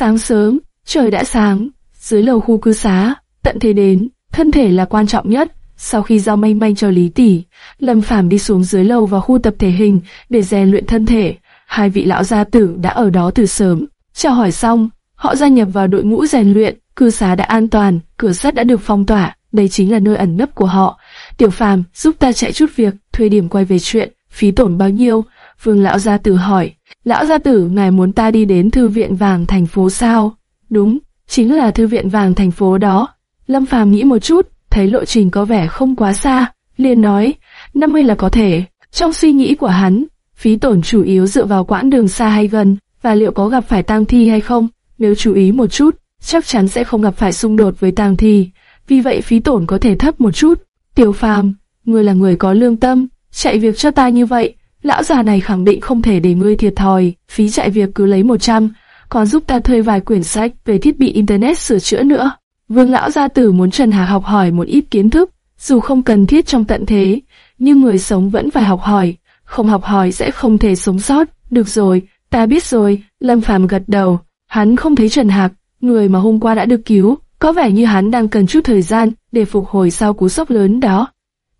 Sáng sớm, trời đã sáng, dưới lầu khu cư xá, tận thế đến, thân thể là quan trọng nhất. Sau khi giao manh manh cho Lý Tỷ, Lâm Phàm đi xuống dưới lầu vào khu tập thể hình để rèn luyện thân thể. Hai vị lão gia tử đã ở đó từ sớm. Chào hỏi xong, họ gia nhập vào đội ngũ rèn luyện, cư xá đã an toàn, cửa sắt đã được phong tỏa, đây chính là nơi ẩn nấp của họ. Tiểu Phàm, giúp ta chạy chút việc, thuê điểm quay về chuyện, phí tổn bao nhiêu? Vương lão gia tử hỏi. Lão gia tử, ngài muốn ta đi đến thư viện vàng thành phố sao? Đúng, chính là thư viện vàng thành phố đó. Lâm Phàm nghĩ một chút, thấy lộ trình có vẻ không quá xa, liền nói, 50 là có thể. Trong suy nghĩ của hắn, phí tổn chủ yếu dựa vào quãng đường xa hay gần, và liệu có gặp phải tang thi hay không. Nếu chú ý một chút, chắc chắn sẽ không gặp phải xung đột với tang thi. Vì vậy phí tổn có thể thấp một chút. Tiểu Phàm, ngươi là người có lương tâm, chạy việc cho ta như vậy, lão già này khẳng định không thể để ngươi thiệt thòi, phí chạy việc cứ lấy 100, còn giúp ta thuê vài quyển sách về thiết bị internet sửa chữa nữa. Vương lão gia tử muốn Trần Hà học hỏi một ít kiến thức, dù không cần thiết trong tận thế, nhưng người sống vẫn phải học hỏi, không học hỏi sẽ không thể sống sót. Được rồi, ta biết rồi, Lâm Phàm gật đầu, hắn không thấy Trần Hạc, người mà hôm qua đã được cứu, có vẻ như hắn đang cần chút thời gian để phục hồi sau cú sốc lớn đó.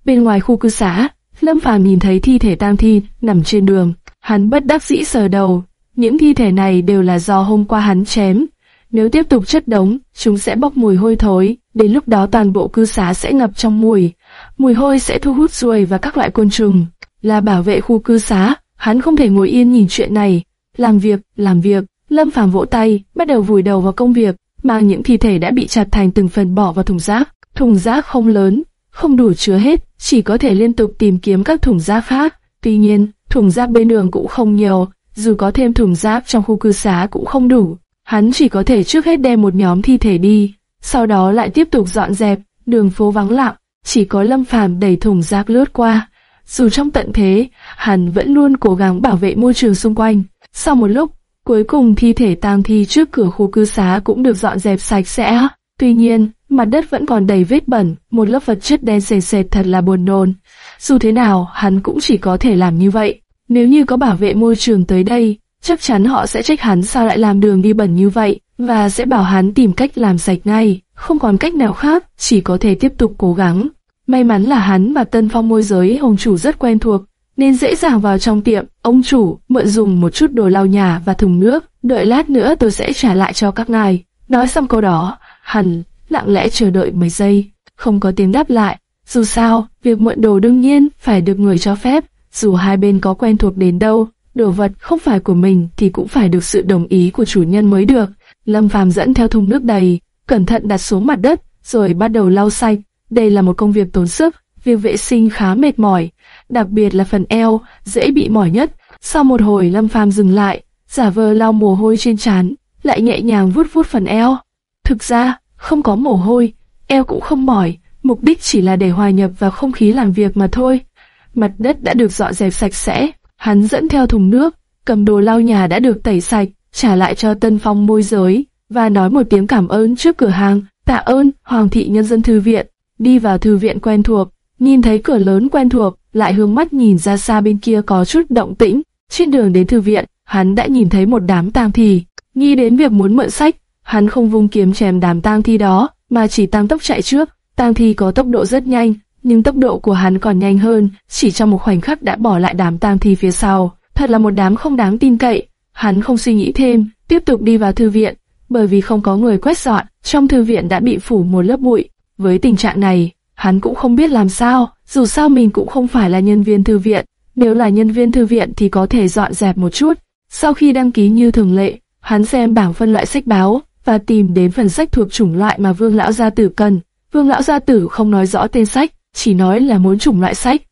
Bên ngoài khu cư xá, Lâm Phàm nhìn thấy thi thể tang thi nằm trên đường, hắn bất đắc dĩ sờ đầu. Những thi thể này đều là do hôm qua hắn chém. Nếu tiếp tục chất đống, chúng sẽ bốc mùi hôi thối, đến lúc đó toàn bộ cư xá sẽ ngập trong mùi. Mùi hôi sẽ thu hút ruồi và các loại côn trùng. Là bảo vệ khu cư xá, hắn không thể ngồi yên nhìn chuyện này. Làm việc, làm việc, Lâm Phàm vỗ tay, bắt đầu vùi đầu vào công việc, mang những thi thể đã bị chặt thành từng phần bỏ vào thùng rác. Thùng rác không lớn, không đủ chứa hết, chỉ có thể liên tục tìm kiếm các thùng rác khác. Tuy nhiên, thùng rác bên đường cũng không nhiều, dù có thêm thùng rác trong khu cư xá cũng không đủ. Hắn chỉ có thể trước hết đem một nhóm thi thể đi, sau đó lại tiếp tục dọn dẹp, đường phố vắng lặng, chỉ có Lâm Phàm đẩy thùng rác lướt qua. Dù trong tận thế, hắn vẫn luôn cố gắng bảo vệ môi trường xung quanh. Sau một lúc, cuối cùng thi thể tang thi trước cửa khu cư xá cũng được dọn dẹp sạch sẽ. Tuy nhiên, mặt đất vẫn còn đầy vết bẩn, một lớp vật chất đen sền sệt thật là buồn nôn. Dù thế nào, hắn cũng chỉ có thể làm như vậy. Nếu như có bảo vệ môi trường tới đây, chắc chắn họ sẽ trách hắn sao lại làm đường đi bẩn như vậy, và sẽ bảo hắn tìm cách làm sạch ngay, không còn cách nào khác, chỉ có thể tiếp tục cố gắng. May mắn là hắn và tân phong môi giới Hồng chủ rất quen thuộc, nên dễ dàng vào trong tiệm, ông chủ mượn dùng một chút đồ lau nhà và thùng nước, đợi lát nữa tôi sẽ trả lại cho các ngài. Nói xong câu đó, hắn lặng lẽ chờ đợi mấy giây, không có tiếng đáp lại. Dù sao, việc mượn đồ đương nhiên phải được người cho phép, dù hai bên có quen thuộc đến đâu, đồ vật không phải của mình thì cũng phải được sự đồng ý của chủ nhân mới được. Lâm Phàm dẫn theo thùng nước đầy, cẩn thận đặt xuống mặt đất, rồi bắt đầu lau sạch. Đây là một công việc tốn sức, việc vệ sinh khá mệt mỏi, đặc biệt là phần eo, dễ bị mỏi nhất. Sau một hồi Lâm Phàm dừng lại, giả vờ lau mồ hôi trên trán, lại nhẹ nhàng vuốt vuốt phần eo. Thực ra, không có mồ hôi, eo cũng không mỏi, mục đích chỉ là để hòa nhập vào không khí làm việc mà thôi. Mặt đất đã được dọn dẹp sạch sẽ, hắn dẫn theo thùng nước, cầm đồ lau nhà đã được tẩy sạch, trả lại cho Tân Phong môi giới, và nói một tiếng cảm ơn trước cửa hàng, tạ ơn Hoàng thị Nhân dân Thư viện. Đi vào thư viện quen thuộc, nhìn thấy cửa lớn quen thuộc, lại hướng mắt nhìn ra xa bên kia có chút động tĩnh. Trên đường đến thư viện, hắn đã nhìn thấy một đám tang thì nghĩ đến việc muốn mượn sách, hắn không vung kiếm chém đám tang thi đó, mà chỉ tăng tốc chạy trước. Tang thi có tốc độ rất nhanh, nhưng tốc độ của hắn còn nhanh hơn, chỉ trong một khoảnh khắc đã bỏ lại đám tang thi phía sau. Thật là một đám không đáng tin cậy. Hắn không suy nghĩ thêm, tiếp tục đi vào thư viện, bởi vì không có người quét dọn, trong thư viện đã bị phủ một lớp bụi. Với tình trạng này, hắn cũng không biết làm sao, dù sao mình cũng không phải là nhân viên thư viện. Nếu là nhân viên thư viện thì có thể dọn dẹp một chút. Sau khi đăng ký như thường lệ, hắn xem bảng phân loại sách báo và tìm đến phần sách thuộc chủng loại mà Vương lão gia tử cần. Vương lão gia tử không nói rõ tên sách, chỉ nói là muốn chủng loại sách.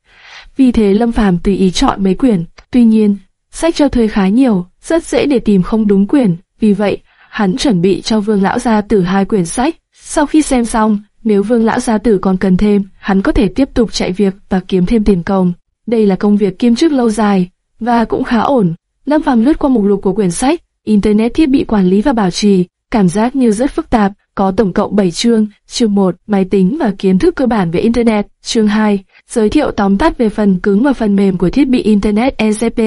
Vì thế Lâm Phàm tùy ý chọn mấy quyển. Tuy nhiên, sách cho thuê khá nhiều, rất dễ để tìm không đúng quyển. Vì vậy, hắn chuẩn bị cho Vương lão gia tử hai quyển sách. Sau khi xem xong, nếu Vương lão gia tử còn cần thêm, hắn có thể tiếp tục chạy việc và kiếm thêm tiền công. Đây là công việc kiêm chức lâu dài và cũng khá ổn. Lâm Phàm lướt qua mục lục của quyển sách, Internet thiết bị quản lý và bảo trì, cảm giác như rất phức tạp, có tổng cộng 7 chương, chương 1, máy tính và kiến thức cơ bản về Internet, chương 2, giới thiệu tóm tắt về phần cứng và phần mềm của thiết bị Internet ECP,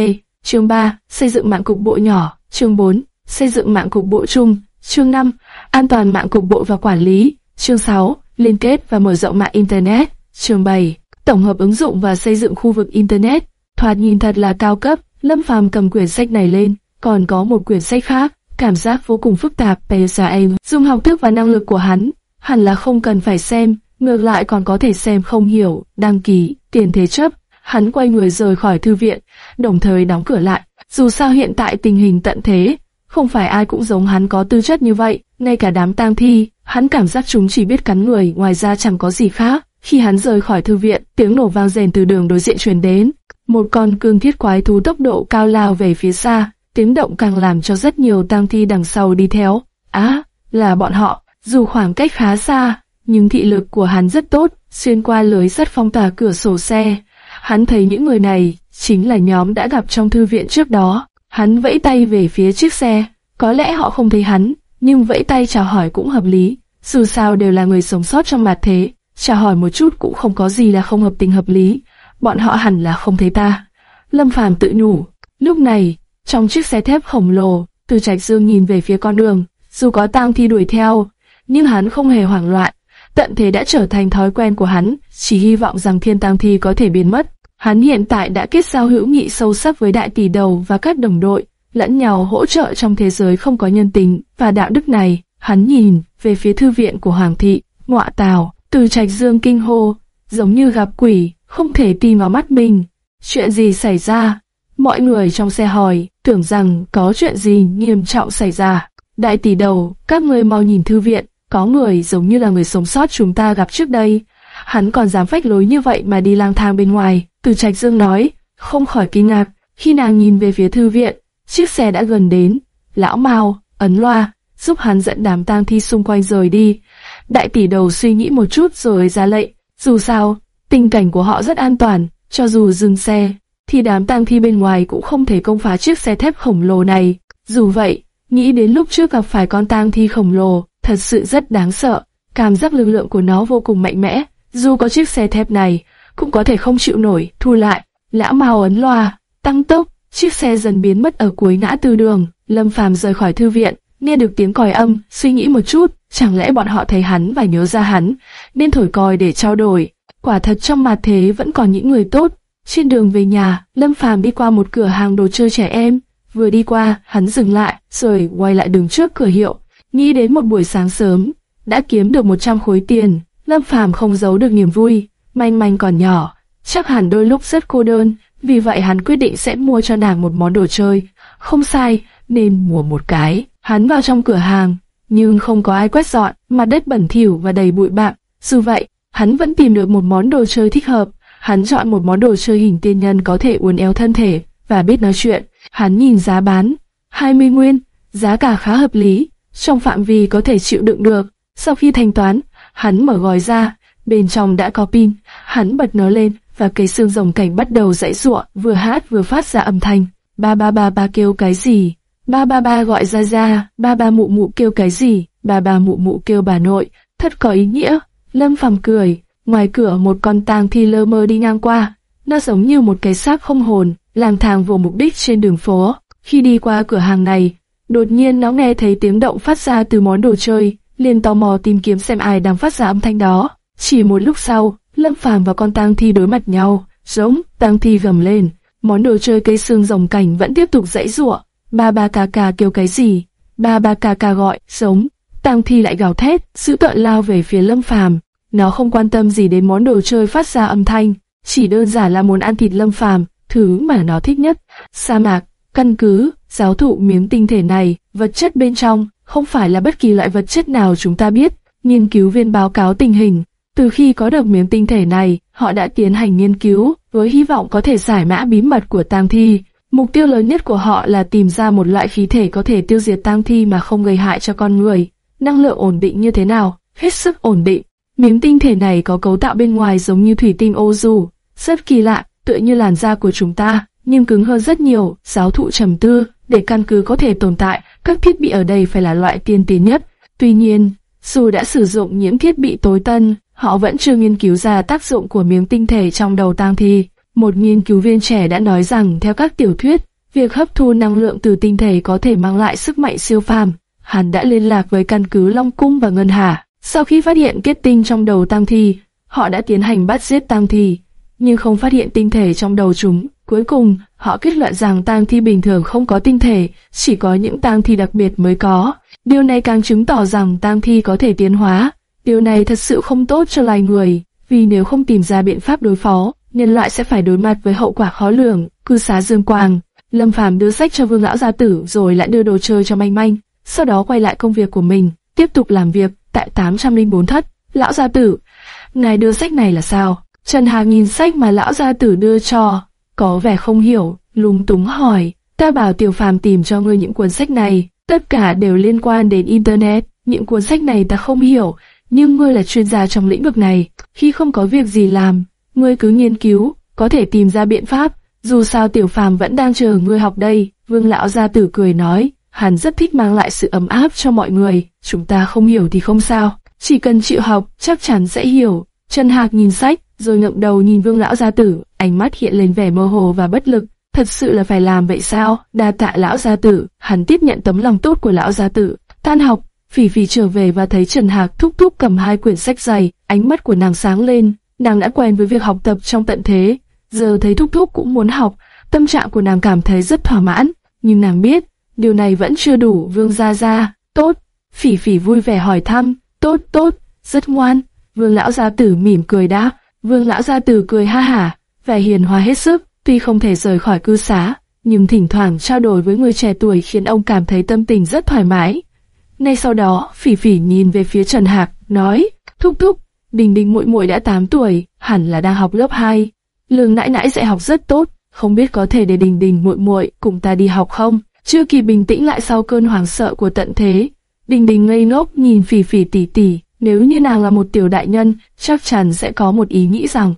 chương 3, xây dựng mạng cục bộ nhỏ, chương 4, xây dựng mạng cục bộ chung, Chương 5. An toàn mạng cục bộ và quản lý. Chương 6. Liên kết và mở rộng mạng Internet. Chương 7. Tổng hợp ứng dụng và xây dựng khu vực Internet. Thoạt nhìn thật là cao cấp, Lâm Phàm cầm quyển sách này lên, còn có một quyển sách khác, cảm giác vô cùng phức tạp. PSAM, dùng học thức và năng lực của hắn, hẳn là không cần phải xem, ngược lại còn có thể xem không hiểu, đăng ký, tiền thế chấp. Hắn quay người rời khỏi thư viện, đồng thời đóng cửa lại. Dù sao hiện tại tình hình tận thế, không phải ai cũng giống hắn có tư chất như vậy, ngay cả đám tang thi, hắn cảm giác chúng chỉ biết cắn người, ngoài ra chẳng có gì khác. Khi hắn rời khỏi thư viện, tiếng nổ vang rền từ đường đối diện truyền đến. Một con cương thiết quái thú tốc độ cao lao về phía xa, tiếng động càng làm cho rất nhiều tang thi đằng sau đi theo. Á, là bọn họ, dù khoảng cách khá xa, nhưng thị lực của hắn rất tốt, xuyên qua lưới sắt phong tỏa cửa sổ xe. Hắn thấy những người này chính là nhóm đã gặp trong thư viện trước đó. Hắn vẫy tay về phía chiếc xe, có lẽ họ không thấy hắn, nhưng vẫy tay chào hỏi cũng hợp lý. Dù sao đều là người sống sót trong mặt thế, chào hỏi một chút cũng không có gì là không hợp tình hợp lý. Bọn họ hẳn là không thấy ta. Lâm Phàm tự nhủ. Lúc này, trong chiếc xe thép khổng lồ, Từ Trạch Dương nhìn về phía con đường, dù có tang thi đuổi theo, nhưng hắn không hề hoảng loạn. Tận thế đã trở thành thói quen của hắn, chỉ hy vọng rằng thiên tang thi có thể biến mất. Hắn hiện tại đã kết giao hữu nghị sâu sắc với đại tỷ đầu và các đồng đội, lẫn nhau hỗ trợ trong thế giới không có nhân tính và đạo đức này. Hắn nhìn về phía thư viện của Hoàng thị, ngọa tào, từ trạch dương kinh hô, giống như gặp quỷ, không thể tin vào mắt mình. Chuyện gì xảy ra? Mọi người trong xe hỏi, tưởng rằng có chuyện gì nghiêm trọng xảy ra. Đại tỷ đầu, các người mau nhìn thư viện, có người giống như là người sống sót chúng ta gặp trước đây. Hắn còn dám phách lối như vậy mà đi lang thang bên ngoài. Từ Trạch Dương nói, không khỏi kinh ngạc, khi nàng nhìn về phía thư viện, chiếc xe đã gần đến. Lão Mao, ấn loa, giúp hắn dẫn đám tang thi xung quanh rời đi. Đại tỷ đầu suy nghĩ một chút rồi ra lệnh, dù sao, tình cảnh của họ rất an toàn, cho dù dừng xe, thì đám tang thi bên ngoài cũng không thể công phá chiếc xe thép khổng lồ này. Dù vậy, nghĩ đến lúc trước gặp phải con tang thi khổng lồ, thật sự rất đáng sợ, cảm giác lực lượng của nó vô cùng mạnh mẽ, dù có chiếc xe thép này, cũng có thể không chịu nổi, thu lại. Lão Mao ấn loa, tăng tốc, chiếc xe dần biến mất ở cuối ngã tư đường. Lâm Phàm rời khỏi thư viện, nghe được tiếng còi âm, suy nghĩ một chút, chẳng lẽ bọn họ thấy hắn và nhớ ra hắn, nên thổi còi để trao đổi. Quả thật trong mặt thế vẫn còn những người tốt. Trên đường về nhà, Lâm Phàm đi qua một cửa hàng đồ chơi trẻ em. Vừa đi qua, hắn dừng lại, rồi quay lại đường trước cửa hiệu. Nghĩ đến một buổi sáng sớm, đã kiếm được 100 khối tiền, Lâm Phàm không giấu được niềm vui manh manh còn nhỏ, chắc hẳn đôi lúc rất cô đơn, vì vậy hắn quyết định sẽ mua cho nàng một món đồ chơi. Không sai, nên mua một cái. Hắn vào trong cửa hàng, nhưng không có ai quét dọn, mặt đất bẩn thỉu và đầy bụi bặm. Dù vậy, hắn vẫn tìm được một món đồ chơi thích hợp. Hắn chọn một món đồ chơi hình tiên nhân có thể uốn éo thân thể và biết nói chuyện. Hắn nhìn giá bán, 20 nguyên, giá cả khá hợp lý, trong phạm vi có thể chịu đựng được. Sau khi thanh toán, hắn mở gói ra, bên trong đã có pin, hắn bật nó lên và cây xương rồng cảnh bắt đầu dãy giụa, vừa hát vừa phát ra âm thanh. Ba ba ba ba kêu cái gì? Ba ba ba gọi ra ra, ba ba mụ mụ kêu cái gì? Ba ba mụ mụ kêu bà nội, thật có ý nghĩa. Lâm Phàm cười, ngoài cửa một con tang thi lơ mơ đi ngang qua, nó giống như một cái xác không hồn, lang thang vô mục đích trên đường phố. Khi đi qua cửa hàng này, đột nhiên nó nghe thấy tiếng động phát ra từ món đồ chơi, liền tò mò tìm kiếm xem ai đang phát ra âm thanh đó. Chỉ một lúc sau, Lâm Phàm và con tang thi đối mặt nhau, giống, tang thi gầm lên, món đồ chơi cây xương rồng cảnh vẫn tiếp tục dãy giụa. Ba ba ca ca kêu cái gì? Ba ba ca ca gọi, giống, tang thi lại gào thét, dữ tợn lao về phía Lâm Phàm. Nó không quan tâm gì đến món đồ chơi phát ra âm thanh, chỉ đơn giản là muốn ăn thịt Lâm Phàm, thứ mà nó thích nhất. Sa mạc, căn cứ, giáo thụ miếng tinh thể này, vật chất bên trong, không phải là bất kỳ loại vật chất nào chúng ta biết. Nghiên cứu viên báo cáo tình hình, từ khi có được miếng tinh thể này, họ đã tiến hành nghiên cứu, với hy vọng có thể giải mã bí mật của tang thi. Mục tiêu lớn nhất của họ là tìm ra một loại khí thể có thể tiêu diệt tang thi mà không gây hại cho con người. Năng lượng ổn định như thế nào? Hết sức ổn định. Miếng tinh thể này có cấu tạo bên ngoài giống như thủy tinh ô dù, rất kỳ lạ, tựa như làn da của chúng ta, nhưng cứng hơn rất nhiều. Giáo thụ trầm tư, để căn cứ có thể tồn tại, các thiết bị ở đây phải là loại tiên tiến nhất. Tuy nhiên, dù đã sử dụng những thiết bị tối tân, họ vẫn chưa nghiên cứu ra tác dụng của miếng tinh thể trong đầu tang thi. Một nghiên cứu viên trẻ đã nói rằng theo các tiểu thuyết, việc hấp thu năng lượng từ tinh thể có thể mang lại sức mạnh siêu phàm. hắn đã liên lạc với căn cứ Long Cung và Ngân Hà. Sau khi phát hiện kết tinh trong đầu tang thi, họ đã tiến hành bắt giết tang thi, nhưng không phát hiện tinh thể trong đầu chúng. Cuối cùng, họ kết luận rằng tang thi bình thường không có tinh thể, chỉ có những tang thi đặc biệt mới có. Điều này càng chứng tỏ rằng tang thi có thể tiến hóa. Điều này thật sự không tốt cho loài người, vì nếu không tìm ra biện pháp đối phó, nhân loại sẽ phải đối mặt với hậu quả khó lường. Cư xá Dương Quang, Lâm Phàm đưa sách cho Vương lão gia tử rồi lại đưa đồ chơi cho Manh Manh, sau đó quay lại công việc của mình, tiếp tục làm việc tại 804 thất. Lão gia tử, ngài đưa sách này là sao? Trần Hà nhìn sách mà lão gia tử đưa cho, có vẻ không hiểu, lúng túng hỏi, ta bảo Tiểu Phàm tìm cho ngươi những cuốn sách này, tất cả đều liên quan đến Internet, những cuốn sách này ta không hiểu, nhưng ngươi là chuyên gia trong lĩnh vực này, khi không có việc gì làm, ngươi cứ nghiên cứu, có thể tìm ra biện pháp, dù sao Tiểu Phàm vẫn đang chờ ngươi học đây, Vương Lão Gia Tử cười nói, hắn rất thích mang lại sự ấm áp cho mọi người, chúng ta không hiểu thì không sao, chỉ cần chịu học, chắc chắn sẽ hiểu. Trần Hạc nhìn sách, rồi ngậm đầu nhìn Vương lão gia tử, ánh mắt hiện lên vẻ mơ hồ và bất lực. Thật sự là phải làm vậy sao? Đa tạ lão gia tử, hắn tiếp nhận tấm lòng tốt của lão gia tử. Tan học, Phỉ Phỉ trở về và thấy Trần Hạc thúc thúc cầm hai quyển sách dày, ánh mắt của nàng sáng lên. Nàng đã quen với việc học tập trong tận thế, giờ thấy thúc thúc cũng muốn học, tâm trạng của nàng cảm thấy rất thỏa mãn. Nhưng nàng biết, điều này vẫn chưa đủ. Vương gia gia, tốt. Phỉ Phỉ vui vẻ hỏi thăm, tốt tốt, rất ngoan. Vương lão gia tử mỉm cười đáp. Vương lão gia tử cười ha hả, vẻ hiền hòa hết sức, tuy không thể rời khỏi cư xá, nhưng thỉnh thoảng trao đổi với người trẻ tuổi khiến ông cảm thấy tâm tình rất thoải mái. Ngay sau đó, Phỉ Phỉ nhìn về phía Trần Hạc, nói: "Thúc thúc, Đình Đình muội muội đã 8 tuổi, hẳn là đang học lớp 2. Lương nãi nãi dạy học rất tốt, không biết có thể để Đình Đình muội muội cùng ta đi học không?" Chưa kịp bình tĩnh lại sau cơn hoảng sợ của tận thế, Đình Đình ngây ngốc nhìn Phỉ Phỉ tỉ tỉ, nếu như nàng là một tiểu đại nhân, chắc chắn sẽ có một ý nghĩ rằng,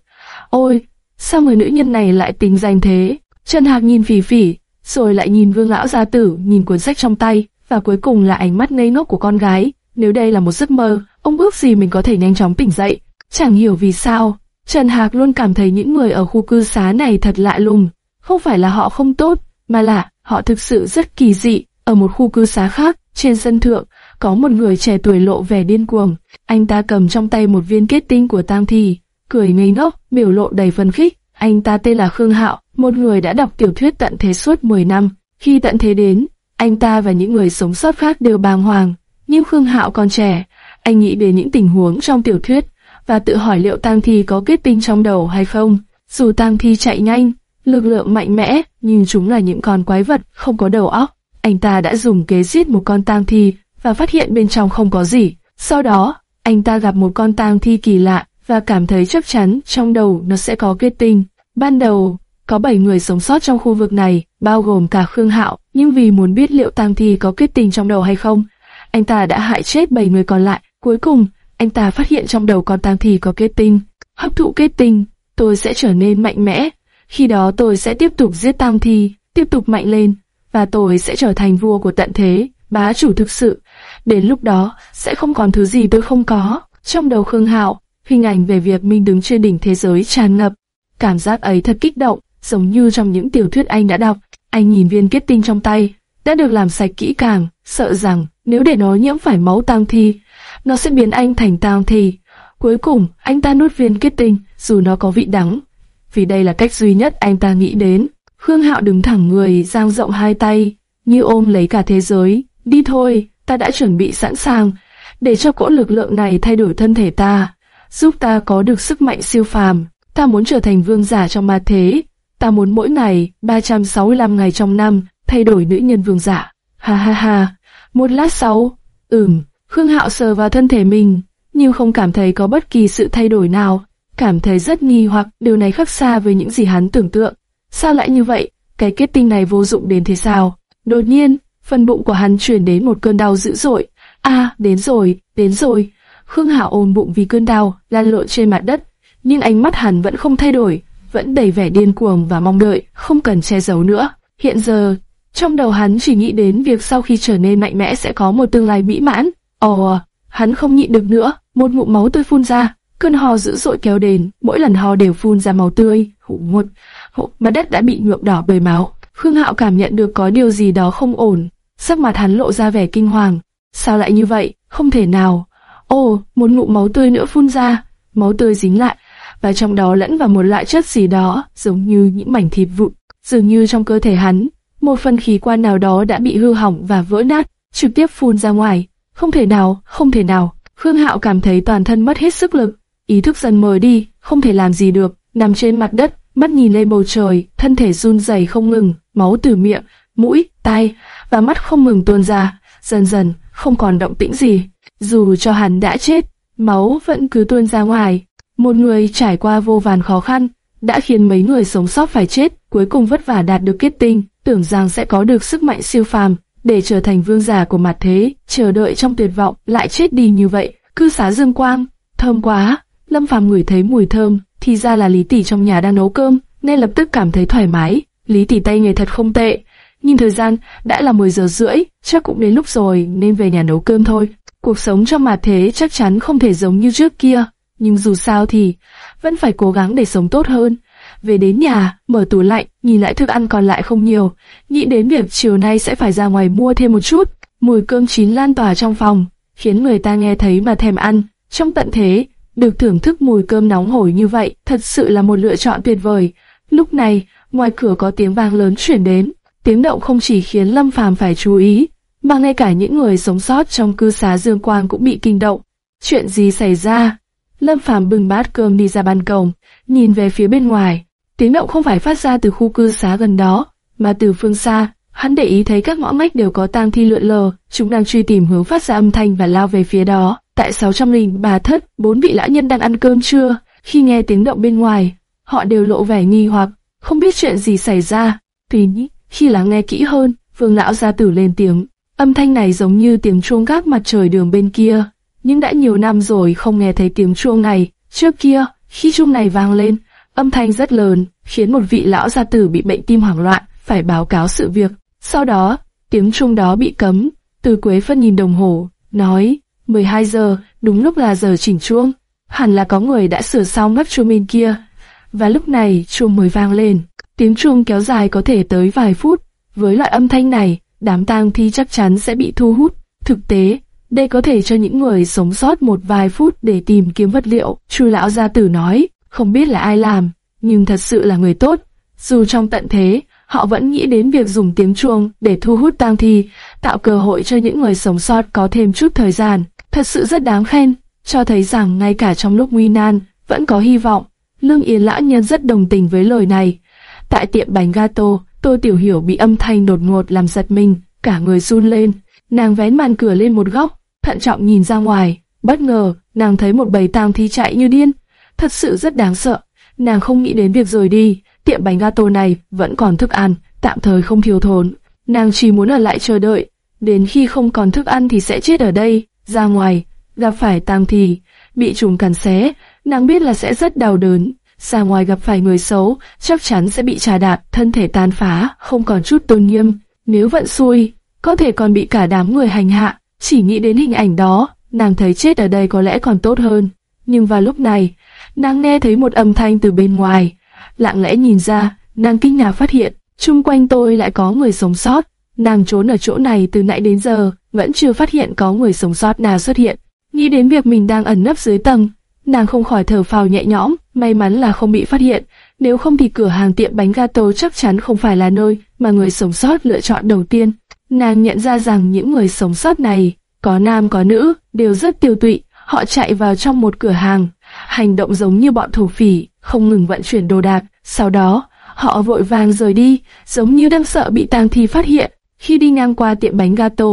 ôi, sao người nữ nhân này lại tính danh thế? Trần Hạc nhìn phỉ phỉ, rồi lại nhìn vương lão gia tử, nhìn cuốn sách trong tay, và cuối cùng là ánh mắt ngây ngốc của con gái. Nếu đây là một giấc mơ, ông ước gì mình có thể nhanh chóng tỉnh dậy. Chẳng hiểu vì sao, Trần Hạc luôn cảm thấy những người ở khu cư xá này thật lạ lùng. Không phải là họ không tốt, mà là họ thực sự rất kỳ dị. Ở một khu cư xá khác, trên sân thượng, có một người trẻ tuổi lộ vẻ điên cuồng. Anh ta cầm trong tay một viên kết tinh của tang thi, cười ngây ngốc, biểu lộ đầy phấn khích. Anh ta tên là Khương Hạo, một người đã đọc tiểu thuyết tận thế suốt 10 năm. Khi tận thế đến, anh ta và những người sống sót khác đều bàng hoàng. Nhưng Khương Hạo còn trẻ, anh nghĩ đến những tình huống trong tiểu thuyết và tự hỏi liệu tang thi có kết tinh trong đầu hay không. Dù tang thi chạy nhanh, lực lượng mạnh mẽ, nhưng chúng là những con quái vật không có đầu óc. Anh ta đã dùng kế giết một con tang thi và phát hiện bên trong không có gì. Sau đó, anh ta gặp một con tang thi kỳ lạ và cảm thấy chắc chắn trong đầu nó sẽ có kết tinh. Ban đầu, có 7 người sống sót trong khu vực này, bao gồm cả Khương Hạo, nhưng vì muốn biết liệu tang thi có kết tinh trong đầu hay không, anh ta đã hại chết 7 người còn lại. Cuối cùng, anh ta phát hiện trong đầu con tang thi có kết tinh. Hấp thụ kết tinh, tôi sẽ trở nên mạnh mẽ. Khi đó tôi sẽ tiếp tục giết tang thi, tiếp tục mạnh lên, và tôi sẽ trở thành vua của tận thế, bá chủ thực sự. Đến lúc đó, sẽ không còn thứ gì tôi không có. Trong đầu Khương Hạo, hình ảnh về việc mình đứng trên đỉnh thế giới tràn ngập. Cảm giác ấy thật kích động, giống như trong những tiểu thuyết anh đã đọc. Anh nhìn viên kết tinh trong tay, đã được làm sạch kỹ càng, sợ rằng nếu để nó nhiễm phải máu tang thi, nó sẽ biến anh thành tang thi. Cuối cùng, anh ta nuốt viên kết tinh, dù nó có vị đắng. Vì đây là cách duy nhất anh ta nghĩ đến. Khương Hạo đứng thẳng người, dang rộng hai tay, như ôm lấy cả thế giới. Đi thôi, ta đã chuẩn bị sẵn sàng, để cho cỗ lực lượng này thay đổi thân thể ta, giúp ta có được sức mạnh siêu phàm. Ta muốn trở thành vương giả trong ma thế. Ta muốn mỗi ngày, 365 ngày trong năm, thay đổi nữ nhân vương giả. Ha ha ha. Một lát sau, ừm, Khương Hạo sờ vào thân thể mình, nhưng không cảm thấy có bất kỳ sự thay đổi nào. Cảm thấy rất nghi hoặc điều này khác xa với những gì hắn tưởng tượng. Sao lại như vậy? Cái kết tinh này vô dụng đến thế sao? Đột nhiên, phần bụng của hắn truyền đến một cơn đau dữ dội. A, đến rồi, đến rồi. Khương Hạo ôm bụng vì cơn đau, lan lộn trên mặt đất, nhưng ánh mắt hắn vẫn không thay đổi, vẫn đầy vẻ điên cuồng và mong đợi, không cần che giấu nữa. Hiện giờ, trong đầu hắn chỉ nghĩ đến việc sau khi trở nên mạnh mẽ sẽ có một tương lai mỹ mãn. Ồ, hắn không nhịn được nữa, một ngụm máu tươi phun ra, cơn ho dữ dội kéo đến, mỗi lần ho đều phun ra màu tươi. Hủ một, mặt đất đã bị nhuộm đỏ bởi máu. Khương Hạo cảm nhận được có điều gì đó không ổn, sắc mặt hắn lộ ra vẻ kinh hoàng. sao lại như vậy, không thể nào. Ồ, một ngụm máu tươi nữa phun ra, máu tươi dính lại, và trong đó lẫn vào một loại chất gì đó, giống như những mảnh thịt vụn. Dường như trong cơ thể hắn, một phần khí quan nào đó đã bị hư hỏng và vỡ nát, trực tiếp phun ra ngoài. Không thể nào, không thể nào. Khương Hạo cảm thấy toàn thân mất hết sức lực, ý thức dần mờ đi, không thể làm gì được, nằm trên mặt đất, mắt nhìn lên bầu trời, thân thể run rẩy không ngừng, máu từ miệng, mũi, tai và mắt không ngừng tuôn ra, dần dần không còn động tĩnh gì. Dù cho hắn đã chết, máu vẫn cứ tuôn ra ngoài. Một người trải qua vô vàn khó khăn, đã khiến mấy người sống sót phải chết, cuối cùng vất vả đạt được kết tinh, tưởng rằng sẽ có được sức mạnh siêu phàm, để trở thành vương giả của mặt thế, chờ đợi trong tuyệt vọng, lại chết đi như vậy. Cư xá dương quang, thơm quá. Lâm Phàm ngửi thấy mùi thơm, thì ra là Lý Tỷ trong nhà đang nấu cơm, nên lập tức cảm thấy thoải mái. Lý Tỷ tay nghề thật không tệ. Nhìn thời gian, đã là 10 giờ rưỡi, chắc cũng đến lúc rồi nên về nhà nấu cơm thôi. Cuộc sống trong mặt thế chắc chắn không thể giống như trước kia, nhưng dù sao thì vẫn phải cố gắng để sống tốt hơn. Về đến nhà, mở tủ lạnh, nhìn lại thức ăn còn lại không nhiều, nghĩ đến việc chiều nay sẽ phải ra ngoài mua thêm một chút. Mùi cơm chín lan tỏa trong phòng, khiến người ta nghe thấy mà thèm ăn. Trong tận thế, được thưởng thức mùi cơm nóng hổi như vậy, thật sự là một lựa chọn tuyệt vời. Lúc này, ngoài cửa có tiếng vang lớn chuyển đến, tiếng động không chỉ khiến Lâm Phàm phải chú ý, mà ngay cả những người sống sót trong cư xá Dương Quang cũng bị kinh động. Chuyện gì xảy ra? Lâm Phàm bưng bát cơm đi ra ban công, nhìn về phía bên ngoài. Tiếng động không phải phát ra từ khu cư xá gần đó, mà từ phương xa. Hắn để ý thấy các ngõ ngách đều có tang thi lượn lờ, chúng đang truy tìm hướng phát ra âm thanh và lao về phía đó. Tại 603 thất, bốn vị lão nhân đang ăn cơm trưa. Khi nghe tiếng động bên ngoài, họ đều lộ vẻ nghi hoặc, không biết chuyện gì xảy ra. Tuy nhiên, khi lắng nghe kỹ hơn, vương lão gia tử lên tiếng. Âm thanh này giống như tiếng chuông gác mặt trời đường bên kia, nhưng đã nhiều năm rồi không nghe thấy tiếng chuông này. Trước kia, khi chuông này vang lên, âm thanh rất lớn, khiến một vị lão gia tử bị bệnh tim hoảng loạn, phải báo cáo sự việc. Sau đó, tiếng chuông đó bị cấm. Từ Quế Phân nhìn đồng hồ, nói, 12 giờ, đúng lúc là giờ chỉnh chuông. Hẳn là có người đã sửa xong nắp chuông bên kia. Và lúc này, chuông mới vang lên. Tiếng chuông kéo dài có thể tới vài phút. Với loại âm thanh này, đám tang thi chắc chắn sẽ bị thu hút. Thực tế, đây có thể cho những người sống sót một vài phút để tìm kiếm vật liệu. Chu lão gia tử nói, không biết là ai làm, nhưng thật sự là người tốt. Dù trong tận thế, họ vẫn nghĩ đến việc dùng tiếng chuông để thu hút tang thi, tạo cơ hội cho những người sống sót có thêm chút thời gian. Thật sự rất đáng khen, cho thấy rằng ngay cả trong lúc nguy nan, vẫn có hy vọng. Lương Yên lão nhân rất đồng tình với lời này. Tại tiệm bánh gato, Tô Tiểu Hiểu bị âm thanh đột ngột làm giật mình, cả người run lên. Nàng vén màn cửa lên một góc, thận trọng nhìn ra ngoài. Bất ngờ, nàng thấy một bầy tang thi chạy như điên. Thật sự rất đáng sợ. Nàng không nghĩ đến việc rời đi. Tiệm bánh gato này vẫn còn thức ăn, tạm thời không thiếu thốn. Nàng chỉ muốn ở lại chờ đợi. Đến khi không còn thức ăn thì sẽ chết ở đây. Ra ngoài, gặp phải tang thi, bị trùng cắn xé, nàng biết là sẽ rất đau đớn ra ngoài gặp phải người xấu, chắc chắn sẽ bị trà đạp, thân thể tan phá, không còn chút tôn nghiêm. Nếu vận xui, có thể còn bị cả đám người hành hạ. Chỉ nghĩ đến hình ảnh đó, nàng thấy chết ở đây có lẽ còn tốt hơn. Nhưng vào lúc này, nàng nghe thấy một âm thanh từ bên ngoài. Lặng lẽ nhìn ra, nàng kinh ngạc phát hiện, chung quanh tôi lại có người sống sót. Nàng trốn ở chỗ này từ nãy đến giờ, vẫn chưa phát hiện có người sống sót nào xuất hiện. Nghĩ đến việc mình đang ẩn nấp dưới tầng, nàng không khỏi thở phào nhẹ nhõm, may mắn là không bị phát hiện, nếu không thì cửa hàng tiệm bánh gato chắc chắn không phải là nơi mà người sống sót lựa chọn đầu tiên. Nàng nhận ra rằng những người sống sót này, có nam có nữ, đều rất tiêu tụy, họ chạy vào trong một cửa hàng, hành động giống như bọn thổ phỉ, không ngừng vận chuyển đồ đạc, sau đó, họ vội vàng rời đi, giống như đang sợ bị tang thi phát hiện. Khi đi ngang qua tiệm bánh gato,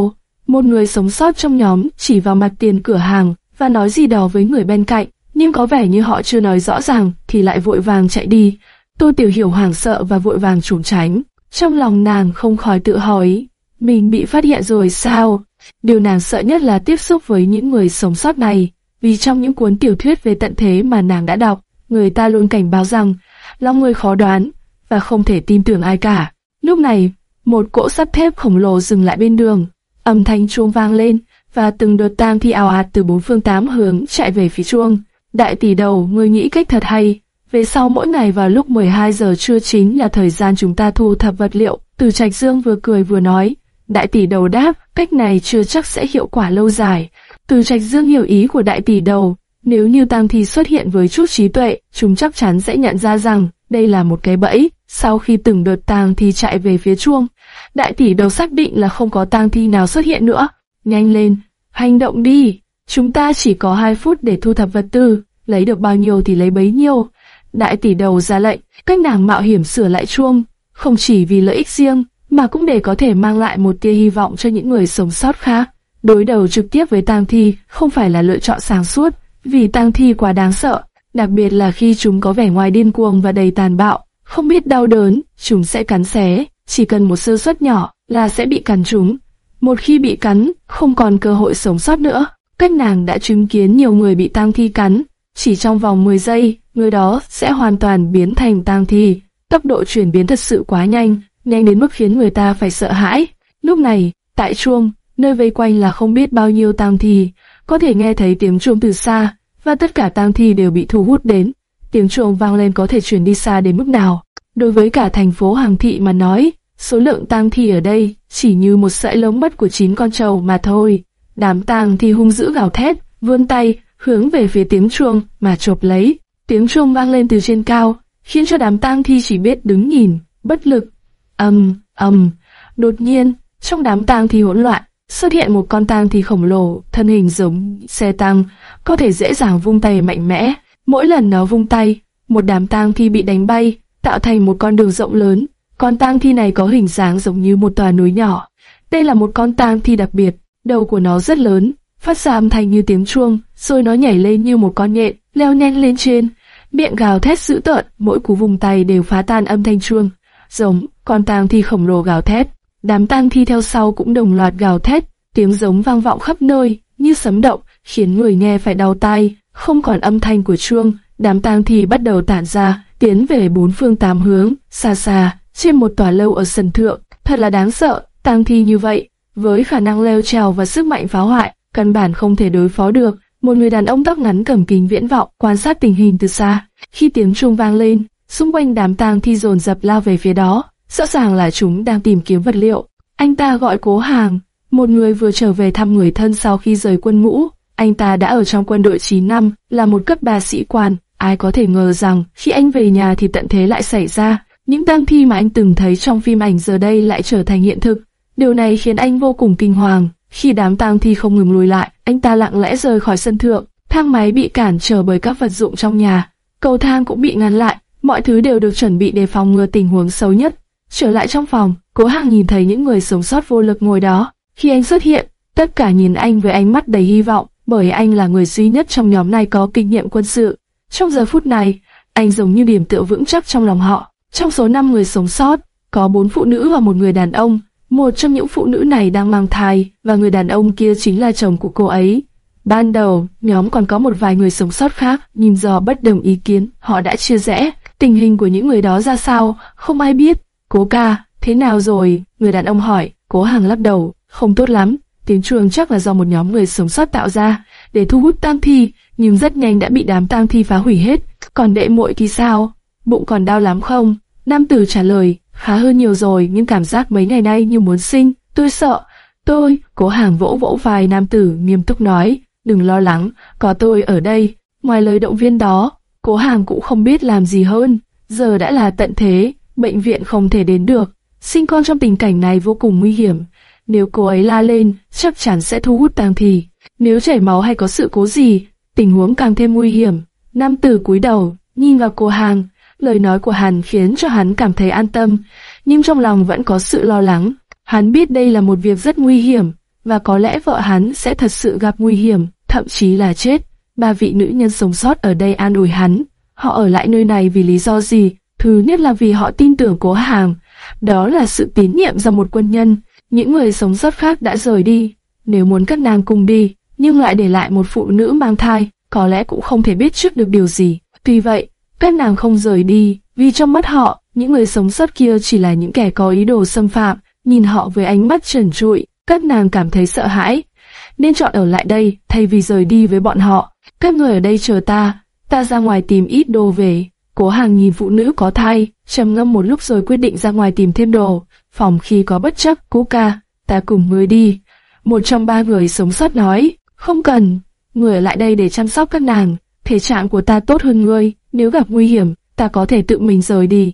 một người sống sót trong nhóm chỉ vào mặt tiền cửa hàng và nói gì đó với người bên cạnh nhưng có vẻ như họ chưa nói rõ ràng thì lại vội vàng chạy đi. Tô Tiểu Hiểu hoảng sợ và vội vàng trốn tránh. Trong lòng nàng không khỏi tự hỏi, mình bị phát hiện rồi sao? Điều nàng sợ nhất là tiếp xúc với những người sống sót này, vì trong những cuốn tiểu thuyết về tận thế mà nàng đã đọc, người ta luôn cảnh báo rằng, lòng người khó đoán, và không thể tin tưởng ai cả. Lúc này, một cỗ sắt thép khổng lồ dừng lại bên đường, âm thanh chuông vang lên, và từng đợt tang thi ảo ạt từ bốn phương tám hướng chạy về phía chuông. Đại tỷ đầu, ngươi nghĩ cách thật hay. Về sau mỗi ngày vào lúc 12 giờ trưa chính là thời gian chúng ta thu thập vật liệu. Từ Trạch Dương vừa cười vừa nói, Đại tỷ đầu đáp, cách này chưa chắc sẽ hiệu quả lâu dài. Từ trạch dương hiểu ý của đại tỷ đầu, nếu như tang thi xuất hiện với chút trí tuệ, chúng chắc chắn sẽ nhận ra rằng đây là một cái bẫy. Sau khi từng đợt tang thi chạy về phía chuông, đại tỷ đầu xác định là không có tang thi nào xuất hiện nữa. Nhanh lên, hành động đi, chúng ta chỉ có 2 phút để thu thập vật tư, lấy được bao nhiêu thì lấy bấy nhiêu. Đại tỷ đầu ra lệnh, cách nàng mạo hiểm sửa lại chuông, không chỉ vì lợi ích riêng, mà cũng để có thể mang lại một tia hy vọng cho những người sống sót khác. Đối đầu trực tiếp với tang thi không phải là lựa chọn sáng suốt, vì tang thi quá đáng sợ, đặc biệt là khi chúng có vẻ ngoài điên cuồng và đầy tàn bạo, không biết đau đớn, chúng sẽ cắn xé, chỉ cần một sơ suất nhỏ là sẽ bị cắn trúng. Một khi bị cắn, không còn cơ hội sống sót nữa. Cách nàng đã chứng kiến nhiều người bị tang thi cắn, chỉ trong vòng 10 giây, người đó sẽ hoàn toàn biến thành tang thi. Tốc độ chuyển biến thật sự quá nhanh, nhanh đến mức khiến người ta phải sợ hãi. Lúc này, tại chuông, nơi vây quanh là không biết bao nhiêu tang thi, có thể nghe thấy tiếng chuông từ xa, và tất cả tang thi đều bị thu hút đến. Tiếng chuông vang lên có thể truyền đi xa đến mức nào. Đối với cả thành phố Hàng Thị mà nói, số lượng tang thi ở đây chỉ như một sợi lông bất của chín con trâu mà thôi. Đám tang thi hung dữ gào thét, vươn tay, hướng về phía tiếng chuông mà chộp lấy. Tiếng chuông vang lên từ trên cao, khiến cho đám tang thi chỉ biết đứng nhìn, bất lực. ầm ầm, đột nhiên, trong đám tang thi hỗn loạn, xuất hiện một con tang thi khổng lồ, thân hình giống xe tăng, có thể dễ dàng vung tay mạnh mẽ. Mỗi lần nó vung tay, một đám tang thi bị đánh bay, tạo thành một con đường rộng lớn. Con tang thi này có hình dáng giống như một tòa núi nhỏ. Đây là một con tang thi đặc biệt, đầu của nó rất lớn, phát ra âm thanh như tiếng chuông, rồi nó nhảy lên như một con nhện, leo nhanh lên trên, miệng gào thét dữ tợn, mỗi cú vùng tay đều phá tan âm thanh chuông. Giống, con tang thi khổng lồ gào thét, đám tang thi theo sau cũng đồng loạt gào thét, tiếng giống vang vọng khắp nơi, như sấm động, khiến người nghe phải đau tai. Không còn âm thanh của chuông, đám tang thi bắt đầu tản ra, tiến về bốn phương tám hướng, xa xa, trên một tòa lâu ở sân thượng. Thật là đáng sợ, tang thi như vậy, với khả năng leo trèo và sức mạnh phá hoại, căn bản không thể đối phó được. Một người đàn ông tóc ngắn cầm kính viễn vọng quan sát tình hình từ xa. Khi tiếng chuông vang lên, xung quanh đám tang thi dồn dập lao về phía đó. Rõ ràng là chúng đang tìm kiếm vật liệu. Anh ta gọi cố hàng, một người vừa trở về thăm người thân sau khi rời quân ngũ. Anh ta đã ở trong quân đội 9 năm, là một cấp ba sĩ quan. Ai có thể ngờ rằng khi anh về nhà thì tận thế lại xảy ra. Những tang thi mà anh từng thấy trong phim ảnh giờ đây lại trở thành hiện thực. Điều này khiến anh vô cùng kinh hoàng. Khi đám tang thi không ngừng lùi lại, anh ta lặng lẽ rời khỏi sân thượng. Thang máy bị cản trở bởi các vật dụng trong nhà. Cầu thang cũng bị ngăn lại. Mọi thứ đều được chuẩn bị để phòng ngừa tình huống xấu nhất. Trở lại trong phòng, cố hàng nhìn thấy những người sống sót vô lực ngồi đó. Khi anh xuất hiện, tất cả nhìn anh với ánh mắt đầy hy vọng, bởi anh là người duy nhất trong nhóm này có kinh nghiệm quân sự. Trong giờ phút này, anh giống như điểm tựa vững chắc trong lòng họ. Trong số 5 người sống sót, có 4 phụ nữ và một người đàn ông. Một trong những phụ nữ này đang mang thai, và người đàn ông kia chính là chồng của cô ấy. Ban đầu, nhóm còn có một vài người sống sót khác, nhưng do bất đồng ý kiến, họ đã chia rẽ. Tình hình của những người đó ra sao, không ai biết. Cố ca, thế nào rồi? Người đàn ông hỏi, cố hàng lắc đầu, không tốt lắm. Tiếng chuông chắc là do một nhóm người sống sót tạo ra, để thu hút tang thi, nhưng rất nhanh đã bị đám tang thi phá hủy hết. Còn đệ muội thì sao? Bụng còn đau lắm không? Nam tử trả lời, khá hơn nhiều rồi nhưng cảm giác mấy ngày nay như muốn sinh, tôi sợ. Tôi, cố hàng vỗ vỗ vai nam tử nghiêm túc nói, đừng lo lắng, có tôi ở đây. Ngoài lời động viên đó, cố hàng cũng không biết làm gì hơn. Giờ đã là tận thế, bệnh viện không thể đến được. Sinh con trong tình cảnh này vô cùng nguy hiểm. Nếu cô ấy la lên, chắc chắn sẽ thu hút tang thì Nếu chảy máu hay có sự cố gì, tình huống càng thêm nguy hiểm. Nam tử cúi đầu, nhìn vào cô hàng, lời nói của hắn khiến cho hắn cảm thấy an tâm, nhưng trong lòng vẫn có sự lo lắng. Hắn biết đây là một việc rất nguy hiểm, và có lẽ vợ hắn sẽ thật sự gặp nguy hiểm, thậm chí là chết. Ba vị nữ nhân sống sót ở đây an ủi hắn. Họ ở lại nơi này vì lý do gì? Thứ nhất là vì họ tin tưởng cố hàng. Đó là sự tín nhiệm do một quân nhân. Những người sống sót khác đã rời đi. Nếu muốn các nàng cùng đi, nhưng lại để lại một phụ nữ mang thai, có lẽ cũng không thể biết trước được điều gì. Tuy vậy, các nàng không rời đi, vì trong mắt họ, những người sống sót kia chỉ là những kẻ có ý đồ xâm phạm, nhìn họ với ánh mắt trần trụi, các nàng cảm thấy sợ hãi, nên chọn ở lại đây thay vì rời đi với bọn họ. Các người ở đây chờ ta, ta ra ngoài tìm ít đồ về. Cố hàng nhìn phụ nữ có thai, trầm ngâm một lúc rồi quyết định ra ngoài tìm thêm đồ. Phòng khi có bất chấp, cố ca, ta cùng ngươi đi. Một trong ba người sống sót nói, không cần, người ở lại đây để chăm sóc các nàng, thể trạng của ta tốt hơn ngươi, nếu gặp nguy hiểm, ta có thể tự mình rời đi.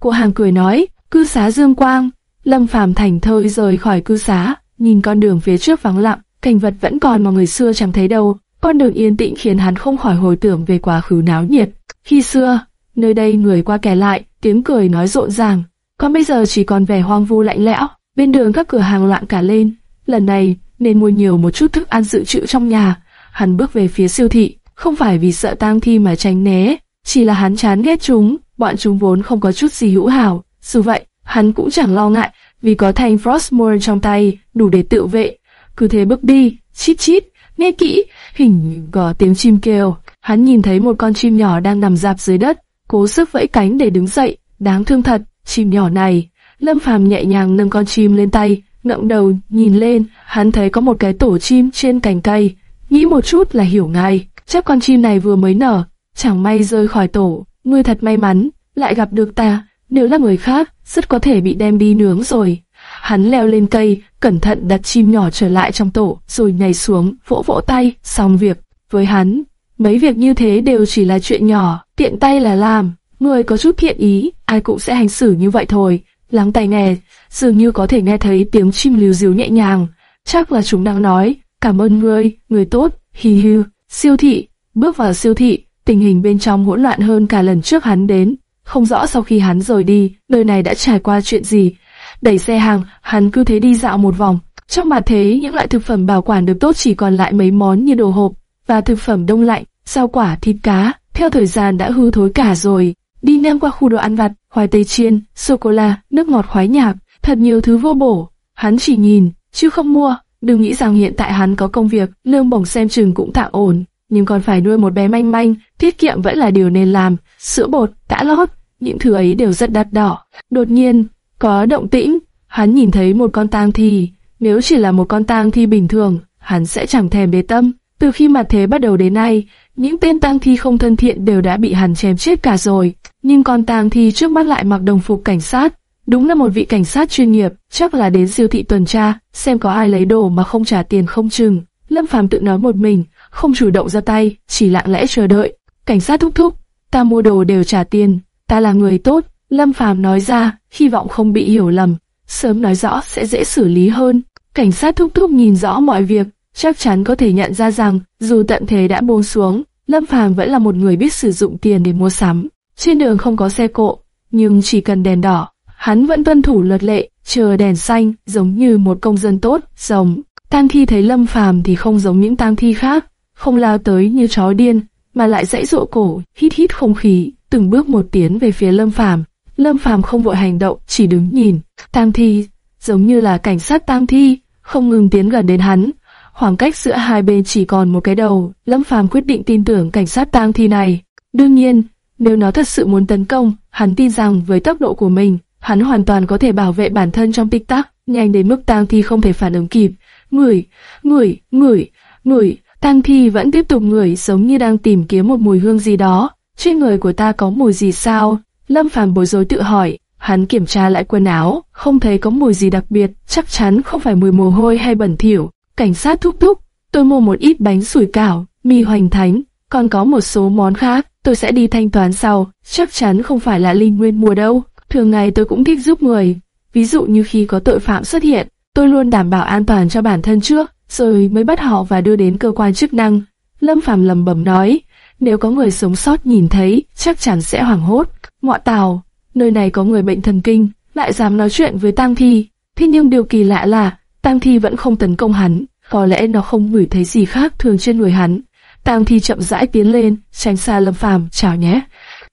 Cô hàng cười nói, cư xá dương quang, Lâm Phàm thành thơi rời khỏi cư xá, nhìn con đường phía trước vắng lặng, cảnh vật vẫn còn mà người xưa chẳng thấy đâu. Con đường yên tĩnh khiến hắn không khỏi hồi tưởng về quá khứ náo nhiệt. Khi xưa, nơi đây người qua kẻ lại, tiếng cười nói rộn ràng, còn bây giờ chỉ còn vẻ hoang vu lạnh lẽo. Bên đường các cửa hàng loạn cả lên. Lần này, nên mua nhiều một chút thức ăn dự trữ trong nhà. Hắn bước về phía siêu thị, không phải vì sợ tang thi mà tránh né, chỉ là hắn chán ghét chúng, bọn chúng vốn không có chút gì hữu hảo. Dù vậy, hắn cũng chẳng lo ngại, vì có thanh Frostmourne trong tay, đủ để tự vệ. Cứ thế bước đi, chít chít, nghe kỹ, hình có tiếng chim kêu. Hắn nhìn thấy một con chim nhỏ đang nằm dạp dưới đất, cố sức vẫy cánh để đứng dậy, đáng thương thật, chim nhỏ này. Lâm Phàm nhẹ nhàng nâng con chim lên tay, ngậm đầu nhìn lên, hắn thấy có một cái tổ chim trên cành cây, nghĩ một chút là hiểu ngay, chắc con chim này vừa mới nở, chẳng may rơi khỏi tổ, ngươi thật may mắn, lại gặp được ta, nếu là người khác, rất có thể bị đem đi nướng rồi. Hắn leo lên cây, cẩn thận đặt chim nhỏ trở lại trong tổ, rồi nhảy xuống, vỗ vỗ tay, xong việc. Với hắn, mấy việc như thế đều chỉ là chuyện nhỏ, tiện tay là làm. Người có chút thiện ý, ai cũng sẽ hành xử như vậy thôi. Lắng tai nghe, dường như có thể nghe thấy tiếng chim líu díu nhẹ nhàng. Chắc là chúng đang nói, cảm ơn ngươi, người tốt, hi hư. Siêu thị, bước vào siêu thị, tình hình bên trong hỗn loạn hơn cả lần trước hắn đến. Không rõ sau khi hắn rời đi, nơi này đã trải qua chuyện gì. Đẩy xe hàng, hắn cứ thế đi dạo một vòng. Trong mặt thế, những loại thực phẩm bảo quản được tốt chỉ còn lại mấy món như đồ hộp và thực phẩm đông lạnh, rau quả, thịt cá. Theo thời gian đã hư thối cả rồi. Đi ngang qua khu đồ ăn vặt, khoai tây chiên, sô cô la, nước ngọt khoái nhạc, thật nhiều thứ vô bổ. Hắn chỉ nhìn, chứ không mua. Đừng nghĩ rằng hiện tại hắn có công việc, lương bổng xem chừng cũng tạm ổn, nhưng còn phải nuôi một bé manh manh, tiết kiệm vẫn là điều nên làm. Sữa bột, tã lót, những thứ ấy đều rất đắt đỏ. Đột nhiên, có động tĩnh, hắn nhìn thấy một con tang thi. Nếu chỉ là một con tang thi bình thường, hắn sẽ chẳng thèm bế tâm. Từ khi mặt thế bắt đầu đến nay, những tên tang thi không thân thiện đều đã bị hắn chém chết cả rồi. Nhưng con tang thi trước mắt lại mặc đồng phục cảnh sát. Đúng là một vị cảnh sát chuyên nghiệp, chắc là đến siêu thị tuần tra, xem có ai lấy đồ mà không trả tiền không chừng. Lâm Phàm tự nói một mình, không chủ động ra tay, chỉ lặng lẽ chờ đợi. Cảnh sát thúc thúc, ta mua đồ đều trả tiền, ta là người tốt, Lâm Phàm nói ra, hy vọng không bị hiểu lầm, sớm nói rõ sẽ dễ xử lý hơn. Cảnh sát thúc thúc nhìn rõ mọi việc, chắc chắn có thể nhận ra rằng, dù tận thế đã buông xuống, Lâm Phàm vẫn là một người biết sử dụng tiền để mua sắm. Trên đường không có xe cộ, nhưng chỉ cần đèn đỏ, hắn vẫn tuân thủ luật lệ, chờ đèn xanh, giống như một công dân tốt, giống. Tang thi thấy Lâm Phàm thì không giống những tang thi khác, không lao tới như chó điên, mà lại dãy dụa cổ, hít hít không khí, từng bước một tiến về phía Lâm Phàm. Lâm Phàm không vội hành động, chỉ đứng nhìn. Tang Thi, giống như là cảnh sát Tang Thi, không ngừng tiến gần đến hắn. Khoảng cách giữa hai bên chỉ còn một cái đầu, Lâm Phàm quyết định tin tưởng cảnh sát Tang Thi này. Đương nhiên, nếu nó thật sự muốn tấn công, hắn tin rằng với tốc độ của mình, hắn hoàn toàn có thể bảo vệ bản thân trong tích tắc, nhanh đến mức Tang Thi không thể phản ứng kịp. ngửi ngửi ngửi ngửi Tang Thi vẫn tiếp tục ngửi giống như đang tìm kiếm một mùi hương gì đó. Trên người của ta có mùi gì sao? Lâm Phàm bối rối tự hỏi. Hắn kiểm tra lại quần áo, không thấy có mùi gì đặc biệt, chắc chắn không phải mùi mồ hôi hay bẩn thỉu. Cảnh sát thúc thúc, tôi mua một ít bánh sủi cảo, mì hoành thánh, còn có một số món khác, tôi sẽ đi thanh toán sau, chắc chắn không phải là Linh Nguyên mua đâu. Thường ngày tôi cũng thích giúp người, ví dụ như khi có tội phạm xuất hiện, tôi luôn đảm bảo an toàn cho bản thân trước, rồi mới bắt họ và đưa đến cơ quan chức năng. Lâm Phàm lầm bẩm nói, nếu có người sống sót nhìn thấy, chắc chắn sẽ hoảng hốt. Ngọ tào, nơi này có người bệnh thần kinh, lại dám nói chuyện với Tang Thi. Thế nhưng điều kỳ lạ là, Tang Thi vẫn không tấn công hắn, có lẽ nó không ngửi thấy gì khác thường trên người hắn. Tang Thi chậm rãi tiến lên, tránh xa Lâm Phàm, chào nhé.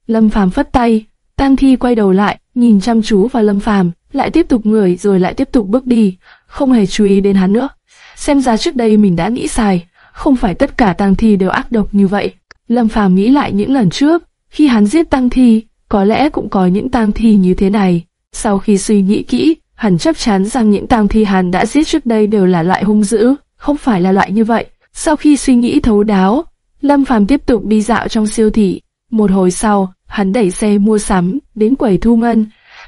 Lâm Phàm phất tay, Tang Thi quay đầu lại, nhìn chăm chú vào Lâm Phàm, lại tiếp tục người rồi lại tiếp tục bước đi, không hề chú ý đến hắn nữa. Xem ra trước đây mình đã nghĩ sai, không phải tất cả Tang Thi đều ác độc như vậy. Lâm Phàm nghĩ lại những lần trước, khi hắn giết Tang Thi, có lẽ cũng có những Tang Thi như thế này. Sau khi suy nghĩ kỹ, hắn chắc chắn rằng những Tang Thi hắn đã giết trước đây đều là loại hung dữ, không phải là loại như vậy. Sau khi suy nghĩ thấu đáo, Lâm Phàm tiếp tục đi dạo trong siêu thị. Một hồi sau, hắn đẩy xe mua sắm đến quầy thu ngân,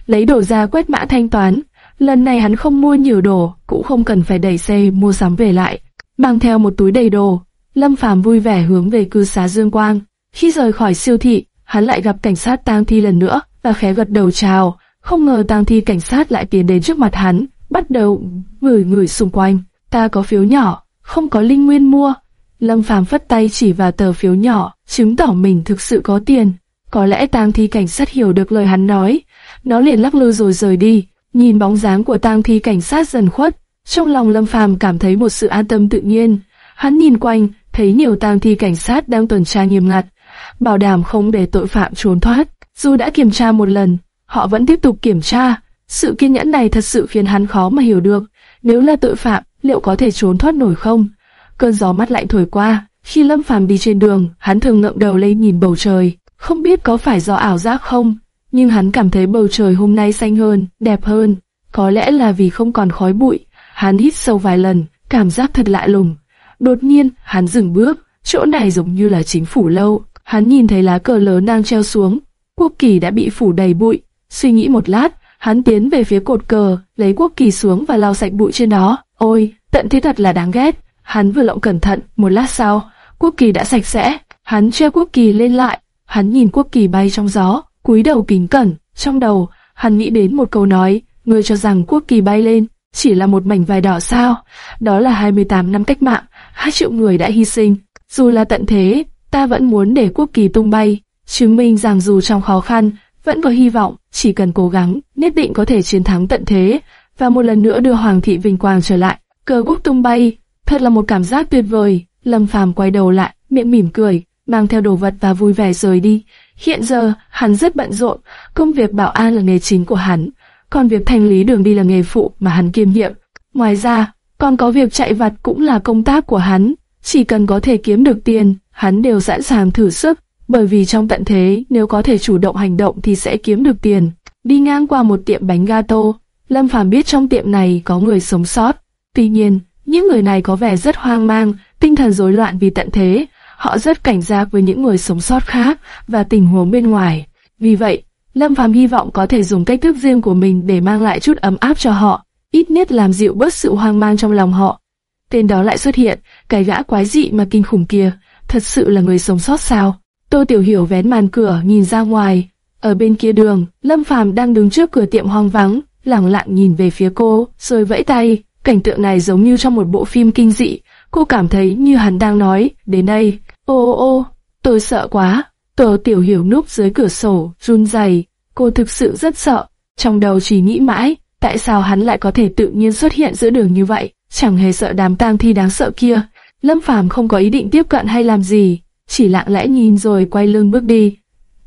lấy đồ ra quét mã thanh toán. Lần này hắn không mua nhiều đồ, cũng không cần phải đẩy xe mua sắm về lại, mang theo một túi đầy đồ. Lâm Phàm vui vẻ hướng về cư xá Dương Quang. Khi rời khỏi siêu thị, hắn lại gặp cảnh sát tang thi lần nữa và khẽ gật đầu chào. Không ngờ tang thi cảnh sát lại tiến đến trước mặt hắn, bắt đầu ngửi ngửi xung quanh. Ta có phiếu nhỏ, không có linh nguyên mua. Lâm Phàm phất tay chỉ vào tờ phiếu nhỏ, chứng tỏ mình thực sự có tiền. Có lẽ tang thi cảnh sát hiểu được lời hắn nói, nó liền lắc lư rồi rời đi. Nhìn bóng dáng của tang thi cảnh sát dần khuất, trong lòng Lâm Phàm cảm thấy một sự an tâm tự nhiên. Hắn nhìn quanh, thấy nhiều tang thi cảnh sát đang tuần tra nghiêm ngặt, bảo đảm không để tội phạm trốn thoát. Dù đã kiểm tra một lần, họ vẫn tiếp tục kiểm tra. Sự kiên nhẫn này thật sự khiến hắn khó mà hiểu được. Nếu là tội phạm, liệu có thể trốn thoát nổi không? Cơn gió mắt lạnh thổi qua, khi Lâm Phàm đi trên đường, hắn thường ngậm đầu lên nhìn bầu trời. Không biết có phải do ảo giác không, nhưng hắn cảm thấy bầu trời hôm nay xanh hơn, đẹp hơn. Có lẽ là vì không còn khói bụi. Hắn hít sâu vài lần, cảm giác thật lạ lùng. Đột nhiên, hắn dừng bước, chỗ này giống như là chính phủ lâu. Hắn nhìn thấy lá cờ lớn đang treo xuống, quốc kỳ đã bị phủ đầy bụi. Suy nghĩ một lát, hắn tiến về phía cột cờ, lấy quốc kỳ xuống và lau sạch bụi trên đó. Ôi, tận thế thật là đáng ghét. Hắn vừa lộng cẩn thận, một lát sau, quốc kỳ đã sạch sẽ. Hắn treo quốc kỳ lên lại, hắn nhìn quốc kỳ bay trong gió, cúi đầu kính cẩn. Trong đầu, hắn nghĩ đến một câu nói, ngươi cho rằng quốc kỳ bay lên chỉ là một mảnh vải đỏ sao? Đó là 28 năm cách mạng, hai triệu người đã hy sinh. Dù là tận thế, ta vẫn muốn để quốc kỳ tung bay, chứng minh rằng dù trong khó khăn, vẫn có hy vọng, chỉ cần cố gắng, nhất định có thể chiến thắng tận thế, và một lần nữa đưa Hoàng thị vinh quang trở lại. Cờ quốc tung bay, thật là một cảm giác tuyệt vời. Lâm Phàm quay đầu lại, miệng mỉm cười, mang theo đồ vật và vui vẻ rời đi. Hiện giờ, hắn rất bận rộn, công việc bảo an là nghề chính của hắn, còn việc thanh lý đường đi là nghề phụ mà hắn kiêm nhiệm. Ngoài ra, còn có việc chạy vặt cũng là công tác của hắn, chỉ cần có thể kiếm được tiền, hắn đều sẵn sàng thử sức, bởi vì trong tận thế, nếu có thể chủ động hành động thì sẽ kiếm được tiền. Đi ngang qua một tiệm bánh gato, Lâm Phàm biết trong tiệm này có người sống sót. Tuy nhiên, những người này có vẻ rất hoang mang, tinh thần rối loạn vì tận thế. Họ rất cảnh giác với những người sống sót khác và tình huống bên ngoài. Vì vậy, Lâm Phàm hy vọng có thể dùng cách thức riêng của mình để mang lại chút ấm áp cho họ, ít nhất làm dịu bớt sự hoang mang trong lòng họ. Tên đó lại xuất hiện, cái gã quái dị mà kinh khủng kia, thật sự là người sống sót sao? Tô Tiểu Hiểu vén màn cửa nhìn ra ngoài, ở bên kia đường, Lâm Phàm đang đứng trước cửa tiệm hoang vắng, lặng lặng nhìn về phía cô, rồi vẫy tay. Cảnh tượng này giống như trong một bộ phim kinh dị, cô cảm thấy như hắn đang nói, đến đây. Ô ô tôi sợ quá. Tô Tiểu Hiểu núp dưới cửa sổ, run rẩy. Cô thực sự rất sợ. Trong đầu chỉ nghĩ mãi, tại sao hắn lại có thể tự nhiên xuất hiện giữa đường như vậy, chẳng hề sợ đám tang thi đáng sợ kia. Lâm Phàm không có ý định tiếp cận hay làm gì, chỉ lặng lẽ nhìn rồi quay lưng bước đi.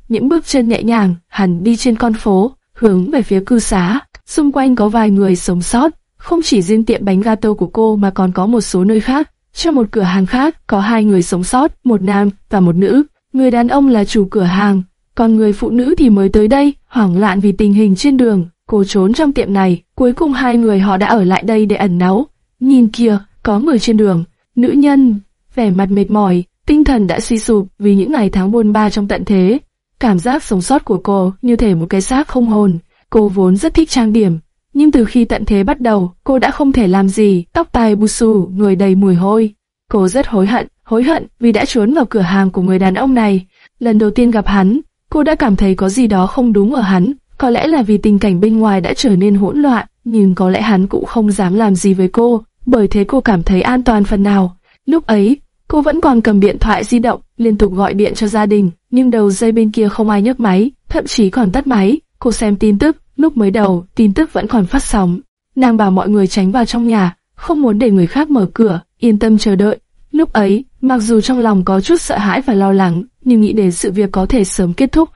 Những bước chân nhẹ nhàng, hắn đi trên con phố, hướng về phía cư xá. Xung quanh có vài người sống sót, không chỉ riêng tiệm bánh gato của cô mà còn có một số nơi khác. Trong một cửa hàng khác có hai người sống sót, một nam và một nữ. Người đàn ông là chủ cửa hàng, còn người phụ nữ thì mới tới đây, hoảng loạn vì tình hình trên đường. Cô trốn trong tiệm này, cuối cùng hai người họ đã ở lại đây để ẩn náu. Nhìn kia, có người trên đường, nữ nhân, vẻ mặt mệt mỏi, tinh thần đã suy sụp vì những ngày tháng buôn ba trong tận thế. Cảm giác sống sót của cô như thể một cái xác không hồn. Cô vốn rất thích trang điểm, nhưng từ khi tận thế bắt đầu, cô đã không thể làm gì, tóc tai bù xù, người đầy mùi hôi. Cô rất hối hận, hối hận vì đã trốn vào cửa hàng của người đàn ông này. Lần đầu tiên gặp hắn, cô đã cảm thấy có gì đó không đúng ở hắn, có lẽ là vì tình cảnh bên ngoài đã trở nên hỗn loạn, nhưng có lẽ hắn cũng không dám làm gì với cô, bởi thế cô cảm thấy an toàn phần nào. Lúc ấy, cô vẫn còn cầm điện thoại di động, liên tục gọi điện cho gia đình, nhưng đầu dây bên kia không ai nhấc máy, thậm chí còn tắt máy. Cô xem tin tức, lúc mới đầu, tin tức vẫn còn phát sóng. Nàng bảo mọi người tránh vào trong nhà, không muốn để người khác mở cửa, yên tâm chờ đợi. Lúc ấy, mặc dù trong lòng có chút sợ hãi và lo lắng, nhưng nghĩ đến sự việc có thể sớm kết thúc,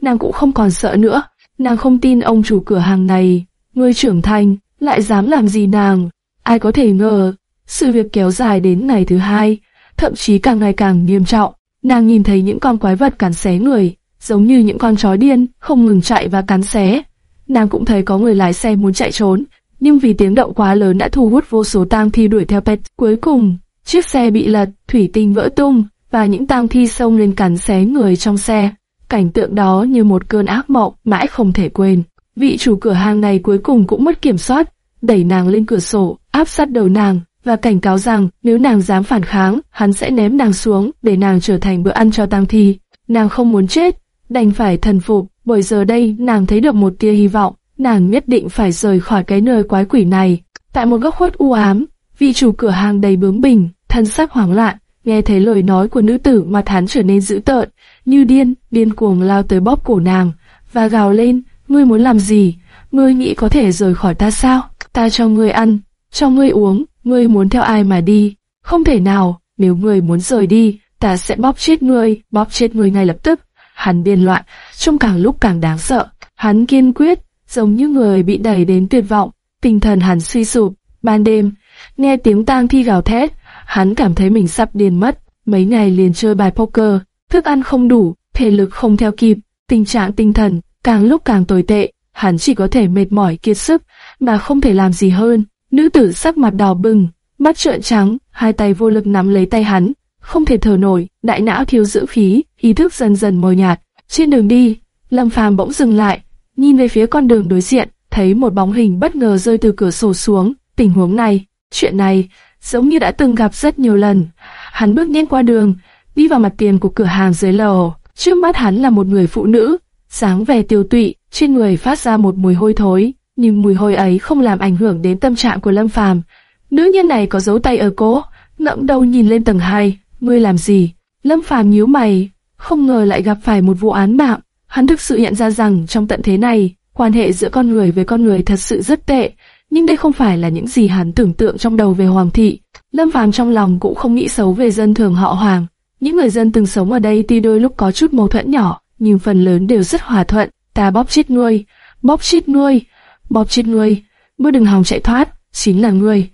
nàng cũng không còn sợ nữa. Nàng không tin ông chủ cửa hàng này, người trưởng thành, lại dám làm gì nàng. Ai có thể ngờ, sự việc kéo dài đến ngày thứ hai, thậm chí càng ngày càng nghiêm trọng. Nàng nhìn thấy những con quái vật cắn xé người, giống như những con chó điên, không ngừng chạy và cắn xé. Nàng cũng thấy có người lái xe muốn chạy trốn, nhưng vì tiếng động quá lớn đã thu hút vô số tang thi đuổi theo Pet. Cuối cùng, chiếc xe bị lật, thủy tinh vỡ tung, và những tang thi xông lên cắn xé người trong xe. Cảnh tượng đó như một cơn ác mộng, mãi không thể quên. Vị chủ cửa hàng này cuối cùng cũng mất kiểm soát, đẩy nàng lên cửa sổ, áp sát đầu nàng và cảnh cáo rằng nếu nàng dám phản kháng, hắn sẽ ném nàng xuống để nàng trở thành bữa ăn cho tang thi. Nàng không muốn chết, đành phải thần phục, bởi giờ đây nàng thấy được một tia hy vọng, nàng nhất định phải rời khỏi cái nơi quái quỷ này. Tại một góc khuất u ám, vị chủ cửa hàng đầy bướng bỉnh, thân sắc hoảng loạn, nghe thấy lời nói của nữ tử mà hắn trở nên dữ tợn, như điên, điên cuồng lao tới bóp cổ nàng, và gào lên, ngươi muốn làm gì? Ngươi nghĩ có thể rời khỏi ta sao? Ta cho ngươi ăn, cho ngươi uống, ngươi muốn theo ai mà đi? Không thể nào, nếu ngươi muốn rời đi, ta sẽ bóp chết ngươi, bóp chết ngươi ngay lập tức. Hắn điên loạn, trông càng lúc càng đáng sợ. Hắn kiên quyết, giống như người bị đẩy đến tuyệt vọng, tinh thần hắn suy sụp. Ban đêm, nghe tiếng tang thi gào thét, hắn cảm thấy mình sắp điên mất. Mấy ngày liền chơi bài poker, thức ăn không đủ, thể lực không theo kịp, tình trạng tinh thần càng lúc càng tồi tệ. Hắn chỉ có thể mệt mỏi kiệt sức, mà không thể làm gì hơn. Nữ tử sắc mặt đỏ bừng, mắt trợn trắng, hai tay vô lực nắm lấy tay hắn, không thể thở nổi, đại não thiếu dưỡng khí, ý thức dần dần mờ nhạt. Trên đường đi, Lâm Phàm bỗng dừng lại, nhìn về phía con đường đối diện, thấy một bóng hình bất ngờ rơi từ cửa sổ xuống. Tình huống này, chuyện này, giống như đã từng gặp rất nhiều lần. Hắn bước nhanh qua đường, đi vào mặt tiền của cửa hàng dưới lầu. Trước mắt hắn là một người phụ nữ, dáng vẻ tiêu tụy, trên người phát ra một mùi hôi thối, nhưng mùi hôi ấy không làm ảnh hưởng đến tâm trạng của Lâm Phàm. Nữ nhân này có dấu tay ở cổ, ngẫm đầu nhìn lên tầng 2, ngươi làm gì? Lâm Phàm nhíu mày, không ngờ lại gặp phải một vụ án mạng. Hắn thực sự nhận ra rằng trong tận thế này, quan hệ giữa con người với con người thật sự rất tệ, nhưng đây không phải là những gì hắn tưởng tượng trong đầu về Hoàng thị. Lâm Phàm trong lòng cũng không nghĩ xấu về dân thường họ Hoàng. Những người dân từng sống ở đây tuy đôi lúc có chút mâu thuẫn nhỏ, nhưng phần lớn đều rất hòa thuận. Ta bóp chết ngươi, bóp chết ngươi, bóp chết ngươi, ngươi đừng hòng chạy thoát, chính là ngươi.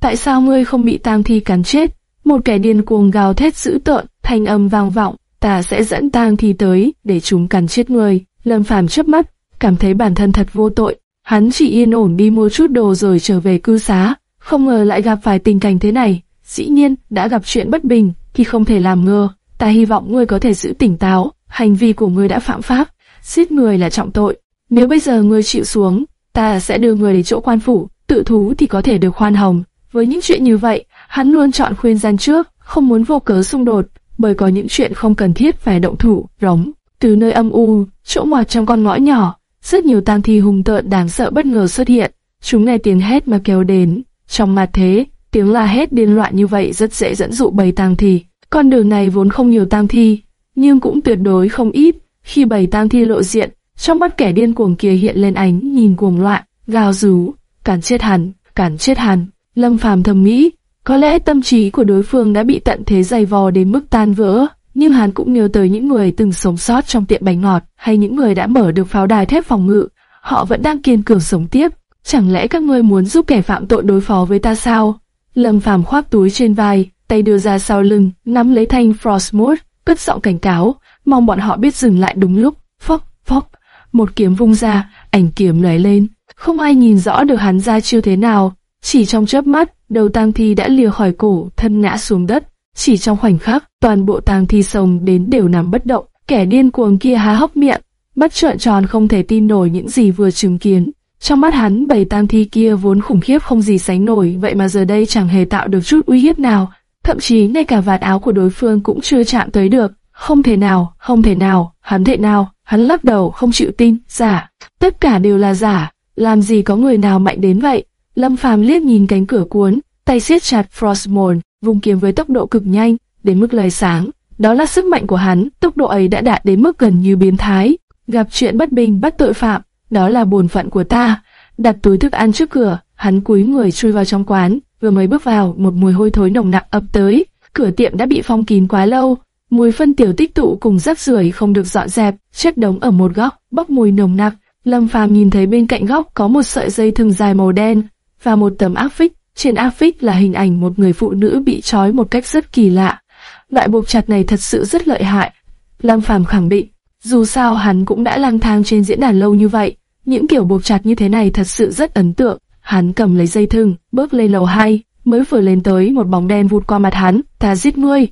Tại sao ngươi không bị tang thi cắn chết? Một kẻ điên cuồng gào thét dữ tợn, thanh âm vang vọng, ta sẽ dẫn tang thi tới để chúng cắn chết ngươi. Lâm Phàm chớp mắt, cảm thấy bản thân thật vô tội. Hắn chỉ yên ổn đi mua chút đồ rồi trở về cư xá, không ngờ lại gặp phải tình cảnh thế này. Dĩ nhiên, đã gặp chuyện bất bình thì không thể làm ngơ. Ta hy vọng ngươi có thể giữ tỉnh táo, hành vi của ngươi đã phạm pháp, giết người là trọng tội. Nếu bây giờ ngươi chịu xuống, ta sẽ đưa người đến chỗ quan phủ, tự thú thì có thể được khoan hồng. Với những chuyện như vậy, hắn luôn chọn khuyên gian trước, không muốn vô cớ xung đột, bởi có những chuyện không cần thiết phải động thủ, rống. Từ nơi âm u, chỗ ngoặt trong con ngõ nhỏ, rất nhiều tang thi hung tợn đáng sợ bất ngờ xuất hiện. Chúng nghe tiếng hét mà kéo đến. Trong mặt thế, tiếng la hét điên loạn như vậy rất dễ dẫn dụ bầy tang thi. Con đường này vốn không nhiều tang thi, nhưng cũng tuyệt đối không ít. Khi bầy tang thi lộ diện, trong mắt kẻ điên cuồng kia hiện lên ánh nhìn cuồng loạn, gào rú, cản chết hắn, cản chết hắn. Lâm Phàm thầm nghĩ, có lẽ tâm trí của đối phương đã bị tận thế dày vò đến mức tan vỡ, nhưng hắn cũng nhớ tới những người từng sống sót trong tiệm bánh ngọt, hay những người đã mở được pháo đài thép phòng ngự, họ vẫn đang kiên cường sống tiếp. Chẳng lẽ các ngươi muốn giúp kẻ phạm tội đối phó với ta sao? Lâm Phàm khoác túi trên vai, tay đưa ra sau lưng, nắm lấy thanh Frostmourne, cất giọng cảnh cáo, mong bọn họ biết dừng lại đúng lúc. Phốc, phốc, một kiếm vung ra, ảnh kiếm lóe lên, không ai nhìn rõ được hắn ra chiêu thế nào, chỉ trong chớp mắt, đầu tang thi đã lìa khỏi cổ, thân ngã xuống đất. Chỉ trong khoảnh khắc, toàn bộ tang thi sông đến đều nằm bất động. Kẻ điên cuồng kia há hốc miệng, mắt trợn tròn không thể tin nổi những gì vừa chứng kiến. Trong mắt hắn, bảy tang thi kia vốn khủng khiếp không gì sánh nổi, vậy mà giờ đây chẳng hề tạo được chút uy hiếp nào. Thậm chí ngay cả vạt áo của đối phương cũng chưa chạm tới được. Không thể nào, không thể nào, hắn thể nào, hắn lắc đầu không chịu tin, giả. Tất cả đều là giả, làm gì có người nào mạnh đến vậy. Lâm Phàm liếc nhìn cánh cửa cuốn, tay siết chặt Frostmourne, vùng kiếm với tốc độ cực nhanh, đến mức lời sáng. Đó là sức mạnh của hắn, tốc độ ấy đã đạt đến mức gần như biến thái. Gặp chuyện bất bình bắt tội phạm, đó là bổn phận của ta. Đặt túi thức ăn trước cửa, hắn cúi người chui vào trong quán, vừa mới bước vào, một mùi hôi thối nồng nặc ập tới. Cửa tiệm đã bị phong kín quá lâu, mùi phân tiểu tích tụ cùng rác rưởi không được dọn dẹp, chất đống ở một góc, bốc mùi nồng nặc. Lâm Phàm nhìn thấy bên cạnh góc có một sợi dây thừng dài màu đen, và một tấm áp phích. Trên áp phích là hình ảnh một người phụ nữ bị trói một cách rất kỳ lạ. Loại buộc chặt này thật sự rất lợi hại. Lâm Phàm khẳng định, dù sao hắn cũng đã lang thang trên diễn đàn lâu như vậy, những kiểu buộc chặt như thế này thật sự rất ấn tượng. Hắn cầm lấy dây thừng, bước lên lầu hai, mới vừa lên tới một bóng đen vụt qua mặt hắn, ta giết ngươi.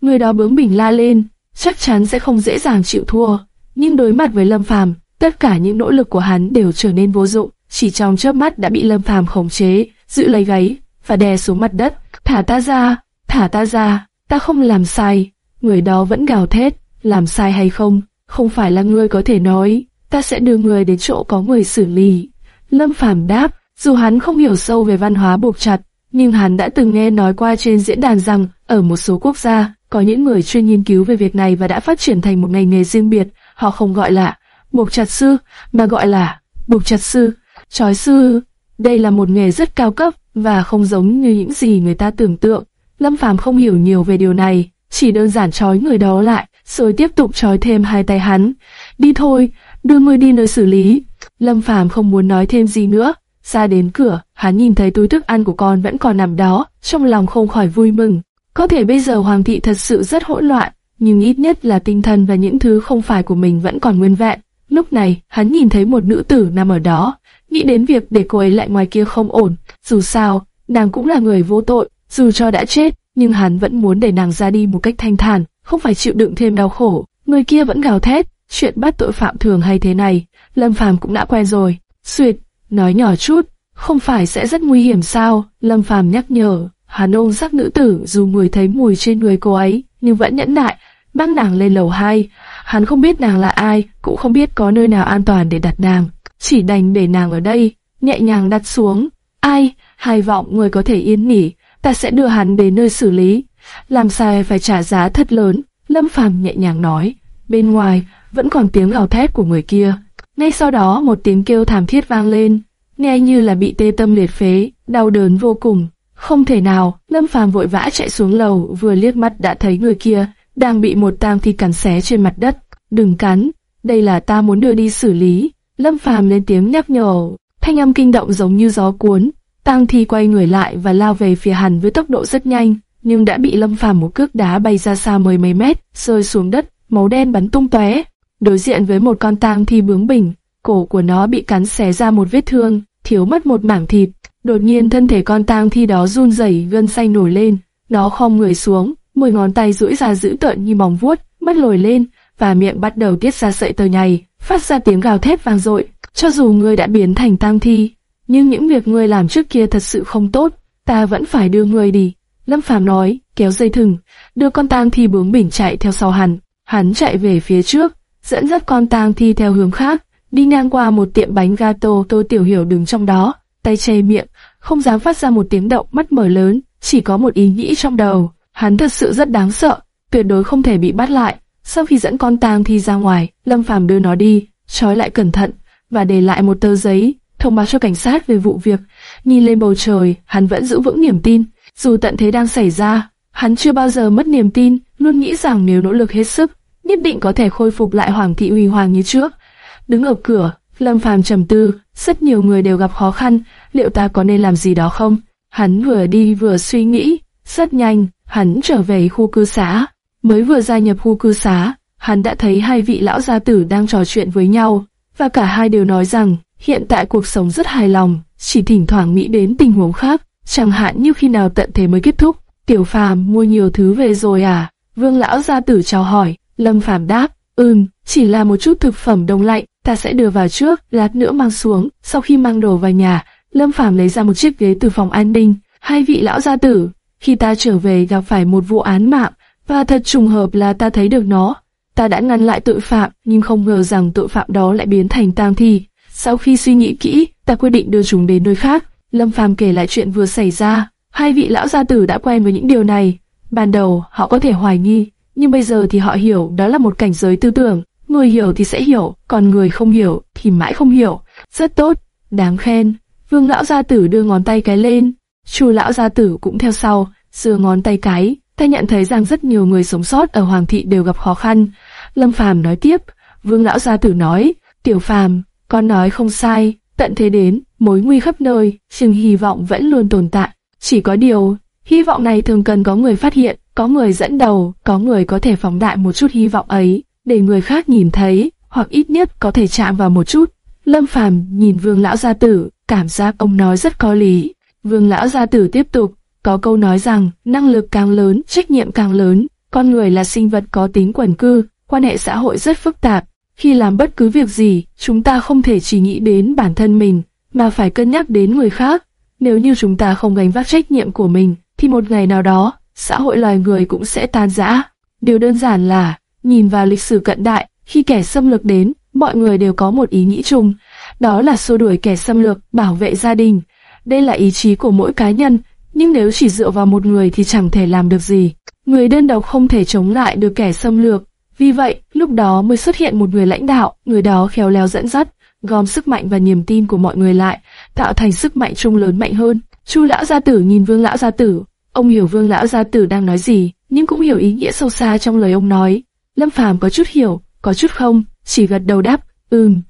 Người đó bướng bỉnh la lên, chắc chắn sẽ không dễ dàng chịu thua, nhưng đối mặt với Lâm Phàm, tất cả những nỗ lực của hắn đều trở nên vô dụng, chỉ trong chớp mắt đã bị Lâm Phàm khống chế, giữ lấy gáy và đè xuống mặt đất. Thả ta ra, thả ta ra, ta không làm sai. Người đó vẫn gào thét, làm sai hay không, không phải là ngươi có thể nói, ta sẽ đưa người đến chỗ có người xử lý. Lâm Phàm đáp, dù hắn không hiểu sâu về văn hóa buộc chặt, nhưng hắn đã từng nghe nói qua trên diễn đàn rằng ở một số quốc gia có những người chuyên nghiên cứu về việc này và đã phát triển thành một ngành nghề riêng biệt. Họ không gọi là buộc chặt sư, mà gọi là buộc chặt sư, trói sư. Đây là một nghề rất cao cấp và không giống như những gì người ta tưởng tượng. Lâm Phàm không hiểu nhiều về điều này, chỉ đơn giản trói người đó lại, rồi tiếp tục trói thêm hai tay hắn. Đi thôi, đưa ngươi đi nơi xử lý. Lâm Phàm không muốn nói thêm gì nữa. Ra đến cửa, hắn nhìn thấy túi thức ăn của con vẫn còn nằm đó, trong lòng không khỏi vui mừng. Có thể bây giờ Hoàng thị thật sự rất hỗn loạn, nhưng ít nhất là tinh thần và những thứ không phải của mình vẫn còn nguyên vẹn. Lúc này, hắn nhìn thấy một nữ tử nằm ở đó, nghĩ đến việc để cô ấy lại ngoài kia không ổn. Dù sao, nàng cũng là người vô tội, dù cho đã chết, nhưng hắn vẫn muốn để nàng ra đi một cách thanh thản, không phải chịu đựng thêm đau khổ. Người kia vẫn gào thét, chuyện bắt tội phạm thường hay thế này, Lâm Phàm cũng đã quen rồi. Xuyệt, nói nhỏ chút, không phải sẽ rất nguy hiểm sao? Lâm Phàm nhắc nhở. Hắn ôm sắc nữ tử dù người thấy mùi trên người cô ấy, nhưng vẫn nhẫn nại, mang nàng lên lầu hai. Hắn không biết nàng là ai, cũng không biết có nơi nào an toàn để đặt nàng, chỉ đành để nàng ở đây, nhẹ nhàng đặt xuống. Ai, hai vọng người có thể yên nghỉ, ta sẽ đưa hắn đến nơi xử lý. Làm sai phải trả giá thật lớn, Lâm Phàm nhẹ nhàng nói. Bên ngoài, vẫn còn tiếng gào thét của người kia. Ngay sau đó một tiếng kêu thảm thiết vang lên, nghe như là bị tê tâm liệt phế, đau đớn vô cùng. Không thể nào, Lâm Phàm vội vã chạy xuống lầu, vừa liếc mắt đã thấy người kia đang bị một tang thi cắn xé trên mặt đất. Đừng cắn, đây là ta muốn đưa đi xử lý. Lâm Phàm lên tiếng nhắc nhở, thanh âm kinh động giống như gió cuốn. Tang thi quay người lại và lao về phía hắn với tốc độ rất nhanh, nhưng đã bị Lâm Phàm một cước đá bay ra xa mười mấy mét, rơi xuống đất, máu đen bắn tung tóe. Đối diện với một con tang thi bướng bỉnh, cổ của nó bị cắn xé ra một vết thương, thiếu mất một mảng thịt. Đột nhiên thân thể con tang thi đó run rẩy, gân xanh nổi lên, nó khom người xuống, mười ngón tay duỗi ra giữ tợn như móng vuốt, mắt lồi lên và miệng bắt đầu tiết ra sợi tơ nhầy, phát ra tiếng gào thét vang dội. Cho dù ngươi đã biến thành tang thi, nhưng những việc ngươi làm trước kia thật sự không tốt, ta vẫn phải đưa ngươi đi. Lâm Phàm nói, kéo dây thừng, đưa con tang thi bướng bỉnh chạy theo sau hắn. Hắn chạy về phía trước, dẫn dắt con tang thi theo hướng khác, đi ngang qua một tiệm bánh gato. Tô Tiểu Hiểu đứng trong đó, tay che miệng, không dám phát ra một tiếng động, mắt mở lớn, chỉ có một ý nghĩ trong đầu. Hắn thật sự rất đáng sợ, tuyệt đối không thể bị bắt lại. Sau khi dẫn con tang thi ra ngoài, Lâm Phàm đưa nó đi, trói lại cẩn thận và để lại một tờ giấy thông báo cho cảnh sát về vụ việc. Nhìn lên bầu trời, hắn vẫn giữ vững niềm tin, dù tận thế đang xảy ra, hắn chưa bao giờ mất niềm tin, luôn nghĩ rằng nếu nỗ lực hết sức, nhất định có thể khôi phục lại hoàng thị uy hoàng như trước. Đứng ở cửa, Lâm Phàm trầm tư, rất nhiều người đều gặp khó khăn, liệu ta có nên làm gì đó không? Hắn vừa đi vừa suy nghĩ, rất nhanh, hắn trở về khu cư xá. Mới vừa gia nhập khu cư xá, hắn đã thấy hai vị lão gia tử đang trò chuyện với nhau, và cả hai đều nói rằng hiện tại cuộc sống rất hài lòng, chỉ thỉnh thoảng nghĩ đến tình huống khác, chẳng hạn như khi nào tận thế mới kết thúc. Tiểu Phàm mua nhiều thứ về rồi à? Vương lão gia tử chào hỏi, Lâm Phàm đáp, ừm, chỉ là một chút thực phẩm đông lạnh, ta sẽ đưa vào trước, lát nữa mang xuống. Sau khi mang đồ vào nhà, Lâm Phàm lấy ra một chiếc ghế từ phòng an ninh. Hai vị lão gia tử, khi ta trở về gặp phải một vụ án mạng, và thật trùng hợp là ta thấy được nó. Ta đã ngăn lại tội phạm, nhưng không ngờ rằng tội phạm đó lại biến thành tang thi. Sau khi suy nghĩ kỹ, ta quyết định đưa chúng đến nơi khác. Lâm Phàm kể lại chuyện vừa xảy ra. Hai vị lão gia tử đã quen với những điều này. Ban đầu, họ có thể hoài nghi, nhưng bây giờ thì họ hiểu đó là một cảnh giới tư tưởng. Người hiểu thì sẽ hiểu, còn người không hiểu thì mãi không hiểu. Rất tốt, đáng khen. Vương lão gia tử đưa ngón tay cái lên, Chu lão gia tử cũng theo sau, giơ ngón tay cái. Ta nhận thấy rằng rất nhiều người sống sót ở Hoàng thị đều gặp khó khăn. Lâm Phàm nói tiếp, Vương lão gia tử nói, Tiểu Phàm, con nói không sai, tận thế đến, mối nguy khắp nơi, nhưng hy vọng vẫn luôn tồn tại. Chỉ có điều, hy vọng này thường cần có người phát hiện, có người dẫn đầu, có người có thể phóng đại một chút hy vọng ấy, để người khác nhìn thấy, hoặc ít nhất có thể chạm vào một chút. Lâm Phàm nhìn Vương lão gia tử, cảm giác ông nói rất có lý. Vương lão gia tử tiếp tục, có câu nói rằng, năng lực càng lớn, trách nhiệm càng lớn, con người là sinh vật có tính quần cư, quan hệ xã hội rất phức tạp. Khi làm bất cứ việc gì, chúng ta không thể chỉ nghĩ đến bản thân mình, mà phải cân nhắc đến người khác. Nếu như chúng ta không gánh vác trách nhiệm của mình, thì một ngày nào đó, xã hội loài người cũng sẽ tan rã. Điều đơn giản là, nhìn vào lịch sử cận đại, khi kẻ xâm lược đến, mọi người đều có một ý nghĩ chung, đó là xua đuổi kẻ xâm lược, bảo vệ gia đình. Đây là ý chí của mỗi cá nhân, nhưng nếu chỉ dựa vào một người thì chẳng thể làm được gì. Người đơn độc không thể chống lại được kẻ xâm lược. Vì vậy, lúc đó mới xuất hiện một người lãnh đạo, người đó khéo léo dẫn dắt, gom sức mạnh và niềm tin của mọi người lại, tạo thành sức mạnh chung lớn mạnh hơn. Chu lão gia tử nhìn Vương lão gia tử, ông hiểu Vương lão gia tử đang nói gì, nhưng cũng hiểu ý nghĩa sâu xa trong lời ông nói. Lâm Phàm có chút hiểu, có chút không, chỉ gật đầu đáp, ừm.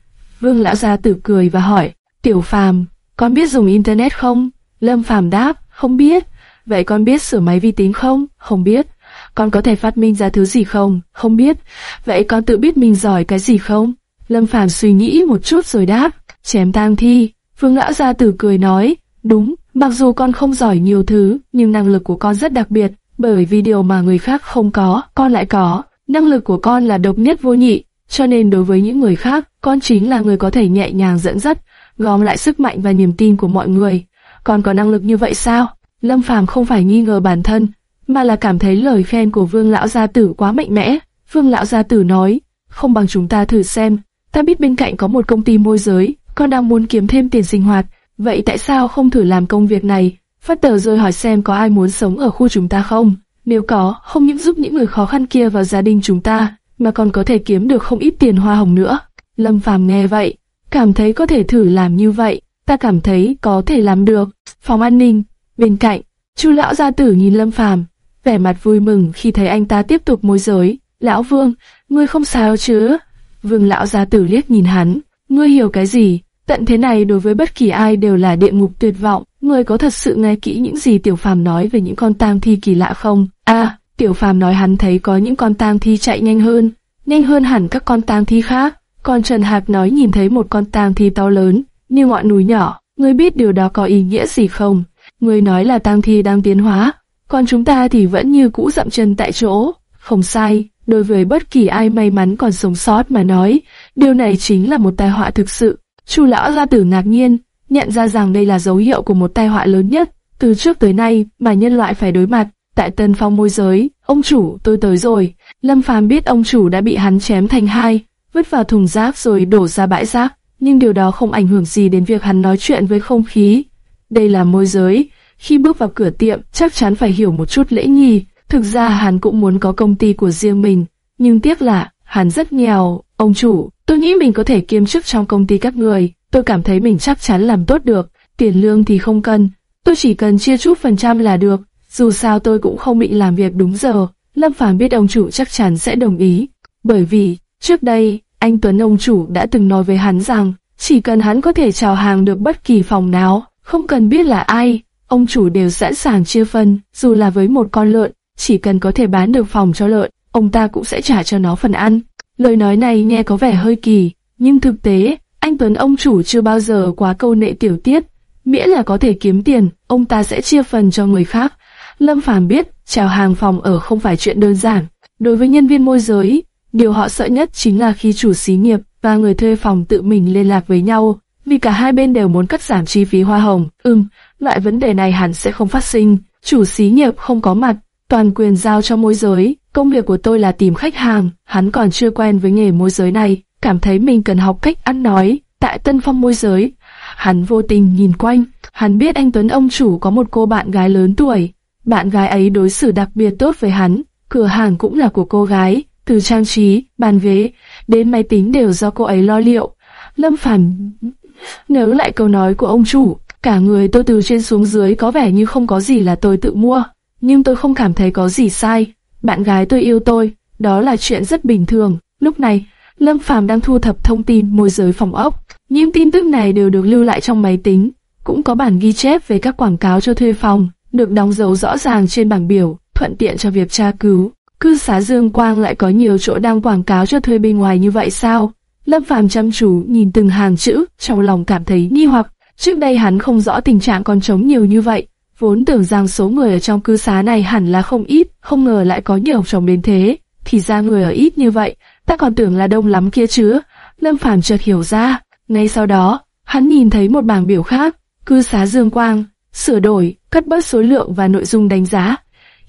Vương lão gia tử cười và hỏi, Tiểu Phàm, con biết dùng internet không? Lâm Phàm đáp, không biết. Vậy con biết sửa máy vi tính không? Không biết. Con có thể phát minh ra thứ gì không? Không biết. Vậy con tự biết mình giỏi cái gì không? Lâm Phàm suy nghĩ một chút rồi đáp, chém tang thi. Vương lão gia tử cười nói, đúng, mặc dù con không giỏi nhiều thứ, nhưng năng lực của con rất đặc biệt, bởi vì điều mà người khác không có, con lại có. Năng lực của con là độc nhất vô nhị, cho nên đối với những người khác, con chính là người có thể nhẹ nhàng dẫn dắt, gom lại sức mạnh và niềm tin của mọi người còn có năng lực như vậy sao? Lâm Phàm không phải nghi ngờ bản thân, mà là cảm thấy lời khen của Vương lão gia tử quá mạnh mẽ. Vương lão gia tử nói, không bằng chúng ta thử xem. Ta biết bên cạnh có một công ty môi giới, con đang muốn kiếm thêm tiền sinh hoạt, vậy tại sao không thử làm công việc này? Phát tờ rồi hỏi xem có ai muốn sống ở khu chúng ta không? Nếu có, không những giúp những người khó khăn kia vào gia đình chúng ta, mà còn có thể kiếm được không ít tiền hoa hồng nữa. Lâm Phàm nghe vậy, cảm thấy có thể thử làm như vậy, ta cảm thấy có thể làm được. Phòng an ninh, bên cạnh, Chu lão gia tử nhìn Lâm Phàm, vẻ mặt vui mừng khi thấy anh ta tiếp tục môi giới. Lão Vương, ngươi không sao chứ? Vương lão gia tử liếc nhìn hắn, ngươi hiểu cái gì? Tận thế này đối với bất kỳ ai đều là địa ngục tuyệt vọng. Ngươi có thật sự nghe kỹ những gì Tiểu Phàm nói về những con tang thi kỳ lạ không? A, Tiểu Phàm nói hắn thấy có những con tang thi chạy nhanh hơn, nhanh hơn hẳn các con tang thi khác. Còn Trần Hạc nói nhìn thấy một con tang thi to lớn, như ngọn núi nhỏ. Ngươi biết điều đó có ý nghĩa gì không? Ngươi nói là tang thi đang tiến hóa, còn chúng ta thì vẫn như cũ dậm chân tại chỗ. Không sai, đối với bất kỳ ai may mắn còn sống sót mà nói, điều này chính là một tai họa thực sự. Chu lão gia tử ngạc nhiên, nhận ra rằng đây là dấu hiệu của một tai họa lớn nhất từ trước tới nay mà nhân loại phải đối mặt. Tại Tân Phong môi giới, ông chủ, tôi tới rồi. Lâm Phàm biết ông chủ đã bị hắn chém thành hai, vứt vào thùng rác rồi đổ ra bãi rác, nhưng điều đó không ảnh hưởng gì đến việc hắn nói chuyện với không khí. Đây là môi giới, khi bước vào cửa tiệm chắc chắn phải hiểu một chút lễ nghi. Thực ra hắn cũng muốn có công ty của riêng mình, nhưng tiếc là hắn rất nghèo. Ông chủ, tôi nghĩ mình có thể kiêm chức trong công ty các người. Tôi cảm thấy mình chắc chắn làm tốt được. Tiền lương thì không cần, tôi chỉ cần chia chút phần trăm là được. Dù sao tôi cũng không bị làm việc đúng giờ. Lâm Phàm biết ông chủ chắc chắn sẽ đồng ý, bởi vì trước đây anh Tuấn ông chủ đã từng nói với hắn rằng chỉ cần hắn có thể chào hàng được bất kỳ phòng nào, không cần biết là ai, ông chủ đều sẵn sàng chia phân, dù là với một con lợn, chỉ cần có thể bán được phòng cho lợn, ông ta cũng sẽ trả cho nó phần ăn. Lời nói này nghe có vẻ hơi kỳ, nhưng thực tế, anh Tuấn ông chủ chưa bao giờ quá câu nệ tiểu tiết, miễn là có thể kiếm tiền, ông ta sẽ chia phần cho người khác. Lâm Phàm biết, chào hàng phòng ở không phải chuyện đơn giản. Đối với nhân viên môi giới, điều họ sợ nhất chính là khi chủ xí nghiệp và người thuê phòng tự mình liên lạc với nhau, vì cả hai bên đều muốn cắt giảm chi phí hoa hồng. Ừm, loại vấn đề này hẳn sẽ không phát sinh. Chủ xí nghiệp không có mặt, toàn quyền giao cho môi giới. Công việc của tôi là tìm khách hàng, hắn còn chưa quen với nghề môi giới này, cảm thấy mình cần học cách ăn nói. Tại Tân Phong môi giới, hắn vô tình nhìn quanh, hắn biết anh Tuấn ông chủ có một cô bạn gái lớn tuổi. Bạn gái ấy đối xử đặc biệt tốt với hắn, cửa hàng cũng là của cô gái, từ trang trí, bàn ghế, đến máy tính đều do cô ấy lo liệu. Lâm Phàm nhớ lại câu nói của ông chủ, cả người tôi từ trên xuống dưới có vẻ như không có gì là tôi tự mua, nhưng tôi không cảm thấy có gì sai. Bạn gái tôi yêu tôi, đó là chuyện rất bình thường. Lúc này, Lâm Phàm đang thu thập thông tin môi giới phòng ốc. Những tin tức này đều được lưu lại trong máy tính, cũng có bản ghi chép về các quảng cáo cho thuê phòng, được đóng dấu rõ ràng trên bảng biểu, thuận tiện cho việc tra cứu. Cư xá Dương Quang lại có nhiều chỗ đang quảng cáo cho thuê bên ngoài như vậy sao? Lâm Phàm chăm chú nhìn từng hàng chữ, trong lòng cảm thấy nghi hoặc. Trước đây hắn không rõ tình trạng con trống nhiều như vậy, vốn tưởng rằng số người ở trong cư xá này hẳn là không ít, không ngờ lại có nhiều chồng đến thế. Thì ra người ở ít như vậy, ta còn tưởng là đông lắm kia chứ. Lâm Phàm chợt hiểu ra, ngay sau đó, hắn nhìn thấy một bảng biểu khác, cư xá Dương Quang, sửa đổi, cắt bớt số lượng và nội dung đánh giá.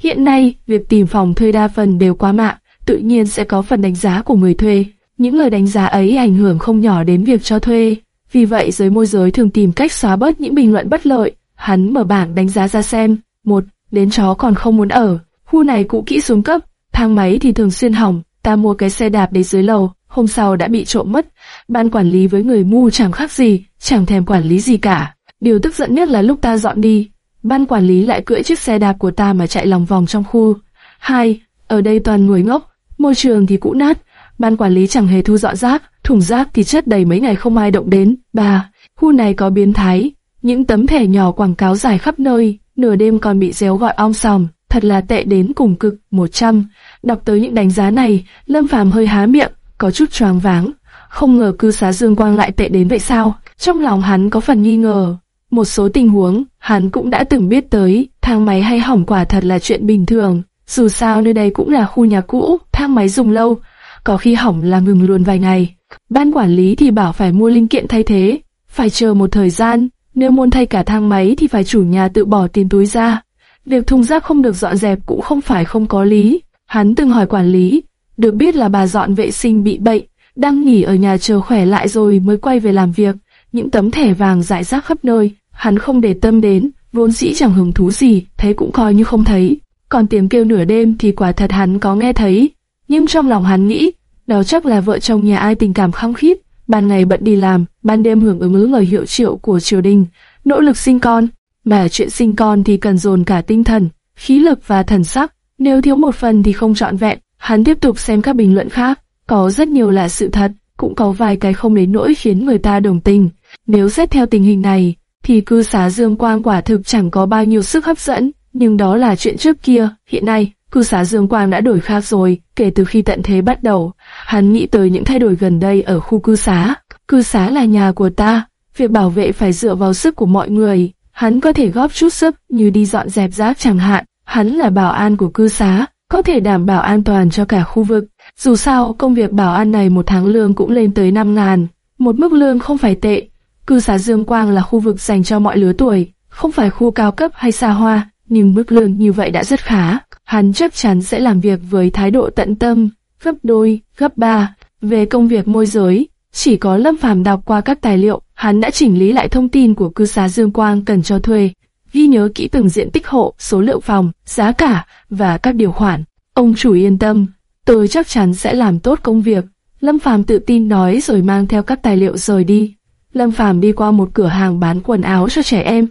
Hiện nay, việc tìm phòng thuê đa phần đều qua mạng, tự nhiên sẽ có phần đánh giá của người thuê. Những lời đánh giá ấy ảnh hưởng không nhỏ đến việc cho thuê. Vì vậy giới môi giới thường tìm cách xóa bớt những bình luận bất lợi. Hắn mở bảng đánh giá ra xem. Một, đến chó còn không muốn ở. Khu này cũ kỹ xuống cấp, thang máy thì thường xuyên hỏng. Ta mua cái xe đạp để dưới lầu, hôm sau đã bị trộm mất. Ban quản lý với người mua chẳng khác gì, chẳng thèm quản lý gì cả. Điều tức giận nhất là lúc ta dọn đi, ban quản lý lại cưỡi chiếc xe đạp của ta mà chạy lòng vòng trong khu. Hai, ở đây toàn người ngốc, môi trường thì cũ nát, ban quản lý chẳng hề thu dọn rác, thùng rác thì chất đầy mấy ngày không ai động đến. Ba, khu này có biến thái, những tấm thẻ nhỏ quảng cáo dài khắp nơi, nửa đêm còn bị réo gọi om sòm, thật là tệ đến cùng cực. 100. Đọc tới những đánh giá này, Lâm Phàm hơi há miệng, có chút choáng váng. Không ngờ cư xá Dương Quang lại tệ đến vậy sao? Trong lòng hắn có phần nghi ngờ. Một số tình huống, hắn cũng đã từng biết tới, thang máy hay hỏng quả thật là chuyện bình thường. Dù sao nơi đây cũng là khu nhà cũ, thang máy dùng lâu, có khi hỏng là ngừng luôn vài ngày. Ban quản lý thì bảo phải mua linh kiện thay thế, phải chờ một thời gian, nếu muốn thay cả thang máy thì phải chủ nhà tự bỏ tiền túi ra. Việc thùng rác không được dọn dẹp cũng không phải không có lý. Hắn từng hỏi quản lý, được biết là bà dọn vệ sinh bị bệnh, đang nghỉ ở nhà chờ khỏe lại rồi mới quay về làm việc. Những tấm thẻ vàng rải rác khắp nơi, hắn không để tâm đến, vốn dĩ chẳng hứng thú gì, thấy cũng coi như không thấy. Còn tiếng kêu nửa đêm thì quả thật hắn có nghe thấy, nhưng trong lòng hắn nghĩ, đó chắc là vợ chồng nhà ai tình cảm khăng khít, ban ngày bận đi làm, ban đêm hưởng ứng lời hiệu triệu của triều đình, nỗ lực sinh con, mà chuyện sinh con thì cần dồn cả tinh thần, khí lực và thần sắc, nếu thiếu một phần thì không trọn vẹn. Hắn tiếp tục xem các bình luận khác, có rất nhiều là sự thật, cũng có vài cái không đến nỗi khiến người ta đồng tình. Nếu xét theo tình hình này, thì cư xá Dương Quang quả thực chẳng có bao nhiêu sức hấp dẫn, nhưng đó là chuyện trước kia, hiện nay, cư xá Dương Quang đã đổi khác rồi, kể từ khi tận thế bắt đầu. Hắn nghĩ tới những thay đổi gần đây ở khu cư xá. Cư xá là nhà của ta, việc bảo vệ phải dựa vào sức của mọi người. Hắn có thể góp chút sức như đi dọn dẹp rác chẳng hạn. Hắn là bảo an của cư xá, có thể đảm bảo an toàn cho cả khu vực. Dù sao, công việc bảo an này một tháng lương cũng lên tới 5 ngàn. Một mức lương không phải tệ, Cư xá Dương Quang là khu vực dành cho mọi lứa tuổi, không phải khu cao cấp hay xa hoa, nhưng mức lương như vậy đã rất khá. Hắn chắc chắn sẽ làm việc với thái độ tận tâm, gấp đôi, gấp ba. Về công việc môi giới, chỉ có Lâm Phàm đọc qua các tài liệu, hắn đã chỉnh lý lại thông tin của cư xá Dương Quang cần cho thuê, ghi nhớ kỹ từng diện tích hộ, số lượng phòng, giá cả và các điều khoản. Ông chủ yên tâm, tôi chắc chắn sẽ làm tốt công việc. Lâm Phàm tự tin nói rồi mang theo các tài liệu rời đi. Lâm Phàm đi qua một cửa hàng bán quần áo cho trẻ em.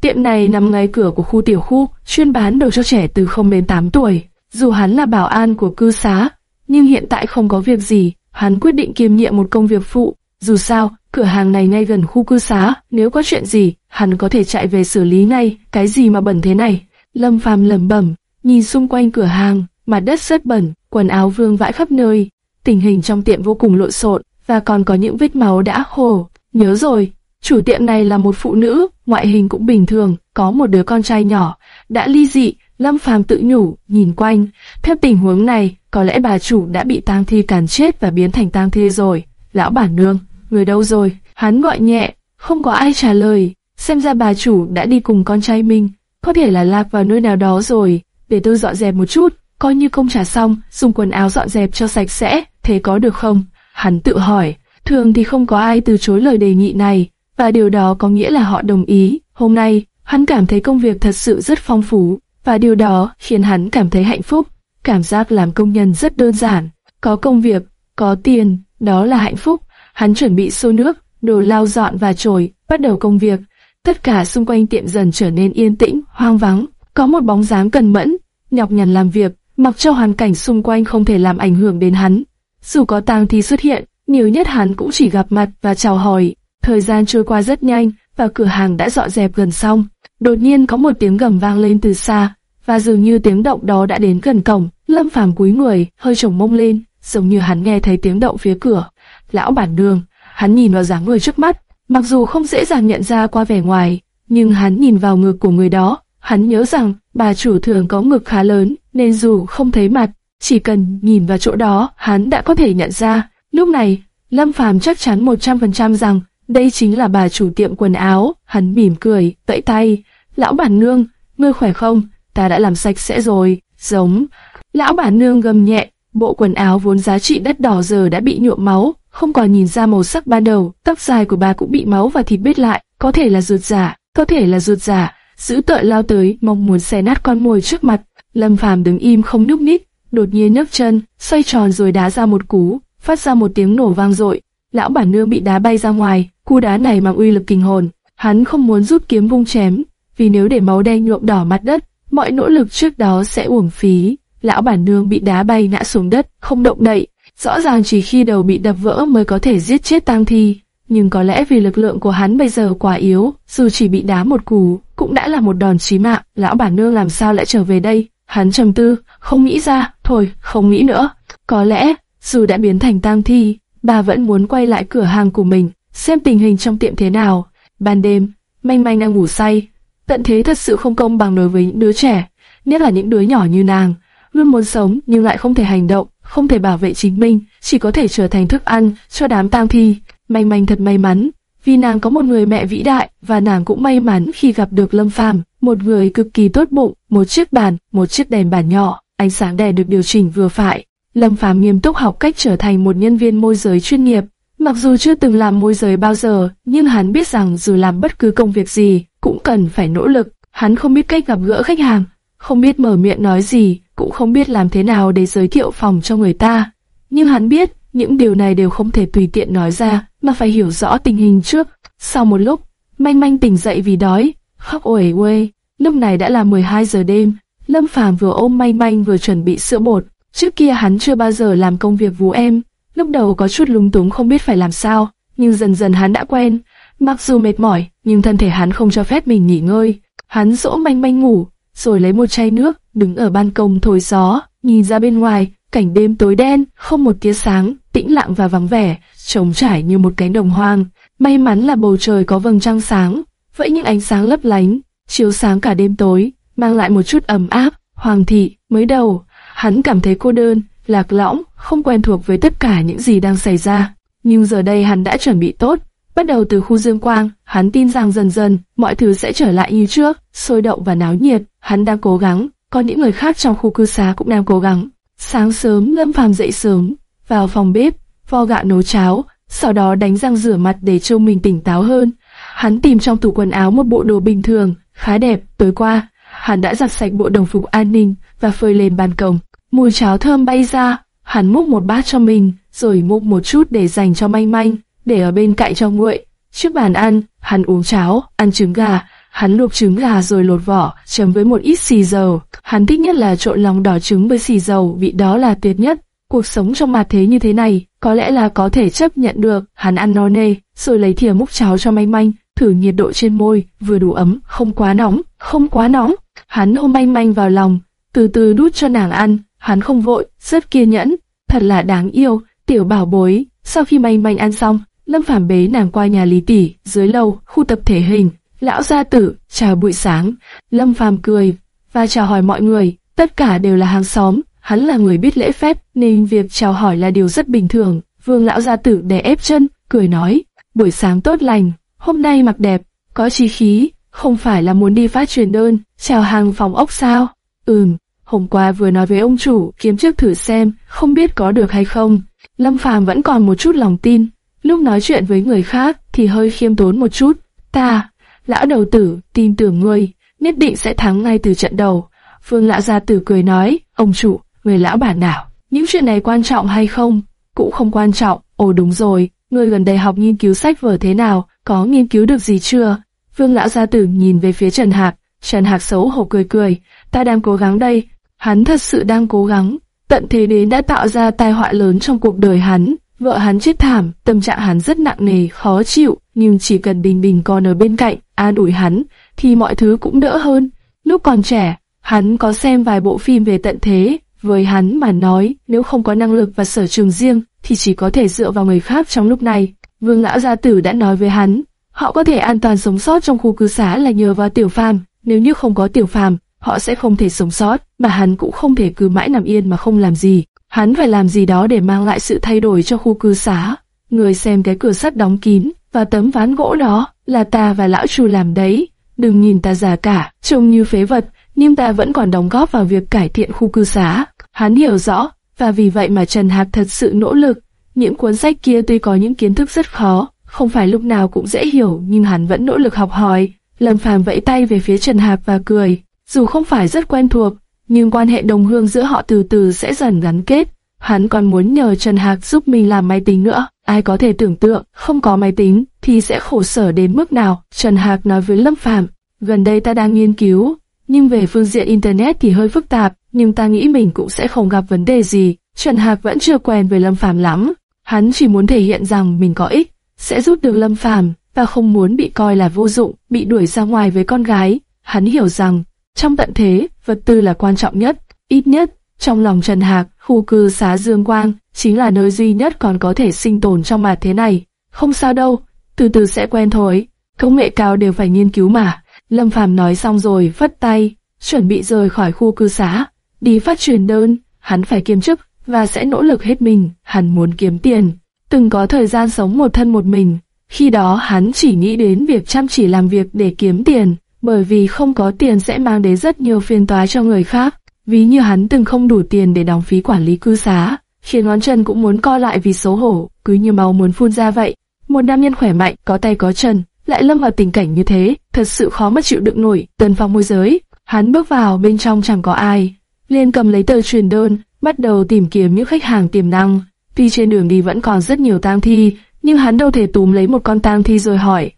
Tiệm này nằm ngay cửa của khu tiểu khu, chuyên bán đồ cho trẻ từ 0 đến 8 tuổi. Dù hắn là bảo an của cư xá, nhưng hiện tại không có việc gì, hắn quyết định kiêm nhiệm một công việc phụ. Dù sao, cửa hàng này ngay gần khu cư xá, nếu có chuyện gì, hắn có thể chạy về xử lý ngay, cái gì mà bẩn thế này. Lâm Phàm lẩm bẩm, nhìn xung quanh cửa hàng, mặt đất rất bẩn, quần áo vương vãi khắp nơi. Tình hình trong tiệm vô cùng lộn xộn, và còn có những vết máu đã khô. Nhớ rồi, chủ tiệm này là một phụ nữ, ngoại hình cũng bình thường, có một đứa con trai nhỏ, đã ly dị, Lâm Phàm tự nhủ, nhìn quanh, theo tình huống này, có lẽ bà chủ đã bị tang thi càn chết và biến thành tang thi rồi. Lão bản nương, người đâu rồi? Hắn gọi nhẹ, không có ai trả lời, xem ra bà chủ đã đi cùng con trai mình, có thể là lạc vào nơi nào đó rồi, để tôi dọn dẹp một chút, coi như công trả xong, dùng quần áo dọn dẹp cho sạch sẽ, thế có được không? Hắn tự hỏi, Thường thì không có ai từ chối lời đề nghị này, và điều đó có nghĩa là họ đồng ý. Hôm nay, hắn cảm thấy công việc thật sự rất phong phú, và điều đó khiến hắn cảm thấy hạnh phúc. Cảm giác làm công nhân rất đơn giản, có công việc, có tiền, đó là hạnh phúc. Hắn chuẩn bị xô nước, đồ lau dọn và chổi, bắt đầu công việc. Tất cả xung quanh tiệm dần trở nên yên tĩnh, hoang vắng. Có một bóng dáng cần mẫn, nhọc nhằn làm việc, mặc cho hoàn cảnh xung quanh không thể làm ảnh hưởng đến hắn. Dù có tang thi xuất hiện, nhiều nhất hắn cũng chỉ gặp mặt và chào hỏi. Thời gian trôi qua rất nhanh, và cửa hàng đã dọn dẹp gần xong. Đột nhiên có một tiếng gầm vang lên từ xa, và dường như tiếng động đó đã đến gần cổng. Lâm Phàm cúi người, hơi trồng mông lên, giống như hắn nghe thấy tiếng động phía cửa. Lão bản đường, hắn nhìn vào dáng người trước mắt, mặc dù không dễ dàng nhận ra qua vẻ ngoài, nhưng hắn nhìn vào ngực của người đó, hắn nhớ rằng bà chủ thường có ngực khá lớn, nên dù không thấy mặt, chỉ cần nhìn vào chỗ đó, hắn đã có thể nhận ra. Lúc này, Lâm Phàm chắc chắn 100% rằng đây chính là bà chủ tiệm quần áo. Hắn mỉm cười, tẫy tay, lão bản nương, ngươi khỏe không? Ta đã làm sạch sẽ rồi. Giống. Lão bản nương gầm nhẹ, bộ quần áo vốn giá trị đất đỏ giờ đã bị nhuộm máu, không còn nhìn ra màu sắc ban đầu. Tóc dài của bà cũng bị máu và thịt bết lại, có thể là ruột giả, có thể là ruột giả. Giữ tợn lao tới, mong muốn xé nát con mồi trước mặt. Lâm Phàm đứng im không nhúc nhích, đột nhiên nhấc chân, xoay tròn rồi đá ra một cú, phát ra một tiếng nổ vang dội. Lão bản nương bị đá bay ra ngoài, cú đá này mang uy lực kinh hồn. Hắn không muốn rút kiếm vung chém, vì nếu để máu đen nhuộm đỏ mặt đất, mọi nỗ lực trước đó sẽ uổng phí. Lão bản nương bị đá bay ngã xuống đất, không động đậy. Rõ ràng chỉ khi đầu bị đập vỡ mới có thể giết chết tang thi. Nhưng có lẽ vì lực lượng của hắn bây giờ quá yếu, dù chỉ bị đá một cú, cũng đã là một đòn chí mạng. Lão bản nương làm sao lại trở về đây? Hắn trầm tư, không nghĩ ra, thôi, không nghĩ nữa. Có lẽ, dù đã biến thành tang thi, bà vẫn muốn quay lại cửa hàng của mình, xem tình hình trong tiệm thế nào. Ban đêm, manh manh đang ngủ say. Tận thế thật sự không công bằng đối với những đứa trẻ, nhất là những đứa nhỏ như nàng, luôn muốn sống nhưng lại không thể hành động, không thể bảo vệ chính mình, chỉ có thể trở thành thức ăn cho đám tang thi. Manh manh thật may mắn, vì nàng có một người mẹ vĩ đại và nàng cũng may mắn khi gặp được Lâm Phàm, một người cực kỳ tốt bụng, một chiếc bàn, một chiếc đèn bàn nhỏ, ánh sáng đèn được điều chỉnh vừa phải. Lâm Phàm nghiêm túc học cách trở thành một nhân viên môi giới chuyên nghiệp. Mặc dù chưa từng làm môi giới bao giờ, nhưng hắn biết rằng dù làm bất cứ công việc gì, cũng cần phải nỗ lực. Hắn không biết cách gặp gỡ khách hàng, không biết mở miệng nói gì, cũng không biết làm thế nào để giới thiệu phòng cho người ta. Nhưng hắn biết, những điều này đều không thể tùy tiện nói ra, mà phải hiểu rõ tình hình trước. Sau một lúc, manh manh tỉnh dậy vì đói, khóc ủi quê. Lúc này đã là 12 giờ đêm, Lâm Phàm vừa ôm manh manh vừa chuẩn bị sữa bột. Trước kia hắn chưa bao giờ làm công việc vú em, lúc đầu có chút lúng túng không biết phải làm sao, nhưng dần dần hắn đã quen. Mặc dù mệt mỏi, nhưng thân thể hắn không cho phép mình nghỉ ngơi. Hắn dỗ manh manh ngủ, rồi lấy một chai nước, đứng ở ban công thổi gió, nhìn ra bên ngoài, cảnh đêm tối đen, không một tia sáng, tĩnh lặng và vắng vẻ, trống trải như một cánh đồng hoang. May mắn là bầu trời có vầng trăng sáng, vậy những ánh sáng lấp lánh, chiếu sáng cả đêm tối, mang lại một chút ấm áp. Hoàng thị, mới đầu, hắn cảm thấy cô đơn, lạc lõng, không quen thuộc với tất cả những gì đang xảy ra. Nhưng giờ đây hắn đã chuẩn bị tốt. Bắt đầu từ khu dương quang, hắn tin rằng dần dần, mọi thứ sẽ trở lại như trước, sôi động và náo nhiệt. Hắn đang cố gắng, còn những người khác trong khu cư xá cũng đang cố gắng. Sáng sớm, Lâm Phàm dậy sớm, vào phòng bếp, vo gạo nấu cháo, sau đó đánh răng rửa mặt để trông mình tỉnh táo hơn. Hắn tìm trong tủ quần áo một bộ đồ bình thường, khá đẹp, tối qua, hắn đã giặt sạch bộ đồng phục an ninh và phơi lên ban công. Mùi cháo thơm bay ra, hắn múc một bát cho mình, rồi múc một chút để dành cho manh manh, để ở bên cạnh cho nguội. Trước bàn ăn, hắn uống cháo, ăn trứng gà, hắn luộc trứng gà rồi lột vỏ, chấm với một ít xì dầu. Hắn thích nhất là trộn lòng đỏ trứng với xì dầu, vị đó là tuyệt nhất. Cuộc sống trong mặt thế như thế này, có lẽ là có thể chấp nhận được. Hắn ăn no nê, rồi lấy thìa múc cháo cho manh manh, thử nhiệt độ trên môi, vừa đủ ấm, không quá nóng, không quá nóng. Hắn ôm manh manh vào lòng, từ từ đút cho nàng ăn, hắn không vội, rất kiên nhẫn, thật là đáng yêu, tiểu bảo bối. Sau khi manh manh ăn xong, Lâm Phàm bế nàng qua nhà Lý Tỷ, dưới lầu, khu tập thể hình. Lão gia tử, chào buổi sáng. Lâm Phàm cười và chào hỏi mọi người, tất cả đều là hàng xóm. Hắn là người biết lễ phép, nên việc chào hỏi là điều rất bình thường. Vương lão gia tử đè ép chân, cười nói, buổi sáng tốt lành, hôm nay mặc đẹp, có chi khí, không phải là muốn đi phát truyền đơn, chào hàng phòng ốc sao? Ừm, hôm qua vừa nói với ông chủ, kiếm trước thử xem, không biết có được hay không. Lâm Phàm vẫn còn một chút lòng tin, lúc nói chuyện với người khác thì hơi khiêm tốn một chút. Ta, lão đầu tử, tin tưởng ngươi, nhất định sẽ thắng ngay từ trận đầu. Phương lão gia tử cười nói, ông chủ, người lão bản nào, những chuyện này quan trọng hay không? Cũng không quan trọng, ồ đúng rồi, ngươi gần đây học nghiên cứu sách vở thế nào, có nghiên cứu được gì chưa? Phương lão gia tử nhìn về phía Trần Hạc, Trần Hạc xấu hổ cười cười, ta đang cố gắng đây, hắn thật sự đang cố gắng. Tận thế đến đã tạo ra tai họa lớn trong cuộc đời hắn, vợ hắn chết thảm, tâm trạng hắn rất nặng nề, khó chịu, nhưng chỉ cần Bình Bình còn ở bên cạnh, an ủi hắn, thì mọi thứ cũng đỡ hơn. Lúc còn trẻ, hắn có xem vài bộ phim về tận thế, với hắn mà nói, nếu không có năng lực và sở trường riêng, thì chỉ có thể dựa vào người khác trong lúc này. Vương lão gia tử đã nói với hắn, họ có thể an toàn sống sót trong khu cư xá là nhờ vào tiểu phàm, nếu như không có tiểu phàm, họ sẽ không thể sống sót, mà hắn cũng không thể cứ mãi nằm yên mà không làm gì. Hắn phải làm gì đó để mang lại sự thay đổi cho khu cư xá. Người xem cái cửa sắt đóng kín, và tấm ván gỗ đó, là ta và lão chu làm đấy. Đừng nhìn ta già cả, trông như phế vật, nhưng ta vẫn còn đóng góp vào việc cải thiện khu cư xá. Hắn hiểu rõ, và vì vậy mà Trần Hạc thật sự nỗ lực. Những cuốn sách kia tuy có những kiến thức rất khó, không phải lúc nào cũng dễ hiểu, nhưng hắn vẫn nỗ lực học hỏi. Lâm Phàm vẫy tay về phía Trần Hạc và cười, dù không phải rất quen thuộc, nhưng quan hệ đồng hương giữa họ từ từ sẽ dần gắn kết. Hắn còn muốn nhờ Trần Hạc giúp mình làm máy tính nữa. Ai có thể tưởng tượng, không có máy tính thì sẽ khổ sở đến mức nào. Trần Hạc nói với Lâm Phàm, gần đây ta đang nghiên cứu, nhưng về phương diện Internet thì hơi phức tạp, nhưng ta nghĩ mình cũng sẽ không gặp vấn đề gì. Trần Hạc vẫn chưa quen với Lâm Phàm lắm. Hắn chỉ muốn thể hiện rằng mình có ích, sẽ giúp được Lâm Phàm và không muốn bị coi là vô dụng, bị đuổi ra ngoài với con gái. Hắn hiểu rằng, trong tận thế, vật tư là quan trọng nhất, ít nhất, trong lòng Trần Hạc, khu cư xá Dương Quang, chính là nơi duy nhất còn có thể sinh tồn trong mặt thế này. Không sao đâu, từ từ sẽ quen thôi, công nghệ cao đều phải nghiên cứu mà. Lâm Phàm nói xong rồi vất tay, chuẩn bị rời khỏi khu cư xá, đi phát truyền đơn, hắn phải kiêm chức và sẽ nỗ lực hết mình, hắn muốn kiếm tiền. Từng có thời gian sống một thân một mình, khi đó hắn chỉ nghĩ đến việc chăm chỉ làm việc để kiếm tiền, bởi vì không có tiền sẽ mang đến rất nhiều phiền toái cho người khác. Ví như hắn từng không đủ tiền để đóng phí quản lý cư xá, khiến ngón chân cũng muốn co lại vì xấu hổ, cứ như máu muốn phun ra vậy. Một nam nhân khỏe mạnh, có tay có chân, lại lâm vào tình cảnh như thế, thật sự khó mà chịu đựng nổi. Tần Phong môi giới, hắn bước vào bên trong chẳng có ai, liền cầm lấy tờ truyền đơn, bắt đầu tìm kiếm những khách hàng tiềm năng. Tuy trên đường đi vẫn còn rất nhiều tang thi, nhưng hắn đâu thể túm lấy một con tang thi rồi hỏi,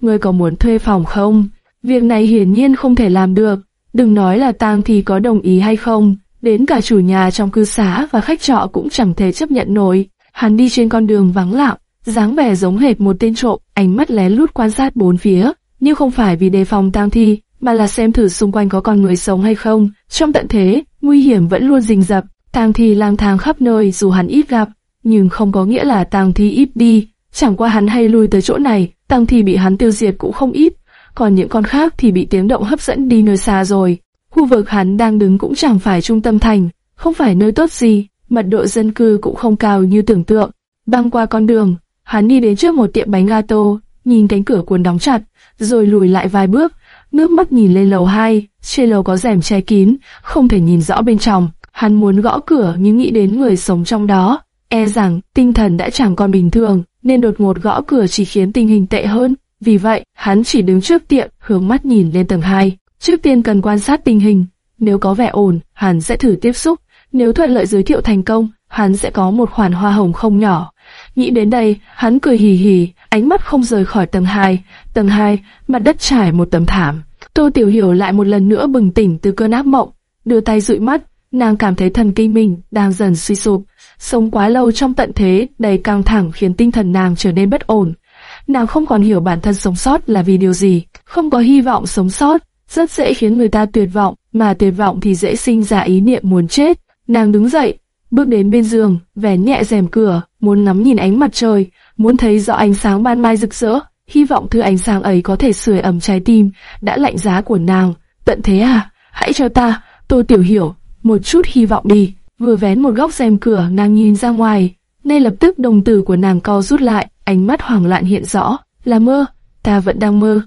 ngươi có muốn thuê phòng không? Việc này hiển nhiên không thể làm được, đừng nói là tang thì có đồng ý hay không, đến cả chủ nhà trong cư xá và khách trọ cũng chẳng thể chấp nhận nổi. Hắn đi trên con đường vắng lặng, dáng vẻ giống hệt một tên trộm, ánh mắt lén lút quan sát bốn phía, nhưng không phải vì đề phòng tang thi, mà là xem thử xung quanh có con người sống hay không. Trong tận thế, nguy hiểm vẫn luôn rình rập, tang thi lang thang khắp nơi dù hắn ít gặp, nhưng không có nghĩa là tang thi ít đi. Chẳng qua hắn hay lui tới chỗ này, tang thi bị hắn tiêu diệt cũng không ít, còn những con khác thì bị tiếng động hấp dẫn đi nơi xa rồi. Khu vực hắn đang đứng cũng chẳng phải trung tâm thành, không phải nơi tốt gì, mật độ dân cư cũng không cao như tưởng tượng. Băng qua con đường, hắn đi đến trước một tiệm bánh gato, nhìn cánh cửa cuốn đóng chặt, rồi lùi lại vài bước, nước mắt nhìn lên lầu 2, trên lầu có rèm che kín, không thể nhìn rõ bên trong. Hắn muốn gõ cửa nhưng nghĩ đến người sống trong đó, e rằng tinh thần đã chẳng còn bình thường, nên đột ngột gõ cửa chỉ khiến tình hình tệ hơn. Vì vậy, hắn chỉ đứng trước tiệm, hướng mắt nhìn lên tầng 2. Trước tiên cần quan sát tình hình, nếu có vẻ ổn, hắn sẽ thử tiếp xúc. Nếu thuận lợi giới thiệu thành công, hắn sẽ có một khoản hoa hồng không nhỏ. Nghĩ đến đây, hắn cười hì hì, ánh mắt không rời khỏi tầng 2. Tầng 2, mặt đất trải một tấm thảm. Tô Tiểu Hiểu lại một lần nữa bừng tỉnh từ cơn ác mộng, đưa tay dụi mắt, nàng cảm thấy thần kinh mình đang dần suy sụp. Sống quá lâu trong tận thế đầy căng thẳng khiến tinh thần nàng trở nên bất ổn. Nàng không còn hiểu bản thân sống sót là vì điều gì, không có hy vọng sống sót, rất dễ khiến người ta tuyệt vọng, mà tuyệt vọng thì dễ sinh ra ý niệm muốn chết. Nàng đứng dậy, bước đến bên giường, vẻ nhẹ rèm cửa, muốn ngắm nhìn ánh mặt trời, muốn thấy rõ ánh sáng ban mai rực rỡ, hy vọng thứ ánh sáng ấy có thể sưởi ấm trái tim đã lạnh giá của nàng. Tận thế à? Hãy cho ta, Tô Tiểu Hiểu, một chút hy vọng đi. Vừa vén một góc rèm cửa, nàng nhìn ra ngoài, ngay lập tức đồng tử của nàng co rút lại, ánh mắt hoảng loạn hiện rõ, là mơ, ta vẫn đang mơ.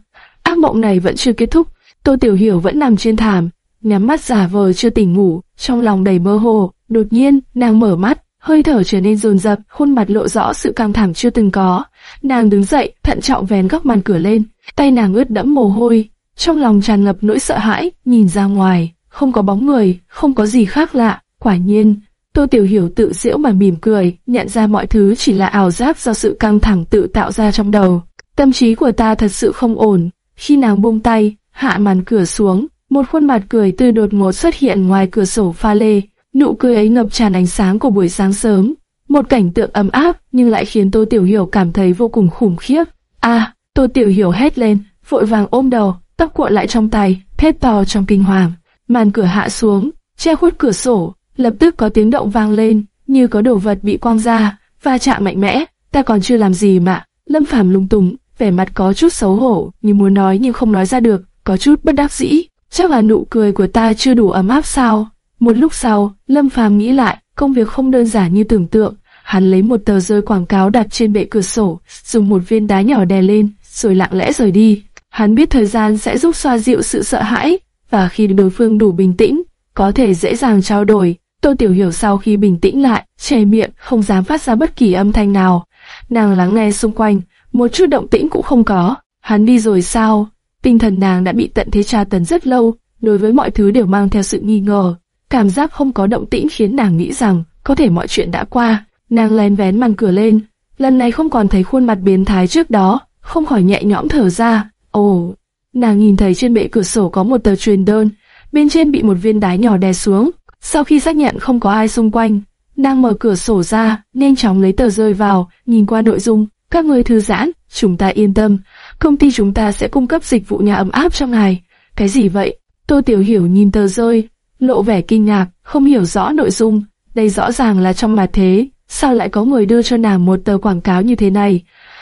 Ác mộng này vẫn chưa kết thúc, Tô Tiểu Hiểu vẫn nằm trên thảm, nhắm mắt giả vờ chưa tỉnh ngủ, trong lòng đầy mơ hồ. Đột nhiên, nàng mở mắt, hơi thở trở nên dồn dập, khuôn mặt lộ rõ sự căng thẳng chưa từng có. Nàng đứng dậy, thận trọng vén góc màn cửa lên, tay nàng ướt đẫm mồ hôi, trong lòng tràn ngập nỗi sợ hãi, nhìn ra ngoài, không có bóng người, không có gì khác lạ. Quả nhiên, Tô Tiểu Hiểu tự giễu mà mỉm cười, nhận ra mọi thứ chỉ là ảo giác do sự căng thẳng tự tạo ra trong đầu. Tâm trí của ta thật sự không ổn. Khi nàng buông tay, hạ màn cửa xuống, một khuôn mặt cười tươi đột ngột xuất hiện ngoài cửa sổ pha lê. Nụ cười ấy ngập tràn ánh sáng của buổi sáng sớm. Một cảnh tượng ấm áp nhưng lại khiến Tô Tiểu Hiểu cảm thấy vô cùng khủng khiếp. A, à, Tô Tiểu Hiểu hét lên, vội vàng ôm đầu, tóc cuộn lại trong tay, thét to trong kinh hoàng. Màn cửa hạ xuống, che khuất cửa sổ, lập tức có tiếng động vang lên, như có đồ vật bị quăng ra, va chạm mạnh mẽ. Ta còn chưa làm gì mà. Lâm Phàm lung túng, vẻ mặt có chút xấu hổ, như muốn nói nhưng không nói ra được, có chút bất đắc dĩ. chắc là nụ cười của ta chưa đủ ấm áp sao? Một lúc sau, Lâm Phàm nghĩ lại, công việc không đơn giản như tưởng tượng. Hắn lấy một tờ rơi quảng cáo đặt trên bệ cửa sổ, dùng một viên đá nhỏ đè lên, rồi lặng lẽ rời đi. Hắn biết thời gian sẽ giúp xoa dịu sự sợ hãi, và khi đối phương đủ bình tĩnh, có thể dễ dàng trao đổi. Tô Tiểu Hiểu sau khi bình tĩnh lại, che miệng, không dám phát ra bất kỳ âm thanh nào. Nàng lắng nghe xung quanh, một chút động tĩnh cũng không có. Hắn đi rồi sao? Tinh thần nàng đã bị tận thế tra tấn rất lâu, đối với mọi thứ đều mang theo sự nghi ngờ. Cảm giác không có động tĩnh khiến nàng nghĩ rằng có thể mọi chuyện đã qua. Nàng lén vén màn cửa lên, lần này không còn thấy khuôn mặt biến thái trước đó, không khỏi nhẹ nhõm thở ra. Ồ, nàng nhìn thấy trên bệ cửa sổ có một tờ truyền đơn, bên trên bị một viên đá nhỏ đè xuống. Sau khi xác nhận không có ai xung quanh, nàng mở cửa sổ ra, nhanh chóng lấy tờ rơi vào, nhìn qua nội dung. Các người thư giãn, chúng ta yên tâm, công ty chúng ta sẽ cung cấp dịch vụ nhà ấm áp cho ngài. Cái gì vậy? Tô Tiểu Hiểu nhìn tờ rơi, lộ vẻ kinh ngạc, không hiểu rõ nội dung. Đây rõ ràng là trong mặt thế, sao lại có người đưa cho nàng một tờ quảng cáo như thế này?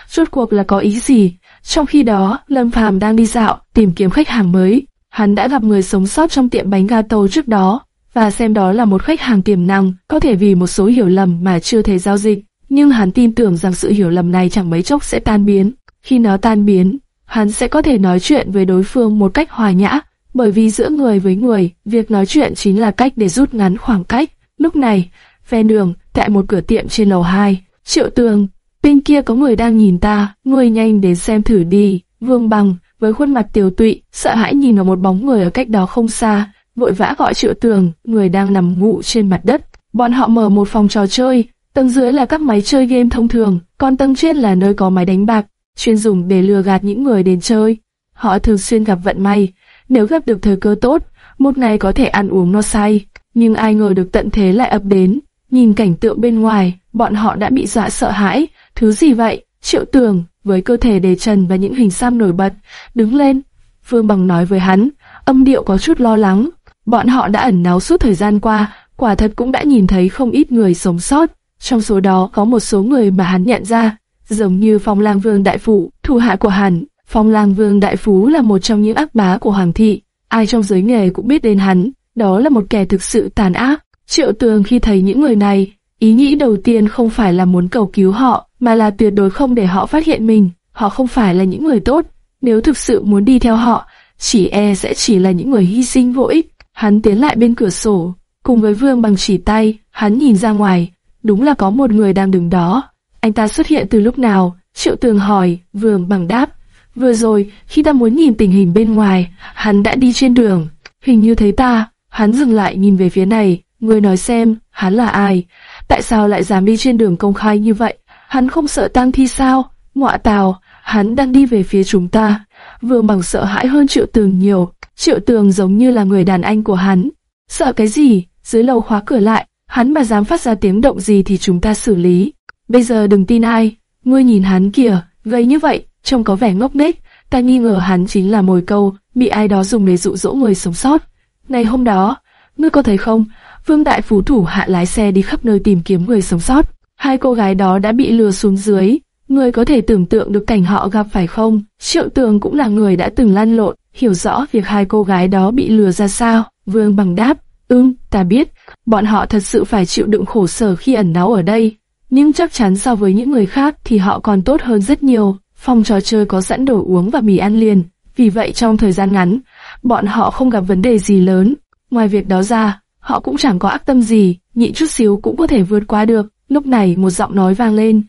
Rốt cuộc là có ý gì? Trong khi đó, Lâm Phàm đang đi dạo, tìm kiếm khách hàng mới. Hắn đã gặp người sống sót trong tiệm bánh gato trước đó, và xem đó là một khách hàng tiềm năng, có thể vì một số hiểu lầm mà chưa thể giao dịch. Nhưng hắn tin tưởng rằng sự hiểu lầm này chẳng mấy chốc sẽ tan biến. Khi nó tan biến, hắn sẽ có thể nói chuyện với đối phương một cách hòa nhã, bởi vì giữa người với người, việc nói chuyện chính là cách để rút ngắn khoảng cách. Lúc này, ven đường, tại một cửa tiệm trên lầu 2, Triệu Tường, bên kia có người đang nhìn ta, người nhanh đến xem thử đi. Vương Bằng, với khuôn mặt tiều tụy, sợ hãi nhìn vào một bóng người ở cách đó không xa, vội vã gọi Triệu Tường, người đang nằm ngủ trên mặt đất. Bọn họ mở một phòng trò chơi, tầng dưới là các máy chơi game thông thường, còn tầng trên là nơi có máy đánh bạc, chuyên dùng để lừa gạt những người đến chơi. Họ thường xuyên gặp vận may, nếu gặp được thời cơ tốt, một ngày có thể ăn uống no say, nhưng ai ngờ được tận thế lại ập đến. Nhìn cảnh tượng bên ngoài, bọn họ đã bị dọa sợ hãi. Thứ gì vậy? Triệu tường, với cơ thể đề trần và những hình xăm nổi bật, đứng lên. Phương Bằng nói với hắn, âm điệu có chút lo lắng. Bọn họ đã ẩn náu suốt thời gian qua, quả thật cũng đã nhìn thấy không ít người sống sót. Trong số đó có một số người mà hắn nhận ra, giống như Phong Lang Vương Đại phụ, thủ hạ của hắn. Phong Lang Vương Đại Phú là một trong những ác bá của Hoàng thị, ai trong giới nghề cũng biết đến hắn, đó là một kẻ thực sự tàn ác. Triệu Tường khi thấy những người này, ý nghĩ đầu tiên không phải là muốn cầu cứu họ, mà là tuyệt đối không để họ phát hiện mình. Họ không phải là những người tốt, nếu thực sự muốn đi theo họ, chỉ e sẽ chỉ là những người hy sinh vô ích. Hắn tiến lại bên cửa sổ, cùng với Vương bằng chỉ tay, hắn nhìn ra ngoài, đúng là có một người đang đứng đó. Anh ta xuất hiện từ lúc nào? Triệu Tường hỏi, Vương bằng đáp, Vừa rồi, khi ta muốn nhìn tình hình bên ngoài, hắn đã đi trên đường. Hình như thấy ta, hắn dừng lại nhìn về phía này, người nói xem, hắn là ai? Tại sao lại dám đi trên đường công khai như vậy? Hắn không sợ tang thi sao? Ngọa tào, hắn đang đi về phía chúng ta. Vương bằng sợ hãi hơn triệu tường nhiều. Triệu tường giống như là người đàn anh của hắn. Sợ cái gì? Dưới lầu khóa cửa lại, hắn mà dám phát ra tiếng động gì thì chúng ta xử lý. Bây giờ đừng tin ai. Ngươi nhìn hắn kìa, gây như vậy, trông có vẻ ngốc nghếch, ta nghi ngờ hắn chính là mồi câu, bị ai đó dùng để dụ dỗ người sống sót. Ngày hôm đó, ngươi có thấy không, Vương Đại Phú thủ hạ lái xe đi khắp nơi tìm kiếm người sống sót. Hai cô gái đó đã bị lừa xuống dưới, Ngươi có thể tưởng tượng được cảnh họ gặp phải không? Triệu Tường cũng là người đã từng lăn lộn, hiểu rõ việc hai cô gái đó bị lừa ra sao. Vương bằng đáp, ưm, ta biết, bọn họ thật sự phải chịu đựng khổ sở khi ẩn náu ở đây. Nhưng chắc chắn so với những người khác thì họ còn tốt hơn rất nhiều. Phòng trò chơi có sẵn đồ uống và mì ăn liền, vì vậy trong thời gian ngắn, bọn họ không gặp vấn đề gì lớn. Ngoài việc đó ra, họ cũng chẳng có ác tâm gì, nhịn chút xíu cũng có thể vượt qua được. Lúc này một giọng nói vang lên.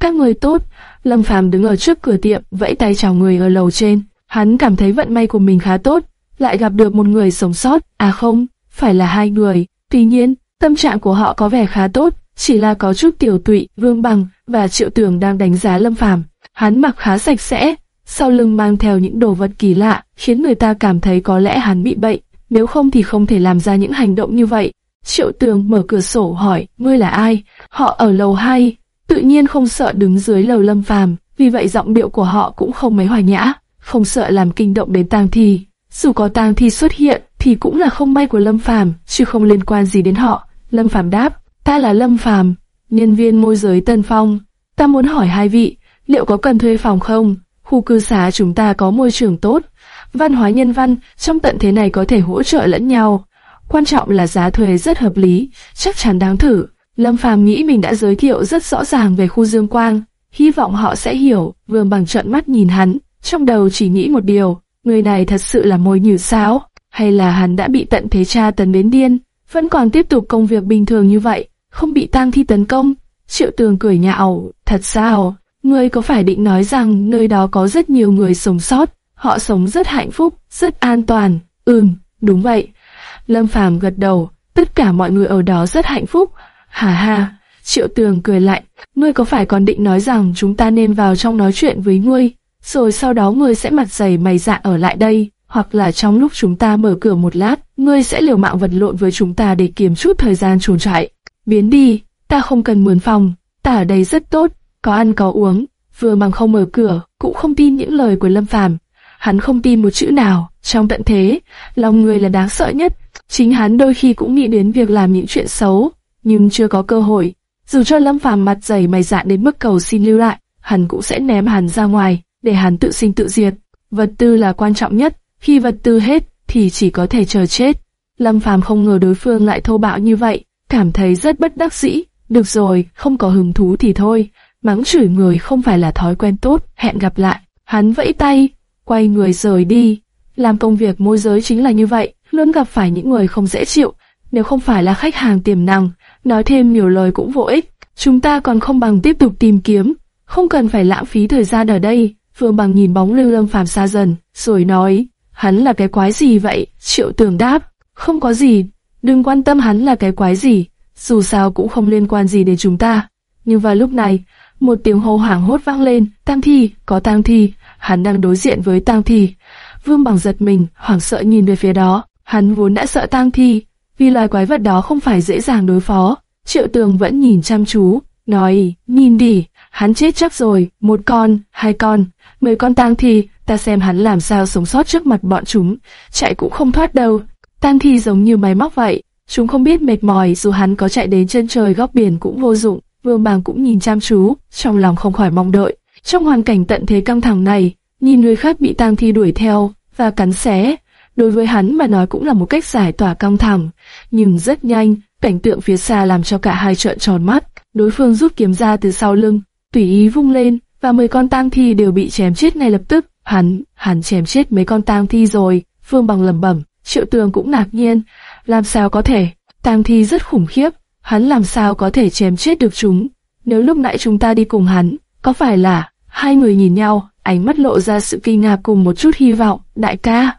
Các người tốt, Lâm Phàm đứng ở trước cửa tiệm, vẫy tay chào người ở lầu trên. Hắn cảm thấy vận may của mình khá tốt, lại gặp được một người sống sót. À không, phải là hai người. Tuy nhiên, tâm trạng của họ có vẻ khá tốt, chỉ là có chút tiểu tụy, Vương Bằng và Triệu Tường đang đánh giá Lâm Phàm. Hắn mặc khá sạch sẽ, sau lưng mang theo những đồ vật kỳ lạ, khiến người ta cảm thấy có lẽ hắn bị bệnh, nếu không thì không thể làm ra những hành động như vậy. Triệu tường mở cửa sổ hỏi, ngươi là ai? Họ ở lầu 2, tự nhiên không sợ đứng dưới lầu lâm phàm, vì vậy giọng điệu của họ cũng không mấy hòa nhã, không sợ làm kinh động đến tang thi. Dù có tang thi xuất hiện, thì cũng là không may của lâm phàm, chứ không liên quan gì đến họ. Lâm phàm đáp, ta là lâm phàm, nhân viên môi giới Tân Phong. Ta muốn hỏi hai vị, liệu có cần thuê phòng không? Khu cư xá chúng ta có môi trường tốt, Văn hóa nhân văn trong tận thế này có thể hỗ trợ lẫn nhau. Quan trọng là giá thuê rất hợp lý, chắc chắn đáng thử. Lâm Phàm nghĩ mình đã giới thiệu rất rõ ràng về khu Dương Quang, hy vọng họ sẽ hiểu. Vương bằng trận mắt nhìn hắn, trong đầu chỉ nghĩ một điều, người này thật sự là môi nhử sao, hay là hắn đã bị tận thế tra tấn đến điên, vẫn còn tiếp tục công việc bình thường như vậy, không bị tang thi tấn công. Triệu Tường cười nhạo, thật sao? Ngươi có phải định nói rằng nơi đó có rất nhiều người sống sót, họ sống rất hạnh phúc, rất an toàn? Ừm, đúng vậy. Lâm Phàm gật đầu, tất cả mọi người ở đó rất hạnh phúc. Hà hà, Triệu Tường cười lạnh, ngươi có phải còn định nói rằng chúng ta nên vào trong nói chuyện với ngươi, rồi sau đó ngươi sẽ mặt dày mày dạ ở lại đây, hoặc là trong lúc chúng ta mở cửa một lát, ngươi sẽ liều mạng vật lộn với chúng ta để kiếm chút thời gian trốn chạy. Biến đi, ta không cần mướn phòng, ta ở đây rất tốt, có ăn có uống, vừa bằng không mở cửa, cũng không tin những lời của Lâm Phàm. Hắn không tin một chữ nào, trong tận thế, lòng người là đáng sợ nhất. Chính hắn đôi khi cũng nghĩ đến việc làm những chuyện xấu, nhưng chưa có cơ hội. Dù cho Lâm Phàm mặt dày mày dạn đến mức cầu xin lưu lại, hắn cũng sẽ ném hắn ra ngoài, để hắn tự sinh tự diệt. Vật tư là quan trọng nhất, khi vật tư hết thì chỉ có thể chờ chết. Lâm Phàm không ngờ đối phương lại thô bạo như vậy, cảm thấy rất bất đắc dĩ. Được rồi, không có hứng thú thì thôi, mắng chửi người không phải là thói quen tốt, hẹn gặp lại. Hắn vẫy tay, quay người rời đi. Làm công việc môi giới chính là như vậy, luôn gặp phải những người không dễ chịu. Nếu không phải là khách hàng tiềm năng, nói thêm nhiều lời cũng vô ích. Chúng ta còn không bằng tiếp tục tìm kiếm, không cần phải lãng phí thời gian ở đây. Phương Bằng nhìn bóng lưng Lâm Phàm xa dần, rồi nói, hắn là cái quái gì vậy? Triệu Tường đáp, không có gì, đừng quan tâm hắn là cái quái gì, dù sao cũng không liên quan gì đến chúng ta. Nhưng vào lúc này, một tiếng hô hoảng hốt vang lên, Tang Thi, có Tang Thi, hắn đang đối diện với Tang Thi. Vương Bằng giật mình, hoảng sợ nhìn về phía đó, hắn vốn đã sợ Tang Thi, vì loài quái vật đó không phải dễ dàng đối phó. Triệu Tường vẫn nhìn chăm chú, nói, nhìn đi, hắn chết chắc rồi, một con, hai con, mười con tang thi, ta xem hắn làm sao sống sót trước mặt bọn chúng, chạy cũng không thoát đâu. Tang thi giống như máy móc vậy, chúng không biết mệt mỏi dù hắn có chạy đến chân trời góc biển cũng vô dụng. Vương Bàng cũng nhìn chăm chú, trong lòng không khỏi mong đợi. Trong hoàn cảnh tận thế căng thẳng này, nhìn người khác bị tang thi đuổi theo và cắn xé, đối với hắn mà nói cũng là một cách giải tỏa căng thẳng. Nhưng rất nhanh, cảnh tượng phía xa làm cho cả hai trợn tròn mắt. Đối phương rút kiếm ra từ sau lưng, tùy ý vung lên, và mười con tang thi đều bị chém chết ngay lập tức. Hắn, hắn chém chết mấy con tang thi rồi. Phương bằng lẩm bẩm, Triệu Tường cũng ngạc nhiên, làm sao có thể? Tang thi rất khủng khiếp, hắn làm sao có thể chém chết được chúng? Nếu lúc nãy chúng ta đi cùng hắn, có phải là hai người nhìn nhau, ánh mắt lộ ra sự kinh ngạc cùng một chút hy vọng, đại ca.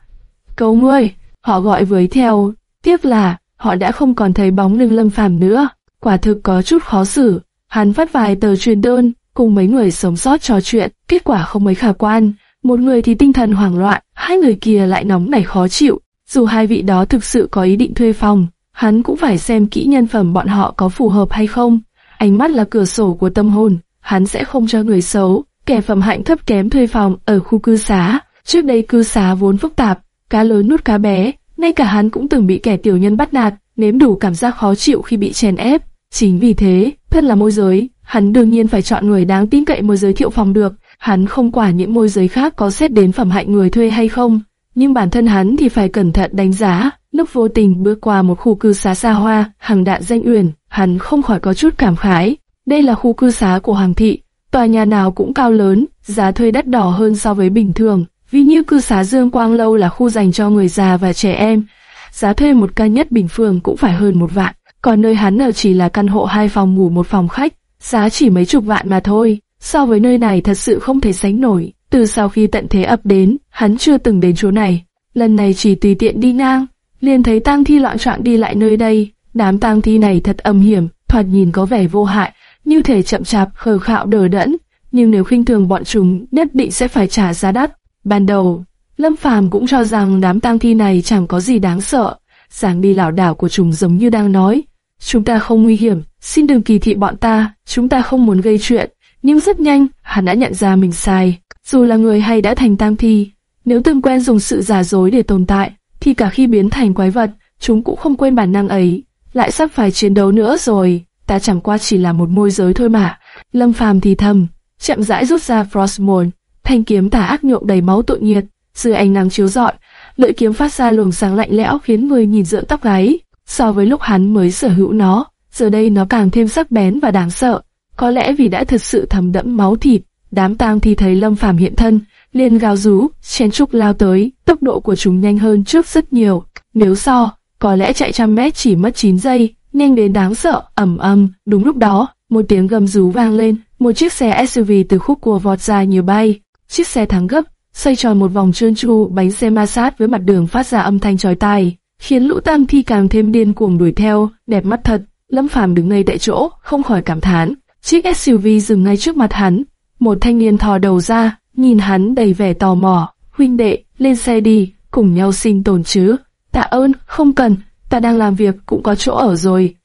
Cầu ngươi, họ gọi với theo, tiếc là họ đã không còn thấy bóng lưng Lâm Phàm nữa, quả thực có chút khó xử. Hắn phát vài tờ truyền đơn, cùng mấy người sống sót trò chuyện, kết quả không mấy khả quan. Một người thì tinh thần hoảng loạn, hai người kia lại nóng nảy khó chịu. Dù hai vị đó thực sự có ý định thuê phòng, hắn cũng phải xem kỹ nhân phẩm bọn họ có phù hợp hay không. Ánh mắt là cửa sổ của tâm hồn, hắn sẽ không cho người xấu, kẻ phẩm hạnh thấp kém thuê phòng ở khu cư xá. Trước đây cư xá vốn phức tạp, cá lớn nuốt cá bé, ngay cả hắn cũng từng bị kẻ tiểu nhân bắt nạt, nếm đủ cảm giác khó chịu khi bị chèn ép. Chính vì thế, thân là môi giới, hắn đương nhiên phải chọn người đáng tin cậy môi giới thiệu phòng được. Hắn không quản những môi giới khác có xét đến phẩm hạnh người thuê hay không, nhưng bản thân hắn thì phải cẩn thận đánh giá. Lúc vô tình bước qua một khu cư xá xa hoa, hàng đạn danh uyển, hắn không khỏi có chút cảm khái. Đây là khu cư xá của Hoàng thị, tòa nhà nào cũng cao lớn, giá thuê đắt đỏ hơn so với bình thường. Vì như cư xá Dương Quang Lâu là khu dành cho người già và trẻ em, giá thuê một căn nhất bình phường cũng phải hơn một vạn, còn nơi hắn ở chỉ là căn hộ hai phòng ngủ một phòng khách, giá chỉ mấy chục vạn mà thôi. So với nơi này thật sự không thể sánh nổi. Từ sau khi tận thế ập đến, hắn chưa từng đến chỗ này. Lần này chỉ tùy tiện đi ngang, liền thấy tang thi loạn trọng đi lại nơi đây. Đám tang thi này thật âm hiểm, thoạt nhìn có vẻ vô hại, như thể chậm chạp, khờ khạo đờ đẫn. Nhưng nếu khinh thường bọn chúng, nhất định sẽ phải trả giá đắt. Ban đầu, Lâm Phàm cũng cho rằng đám tang thi này chẳng có gì đáng sợ. dáng đi lảo đảo của chúng giống như đang nói, chúng ta không nguy hiểm, xin đừng kỳ thị bọn ta, chúng ta không muốn gây chuyện. Nhưng rất nhanh, hắn đã nhận ra mình sai. Dù là người hay đã thành tang thi, nếu từng quen dùng sự giả dối để tồn tại, thì cả khi biến thành quái vật, chúng cũng không quên bản năng ấy. Lại sắp phải chiến đấu nữa rồi, ta chẳng qua chỉ là một môi giới thôi mà. Lâm Phàm thì thầm, chậm rãi rút ra Frostmourne, thanh kiếm tà ác nhộn đầy máu tội nghiệt. dưới ánh nắng chiếu rọi, lưỡi kiếm phát ra luồng sáng lạnh lẽo khiến người nhìn rợn tóc gáy. So với lúc hắn mới sở hữu nó, giờ đây nó càng thêm sắc bén và đáng sợ. Có lẽ vì đã thật sự thấm đẫm máu thịt, đám tang thi thấy Lâm Phàm hiện thân, liền gào rú, chen trúc lao tới, tốc độ của chúng nhanh hơn trước rất nhiều. Nếu so, có lẽ chạy trăm mét chỉ mất 9 giây, nhanh đến đáng sợ, ầm ầm. Đúng lúc đó, một tiếng gầm rú vang lên, một chiếc xe SUV từ khúc cua vọt ra như bay. Chiếc xe thắng gấp, xoay tròn một vòng trơn tru, bánh xe ma sát với mặt đường phát ra âm thanh chói tai, khiến lũ tang thi càng thêm điên cuồng đuổi theo. Đẹp mắt thật, Lâm Phàm đứng ngay tại chỗ, không khỏi cảm thán. Chiếc SUV dừng ngay trước mặt hắn, một thanh niên thò đầu ra, nhìn hắn đầy vẻ tò mò. Huynh đệ, lên xe đi, cùng nhau sinh tồn chứ. Tạ ơn, không cần, ta đang làm việc cũng có chỗ ở rồi.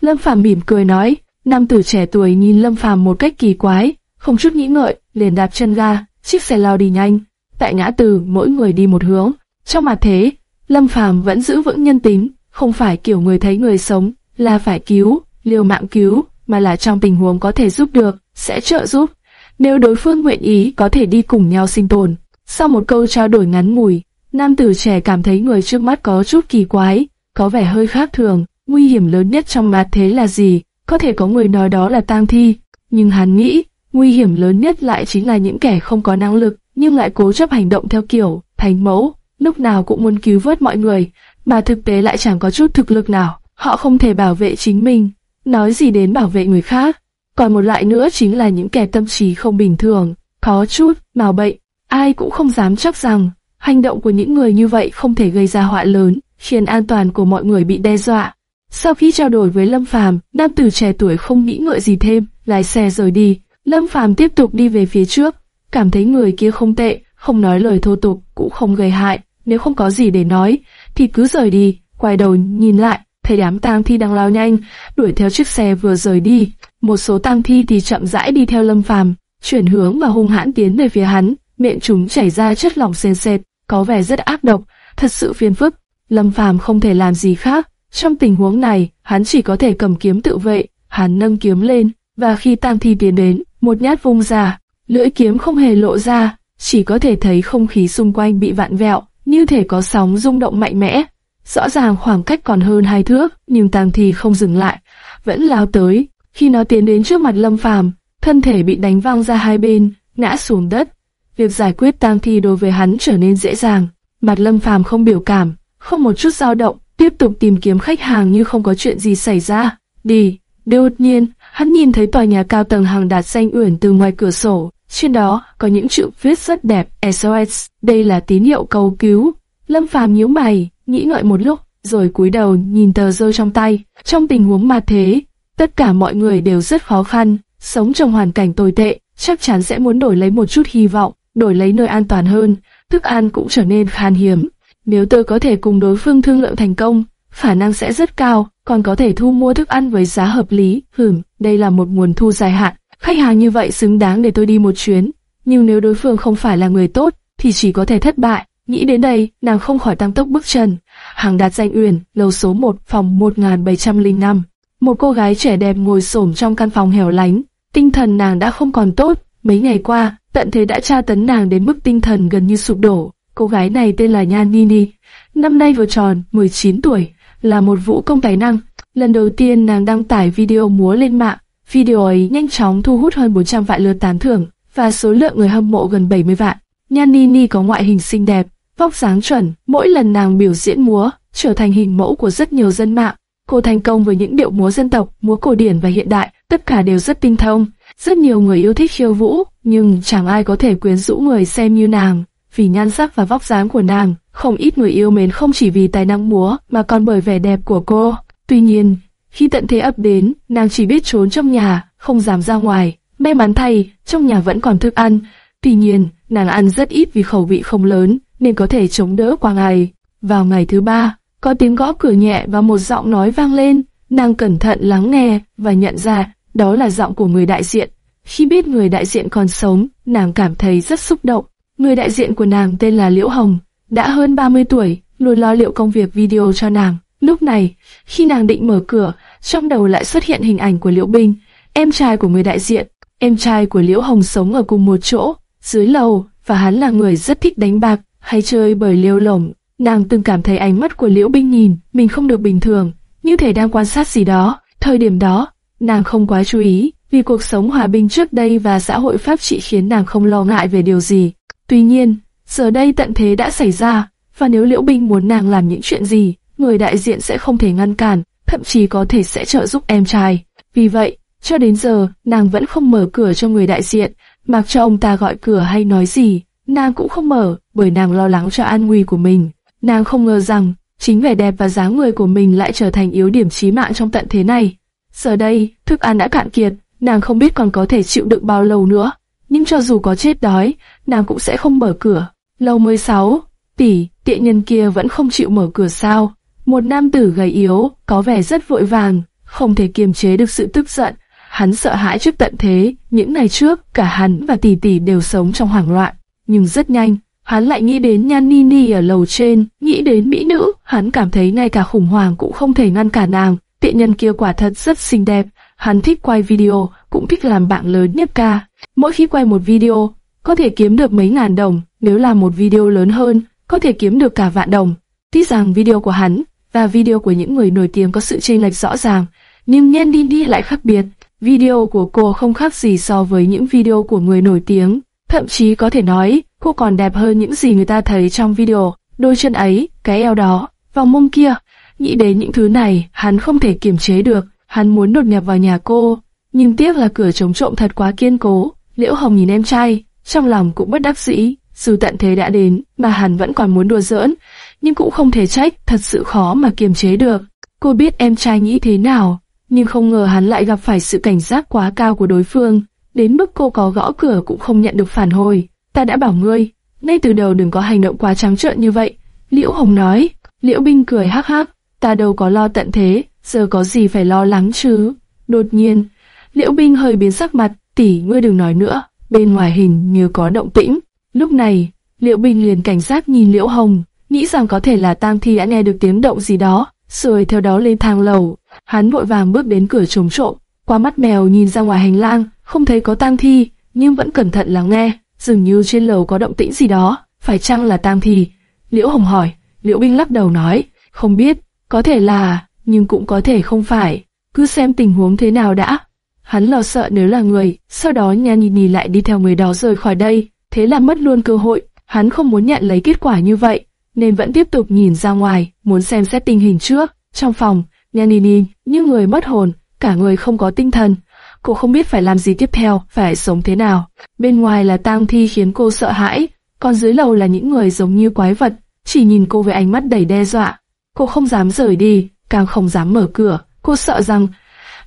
Lâm Phàm mỉm cười nói, nam tử trẻ tuổi nhìn Lâm Phàm một cách kỳ quái, không chút nghĩ ngợi, liền đạp chân ga, chiếc xe lao đi nhanh. Tại ngã tư, mỗi người đi một hướng. Trong mặt thế, Lâm Phàm vẫn giữ vững nhân tính, không phải kiểu người thấy người sống, là phải cứu, liều mạng cứu, mà là trong tình huống có thể giúp được, sẽ trợ giúp. Nếu đối phương nguyện ý có thể đi cùng nhau sinh tồn. Sau một câu trao đổi ngắn ngủi, nam tử trẻ cảm thấy người trước mắt có chút kỳ quái, có vẻ hơi khác thường. Nguy hiểm lớn nhất trong mặt thế là gì? Có thể có người nói đó là tang thi, nhưng hắn nghĩ, nguy hiểm lớn nhất lại chính là những kẻ không có năng lực, nhưng lại cố chấp hành động theo kiểu thành mẫu, lúc nào cũng muốn cứu vớt mọi người, mà thực tế lại chẳng có chút thực lực nào. Họ không thể bảo vệ chính mình, nói gì đến bảo vệ người khác. Còn một loại nữa chính là những kẻ tâm trí không bình thường, có chút mào bệnh. Ai cũng không dám chắc rằng hành động của những người như vậy không thể gây ra họa lớn, khiến an toàn của mọi người bị đe dọa. Sau khi trao đổi với Lâm Phàm, nam tử trẻ tuổi không nghĩ ngợi gì thêm, lái xe rời đi. Lâm Phàm tiếp tục đi về phía trước, cảm thấy người kia không tệ, không nói lời thô tục, cũng không gây hại. Nếu không có gì để nói, thì cứ rời đi. Quay đầu nhìn lại, thấy đám tang thi đang lao nhanh, đuổi theo chiếc xe vừa rời đi. Một số tang thi thì chậm rãi đi theo Lâm Phàm, chuyển hướng và hung hãn tiến về phía hắn, miệng chúng chảy ra chất lỏng sền sệt, có vẻ rất ác độc, thật sự phiền phức. Lâm Phàm không thể làm gì khác, trong tình huống này, hắn chỉ có thể cầm kiếm tự vệ, hắn nâng kiếm lên, và khi tang thi tiến đến, một nhát vung ra, lưỡi kiếm không hề lộ ra, chỉ có thể thấy không khí xung quanh bị vặn vẹo, như thể có sóng rung động mạnh mẽ. Rõ ràng khoảng cách còn hơn hai thước, nhưng tang thi không dừng lại, vẫn lao tới. Khi nó tiến đến trước mặt Lâm Phàm, thân thể bị đánh văng ra hai bên, ngã xuống đất. Việc giải quyết tang thi đối với hắn trở nên dễ dàng. Mặt Lâm Phàm không biểu cảm, không một chút dao động, tiếp tục tìm kiếm khách hàng như không có chuyện gì xảy ra. Đi, đột nhiên, hắn nhìn thấy tòa nhà cao tầng hàng đạt xanh uyển từ ngoài cửa sổ. Trên đó có những chữ viết rất đẹp SOS, đây là tín hiệu cầu cứu. Lâm Phàm nhíu mày, nghĩ ngợi một lúc, rồi cúi đầu nhìn tờ rơi trong tay. Trong tình huống mà thế, tất cả mọi người đều rất khó khăn, sống trong hoàn cảnh tồi tệ, chắc chắn sẽ muốn đổi lấy một chút hy vọng, đổi lấy nơi an toàn hơn. Thức ăn cũng trở nên khan hiếm. Nếu tôi có thể cùng đối phương thương lượng thành công, khả năng sẽ rất cao, còn có thể thu mua thức ăn với giá hợp lý. Hừm, đây là một nguồn thu dài hạn. Khách hàng như vậy xứng đáng để tôi đi một chuyến. Nhưng nếu đối phương không phải là người tốt, thì chỉ có thể thất bại. Nghĩ đến đây, nàng không khỏi tăng tốc bước chân. Hàng đạt danh uyển, lầu số 1, phòng 1705. Một cô gái trẻ đẹp ngồi xổm trong căn phòng hẻo lánh. Tinh thần nàng đã không còn tốt. Mấy ngày qua, tận thế đã tra tấn nàng đến mức tinh thần gần như sụp đổ. Cô gái này tên là Nhan Nini, năm nay vừa tròn 19 tuổi, là một vũ công tài năng. Lần đầu tiên nàng đăng tải video múa lên mạng, video ấy nhanh chóng thu hút hơn 400 vạn lượt tán thưởng và số lượng người hâm mộ gần 70 vạn. Nhan Nini có ngoại hình xinh đẹp, vóc dáng chuẩn, mỗi lần nàng biểu diễn múa trở thành hình mẫu của rất nhiều dân mạng. Cô thành công với những điệu múa dân tộc, múa cổ điển và hiện đại, tất cả đều rất tinh thông. Rất nhiều người yêu thích khiêu vũ, nhưng chẳng ai có thể quyến rũ người xem như nàng vì nhan sắc và vóc dáng của nàng, không ít người yêu mến không chỉ vì tài năng múa mà còn bởi vẻ đẹp của cô. Tuy nhiên, khi tận thế ập đến, nàng chỉ biết trốn trong nhà, không dám ra ngoài. May mắn thay, trong nhà vẫn còn thức ăn. Tuy nhiên, nàng ăn rất ít vì khẩu vị không lớn, nên có thể chống đỡ qua ngày. Vào ngày thứ ba, có tiếng gõ cửa nhẹ và một giọng nói vang lên. Nàng cẩn thận lắng nghe và nhận ra đó là giọng của người đại diện. Khi biết người đại diện còn sống, nàng cảm thấy rất xúc động. Người đại diện của nàng tên là Liễu Hồng, đã hơn 30 tuổi, luôn lo liệu công việc video cho nàng. Lúc này, khi nàng định mở cửa, trong đầu lại xuất hiện hình ảnh của Liễu Binh, em trai của người đại diện. Em trai của Liễu Hồng sống ở cùng một chỗ, dưới lầu, và hắn là người rất thích đánh bạc. hay chơi bởi liêu lổng. Nàng từng cảm thấy ánh mắt của Liễu Binh nhìn mình không được bình thường, như thể đang quan sát gì đó. Thời điểm đó, nàng không quá chú ý, vì cuộc sống hòa bình trước đây và xã hội pháp trị khiến nàng không lo ngại về điều gì. Tuy nhiên, giờ đây tận thế đã xảy ra, và nếu Liễu Binh muốn nàng làm những chuyện gì, người đại diện sẽ không thể ngăn cản, thậm chí có thể sẽ trợ giúp em trai. Vì vậy, cho đến giờ, nàng vẫn không mở cửa cho người đại diện, mặc cho ông ta gọi cửa hay nói gì, nàng cũng không mở, bởi nàng lo lắng cho an nguy của mình. Nàng không ngờ rằng, chính vẻ đẹp và dáng người của mình lại trở thành yếu điểm chí mạng trong tận thế này. Giờ đây, thức ăn đã cạn kiệt, nàng không biết còn có thể chịu đựng bao lâu nữa. Nhưng cho dù có chết đói, nàng cũng sẽ không mở cửa. Lâu 16, tỷ, tiện nhân kia vẫn không chịu mở cửa sao. Một nam tử gầy yếu, có vẻ rất vội vàng, không thể kiềm chế được sự tức giận. Hắn sợ hãi trước tận thế, những ngày trước, cả hắn và tỷ tỷ đều sống trong hoảng loạn. Nhưng rất nhanh, hắn lại nghĩ đến Nhan Nini ở lầu trên, nghĩ đến mỹ nữ, hắn cảm thấy ngay cả khủng hoảng cũng không thể ngăn cản nàng. Tiện nhân kia quả thật rất xinh đẹp, hắn thích quay video, cũng thích làm bạn lớn nhất ca. Mỗi khi quay một video, có thể kiếm được mấy ngàn đồng, nếu làm một video lớn hơn, có thể kiếm được cả vạn đồng. Tuy rằng video của hắn và video của những người nổi tiếng có sự chênh lệch rõ ràng, nhưng nhân đi đi lại khác biệt. Video của cô không khác gì so với những video của người nổi tiếng, thậm chí có thể nói cô còn đẹp hơn những gì người ta thấy trong video. Đôi chân ấy, cái eo đó, vòng mông kia, nghĩ đến những thứ này, hắn không thể kiềm chế được, hắn muốn đột nhập vào nhà cô, nhưng tiếc là cửa chống trộm thật quá kiên cố. Liễu Hồng nhìn em trai, trong lòng cũng bất đắc dĩ, dù tận thế đã đến, mà hắn vẫn còn muốn đùa giỡn, nhưng cũng không thể trách, thật sự khó mà kiềm chế được. Cô biết em trai nghĩ thế nào, nhưng không ngờ hắn lại gặp phải sự cảnh giác quá cao của đối phương, đến mức cô có gõ cửa cũng không nhận được phản hồi. Ta đã bảo ngươi, ngay từ đầu đừng có hành động quá trắng trợn như vậy. Liễu Hồng nói, Liễu Binh cười hắc hắc, ta đâu có lo tận thế, giờ có gì phải lo lắng chứ. Đột nhiên, Liễu Binh hơi biến sắc mặt, tỷ ngươi đừng nói nữa, bên ngoài hình như có động tĩnh. Lúc này, Liễu Binh liền cảnh giác nhìn Liễu Hồng, nghĩ rằng có thể là Tang Thi đã nghe được tiếng động gì đó, rồi theo đó lên thang lầu. Hắn vội vàng bước đến cửa trống trộm, qua mắt mèo nhìn ra ngoài hành lang, không thấy có Tang Thi, nhưng vẫn cẩn thận lắng nghe, dường như trên lầu có động tĩnh gì đó, phải chăng là Tang Thi? Liễu Hồng hỏi, Liễu Binh lắc đầu nói, không biết, có thể là, nhưng cũng có thể không phải, cứ xem tình huống thế nào đã. Hắn lo sợ nếu là người, sau đó nha nhìn nhìn lại đi theo người đó rời khỏi đây, thế là mất luôn cơ hội. Hắn không muốn nhận lấy kết quả như vậy, nên vẫn tiếp tục nhìn ra ngoài, muốn xem xét tình hình trước. Trong phòng, nha như người mất hồn, cả người không có tinh thần. Cô không biết phải làm gì tiếp theo, phải sống thế nào. Bên ngoài là tang thi khiến cô sợ hãi, còn dưới lầu là những người giống như quái vật, chỉ nhìn cô với ánh mắt đầy đe dọa. Cô không dám rời đi, càng không dám mở cửa. Cô sợ rằng,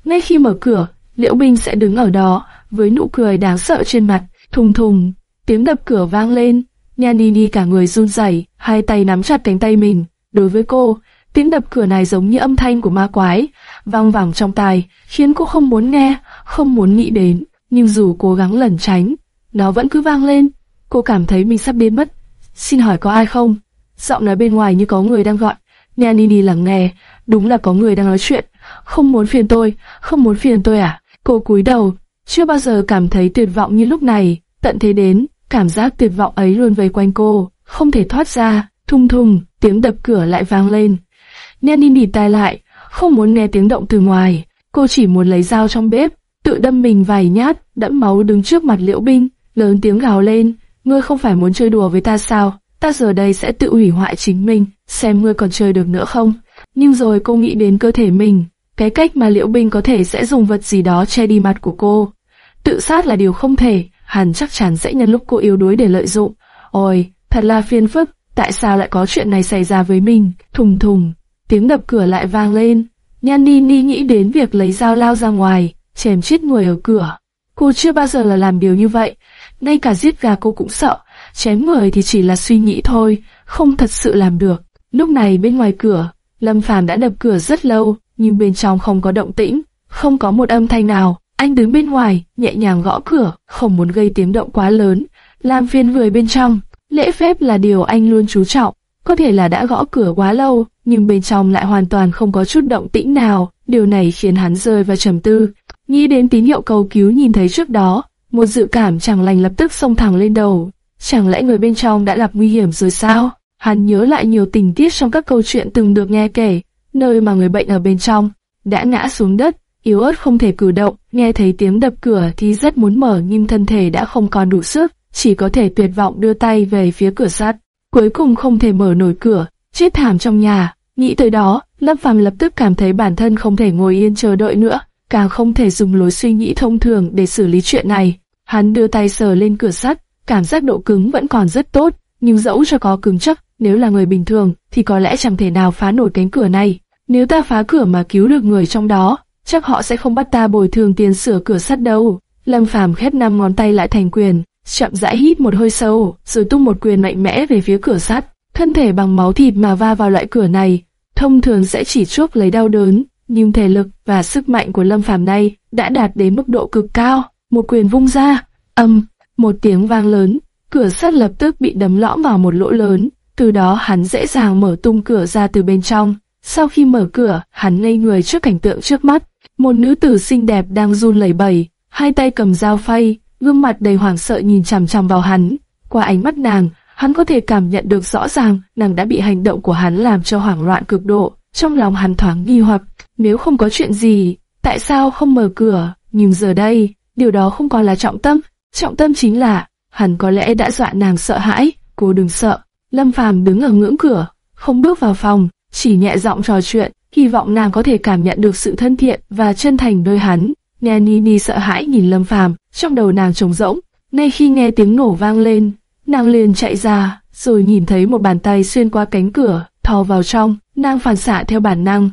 ngay khi mở cửa, Liễu Binh sẽ đứng ở đó, với nụ cười đáng sợ trên mặt, thùng thùng, tiếng đập cửa vang lên. Nha Nini cả người run rẩy, hai tay nắm chặt cánh tay mình. Đối với cô, tiếng đập cửa này giống như âm thanh của ma quái, vang vẳng trong tai, khiến cô không muốn nghe, không muốn nghĩ đến. Nhưng dù cố gắng lẩn tránh, nó vẫn cứ vang lên. Cô cảm thấy mình sắp biến mất. Xin hỏi có ai không? Giọng nói bên ngoài như có người đang gọi. Nha Nini lắng nghe, đúng là có người đang nói chuyện. Không muốn phiền tôi, không muốn phiền tôi à? Cô cúi đầu, chưa bao giờ cảm thấy tuyệt vọng như lúc này. Tận thế đến, cảm giác tuyệt vọng ấy luôn vây quanh cô, không thể thoát ra. Thung thùng, tiếng đập cửa lại vang lên. Nenin đi tai lại, không muốn nghe tiếng động từ ngoài. Cô chỉ muốn lấy dao trong bếp, tự đâm mình vài nhát, đẫm máu đứng trước mặt liễu binh, lớn tiếng gào lên. Ngươi không phải muốn chơi đùa với ta sao? Ta giờ đây sẽ tự hủy hoại chính mình, xem ngươi còn chơi được nữa không? Nhưng rồi cô nghĩ đến cơ thể mình, cái cách mà Liễu Binh có thể sẽ dùng vật gì đó che đi mặt của cô. Tự sát là điều không thể, hắn chắc chắn sẽ nhân lúc cô yếu đuối để lợi dụng. Ôi, thật là phiền phức, tại sao lại có chuyện này xảy ra với mình? Thùng thùng, tiếng đập cửa lại vang lên. Nhan Ni Ni nghĩ đến việc lấy dao lao ra ngoài, chém chết người ở cửa. Cô chưa bao giờ là làm điều như vậy, ngay cả giết gà cô cũng sợ, chém người thì chỉ là suy nghĩ thôi, không thật sự làm được. Lúc này bên ngoài cửa, Lâm Phàm đã đập cửa rất lâu, nhưng bên trong không có động tĩnh, không có một âm thanh nào. Anh đứng bên ngoài, nhẹ nhàng gõ cửa, không muốn gây tiếng động quá lớn, làm phiền người bên trong. Lễ phép là điều anh luôn chú trọng. Có thể là đã gõ cửa quá lâu, nhưng bên trong lại hoàn toàn không có chút động tĩnh nào. Điều này khiến hắn rơi vào trầm tư. Nghĩ đến tín hiệu cầu cứu nhìn thấy trước đó, một dự cảm chẳng lành lập tức xông thẳng lên đầu. chẳng lẽ người bên trong đã gặp nguy hiểm rồi sao? Hắn nhớ lại nhiều tình tiết trong các câu chuyện từng được nghe kể, nơi mà người bệnh ở bên trong đã ngã xuống đất, yếu ớt không thể cử động, nghe thấy tiếng đập cửa thì rất muốn mở nhưng thân thể đã không còn đủ sức, chỉ có thể tuyệt vọng đưa tay về phía cửa sắt. Cuối cùng không thể mở nổi cửa, chết thảm trong nhà. Nghĩ tới đó, Lâm Phàm lập tức cảm thấy bản thân không thể ngồi yên chờ đợi nữa, càng không thể dùng lối suy nghĩ thông thường để xử lý chuyện này. Hắn đưa tay sờ lên cửa sắt, cảm giác độ cứng vẫn còn rất tốt, nhưng dẫu cho có cứng chắc, nếu là người bình thường thì có lẽ chẳng thể nào phá nổi cánh cửa này. Nếu ta phá cửa mà cứu được người trong đó, chắc họ sẽ không bắt ta bồi thường tiền sửa cửa sắt đâu. Lâm Phàm khép năm ngón tay lại thành quyền, chậm rãi hít một hơi sâu, rồi tung một quyền mạnh mẽ về phía cửa sắt. Thân thể bằng máu thịt mà va vào loại cửa này, thông thường sẽ chỉ chuốc lấy đau đớn, nhưng thể lực và sức mạnh của Lâm Phàm này đã đạt đến mức độ cực cao. Một quyền vung ra, âm, một tiếng vang lớn, cửa sắt lập tức bị đấm lõm vào một lỗ lớn, từ đó hắn dễ dàng mở tung cửa ra từ bên trong. Sau khi mở cửa, hắn ngây người trước cảnh tượng trước mắt, một nữ tử xinh đẹp đang run lẩy bẩy, hai tay cầm dao phay, gương mặt đầy hoảng sợ nhìn chằm chằm vào hắn. Qua ánh mắt nàng, hắn có thể cảm nhận được rõ ràng nàng đã bị hành động của hắn làm cho hoảng loạn cực độ. Trong lòng hắn thoáng nghi hoặc, nếu không có chuyện gì, tại sao không mở cửa? Nhưng giờ đây, điều đó không còn là trọng tâm. Trọng tâm chính là, hắn có lẽ đã dọa nàng sợ hãi, cô đừng sợ. Lâm Phàm đứng ở ngưỡng cửa, không bước vào phòng, chỉ nhẹ giọng trò chuyện, hy vọng nàng có thể cảm nhận được sự thân thiện và chân thành nơi hắn. Nghe sợ hãi nhìn Lâm Phàm, trong đầu nàng trống rỗng. Ngay khi nghe tiếng nổ vang lên, nàng liền chạy ra, rồi nhìn thấy một bàn tay xuyên qua cánh cửa, thò vào trong. Nàng phản xạ theo bản năng,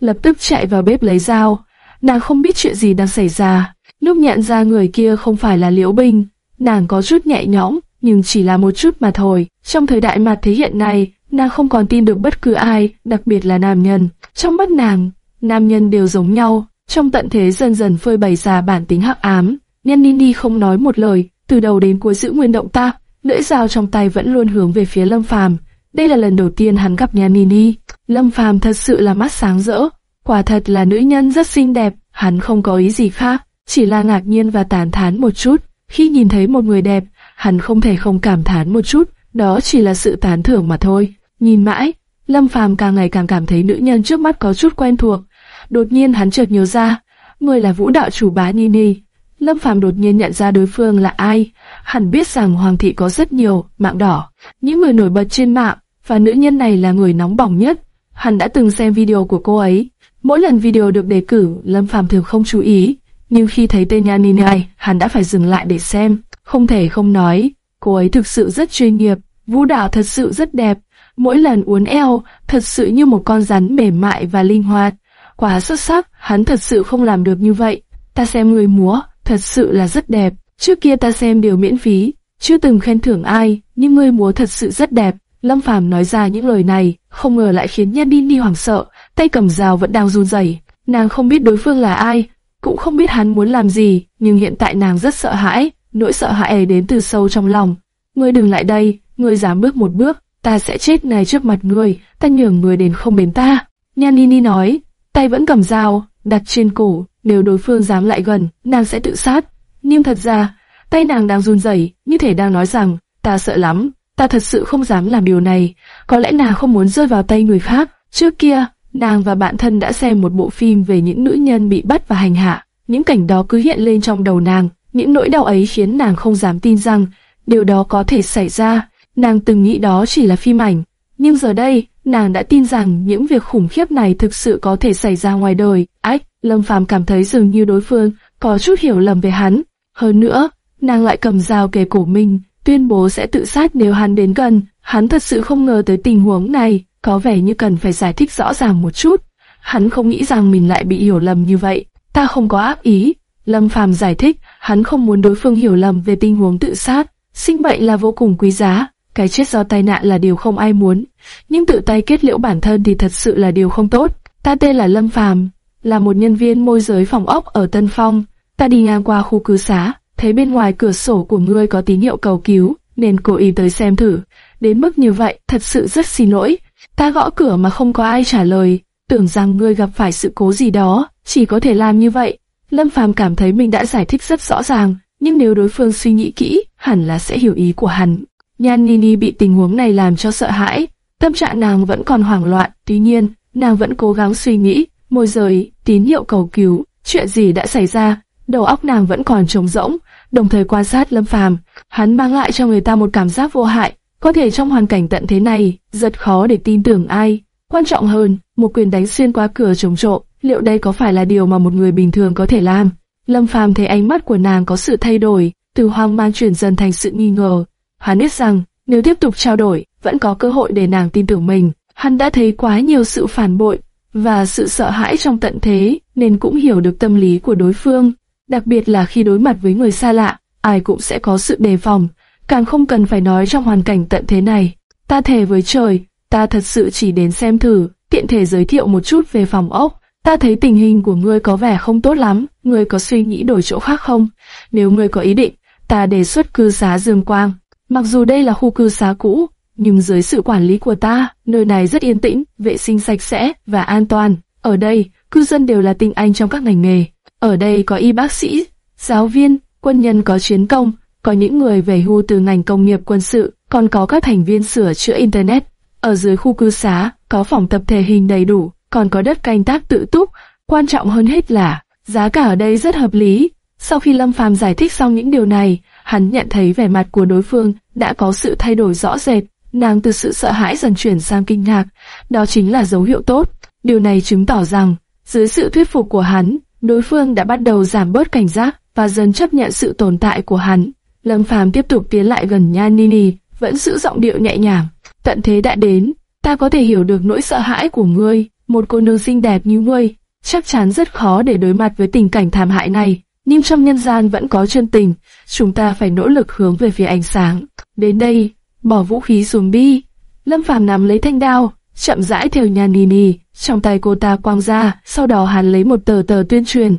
lập tức chạy vào bếp lấy dao. Nàng không biết chuyện gì đang xảy ra. Lúc nhận ra người kia không phải là Liễu Bình, nàng có chút nhẹ nhõm, nhưng chỉ là một chút mà thôi. Trong thời đại mặt thế hiện nay, nàng không còn tin được bất cứ ai, đặc biệt là nam nhân. Trong mắt nàng, nam nhân đều giống nhau. Trong tận thế dần dần phơi bày ra bản tính hắc ám, Nhân Nini không nói một lời, từ đầu đến cuối giữ nguyên động tác, lưỡi dao trong tay vẫn luôn hướng về phía Lâm Phàm. Đây là lần đầu tiên hắn gặp nhà Nini. Lâm Phàm thật sự là mắt sáng rỡ, quả thật là nữ nhân rất xinh đẹp, hắn không có ý gì khác, chỉ là ngạc nhiên và tán thán một chút. Khi nhìn thấy một người đẹp, hắn không thể không cảm thán một chút, đó chỉ là sự tán thưởng mà thôi. Nhìn mãi, Lâm Phàm càng ngày càng cảm thấy nữ nhân trước mắt có chút quen thuộc. Đột nhiên hắn chợt nhớ ra, người là vũ đạo chủ bá Nini. Lâm Phàm đột nhiên nhận ra đối phương là ai. Hắn biết rằng Hoàng thị có rất nhiều mạng đỏ, những người nổi bật trên mạng, và nữ nhân này là người nóng bỏng nhất. Hắn đã từng xem video của cô ấy. Mỗi lần video được đề cử, Lâm Phàm thường không chú ý, nhưng khi thấy tên Nini này, hắn đã phải dừng lại để xem. Không thể không nói, cô ấy thực sự rất chuyên nghiệp, vũ đạo thật sự rất đẹp, mỗi lần uốn eo, thật sự như một con rắn mềm mại và linh hoạt. Quá xuất sắc, hắn thật sự không làm được như vậy. Ta xem người múa, thật sự là rất đẹp. Trước kia ta xem đều miễn phí, chưa từng khen thưởng ai, nhưng người múa thật sự rất đẹp. Lâm Phàm nói ra những lời này, không ngờ lại khiến Nhân Đi Đi hoảng sợ, tay cầm dao vẫn đang run rẩy. Nàng không biết đối phương là ai, cũng không biết hắn muốn làm gì, nhưng hiện tại nàng rất sợ hãi, nỗi sợ hãi ấy đến từ sâu trong lòng. Ngươi đừng lại đây, ngươi dám bước một bước, ta sẽ chết này trước mặt ngươi, ta nhường ngươi đến không bến ta. Nhan Nini nói, tay vẫn cầm dao, đặt trên cổ, nếu đối phương dám lại gần, nàng sẽ tự sát. Nhưng thật ra, tay nàng đang run rẩy, như thể đang nói rằng, ta sợ lắm, ta thật sự không dám làm điều này. Có lẽ nàng không muốn rơi vào tay người khác. Trước kia, nàng và bạn thân đã xem một bộ phim về những nữ nhân bị bắt và hành hạ. Những cảnh đó cứ hiện lên trong đầu nàng, những nỗi đau ấy khiến nàng không dám tin rằng điều đó có thể xảy ra. Nàng từng nghĩ đó chỉ là phim ảnh, nhưng giờ đây, nàng đã tin rằng những việc khủng khiếp này thực sự có thể xảy ra ngoài đời. Ách, Lâm Phàm cảm thấy dường như đối phương có chút hiểu lầm về hắn. Hơn nữa, nàng lại cầm dao kề cổ mình, tuyên bố sẽ tự sát nếu hắn đến gần. Hắn thật sự không ngờ tới tình huống này, có vẻ như cần phải giải thích rõ ràng một chút. Hắn không nghĩ rằng mình lại bị hiểu lầm như vậy. Ta không có ác ý. Lâm Phàm giải thích, hắn không muốn đối phương hiểu lầm về tình huống tự sát. Sinh mệnh là vô cùng quý giá, cái chết do tai nạn là điều không ai muốn, nhưng tự tay kết liễu bản thân thì thật sự là điều không tốt. Ta tên là Lâm Phàm, là một nhân viên môi giới phòng ốc ở Tân Phong. Ta đi ngang qua khu cư xá, thấy bên ngoài cửa sổ của ngươi có tín hiệu cầu cứu, nên cố ý tới xem thử. Đến mức như vậy, thật sự rất xin lỗi. Ta gõ cửa mà không có ai trả lời, tưởng rằng ngươi gặp phải sự cố gì đó, chỉ có thể làm như vậy. Lâm Phàm cảm thấy mình đã giải thích rất rõ ràng, nhưng nếu đối phương suy nghĩ kỹ, hẳn là sẽ hiểu ý của hắn. Nhan Nini bị tình huống này làm cho sợ hãi, tâm trạng nàng vẫn còn hoảng loạn, tuy nhiên, nàng vẫn cố gắng suy nghĩ, môi giới, tín hiệu cầu cứu, chuyện gì đã xảy ra, đầu óc nàng vẫn còn trống rỗng, đồng thời quan sát Lâm Phàm, hắn mang lại cho người ta một cảm giác vô hại, có thể trong hoàn cảnh tận thế này, rất khó để tin tưởng ai. Quan trọng hơn, một quyền đánh xuyên qua cửa chống trộm, liệu đây có phải là điều mà một người bình thường có thể làm? Lâm Phàm thấy ánh mắt của nàng có sự thay đổi, từ hoang mang chuyển dần thành sự nghi ngờ. Hắn biết rằng, nếu tiếp tục trao đổi, vẫn có cơ hội để nàng tin tưởng mình. Hắn đã thấy quá nhiều sự phản bội và sự sợ hãi trong tận thế, nên cũng hiểu được tâm lý của đối phương. Đặc biệt là khi đối mặt với người xa lạ, ai cũng sẽ có sự đề phòng, càng không cần phải nói trong hoàn cảnh tận thế này. Ta thề với trời, ta thật sự chỉ đến xem thử, tiện thể giới thiệu một chút về phòng ốc. Ta thấy tình hình của ngươi có vẻ không tốt lắm, ngươi có suy nghĩ đổi chỗ khác không? Nếu ngươi có ý định, ta đề xuất cư xá Dương Quang. Mặc dù đây là khu cư xá cũ, nhưng dưới sự quản lý của ta, nơi này rất yên tĩnh, vệ sinh sạch sẽ và an toàn. Ở đây, cư dân đều là tinh anh trong các ngành nghề. Ở đây có y bác sĩ, giáo viên, quân nhân có chiến công, có những người về hưu từ ngành công nghiệp quân sự, còn có các thành viên sửa chữa Internet. Ở dưới khu cư xá, có phòng tập thể hình đầy đủ, còn có đất canh tác tự túc. Quan trọng hơn hết là, giá cả ở đây rất hợp lý. Sau khi Lâm Phàm giải thích xong những điều này, hắn nhận thấy vẻ mặt của đối phương đã có sự thay đổi rõ rệt. Nàng từ sự sợ hãi dần chuyển sang kinh ngạc, đó chính là dấu hiệu tốt. Điều này chứng tỏ rằng, dưới sự thuyết phục của hắn, đối phương đã bắt đầu giảm bớt cảnh giác và dần chấp nhận sự tồn tại của hắn. Lâm Phàm tiếp tục tiến lại gần Nhan Nini, vẫn giữ giọng điệu nhẹ nhàng. Tận thế đã đến, ta có thể hiểu được nỗi sợ hãi của ngươi, một cô nương xinh đẹp như ngươi, chắc chắn rất khó để đối mặt với tình cảnh thảm hại này. Nhưng trong nhân gian vẫn có chân tình, chúng ta phải nỗ lực hướng về phía ánh sáng. Đến đây, bỏ vũ khí xuống bi. Lâm Phàm nắm lấy thanh đao, chậm rãi theo Nhan nì, trong tay cô ta quang ra, sau đó hắn lấy một tờ tờ tuyên truyền,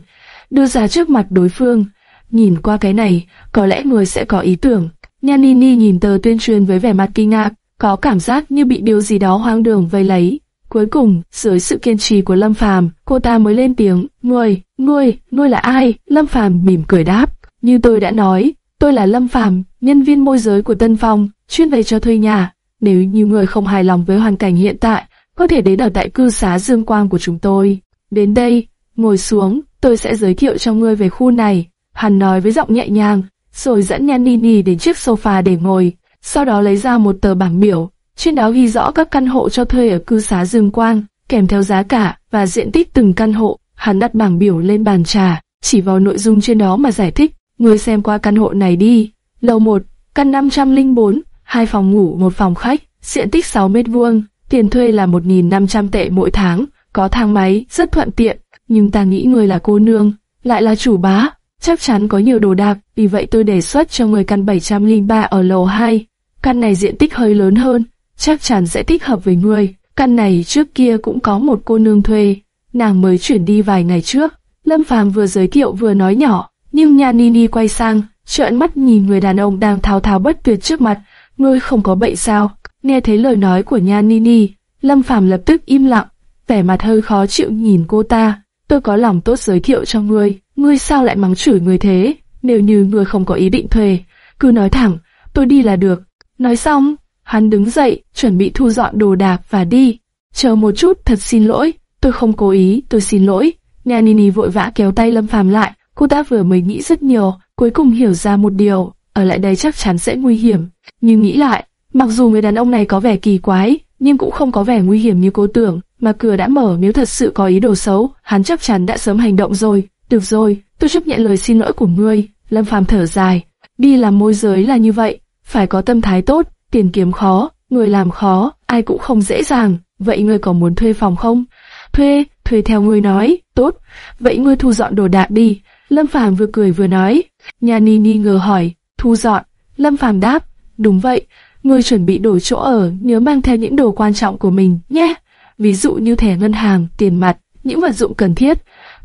đưa ra trước mặt đối phương. Nhìn qua cái này, có lẽ người sẽ có ý tưởng. Nhanini nhìn tờ tuyên truyền với vẻ mặt kinh ngạc, có cảm giác như bị điều gì đó hoang đường vây lấy. Cuối cùng, dưới sự kiên trì của Lâm Phàm, cô ta mới lên tiếng, người, ngươi, ngươi là ai?" Lâm Phàm mỉm cười đáp, "Như tôi đã nói, tôi là Lâm Phàm, nhân viên môi giới của Tân Phong, chuyên về cho thuê nhà. Nếu như người không hài lòng với hoàn cảnh hiện tại, có thể đến ở tại cư xá Dương Quang của chúng tôi. Đến đây, ngồi xuống, tôi sẽ giới thiệu cho ngươi về khu này." Hắn nói với giọng nhẹ nhàng, rồi dẫn Nhan Nini đến chiếc sofa để ngồi, sau đó lấy ra một tờ bảng biểu, trên đó ghi rõ các căn hộ cho thuê ở cư xá Dương Quang, kèm theo giá cả và diện tích từng căn hộ. Hắn đặt bảng biểu lên bàn trà, chỉ vào nội dung trên đó mà giải thích. Ngươi xem qua căn hộ này đi. Lầu 1, căn 504, hai phòng ngủ, một phòng khách, diện tích 6 mét vuông, tiền thuê là 1.500 tệ mỗi tháng, có thang máy, rất thuận tiện. Nhưng ta nghĩ ngươi là cô nương, lại là chủ bá, chắc chắn có nhiều đồ đạc, vì vậy tôi đề xuất cho người căn 703 ở lầu 2. Căn này diện tích hơi lớn hơn, chắc chắn sẽ thích hợp với người. Căn này trước kia cũng có một cô nương thuê, nàng mới chuyển đi vài ngày trước. Lâm Phàm vừa giới thiệu vừa nói nhỏ, nhưng nhà Nini quay sang, trợn mắt nhìn người đàn ông đang thao thao bất tuyệt trước mặt. Ngươi không có bệnh sao? Nghe thấy lời nói của nhà Nini, Lâm Phàm lập tức im lặng, vẻ mặt hơi khó chịu nhìn cô ta. Tôi có lòng tốt giới thiệu cho ngươi, ngươi sao lại mắng chửi người thế? Nếu như ngươi không có ý định thuê, cứ nói thẳng, tôi đi là được. Nói xong, hắn đứng dậy, chuẩn bị thu dọn đồ đạc và đi. Chờ một chút, thật xin lỗi, tôi không cố ý, tôi xin lỗi. Nanini vội vã kéo tay Lâm Phàm lại, cô ta vừa mới nghĩ rất nhiều, cuối cùng hiểu ra một điều, ở lại đây chắc chắn sẽ nguy hiểm. Nhưng nghĩ lại, mặc dù người đàn ông này có vẻ kỳ quái, nhưng cũng không có vẻ nguy hiểm như cô tưởng, mà cửa đã mở nếu thật sự có ý đồ xấu, hắn chắc chắn đã sớm hành động rồi. Được rồi, tôi chấp nhận lời xin lỗi của ngươi. Lâm Phàm thở dài, đi làm môi giới là như vậy, phải có tâm thái tốt, tiền kiếm khó, người làm khó, ai cũng không dễ dàng. Vậy ngươi có muốn thuê phòng không? Thuê, thuê theo ngươi nói, tốt. Vậy ngươi thu dọn đồ đạc đi. Lâm Phàm vừa cười vừa nói. Nhà Ni Ni ngờ hỏi, thu dọn. Lâm Phàm đáp, đúng vậy. Ngươi chuẩn bị đổi chỗ ở, nhớ mang theo những đồ quan trọng của mình nhé. Ví dụ như thẻ ngân hàng, tiền mặt, những vật dụng cần thiết.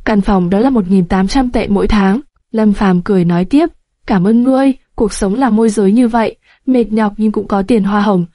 Căn phòng đó là 1.800 tệ mỗi tháng. Lâm Phàm cười nói tiếp, cảm ơn ngươi, cuộc sống là môi giới như vậy, mệt nhọc nhưng cũng có tiền hoa hồng.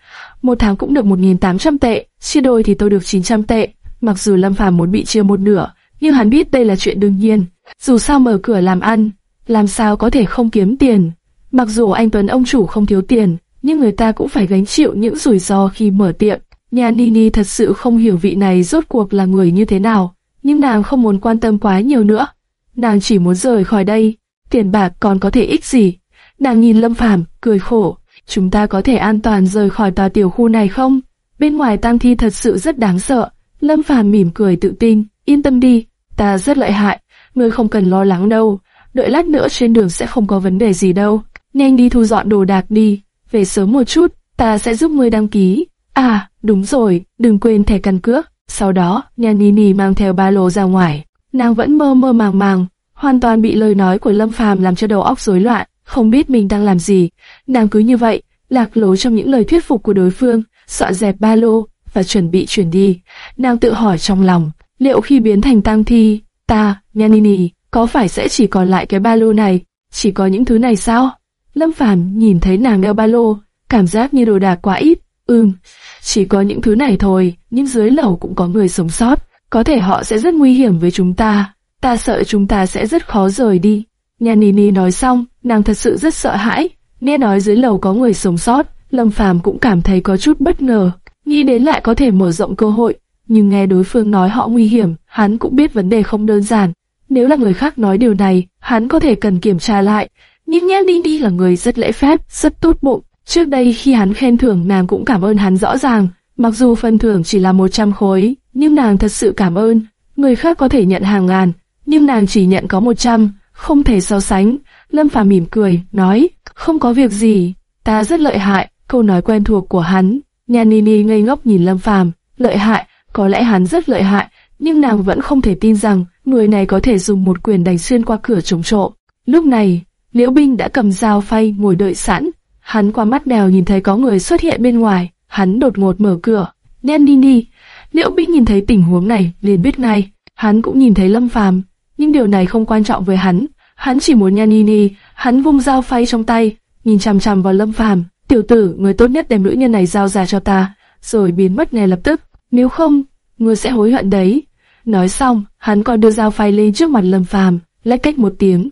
Một tháng cũng được 1.800 tệ, chia đôi thì tôi được 900 tệ. Mặc dù Lâm Phàm muốn bị chia một nửa, nhưng hắn biết đây là chuyện đương nhiên. Dù sao mở cửa làm ăn, làm sao có thể không kiếm tiền. Mặc dù anh Tuấn ông chủ không thiếu tiền, nhưng người ta cũng phải gánh chịu những rủi ro khi mở tiệm. Nhà Nini thật sự không hiểu vị này rốt cuộc là người như thế nào, nhưng nàng không muốn quan tâm quá nhiều nữa. Nàng chỉ muốn rời khỏi đây, tiền bạc còn có thể ích gì. Nàng nhìn Lâm Phàm cười khổ, chúng ta có thể an toàn rời khỏi tòa tiểu khu này không? Bên ngoài tang thi thật sự rất đáng sợ. Lâm Phàm mỉm cười tự tin, yên tâm đi, ta rất lợi hại, ngươi không cần lo lắng đâu. Đợi lát nữa trên đường sẽ không có vấn đề gì đâu. Nhanh đi thu dọn đồ đạc đi, về sớm một chút, ta sẽ giúp ngươi đăng ký. À, đúng rồi, đừng quên thẻ căn cước. Sau đó, nhà Nini mang theo ba lô ra ngoài. Nàng vẫn mơ mơ màng màng, hoàn toàn bị lời nói của Lâm Phàm làm cho đầu óc rối loạn, không biết mình đang làm gì. Nàng cứ như vậy, lạc lối trong những lời thuyết phục của đối phương, dọn dẹp ba lô và chuẩn bị chuyển đi. Nàng tự hỏi trong lòng, liệu khi biến thành tang thi, ta, Nhanini, có phải sẽ chỉ còn lại cái ba lô này? Chỉ có những thứ này sao? Lâm Phàm nhìn thấy nàng đeo ba lô, cảm giác như đồ đạc quá ít. Ừm, chỉ có những thứ này thôi, nhưng dưới lầu cũng có người sống sót. Có thể họ sẽ rất nguy hiểm với chúng ta. Ta sợ chúng ta sẽ rất khó rời đi. Nhanini nói xong, nàng thật sự rất sợ hãi. Nghe nói dưới lầu có người sống sót, Lâm Phàm cũng cảm thấy có chút bất ngờ. Nghĩ đến lại có thể mở rộng cơ hội, nhưng nghe đối phương nói họ nguy hiểm, hắn cũng biết vấn đề không đơn giản. Nếu là người khác nói điều này, hắn có thể cần kiểm tra lại. Nhưng Nhã đi là người rất lễ phép, rất tốt bụng. Trước đây khi hắn khen thưởng nàng cũng cảm ơn hắn rõ ràng, mặc dù phần thưởng chỉ là 100 khối, nhưng nàng thật sự cảm ơn. Người khác có thể nhận hàng ngàn, nhưng nàng chỉ nhận có 100, không thể so sánh. Lâm Phàm mỉm cười, nói, không có việc gì, ta rất lợi hại, câu nói quen thuộc của hắn. Nhà Nini ngây ngốc nhìn Lâm Phàm, lợi hại, có lẽ hắn rất lợi hại, nhưng nàng vẫn không thể tin rằng người này có thể dùng một quyền đánh xuyên qua cửa chống trộm. Lúc này, Liễu Binh đã cầm dao phay ngồi đợi sẵn, hắn qua mắt đèo nhìn thấy có người xuất hiện bên ngoài, hắn đột ngột mở cửa, Nen Nini. Liễu Binh nhìn thấy tình huống này liền biết ngay, hắn cũng nhìn thấy Lâm Phàm, nhưng điều này không quan trọng với hắn, hắn chỉ muốn Nhan Nini, hắn vung dao phay trong tay, nhìn chằm chằm vào Lâm Phàm, tiểu tử, người tốt nhất đem nữ nhân này giao ra cho ta, rồi biến mất ngay lập tức, nếu không, ngươi sẽ hối hận đấy. Nói xong, hắn còn đưa dao phay lên trước mặt Lâm Phàm, lách cách một tiếng.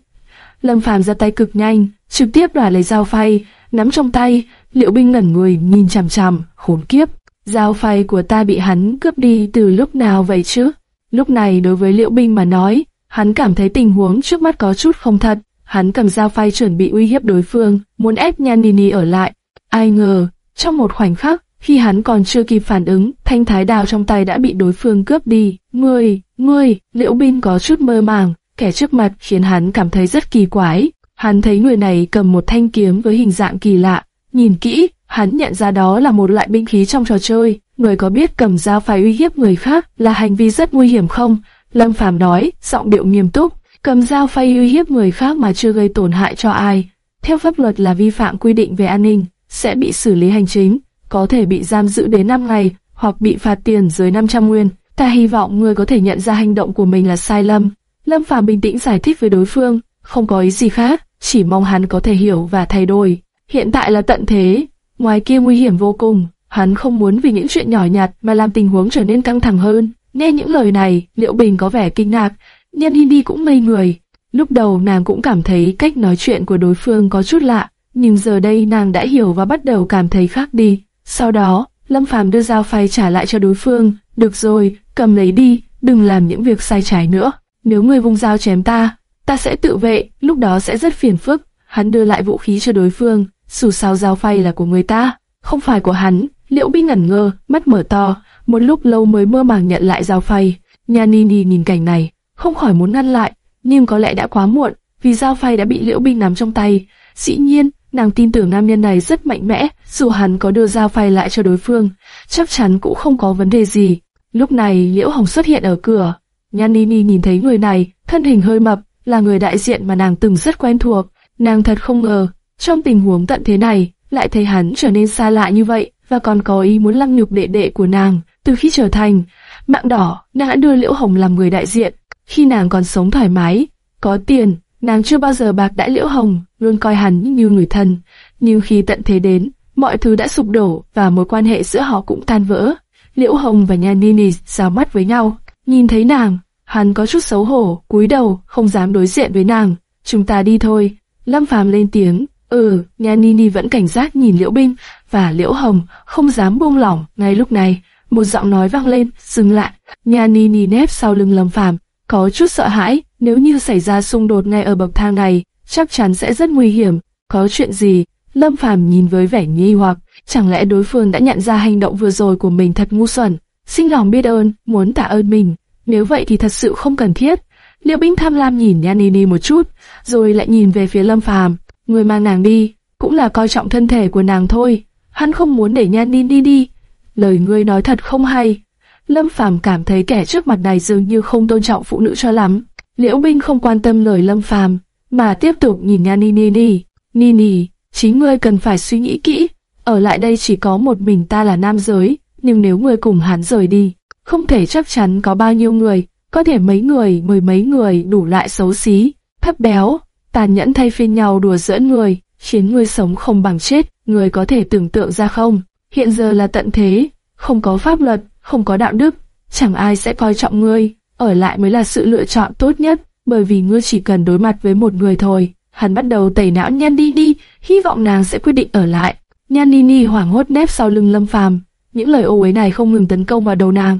Lâm Phàm ra tay cực nhanh, trực tiếp đoạt lấy dao phay, nắm trong tay, Liệu Binh ngẩn người nhìn chằm chằm, khốn kiếp, dao phay của ta bị hắn cướp đi từ lúc nào vậy chứ? Lúc này đối với Liệu Binh mà nói, hắn cảm thấy tình huống trước mắt có chút không thật, hắn cầm dao phay chuẩn bị uy hiếp đối phương, muốn ép Nhan ở lại. Ai ngờ, trong một khoảnh khắc, khi hắn còn chưa kịp phản ứng, thanh thái đào trong tay đã bị đối phương cướp đi. Ngươi, ngươi, Liễu bin có chút mơ màng, kẻ trước mặt khiến hắn cảm thấy rất kỳ quái. Hắn thấy người này cầm một thanh kiếm với hình dạng kỳ lạ, nhìn kỹ, hắn nhận ra đó là một loại binh khí trong trò chơi. Người có biết cầm dao phải uy hiếp người khác là hành vi rất nguy hiểm không? Lâm Phàm nói, giọng điệu nghiêm túc, cầm dao phay uy hiếp người khác mà chưa gây tổn hại cho ai. Theo pháp luật là vi phạm quy định về an ninh, sẽ bị xử lý hành chính, có thể bị giam giữ đến 5 ngày, hoặc bị phạt tiền dưới 500 nguyên. Ta hy vọng ngươi có thể nhận ra hành động của mình là sai lầm. Lâm Phàm bình tĩnh giải thích với đối phương, không có ý gì khác, chỉ mong hắn có thể hiểu và thay đổi. Hiện tại là tận thế, ngoài kia nguy hiểm vô cùng, hắn không muốn vì những chuyện nhỏ nhặt mà làm tình huống trở nên căng thẳng hơn. Nghe những lời này, Liễu Bình có vẻ kinh ngạc, Nhân Hindi cũng mây người. Lúc đầu nàng cũng cảm thấy cách nói chuyện của đối phương có chút lạ, nhưng giờ đây nàng đã hiểu và bắt đầu cảm thấy khác đi. Sau đó, Lâm Phàm đưa dao phay trả lại cho đối phương. Được rồi, cầm lấy đi, đừng làm những việc sai trái nữa. Nếu người vung dao chém ta, ta sẽ tự vệ, lúc đó sẽ rất phiền phức. Hắn đưa lại vũ khí cho đối phương, dù sao dao phay là của người ta, không phải của hắn. Liễu Bi ngẩn ngơ, mắt mở to, một lúc lâu mới mơ màng nhận lại dao phay. Nha Nini nhìn cảnh này, không khỏi muốn ngăn lại, nhưng có lẽ đã quá muộn, vì dao phay đã bị Liễu Binh nắm trong tay. Dĩ nhiên, nàng tin tưởng nam nhân này rất mạnh mẽ, dù hắn có đưa dao phay lại cho đối phương, chắc chắn cũng không có vấn đề gì. Lúc này Liễu Hồng xuất hiện ở cửa, Nhan Nini nhìn thấy người này, thân hình hơi mập, là người đại diện mà nàng từng rất quen thuộc. Nàng thật không ngờ, trong tình huống tận thế này, lại thấy hắn trở nên xa lạ như vậy, và còn có ý muốn lăng nhục đệ đệ của nàng. Từ khi trở thành mạng đỏ, nàng đã đưa Liễu Hồng làm người đại diện. Khi nàng còn sống thoải mái, có tiền, nàng chưa bao giờ bạc đãi Liễu Hồng, luôn coi hắn như người thân. Nhưng khi tận thế đến, mọi thứ đã sụp đổ và mối quan hệ giữa họ cũng tan vỡ. Liễu Hồng và nhà Nini giao mắt với nhau, nhìn thấy nàng, hắn có chút xấu hổ, cúi đầu, không dám đối diện với nàng. Chúng ta đi thôi. Lâm Phàm lên tiếng, Ừ, nhà Nini vẫn cảnh giác nhìn Liễu Binh và Liễu Hồng, không dám buông lỏng. Ngay lúc này, một giọng nói vang lên, dừng lại. Nhà Nini nép sau lưng Lâm Phàm, có chút sợ hãi, nếu như xảy ra xung đột ngay ở bậc thang này, chắc chắn sẽ rất nguy hiểm. Có chuyện gì? Lâm Phàm nhìn với vẻ nghi hoặc, chẳng lẽ đối phương đã nhận ra hành động vừa rồi của mình thật ngu xuẩn, sinh lòng biết ơn, muốn tạ ơn mình. Nếu vậy thì thật sự không cần thiết. Liễu Binh tham lam nhìn Nhanini một chút, rồi lại nhìn về phía Lâm Phàm, người mang nàng đi, cũng là coi trọng thân thể của nàng thôi. Hắn không muốn để Nhanini đi. Lời ngươi nói thật không hay. Lâm Phàm cảm thấy kẻ trước mặt này dường như không tôn trọng phụ nữ cho lắm. Liễu Binh không quan tâm lời Lâm Phàm, mà tiếp tục nhìn Nha Nini đi. Nini, chính ngươi cần phải suy nghĩ kỹ. Ở lại đây chỉ có một mình ta là nam giới, nhưng nếu ngươi cùng hắn rời đi, không thể chắc chắn có bao nhiêu người, có thể mấy người, mười mấy người đủ lại xấu xí, thấp béo, tàn nhẫn thay phiên nhau đùa giỡn người, khiến người sống không bằng chết, người có thể tưởng tượng ra không? Hiện giờ là tận thế, không có pháp luật, không có đạo đức, chẳng ai sẽ coi trọng ngươi, ở lại mới là sự lựa chọn tốt nhất, bởi vì ngươi chỉ cần đối mặt với một người thôi. Hắn bắt đầu tẩy não Nhan đi đi, hy vọng nàng sẽ quyết định ở lại. Nhan Nini hoảng hốt nép sau lưng Lâm Phàm, những lời ô uế này không ngừng tấn công vào đầu nàng.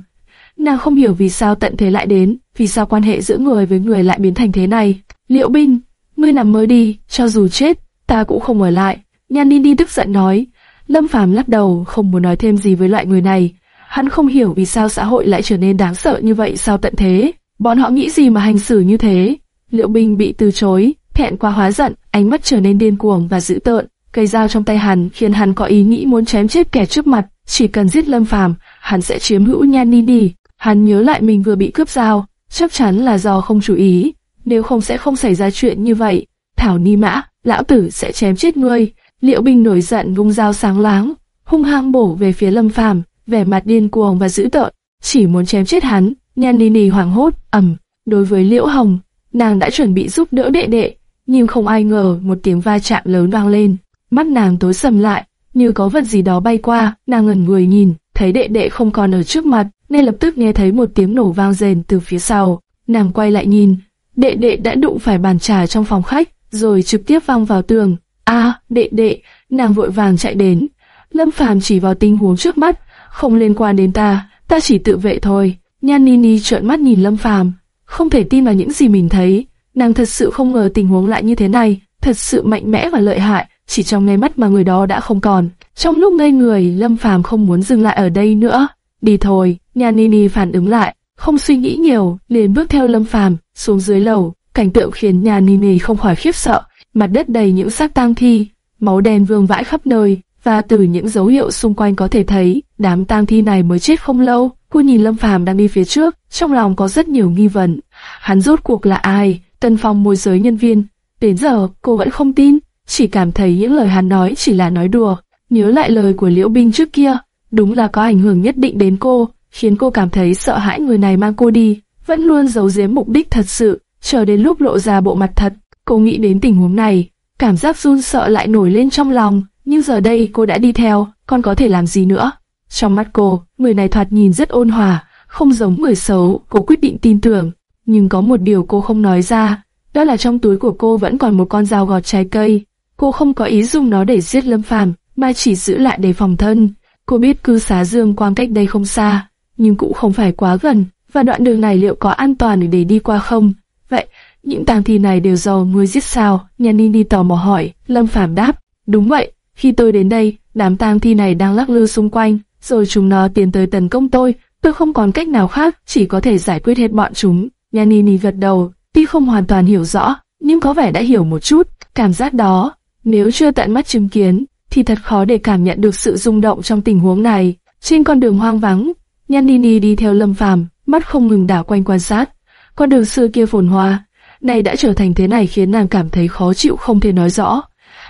Nàng không hiểu vì sao tận thế lại đến, vì sao quan hệ giữa người với người lại biến thành thế này. Liệu binh, ngươi nằm mới đi, cho dù chết, ta cũng không ở lại. Nhan Nini tức giận nói. Lâm Phàm lắc đầu, không muốn nói thêm gì với loại người này. Hắn không hiểu vì sao xã hội lại trở nên đáng sợ như vậy sao tận thế. Bọn họ nghĩ gì mà hành xử như thế? Liệu binh bị từ chối, thẹn quá hóa giận, ánh mắt trở nên điên cuồng và dữ tợn. Cây dao trong tay hắn khiến hắn có ý nghĩ muốn chém chết kẻ trước mặt. Chỉ cần giết Lâm Phàm, hắn sẽ chiếm hữu Nhan Nini. Hắn nhớ lại mình vừa bị cướp dao, chắc chắn là do không chú ý, nếu không sẽ không xảy ra chuyện như vậy. Thảo Ni Mã, lão tử sẽ chém chết ngươi. Liệu binh nổi giận vung dao sáng láng, hung hăng bổ về phía Lâm Phàm, vẻ mặt điên cuồng và dữ tợn, chỉ muốn chém chết hắn. Nhan Nini Nì hoảng hốt, ầm. Đối với Liễu Hồng, nàng đã chuẩn bị giúp đỡ đệ đệ, nhưng không ai ngờ một tiếng va chạm lớn vang lên, mắt nàng tối sầm lại, như có vật gì đó bay qua, nàng ngẩn người nhìn, thấy đệ đệ không còn ở trước mặt, nên lập tức nghe thấy một tiếng nổ vang rền từ phía sau. Nàng quay lại nhìn, đệ đệ đã đụng phải bàn trà trong phòng khách, rồi trực tiếp văng vào tường. A, đệ đệ, nàng vội vàng chạy đến. Lâm Phàm chỉ vào tình huống trước mắt, không liên quan đến ta, ta chỉ tự vệ thôi. Nhan Nini trợn mắt nhìn Lâm Phàm, không thể tin vào những gì mình thấy. Nàng thật sự không ngờ tình huống lại như thế này, thật sự mạnh mẽ và lợi hại. Chỉ trong ngay mắt mà người đó đã không còn. Trong lúc ngây người, Lâm Phàm không muốn dừng lại ở đây nữa. Đi thôi, Nhan Nini phản ứng lại, không suy nghĩ nhiều, liền bước theo Lâm Phàm xuống dưới lầu. Cảnh tượng khiến Nhan Nini không khỏi khiếp sợ, mặt đất đầy những xác tang thi, máu đen vương vãi khắp nơi, và từ những dấu hiệu xung quanh có thể thấy, đám tang thi này mới chết không lâu. Cô nhìn Lâm Phàm đang đi phía trước, trong lòng có rất nhiều nghi vấn. Hắn rốt cuộc là ai? Tân Phong môi giới nhân viên. Đến giờ, cô vẫn không tin, chỉ cảm thấy những lời hắn nói chỉ là nói đùa. Nhớ lại lời của Liễu Binh trước kia, đúng là có ảnh hưởng nhất định đến cô, khiến cô cảm thấy sợ hãi người này mang cô đi, vẫn luôn giấu giếm mục đích thật sự, chờ đến lúc lộ ra bộ mặt thật. Cô nghĩ đến tình huống này, cảm giác run sợ lại nổi lên trong lòng, nhưng giờ đây cô đã đi theo, còn có thể làm gì nữa? Trong mắt cô, người này thoạt nhìn rất ôn hòa, không giống người xấu, cô quyết định tin tưởng. Nhưng có một điều cô không nói ra, đó là trong túi của cô vẫn còn một con dao gọt trái cây. Cô không có ý dùng nó để giết Lâm Phàm, mà chỉ giữ lại để phòng thân. Cô biết cư xá Dương Quang cách đây không xa, nhưng cũng không phải quá gần, và đoạn đường này liệu có an toàn để đi qua không? Vậy, những tang thi này đều do ngươi giết sao? Nhà Nini tò mò hỏi, Lâm Phàm đáp, đúng vậy, khi tôi đến đây, đám tang thi này đang lắc lư xung quanh, rồi chúng nó tiến tới tấn công tôi, tôi không còn cách nào khác, chỉ có thể giải quyết hết bọn chúng. Yanini gật đầu, tuy không hoàn toàn hiểu rõ, nhưng có vẻ đã hiểu một chút, cảm giác đó, nếu chưa tận mắt chứng kiến, thì thật khó để cảm nhận được sự rung động trong tình huống này. Trên con đường hoang vắng, Yanini đi theo Lâm Phàm, mắt không ngừng đảo quanh quan sát. Con đường xưa kia phồn hoa, này đã trở thành thế này khiến nàng cảm thấy khó chịu không thể nói rõ.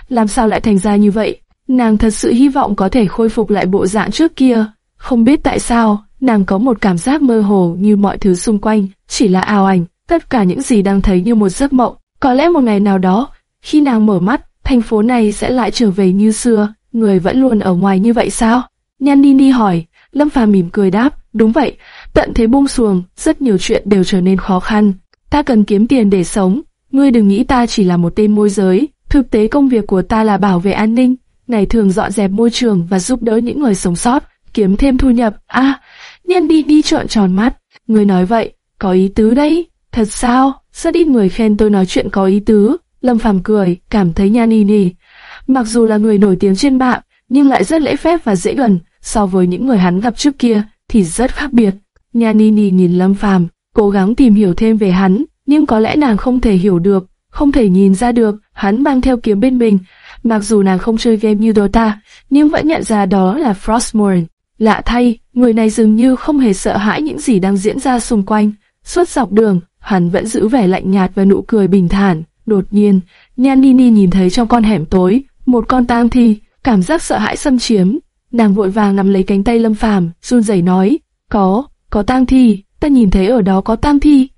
Làm sao lại thành ra như vậy? Nàng thật sự hy vọng có thể khôi phục lại bộ dạng trước kia. Không biết tại sao, nàng có một cảm giác mơ hồ như mọi thứ xung quanh, chỉ là ảo ảnh, tất cả những gì đang thấy như một giấc mộng. Có lẽ một ngày nào đó, khi nàng mở mắt, thành phố này sẽ lại trở về như xưa, người vẫn luôn ở ngoài như vậy sao? Nhan Nini hỏi, Lâm Phàm mỉm cười đáp, đúng vậy, tận thế buông xuồng, rất nhiều chuyện đều trở nên khó khăn. Ta cần kiếm tiền để sống, ngươi đừng nghĩ ta chỉ là một tên môi giới, Thực tế công việc của ta là bảo vệ an ninh, ngày thường dọn dẹp môi trường và giúp đỡ những người sống sót, kiếm thêm thu nhập. À, Nhân đi đi trợn tròn mắt. Người nói vậy, có ý tứ đấy. Thật sao? Rất ít người khen tôi nói chuyện có ý tứ. Lâm Phàm cười, cảm thấy nha nì nì. Mặc dù là người nổi tiếng trên mạng, nhưng lại rất lễ phép và dễ gần. So với những người hắn gặp trước kia, thì rất khác biệt. Nha nì nì nhìn Lâm Phàm, cố gắng tìm hiểu thêm về hắn, nhưng có lẽ nàng không thể hiểu được, không thể nhìn ra được hắn mang theo kiếm bên mình. Mặc dù nàng không chơi game như Dota, nhưng vẫn nhận ra đó là Frostmourne. Lạ thay, người này dường như không hề sợ hãi những gì đang diễn ra xung quanh. Suốt dọc đường, hắn vẫn giữ vẻ lạnh nhạt và nụ cười bình thản. Đột nhiên, Nhan nhìn thấy trong con hẻm tối, một con tang thi, cảm giác sợ hãi xâm chiếm. Nàng vội vàng nắm lấy cánh tay Lâm Phàm, run rẩy nói, có, có tang thi, ta nhìn thấy ở đó có tang thi.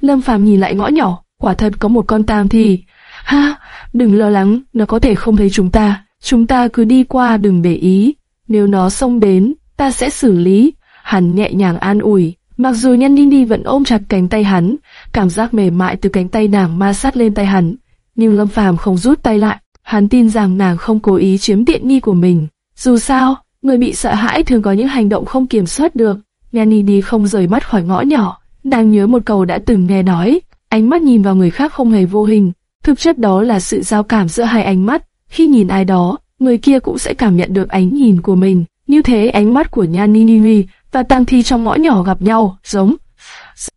Lâm Phàm nhìn lại ngõ nhỏ, quả thật có một con tam thi. Ha, đừng lo lắng, nó có thể không thấy chúng ta, chúng ta cứ đi qua đừng để ý. Nếu nó xông đến, ta sẽ xử lý. Hắn nhẹ nhàng an ủi, mặc dù nhân Nini vẫn ôm chặt cánh tay hắn, cảm giác mềm mại từ cánh tay nàng ma sát lên tay hắn, nhưng Lâm Phàm không rút tay lại. Hắn tin rằng nàng không cố ý chiếm tiện nghi của mình. Dù sao, người bị sợ hãi thường có những hành động không kiểm soát được. Nini không rời mắt khỏi ngõ nhỏ, nàng nhớ một câu đã từng nghe nói, ánh mắt nhìn vào người khác không hề vô hình, thực chất đó là sự giao cảm giữa hai ánh mắt. Khi nhìn ai đó, người kia cũng sẽ cảm nhận được ánh nhìn của mình. Như thế ánh mắt của Nhan Nini và Tang Thi trong ngõ nhỏ gặp nhau, giống.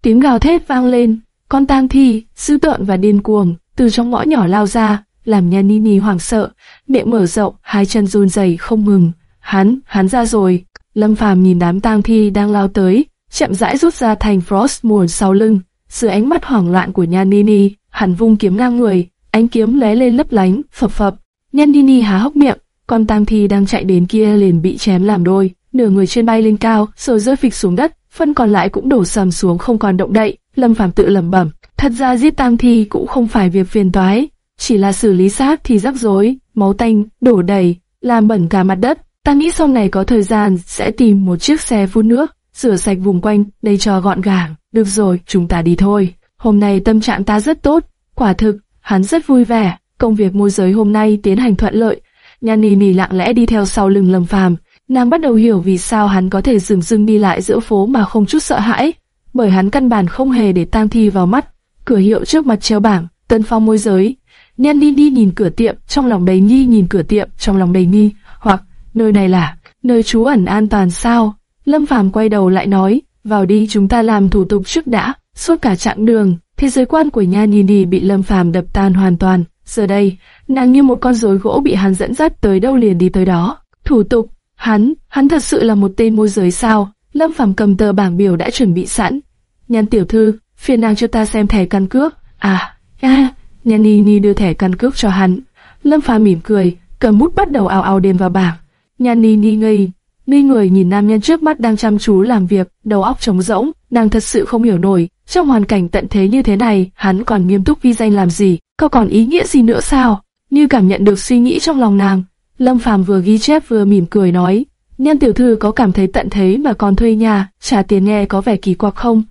Tiếng gào thét vang lên, con Tang Thi, dữ tợn và điên cuồng, từ trong ngõ nhỏ lao ra, làm Nhan Nini hoảng sợ, miệng mở rộng, hai chân run rẩy không ngừng. Hắn, hắn ra rồi. Lâm Phàm nhìn đám Tang Thi đang lao tới, chậm rãi rút ra thành Frostmourne sau lưng. Dưới ánh mắt hoảng loạn của Nhan Nini, hắn vung kiếm ngang người, ánh kiếm lóe lên lấp lánh, phập phập. Nhan Nini há hốc miệng, con tang thi đang chạy đến kia liền bị chém làm đôi, nửa người trên bay lên cao, rồi rơi phịch xuống đất, phân còn lại cũng đổ sầm xuống không còn động đậy. Lâm Phàm tự lẩm bẩm, thật ra giết tang thi cũng không phải việc phiền toái, chỉ là xử lý xác thì rắc rối, máu tanh đổ đầy, làm bẩn cả mặt đất. Ta nghĩ sau này có thời gian sẽ tìm một chiếc xe phun nước, rửa sạch vùng quanh, đây cho gọn gàng. Được rồi, chúng ta đi thôi. Hôm nay tâm trạng ta rất tốt, quả thực, hắn rất vui vẻ. Công việc môi giới hôm nay tiến hành thuận lợi, Nhan Nì Nì lặng lẽ đi theo sau lưng Lâm Phàm, nàng bắt đầu hiểu vì sao hắn có thể dừng dưng đi lại giữa phố mà không chút sợ hãi, bởi hắn căn bản không hề để tang thi vào mắt. Cửa hiệu trước mặt treo bảng, Tân Phong môi giới. Nhan Nì Nì nhìn cửa tiệm, trong lòng đầy nghi nhìn cửa tiệm, trong lòng đầy nghi, hoặc nơi này là nơi trú ẩn an toàn sao? Lâm Phàm quay đầu lại nói, vào đi chúng ta làm thủ tục trước đã. Suốt cả chặng đường, thế giới quan của Nhan Nhi Nhi bị Lâm Phàm đập tan hoàn toàn. Giờ đây, nàng như một con rối gỗ bị hắn dẫn dắt tới đâu liền đi tới đó. Thủ tục, hắn, hắn thật sự là một tên môi giới sao? Lâm Phàm cầm tờ bảng biểu đã chuẩn bị sẵn. Nhan tiểu thư, phiền nàng cho ta xem thẻ căn cước. À, à, Nhan Nhi Nhi đưa thẻ căn cước cho hắn. Lâm Phàm mỉm cười, cầm bút bắt đầu ào ào đền vào bảng. Nhan Nhi Nhi ngây, ngây người nhìn nam nhân trước mắt đang chăm chú làm việc, đầu óc trống rỗng, nàng thật sự không hiểu nổi, trong hoàn cảnh tận thế như thế này, hắn còn nghiêm túc ghi danh làm gì, có còn ý nghĩa gì nữa sao? Như cảm nhận được suy nghĩ trong lòng nàng, Lâm Phàm vừa ghi chép vừa mỉm cười nói, Nhân tiểu thư có cảm thấy tận thế mà còn thuê nhà, trả tiền nghe có vẻ kỳ quặc không?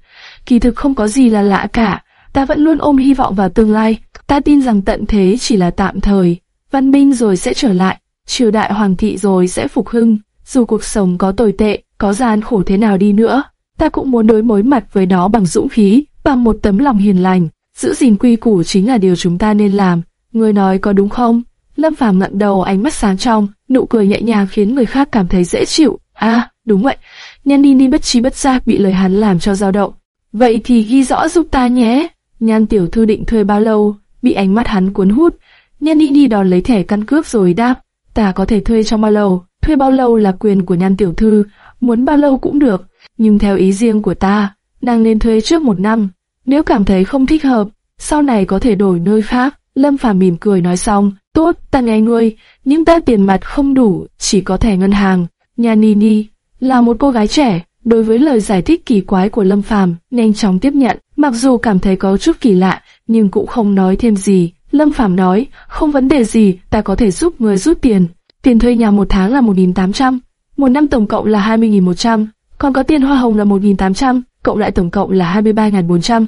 Kỳ thực không có gì là lạ cả, ta vẫn luôn ôm hy vọng vào tương lai, ta tin rằng tận thế chỉ là tạm thời, văn minh rồi sẽ trở lại, triều đại hoàng thị rồi sẽ phục hưng, dù cuộc sống có tồi tệ, có gian khổ thế nào đi nữa, ta cũng muốn đối mối mặt với nó bằng dũng khí, bằng một tấm lòng hiền lành. Giữ gìn quy củ chính là điều chúng ta nên làm. Người nói có đúng không? Lâm Phàm ngẩng đầu ánh mắt sáng trong, nụ cười nhẹ nhàng khiến người khác cảm thấy dễ chịu. À, đúng vậy. Nhan Nini bất trí bất giác bị lời hắn làm cho dao động. Vậy thì ghi rõ giúp ta nhé. Nhan tiểu thư định thuê bao lâu? Bị ánh mắt hắn cuốn hút. Nhan Nini đòn lấy thẻ căn cước rồi đáp. Ta có thể thuê trong bao lâu? Thuê bao lâu là quyền của nhan tiểu thư, muốn bao lâu cũng được. Nhưng theo ý riêng của ta, nàng nên thuê trước một năm. Nếu cảm thấy không thích hợp, sau này có thể đổi nơi khác. Lâm Phàm mỉm cười nói xong, tốt, ta nghe ngươi, nhưng ta tiền mặt không đủ, chỉ có thẻ ngân hàng. Nhà Nini là một cô gái trẻ, đối với lời giải thích kỳ quái của Lâm Phàm, nhanh chóng tiếp nhận, mặc dù cảm thấy có chút kỳ lạ, nhưng cũng không nói thêm gì. Lâm Phàm nói, không vấn đề gì, ta có thể giúp người rút tiền. Tiền thuê nhà một tháng là 1.800, một năm tổng cộng là 20.100, còn có tiền hoa hồng là 1.800, cộng lại tổng cộng là 23.400.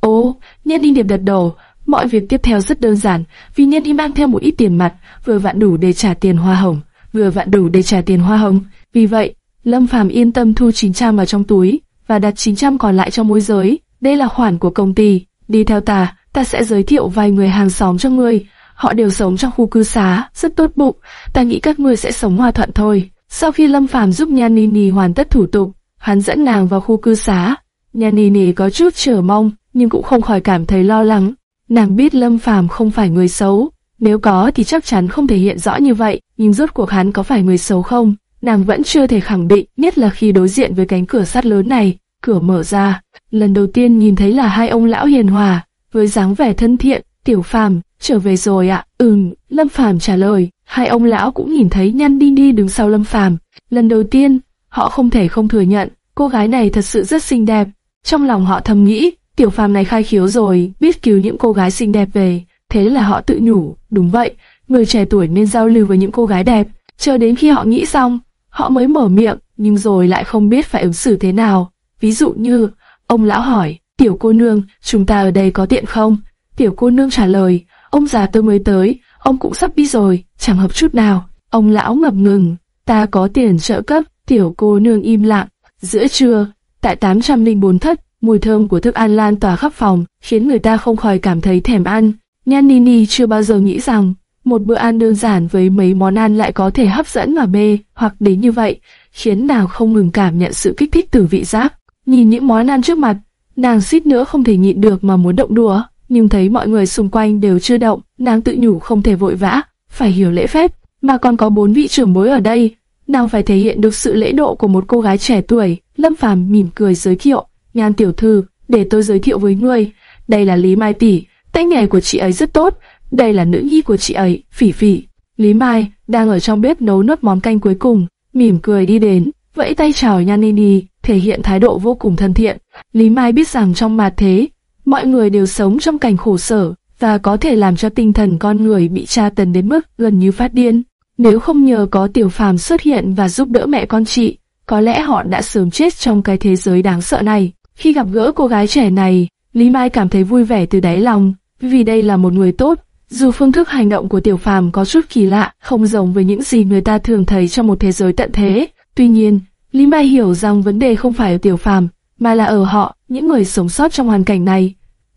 Ồ, Nhất Đinh Điệp đặt đầu, Mọi việc tiếp theo rất đơn giản, vì nhân y mang theo một ít tiền mặt, vừa vặn đủ để trả tiền hoa hồng, vừa vặn đủ để trả tiền hoa hồng. Vì vậy, Lâm Phàm yên tâm thu 900 vào trong túi và đặt 900 còn lại trong môi giới. Đây là khoản của công ty. Đi theo ta, ta sẽ giới thiệu vài người hàng xóm cho ngươi. Họ đều sống trong khu cư xá, rất tốt bụng. Ta nghĩ các ngươi sẽ sống hòa thuận thôi. Sau khi Lâm Phàm giúp Nhan Nini hoàn tất thủ tục, hắn dẫn nàng vào khu cư xá. Nhan Nini có chút chờ mong, nhưng cũng không khỏi cảm thấy lo lắng. Nàng biết Lâm Phàm không phải người xấu, nếu có thì chắc chắn không thể hiện rõ như vậy, nhưng rốt cuộc hắn có phải người xấu không? Nàng vẫn chưa thể khẳng định, nhất là khi đối diện với cánh cửa sắt lớn này, cửa mở ra. Lần đầu tiên nhìn thấy là hai ông lão hiền hòa, với dáng vẻ thân thiện, tiểu phàm, trở về rồi ạ, à? ừm, Lâm Phàm trả lời, hai ông lão cũng nhìn thấy Nhan đi đi đứng sau Lâm Phàm. Lần đầu tiên, họ không thể không thừa nhận, cô gái này thật sự rất xinh đẹp. Trong lòng họ thầm nghĩ, tiểu phàm này khai khiếu rồi, biết cứu những cô gái xinh đẹp về, thế là họ tự nhủ, đúng vậy, người trẻ tuổi nên giao lưu với những cô gái đẹp. Chờ đến khi họ nghĩ xong, họ mới mở miệng, nhưng rồi lại không biết phải ứng xử thế nào. Ví dụ như, ông lão hỏi, tiểu cô nương, chúng ta ở đây có tiện không? Tiểu cô nương trả lời, ông già tôi mới tới, ông cũng sắp đi rồi, chẳng hợp chút nào. Ông lão ngập ngừng, ta có tiền trợ cấp, tiểu cô nương im lặng. Giữa trưa, tại 804 thất, mùi thơm của thức ăn lan tỏa khắp phòng, khiến người ta không khỏi cảm thấy thèm ăn. Nhan Nini chưa bao giờ nghĩ rằng, một bữa ăn đơn giản với mấy món ăn lại có thể hấp dẫn và mê, hoặc đến như vậy, khiến nàng không ngừng cảm nhận sự kích thích từ vị giác. Nhìn những món ăn trước mặt, nàng suýt nữa không thể nhịn được mà muốn động đùa, nhưng thấy mọi người xung quanh đều chưa động, nàng tự nhủ không thể vội vã, phải hiểu lễ phép, mà còn có bốn vị trưởng bối ở đây, nàng phải thể hiện được sự lễ độ của một cô gái trẻ tuổi. Lâm Phàm mỉm cười giới thiệu, Nhan tiểu thư, để tôi giới thiệu với ngươi, đây là Lý Mai tỷ, tay nghề của chị ấy rất tốt, đây là nữ nhi của chị ấy, Phỉ Phỉ. Lý Mai đang ở trong bếp nấu nốt món canh cuối cùng, mỉm cười đi đến, vẫy tay chào Nhan Nini, thể hiện thái độ vô cùng thân thiện. Lý Mai biết rằng trong mặt thế, mọi người đều sống trong cảnh khổ sở và có thể làm cho tinh thần con người bị tra tấn đến mức gần như phát điên. Nếu không nhờ có tiểu phàm xuất hiện và giúp đỡ mẹ con chị, có lẽ họ đã sớm chết trong cái thế giới đáng sợ này. Khi gặp gỡ cô gái trẻ này, Lý Mai cảm thấy vui vẻ từ đáy lòng, vì đây là một người tốt. Dù phương thức hành động của tiểu phàm có chút kỳ lạ, không giống với những gì người ta thường thấy trong một thế giới tận thế, tuy nhiên, Lý Mai hiểu rằng vấn đề không phải ở tiểu phàm, mà là ở họ, những người sống sót trong hoàn cảnh này.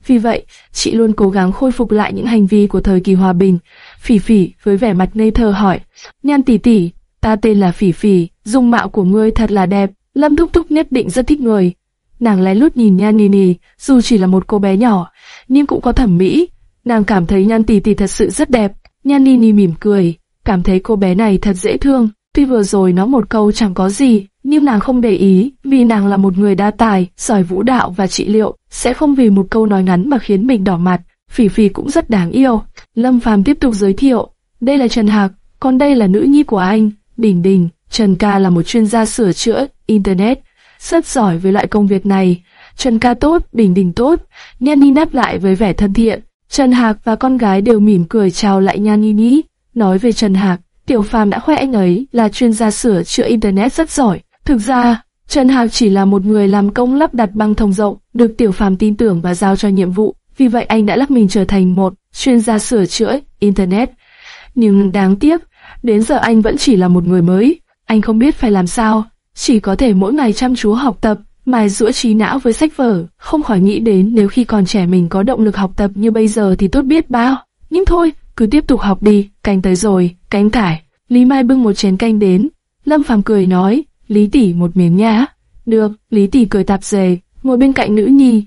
Vì vậy, chị luôn cố gắng khôi phục lại những hành vi của thời kỳ hòa bình. Phỉ phỉ với vẻ mặt ngây thơ hỏi, Nhan tỷ tỷ, ta tên là Phỉ phỉ, dung mạo của ngươi thật là đẹp, Lâm Thúc Thúc nhất định rất thích người. Nàng lén lút nhìn Nhan Nini, dù chỉ là một cô bé nhỏ, nhưng cũng có thẩm mỹ. Nàng cảm thấy Nhan tỷ tỷ thật sự rất đẹp. Nhan Nini mỉm cười, cảm thấy cô bé này thật dễ thương. Tuy vừa rồi nó một câu chẳng có gì, nhưng nàng không để ý, vì nàng là một người đa tài, giỏi vũ đạo và trị liệu, sẽ không vì một câu nói ngắn mà khiến mình đỏ mặt. Phỉ Phỉ cũng rất đáng yêu. Lâm Phàm tiếp tục giới thiệu, đây là Trần Hạc, còn đây là nữ nhi của anh, Đình Đình. Trần Ca là một chuyên gia sửa chữa Internet, rất giỏi với loại công việc này. Trần Ca tốt, Đình Đình tốt, Nhan ni đáp lại với vẻ thân thiện. Trần Hạc và con gái đều mỉm cười chào lại Nhan ni Nhi. Nói về Trần Hạc, Tiểu Phàm đã khoe anh ấy là chuyên gia sửa chữa Internet rất giỏi. Thực ra, Trần Hạc chỉ là một người làm công lắp đặt băng thông rộng, được Tiểu Phàm tin tưởng và giao cho nhiệm vụ. Vì vậy anh đã lắp mình trở thành một chuyên gia sửa chữa Internet. Nhưng đáng tiếc, đến giờ anh vẫn chỉ là một người mới. Anh không biết phải làm sao, chỉ có thể mỗi ngày chăm chú học tập, mài rũa trí não với sách vở, không khỏi nghĩ đến nếu khi còn trẻ mình có động lực học tập như bây giờ thì tốt biết bao. Nhưng thôi, cứ tiếp tục học đi, canh tới rồi, canh cải. Lý Mai bưng một chén canh đến, Lâm Phàm cười nói, Lý tỷ một miếng nhá. Được, Lý tỷ cười tạp dề, ngồi bên cạnh nữ nhi,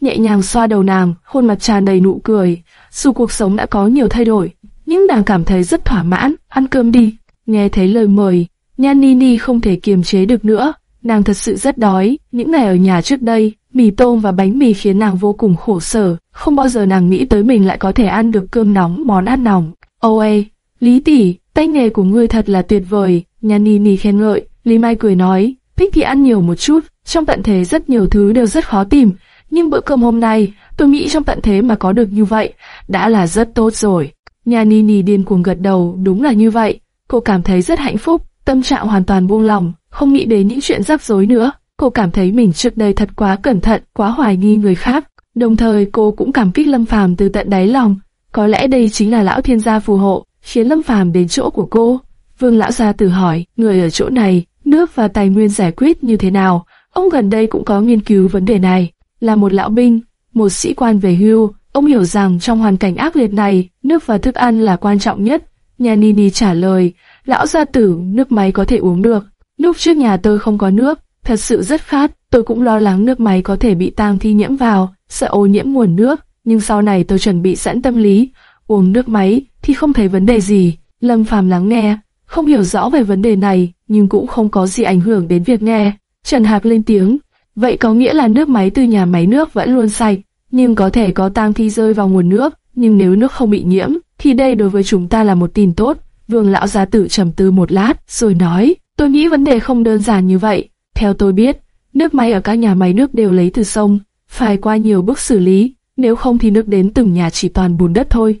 nhẹ nhàng xoa đầu nàng, khuôn mặt tràn đầy nụ cười. Dù cuộc sống đã có nhiều thay đổi, nhưng nàng cảm thấy rất thỏa mãn, ăn cơm đi. Nghe thấy lời mời, Nhan Nini không thể kiềm chế được nữa, nàng thật sự rất đói. Những ngày ở nhà trước đây, mì tôm và bánh mì khiến nàng vô cùng khổ sở, không bao giờ nàng nghĩ tới mình lại có thể ăn được cơm nóng, món ăn nóng. Ôi, Lý tỷ, tay nghề của ngươi thật là tuyệt vời, Nhan Nini khen ngợi. Lý Mai cười nói, thích thì ăn nhiều một chút, trong tận thế rất nhiều thứ đều rất khó tìm, nhưng bữa cơm hôm nay, tôi nghĩ trong tận thế mà có được như vậy, đã là rất tốt rồi. Nhà Nini điên cuồng gật đầu, đúng là như vậy, cô cảm thấy rất hạnh phúc, tâm trạng hoàn toàn buông lòng, không nghĩ đến những chuyện rắc rối nữa. Cô cảm thấy mình trước đây thật quá cẩn thận, quá hoài nghi người khác. Đồng thời cô cũng cảm kích Lâm Phàm từ tận đáy lòng. Có lẽ đây chính là lão thiên gia phù hộ, khiến Lâm Phàm đến chỗ của cô. Vương lão gia tử hỏi, người ở chỗ này, nước và tài nguyên giải quyết như thế nào? Ông gần đây cũng có nghiên cứu vấn đề này. Là một lão binh, một sĩ quan về hưu, ông hiểu rằng trong hoàn cảnh ác liệt này, nước và thức ăn là quan trọng nhất. Nhà Nini trả lời, lão gia tử, nước máy có thể uống được. Lúc trước nhà tôi không có nước, thật sự rất khát, tôi cũng lo lắng nước máy có thể bị tang thi nhiễm vào, sợ ô nhiễm nguồn nước, nhưng sau này tôi chuẩn bị sẵn tâm lý, uống nước máy thì không thấy vấn đề gì. Lâm Phàm lắng nghe, không hiểu rõ về vấn đề này, nhưng cũng không có gì ảnh hưởng đến việc nghe. Trần Hạc lên tiếng, vậy có nghĩa là nước máy từ nhà máy nước vẫn luôn sạch, nhưng có thể có tang thi rơi vào nguồn nước, nhưng nếu nước không bị nhiễm, thì đây đối với chúng ta là một tin tốt. Vương lão gia tử trầm tư một lát, rồi nói, tôi nghĩ vấn đề không đơn giản như vậy. Theo tôi biết, nước máy ở các nhà máy nước đều lấy từ sông, phải qua nhiều bước xử lý, nếu không thì nước đến từng nhà chỉ toàn bùn đất thôi.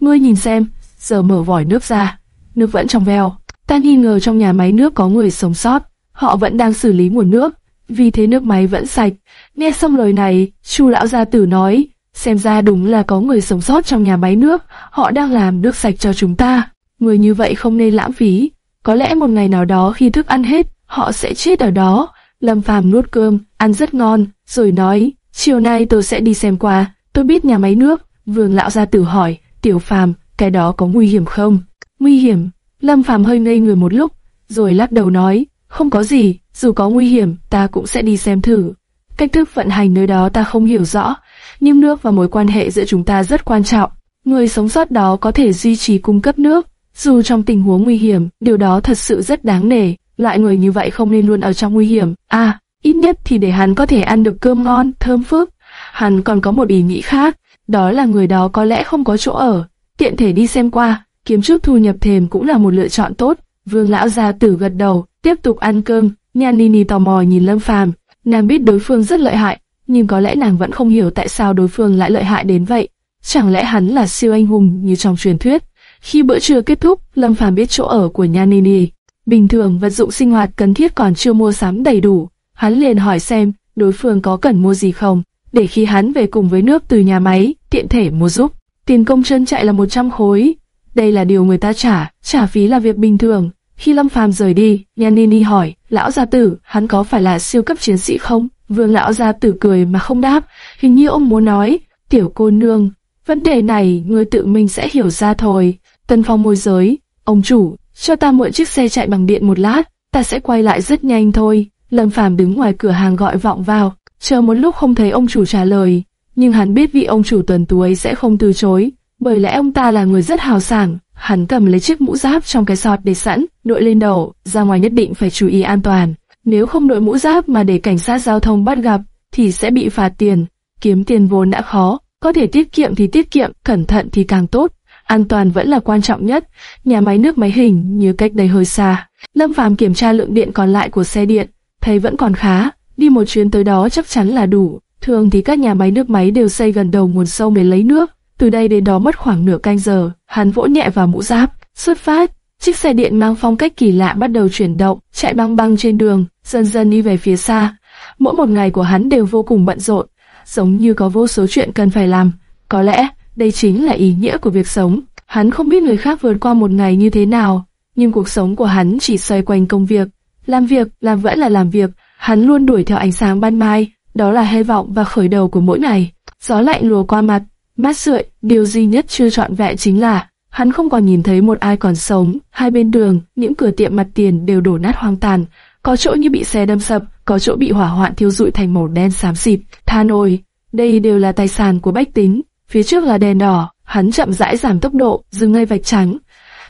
Ngươi nhìn xem, giờ mở vòi nước ra, nước vẫn trong veo. Ta nghi ngờ trong nhà máy nước có người sống sót, họ vẫn đang xử lý nguồn nước, vì thế nước máy vẫn sạch. Nghe xong lời này, Chu lão gia tử nói, xem ra đúng là có người sống sót trong nhà máy nước, họ đang làm nước sạch cho chúng ta. Người như vậy không nên lãng phí, có lẽ một ngày nào đó khi thức ăn hết, họ sẽ chết ở đó. Lâm Phàm nuốt cơm, ăn rất ngon, rồi nói, chiều nay tôi sẽ đi xem qua, tôi biết nhà máy nước. Vương lão gia tử hỏi, Tiểu Phàm, cái đó có nguy hiểm không? Nguy hiểm? Lâm Phàm hơi ngây người một lúc, rồi lắc đầu nói, không có gì, dù có nguy hiểm, ta cũng sẽ đi xem thử. Cách thức vận hành nơi đó ta không hiểu rõ, nhưng nước và mối quan hệ giữa chúng ta rất quan trọng. Người sống sót đó có thể duy trì cung cấp nước, dù trong tình huống nguy hiểm, điều đó thật sự rất đáng nể. Loại người như vậy không nên luôn ở trong nguy hiểm. À, ít nhất thì để hắn có thể ăn được cơm ngon, thơm phức. Hắn còn có một ý nghĩ khác, đó là người đó có lẽ không có chỗ ở, tiện thể đi xem qua, kiếm chút thu nhập thềm cũng là một lựa chọn tốt. Vương lão gia tử gật đầu, tiếp tục ăn cơm. Nha Nini tò mò nhìn Lâm Phàm, nàng biết đối phương rất lợi hại, nhưng có lẽ nàng vẫn không hiểu tại sao đối phương lại lợi hại đến vậy. Chẳng lẽ hắn là siêu anh hùng như trong truyền thuyết? Khi bữa trưa kết thúc, Lâm Phàm biết chỗ ở của Nha Nini. Bình thường vật dụng sinh hoạt cần thiết còn chưa mua sắm đầy đủ, hắn liền hỏi xem đối phương có cần mua gì không, để khi hắn về cùng với nước từ nhà máy, tiện thể mua giúp. Tiền công chân chạy là 100 khối, đây là điều người ta trả, trả phí là việc bình thường. Khi Lâm Phàm rời đi, Nhanini hỏi, lão gia tử, hắn có phải là siêu cấp chiến sĩ không? Vương lão gia tử cười mà không đáp, hình như ông muốn nói, tiểu cô nương, vấn đề này người tự mình sẽ hiểu ra thôi. Tân phong môi giới, ông chủ, cho ta mượn chiếc xe chạy bằng điện một lát, ta sẽ quay lại rất nhanh thôi. Lâm Phàm đứng ngoài cửa hàng gọi vọng vào, chờ một lúc không thấy ông chủ trả lời, nhưng hắn biết vị ông chủ tuần tú ấy sẽ không từ chối, bởi lẽ ông ta là người rất hào sảng. Hắn cầm lấy chiếc mũ giáp trong cái sọt để sẵn, đội lên đầu, ra ngoài nhất định phải chú ý an toàn. Nếu không đội mũ giáp mà để cảnh sát giao thông bắt gặp, thì sẽ bị phạt tiền. Kiếm tiền vốn đã khó, có thể tiết kiệm thì tiết kiệm, cẩn thận thì càng tốt. An toàn vẫn là quan trọng nhất. Nhà máy nước máy hình như cách đây hơi xa. Lâm Phàm kiểm tra lượng điện còn lại của xe điện, thấy vẫn còn khá, đi một chuyến tới đó chắc chắn là đủ. Thường thì các nhà máy nước máy đều xây gần đầu nguồn sông để lấy nước, từ đây đến đó mất khoảng nửa canh giờ. Hắn vỗ nhẹ vào mũ giáp, xuất phát. Chiếc xe điện mang phong cách kỳ lạ bắt đầu chuyển động, chạy băng băng trên đường, dần dần đi về phía xa. Mỗi một ngày của hắn đều vô cùng bận rộn, giống như có vô số chuyện cần phải làm. Có lẽ, đây chính là ý nghĩa của việc sống. Hắn không biết người khác vượt qua một ngày như thế nào, nhưng cuộc sống của hắn chỉ xoay quanh công việc. Làm việc, làm vẫn là làm việc, hắn luôn đuổi theo ánh sáng ban mai, đó là hy vọng và khởi đầu của mỗi ngày. Gió lạnh lùa qua mặt, mát rượi, điều duy nhất chưa trọn vẹn chính là hắn không còn nhìn thấy một ai còn sống. Hai bên đường, những cửa tiệm mặt tiền đều đổ nát hoang tàn, có chỗ như bị xe đâm sập, có chỗ bị hỏa hoạn thiêu rụi thành màu đen xám xịt. Than ôi, đây đều là tài sản của bách tính. Phía trước là đèn đỏ, hắn chậm rãi giảm tốc độ, dừng ngay vạch trắng.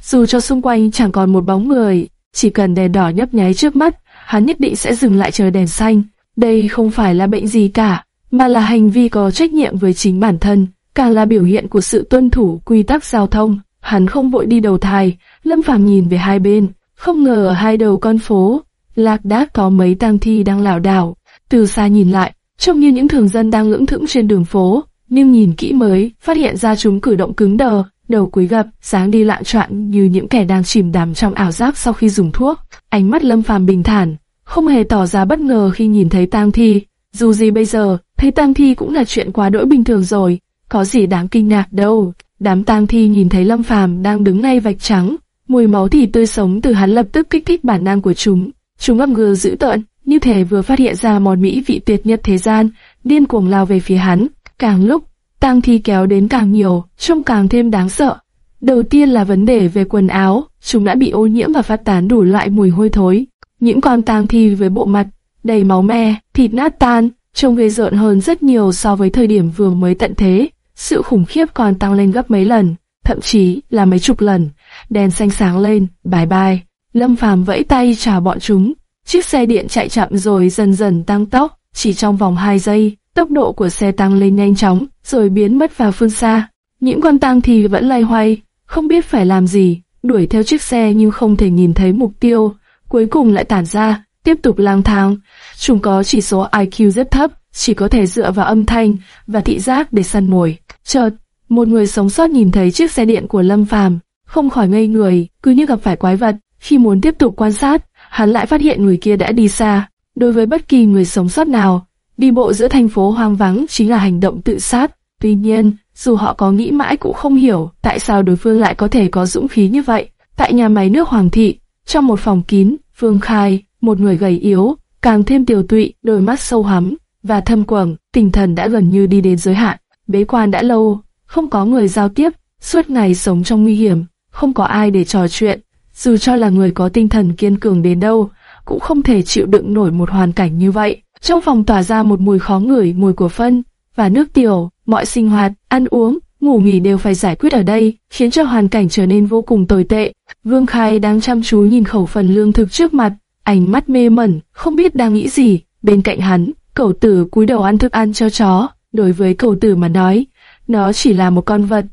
Dù cho xung quanh chẳng còn một bóng người, chỉ cần đèn đỏ nhấp nháy trước mắt, hắn nhất định sẽ dừng lại chờ đèn xanh. Đây không phải là bệnh gì cả, mà là hành vi có trách nhiệm với chính bản thân, càng là biểu hiện của sự tuân thủ quy tắc giao thông. Hắn không vội đi đầu thai, Lâm Phàm nhìn về hai bên, không ngờ ở hai đầu con phố, lạc đác có mấy tang thi đang lảo đảo. Từ xa nhìn lại, trông như những thường dân đang lưỡng thững trên đường phố, nhưng nhìn kỹ mới, phát hiện ra chúng cử động cứng đờ, đầu cúi gập, sáng đi lạng choạng như những kẻ đang chìm đắm trong ảo giác sau khi dùng thuốc. Ánh mắt Lâm Phàm bình thản, không hề tỏ ra bất ngờ khi nhìn thấy tang thi. Dù gì bây giờ, thấy tang thi cũng là chuyện quá đỗi bình thường rồi, có gì đáng kinh ngạc đâu. Đám tang thi nhìn thấy Lâm Phàm đang đứng ngay vạch trắng, mùi máu thịt tươi sống từ hắn lập tức kích thích bản năng của chúng. Chúng ngâm gừ dữ tợn, như thể vừa phát hiện ra món mỹ vị tuyệt nhất thế gian, điên cuồng lao về phía hắn. Càng lúc, tang thi kéo đến càng nhiều, trông càng thêm đáng sợ. Đầu tiên là vấn đề về quần áo, chúng đã bị ô nhiễm và phát tán đủ loại mùi hôi thối. Những con tang thi với bộ mặt đầy máu me, thịt nát tan, trông ghê rợn hơn rất nhiều so với thời điểm vừa mới tận thế. Sự khủng khiếp còn tăng lên gấp mấy lần, thậm chí là mấy chục lần. Đèn xanh sáng lên, bài bài. Lâm Phàm vẫy tay chào bọn chúng. Chiếc xe điện chạy chậm rồi dần dần tăng tốc, chỉ trong vòng 2 giây, tốc độ của xe tăng lên nhanh chóng, rồi biến mất vào phương xa. Những con tăng thì vẫn lay hoay, không biết phải làm gì, đuổi theo chiếc xe nhưng không thể nhìn thấy mục tiêu, cuối cùng lại tản ra, tiếp tục lang thang. Chúng có chỉ số IQ rất thấp, chỉ có thể dựa vào âm thanh và thị giác để săn mồi. Chợt, một người sống sót nhìn thấy chiếc xe điện của Lâm Phàm, không khỏi ngây người, cứ như gặp phải quái vật. Khi muốn tiếp tục quan sát, hắn lại phát hiện người kia đã đi xa. Đối với bất kỳ người sống sót nào, đi bộ giữa thành phố hoang vắng chính là hành động tự sát. Tuy nhiên, dù họ có nghĩ mãi cũng không hiểu tại sao đối phương lại có thể có dũng khí như vậy. Tại nhà máy nước Hoàng thị, trong một phòng kín, Phương Khai, một người gầy yếu, càng thêm tiều tụy, đôi mắt sâu hắm và thâm quầng, tinh thần đã gần như đi đến giới hạn. Bế quan đã lâu, không có người giao tiếp, suốt ngày sống trong nguy hiểm, không có ai để trò chuyện. Dù cho là người có tinh thần kiên cường đến đâu, cũng không thể chịu đựng nổi một hoàn cảnh như vậy. Trong phòng tỏa ra một mùi khó ngửi, mùi của phân và nước tiểu, mọi sinh hoạt, ăn uống, ngủ nghỉ đều phải giải quyết ở đây, khiến cho hoàn cảnh trở nên vô cùng tồi tệ. Vương Khai đang chăm chú nhìn khẩu phần lương thực trước mặt, ánh mắt mê mẩn, không biết đang nghĩ gì. Bên cạnh hắn, cẩu tử cúi đầu ăn thức ăn cho chó. Đối với cẩu tử mà nói, nó chỉ là một con vật,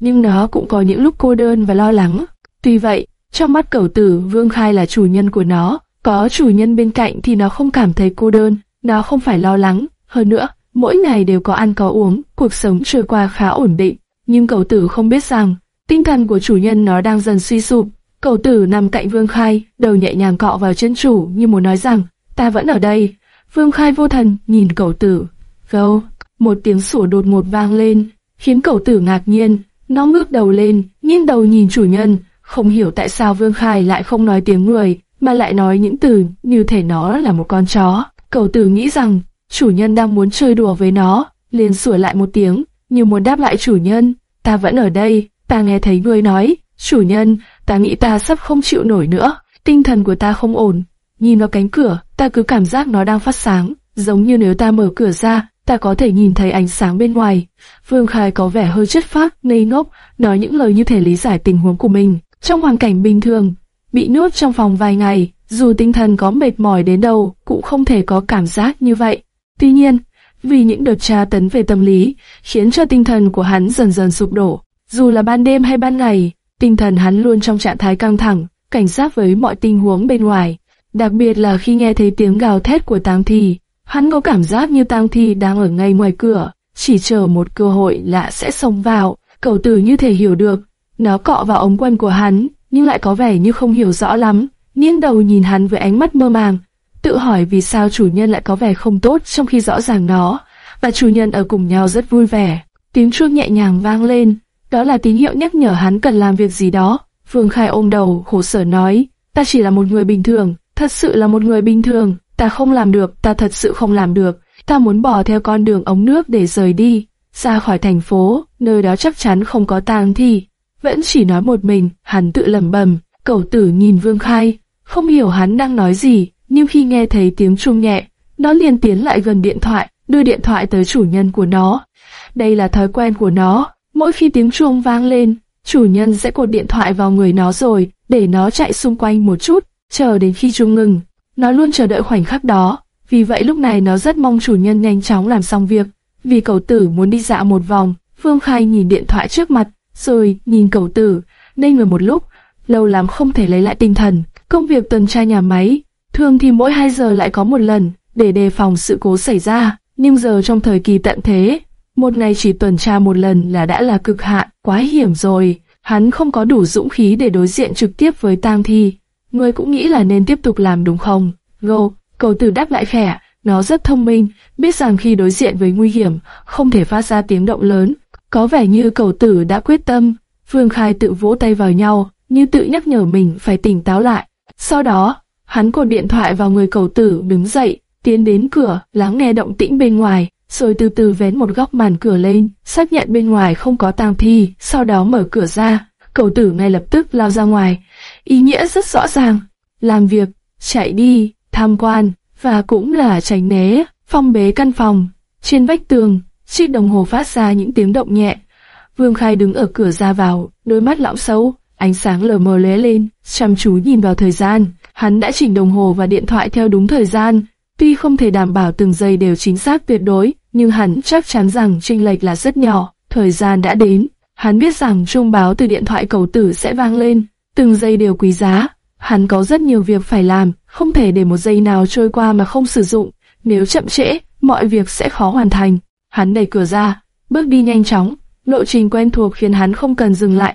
nhưng nó cũng có những lúc cô đơn và lo lắng. Tuy vậy, trong mắt cẩu tử, Vương Khai là chủ nhân của nó. Có chủ nhân bên cạnh thì nó không cảm thấy cô đơn, nó không phải lo lắng. Hơn nữa, mỗi ngày đều có ăn có uống, cuộc sống trôi qua khá ổn định. Nhưng cẩu tử không biết rằng, tinh thần của chủ nhân nó đang dần suy sụp. Cẩu tử nằm cạnh Vương Khai, đầu nhẹ nhàng cọ vào chân chủ như muốn nói rằng, ta vẫn ở đây. Vương Khai vô thần nhìn cậu tử. Gâu, một tiếng sủa đột ngột vang lên, khiến cậu tử ngạc nhiên. Nó ngước đầu lên, nghiêng đầu nhìn chủ nhân, không hiểu tại sao Vương Khai lại không nói tiếng người, mà lại nói những từ như thể nó là một con chó. Cậu tử nghĩ rằng chủ nhân đang muốn chơi đùa với nó, liền sủa lại một tiếng, như muốn đáp lại chủ nhân, ta vẫn ở đây, ta nghe thấy người nói, chủ nhân, ta nghĩ ta sắp không chịu nổi nữa, tinh thần của ta không ổn. Nhìn vào cánh cửa, ta cứ cảm giác nó đang phát sáng, giống như nếu ta mở cửa ra, ta có thể nhìn thấy ánh sáng bên ngoài. Vương Khai có vẻ hơi chất phác, ngây ngốc, nói những lời như thể lý giải tình huống của mình. Trong hoàn cảnh bình thường, bị nuốt trong phòng vài ngày, dù tinh thần có mệt mỏi đến đâu, cũng không thể có cảm giác như vậy. Tuy nhiên, vì những đợt tra tấn về tâm lý, khiến cho tinh thần của hắn dần dần sụp đổ. Dù là ban đêm hay ban ngày, tinh thần hắn luôn trong trạng thái căng thẳng, cảnh giác với mọi tình huống bên ngoài. Đặc biệt là khi nghe thấy tiếng gào thét của tang thi, hắn có cảm giác như tang thi đang ở ngay ngoài cửa, chỉ chờ một cơ hội là sẽ xông vào. Cầu tử như thể hiểu được, nó cọ vào ống quần của hắn, nhưng lại có vẻ như không hiểu rõ lắm, nghiêng đầu nhìn hắn với ánh mắt mơ màng, tự hỏi vì sao chủ nhân lại có vẻ không tốt trong khi rõ ràng nó và chủ nhân ở cùng nhau rất vui vẻ. Tiếng chuông nhẹ nhàng vang lên, đó là tín hiệu nhắc nhở hắn cần làm việc gì đó. Phương Khai ôm đầu, khổ sở nói, ta chỉ là một người bình thường, thật sự là một người bình thường, ta không làm được, ta thật sự không làm được, ta muốn bỏ theo con đường ống nước để rời đi, ra khỏi thành phố, nơi đó chắc chắn không có tang thi. Vẫn chỉ nói một mình, hắn tự lẩm bẩm, cẩu tử nhìn Vương Khai, không hiểu hắn đang nói gì, nhưng khi nghe thấy tiếng chuông nhẹ, nó liền tiến lại gần điện thoại, đưa điện thoại tới chủ nhân của nó. Đây là thói quen của nó, mỗi khi tiếng chuông vang lên, chủ nhân sẽ cột điện thoại vào người nó rồi, để nó chạy xung quanh một chút, chờ đến khi chuông ngừng. Nó luôn chờ đợi khoảnh khắc đó, vì vậy lúc này nó rất mong chủ nhân nhanh chóng làm xong việc. Vì cầu tử muốn đi dạo một vòng, Phương Khai nhìn điện thoại trước mặt, rồi nhìn cầu tử, nên người một lúc, lâu lắm không thể lấy lại tinh thần. Công việc tuần tra nhà máy, thường thì mỗi 2 giờ lại có một lần, để đề phòng sự cố xảy ra, nhưng giờ trong thời kỳ tận thế, một ngày chỉ tuần tra một lần là đã là cực hạn, quá hiểm rồi. Hắn không có đủ dũng khí để đối diện trực tiếp với tang thi. Ngươi cũng nghĩ là nên tiếp tục làm đúng không? Ngô, cầu tử đáp lại khẽ, Nó rất thông minh, biết rằng khi đối diện với nguy hiểm, không thể phát ra tiếng động lớn. Có vẻ như cầu tử đã quyết tâm. Vương Khai tự vỗ tay vào nhau, như tự nhắc nhở mình phải tỉnh táo lại. Sau đó, hắn cột điện thoại vào người cầu tử đứng dậy, tiến đến cửa, lắng nghe động tĩnh bên ngoài, rồi từ từ vén một góc màn cửa lên, xác nhận bên ngoài không có tang thi, sau đó mở cửa ra. Cầu tử ngay lập tức lao ra ngoài, ý nghĩa rất rõ ràng, làm việc, chạy đi, tham quan, và cũng là tránh né, phong bế căn phòng. Trên vách tường, chiếc đồng hồ phát ra những tiếng động nhẹ. Vương Khai đứng ở cửa ra vào, đôi mắt lão sâu, ánh sáng lờ mờ lóe lên, chăm chú nhìn vào thời gian. Hắn đã chỉnh đồng hồ và điện thoại theo đúng thời gian, tuy không thể đảm bảo từng giây đều chính xác tuyệt đối, nhưng hắn chắc chắn rằng chênh lệch là rất nhỏ. Thời gian đã đến, hắn biết rằng chuông báo từ điện thoại cầu tử sẽ vang lên, từng giây đều quý giá. Hắn có rất nhiều việc phải làm, không thể để một giây nào trôi qua mà không sử dụng. Nếu chậm trễ, mọi việc sẽ khó hoàn thành. Hắn đẩy cửa ra, bước đi nhanh chóng, lộ trình quen thuộc khiến hắn không cần dừng lại.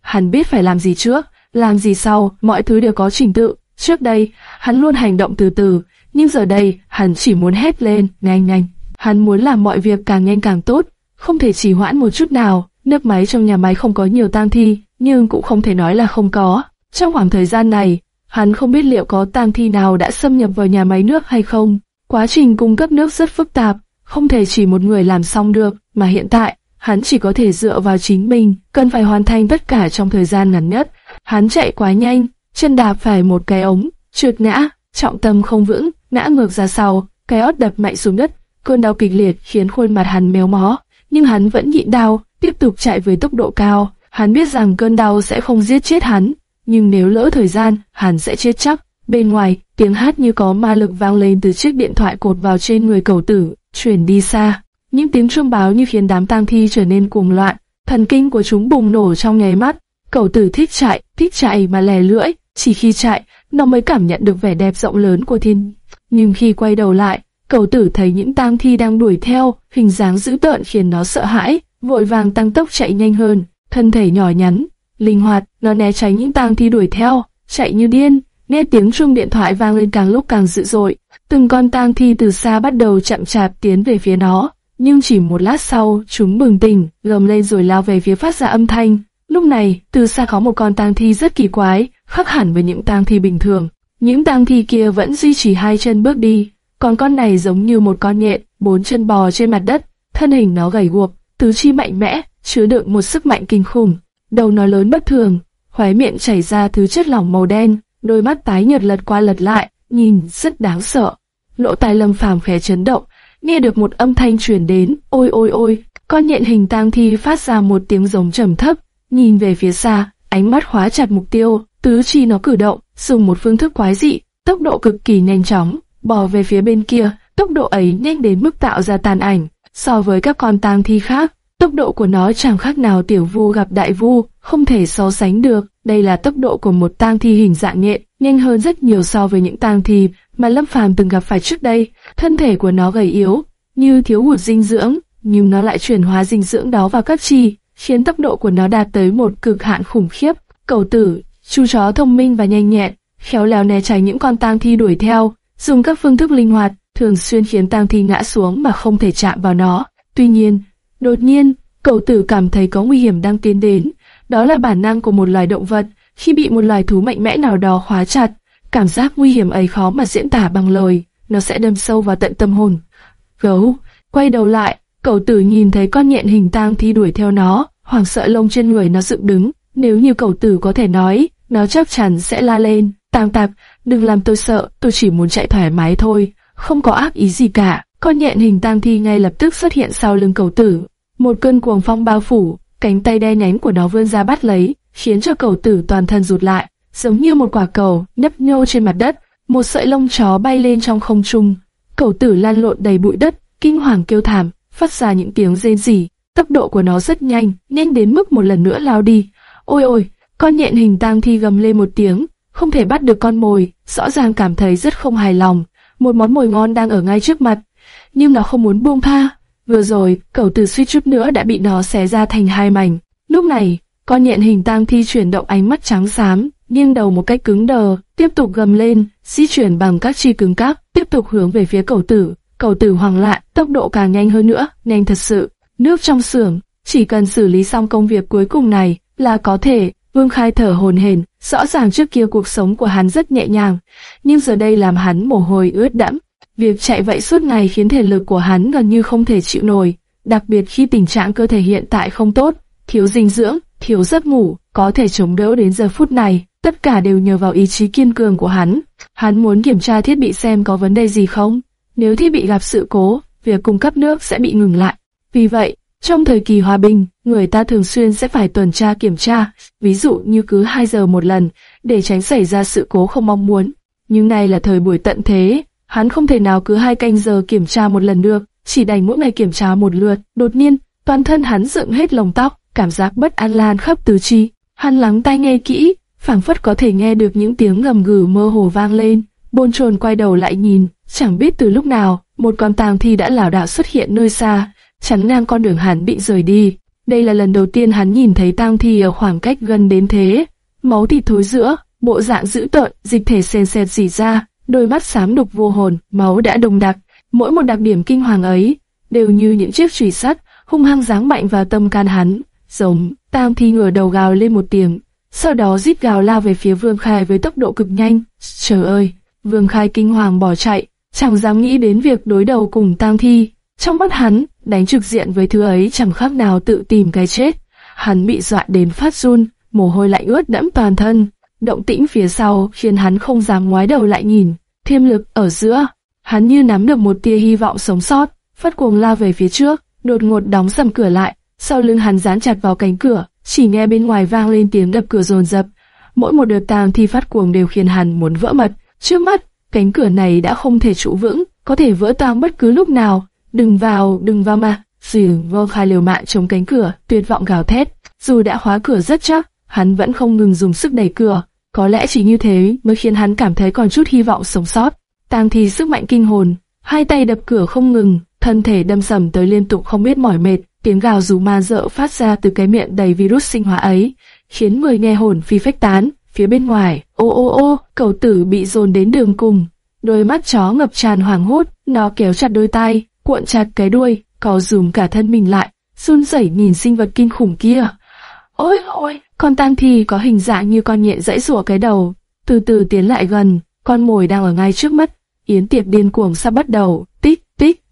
Hắn biết phải làm gì trước, làm gì sau, mọi thứ đều có trình tự. Trước đây, hắn luôn hành động từ từ, nhưng giờ đây, hắn chỉ muốn hét lên, nhanh nhanh. Hắn muốn làm mọi việc càng nhanh càng tốt, không thể trì hoãn một chút nào. Nước máy trong nhà máy không có nhiều tang thi, nhưng cũng không thể nói là không có. Trong khoảng thời gian này, hắn không biết liệu có tang thi nào đã xâm nhập vào nhà máy nước hay không. Quá trình cung cấp nước rất phức tạp, không thể chỉ một người làm xong được, mà hiện tại, hắn chỉ có thể dựa vào chính mình, cần phải hoàn thành tất cả trong thời gian ngắn nhất. Hắn chạy quá nhanh, chân đạp phải một cái ống, trượt ngã, trọng tâm không vững, ngã ngược ra sau, cái ót đập mạnh xuống đất, cơn đau kịch liệt khiến khuôn mặt hắn méo mó, nhưng hắn vẫn nhịn đau, tiếp tục chạy với tốc độ cao. Hắn biết rằng cơn đau sẽ không giết chết hắn, nhưng nếu lỡ thời gian, hắn sẽ chết chắc. Bên ngoài, tiếng hát như có ma lực vang lên từ chiếc điện thoại cột vào trên người cầu tử, chuyển đi xa. Những tiếng chuông báo như khiến đám tang thi trở nên cuồng loạn, thần kinh của chúng bùng nổ trong nháy mắt. Cầu tử thích chạy, thích chạy mà lè lưỡi, chỉ khi chạy, nó mới cảm nhận được vẻ đẹp rộng lớn của thiên. Nhưng khi quay đầu lại, cầu tử thấy những tang thi đang đuổi theo, hình dáng dữ tợn khiến nó sợ hãi, vội vàng tăng tốc chạy nhanh hơn, thân thể nhỏ nhắn, linh hoạt, nó né tránh những tang thi đuổi theo, chạy như điên. Nghe tiếng chuông điện thoại vang lên càng lúc càng dữ dội, từng con tang thi từ xa bắt đầu chậm chạp tiến về phía nó, nhưng chỉ một lát sau, chúng bừng tỉnh, gầm lên rồi lao về phía phát ra âm thanh. Lúc này, từ xa có một con tang thi rất kỳ quái, khác hẳn với những tang thi bình thường. Những tang thi kia vẫn duy trì hai chân bước đi, còn con này giống như một con nhện, bốn chân bò trên mặt đất, thân hình nó gầy guộc, tứ chi mạnh mẽ, chứa đựng một sức mạnh kinh khủng. Đầu nó lớn bất thường, khóe miệng chảy ra thứ chất lỏng màu đen, đôi mắt tái nhợt lật qua lật lại, nhìn rất đáng sợ. Lỗ tai Lâm Phàm khẽ chấn động, nghe được một âm thanh truyền đến, ôi ôi ôi, con nhện hình tang thi phát ra một tiếng giống trầm thấp, nhìn về phía xa, ánh mắt khóa chặt mục tiêu, tứ chi nó cử động, dùng một phương thức quái dị, tốc độ cực kỳ nhanh chóng, bò về phía bên kia, tốc độ ấy nhanh đến mức tạo ra tàn ảnh, so với các con tang thi khác, tốc độ của nó chẳng khác nào tiểu vu gặp đại vu, không thể so sánh được. Đây là tốc độ của một tang thi hình dạng nhện, nhanh hơn rất nhiều so với những tang thi mà Lâm Phàm từng gặp phải trước đây. Thân thể của nó gầy yếu, như thiếu hụt dinh dưỡng, nhưng nó lại chuyển hóa dinh dưỡng đó vào các chi, khiến tốc độ của nó đạt tới một cực hạn khủng khiếp. Cầu tử, chú chó thông minh và nhanh nhẹn, khéo léo né tránh những con tang thi đuổi theo, dùng các phương thức linh hoạt, thường xuyên khiến tang thi ngã xuống mà không thể chạm vào nó. Tuy nhiên, đột nhiên, cậu tử cảm thấy có nguy hiểm đang tiến đến. Đó là bản năng của một loài động vật, khi bị một loài thú mạnh mẽ nào đó khóa chặt, cảm giác nguy hiểm ấy khó mà diễn tả bằng lời, nó sẽ đâm sâu vào tận tâm hồn. Gấu, quay đầu lại, cậu tử nhìn thấy con nhện hình tang thi đuổi theo nó, hoảng sợ lông trên người nó dựng đứng. Nếu như cậu tử có thể nói, nó chắc chắn sẽ la lên, tang tạc, đừng làm tôi sợ, tôi chỉ muốn chạy thoải mái thôi, không có ác ý gì cả. Con nhện hình tang thi ngay lập tức xuất hiện sau lưng cầu tử. Một cơn cuồng phong bao phủ, cánh tay đen nhánh của nó vươn ra bắt lấy, khiến cho cầu tử toàn thân rụt lại, giống như một quả cầu nấp nhô trên mặt đất. Một sợi lông chó bay lên trong không trung. Cầu tử lan lộn đầy bụi đất, kinh hoàng kêu thảm, phát ra những tiếng rên rỉ. Tốc độ của nó rất nhanh, nhanh đến mức một lần nữa lao đi. Ôi ôi, con nhện hình tang thi gầm lên một tiếng, không thể bắt được con mồi, rõ ràng cảm thấy rất không hài lòng. Một món mồi ngon đang ở ngay trước mặt, nhưng nó không muốn buông tha. Vừa rồi, cẩu từ suýt chút nữa đã bị nó xé ra thành hai mảnh. Lúc này, con nhện hình tang thi chuyển động ánh mắt trắng xám, nghiêng đầu một cách cứng đờ, tiếp tục gầm lên, di chuyển bằng các chi cứng cáp, tiếp tục hướng về phía cầu tử. Cầu tử hoàng lạ, tốc độ càng nhanh hơn nữa, nhanh thật sự. Nước trong xưởng, chỉ cần xử lý xong công việc cuối cùng này là có thể. Vương Khai thở hồn hển, rõ ràng trước kia cuộc sống của hắn rất nhẹ nhàng, nhưng giờ đây làm hắn mồ hôi ướt đẫm. Việc chạy vậy suốt ngày khiến thể lực của hắn gần như không thể chịu nổi, đặc biệt khi tình trạng cơ thể hiện tại không tốt, thiếu dinh dưỡng, thiếu giấc ngủ, có thể chống đỡ đến giờ phút này, tất cả đều nhờ vào ý chí kiên cường của hắn. Hắn muốn kiểm tra thiết bị xem có vấn đề gì không. Nếu thiết bị gặp sự cố, việc cung cấp nước sẽ bị ngừng lại. Vì vậy, trong thời kỳ hòa bình, người ta thường xuyên sẽ phải tuần tra kiểm tra, ví dụ như cứ 2 giờ một lần, để tránh xảy ra sự cố không mong muốn. Nhưng nay là thời buổi tận thế, hắn không thể nào cứ hai canh giờ kiểm tra một lần được, chỉ đành mỗi ngày kiểm tra một lượt. Đột nhiên, toàn thân hắn dựng hết lồng tóc, cảm giác bất an lan khắp tứ chi. Hắn lắng tai nghe kỹ, phảng phất có thể nghe được những tiếng ngầm gừ mơ hồ vang lên. Bôn trồn quay đầu lại nhìn, chẳng biết từ lúc nào, một con tàng thi đã lảo đảo xuất hiện nơi xa, chắn ngang con đường hắn bị rời đi. Đây là lần đầu tiên hắn nhìn thấy tang thi ở khoảng cách gần đến thế. Máu thịt thối giữa, bộ dạng dữ tợn, dịch thể sền sệt dỉ ra, đôi mắt xám đục vô hồn, máu đã đồng đặc. Mỗi một đặc điểm kinh hoàng ấy đều như những chiếc chùy sắt, hung hăng giáng mạnh vào tâm can hắn. Giống, tang thi ngửa đầu gào lên một tiếng, sau đó rít gào lao về phía Vương Khai với tốc độ cực nhanh. Trời ơi, Vương Khai kinh hoàng bỏ chạy, chẳng dám nghĩ đến việc đối đầu cùng tang thi. Trong mắt hắn, đánh trực diện với thứ ấy chẳng khác nào tự tìm cái chết. Hắn bị dọa đến phát run, mồ hôi lạnh ướt đẫm toàn thân. Động tĩnh phía sau khiến hắn không dám ngoái đầu lại nhìn. Thiêm lực ở giữa, hắn như nắm được một tia hy vọng sống sót, phát cuồng lao về phía trước, đột ngột đóng sầm cửa lại. Sau lưng hắn dán chặt vào cánh cửa, chỉ nghe bên ngoài vang lên tiếng đập cửa rồn rập. Mỗi một đợt tàng thi phát cuồng đều khiến hắn muốn vỡ mật. Trước mắt, cánh cửa này đã không thể trụ vững, có thể vỡ toang bất cứ lúc nào. Đừng vào, đừng vào mà. Dì vô khai liều mạng chống cánh cửa, tuyệt vọng gào thét. Dù đã khóa cửa rất chắc, hắn vẫn không ngừng dùng sức đẩy cửa. Có lẽ chỉ như thế mới khiến hắn cảm thấy còn chút hy vọng sống sót. Tang thi sức mạnh kinh hồn, hai tay đập cửa không ngừng, thân thể đâm sầm tới liên tục không biết mỏi mệt. Tiếng gào rú ma dợ phát ra từ cái miệng đầy virus sinh hóa ấy, khiến người nghe hồn phi phách tán. Phía bên ngoài, ô ô ô, cầu tử bị dồn đến đường cùng. Đôi mắt chó ngập tràn hoảng hốt, nó kéo chặt đôi tay, cuộn chặt cái đuôi, co rúm cả thân mình lại, run rẩy nhìn sinh vật kinh khủng kia. Ôi ôi, con tang thi có hình dạng như con nhện dãy rủa cái đầu, từ từ tiến lại gần, con mồi đang ở ngay trước mắt. Yến tiệc điên cuồng sắp bắt đầu, tích tích.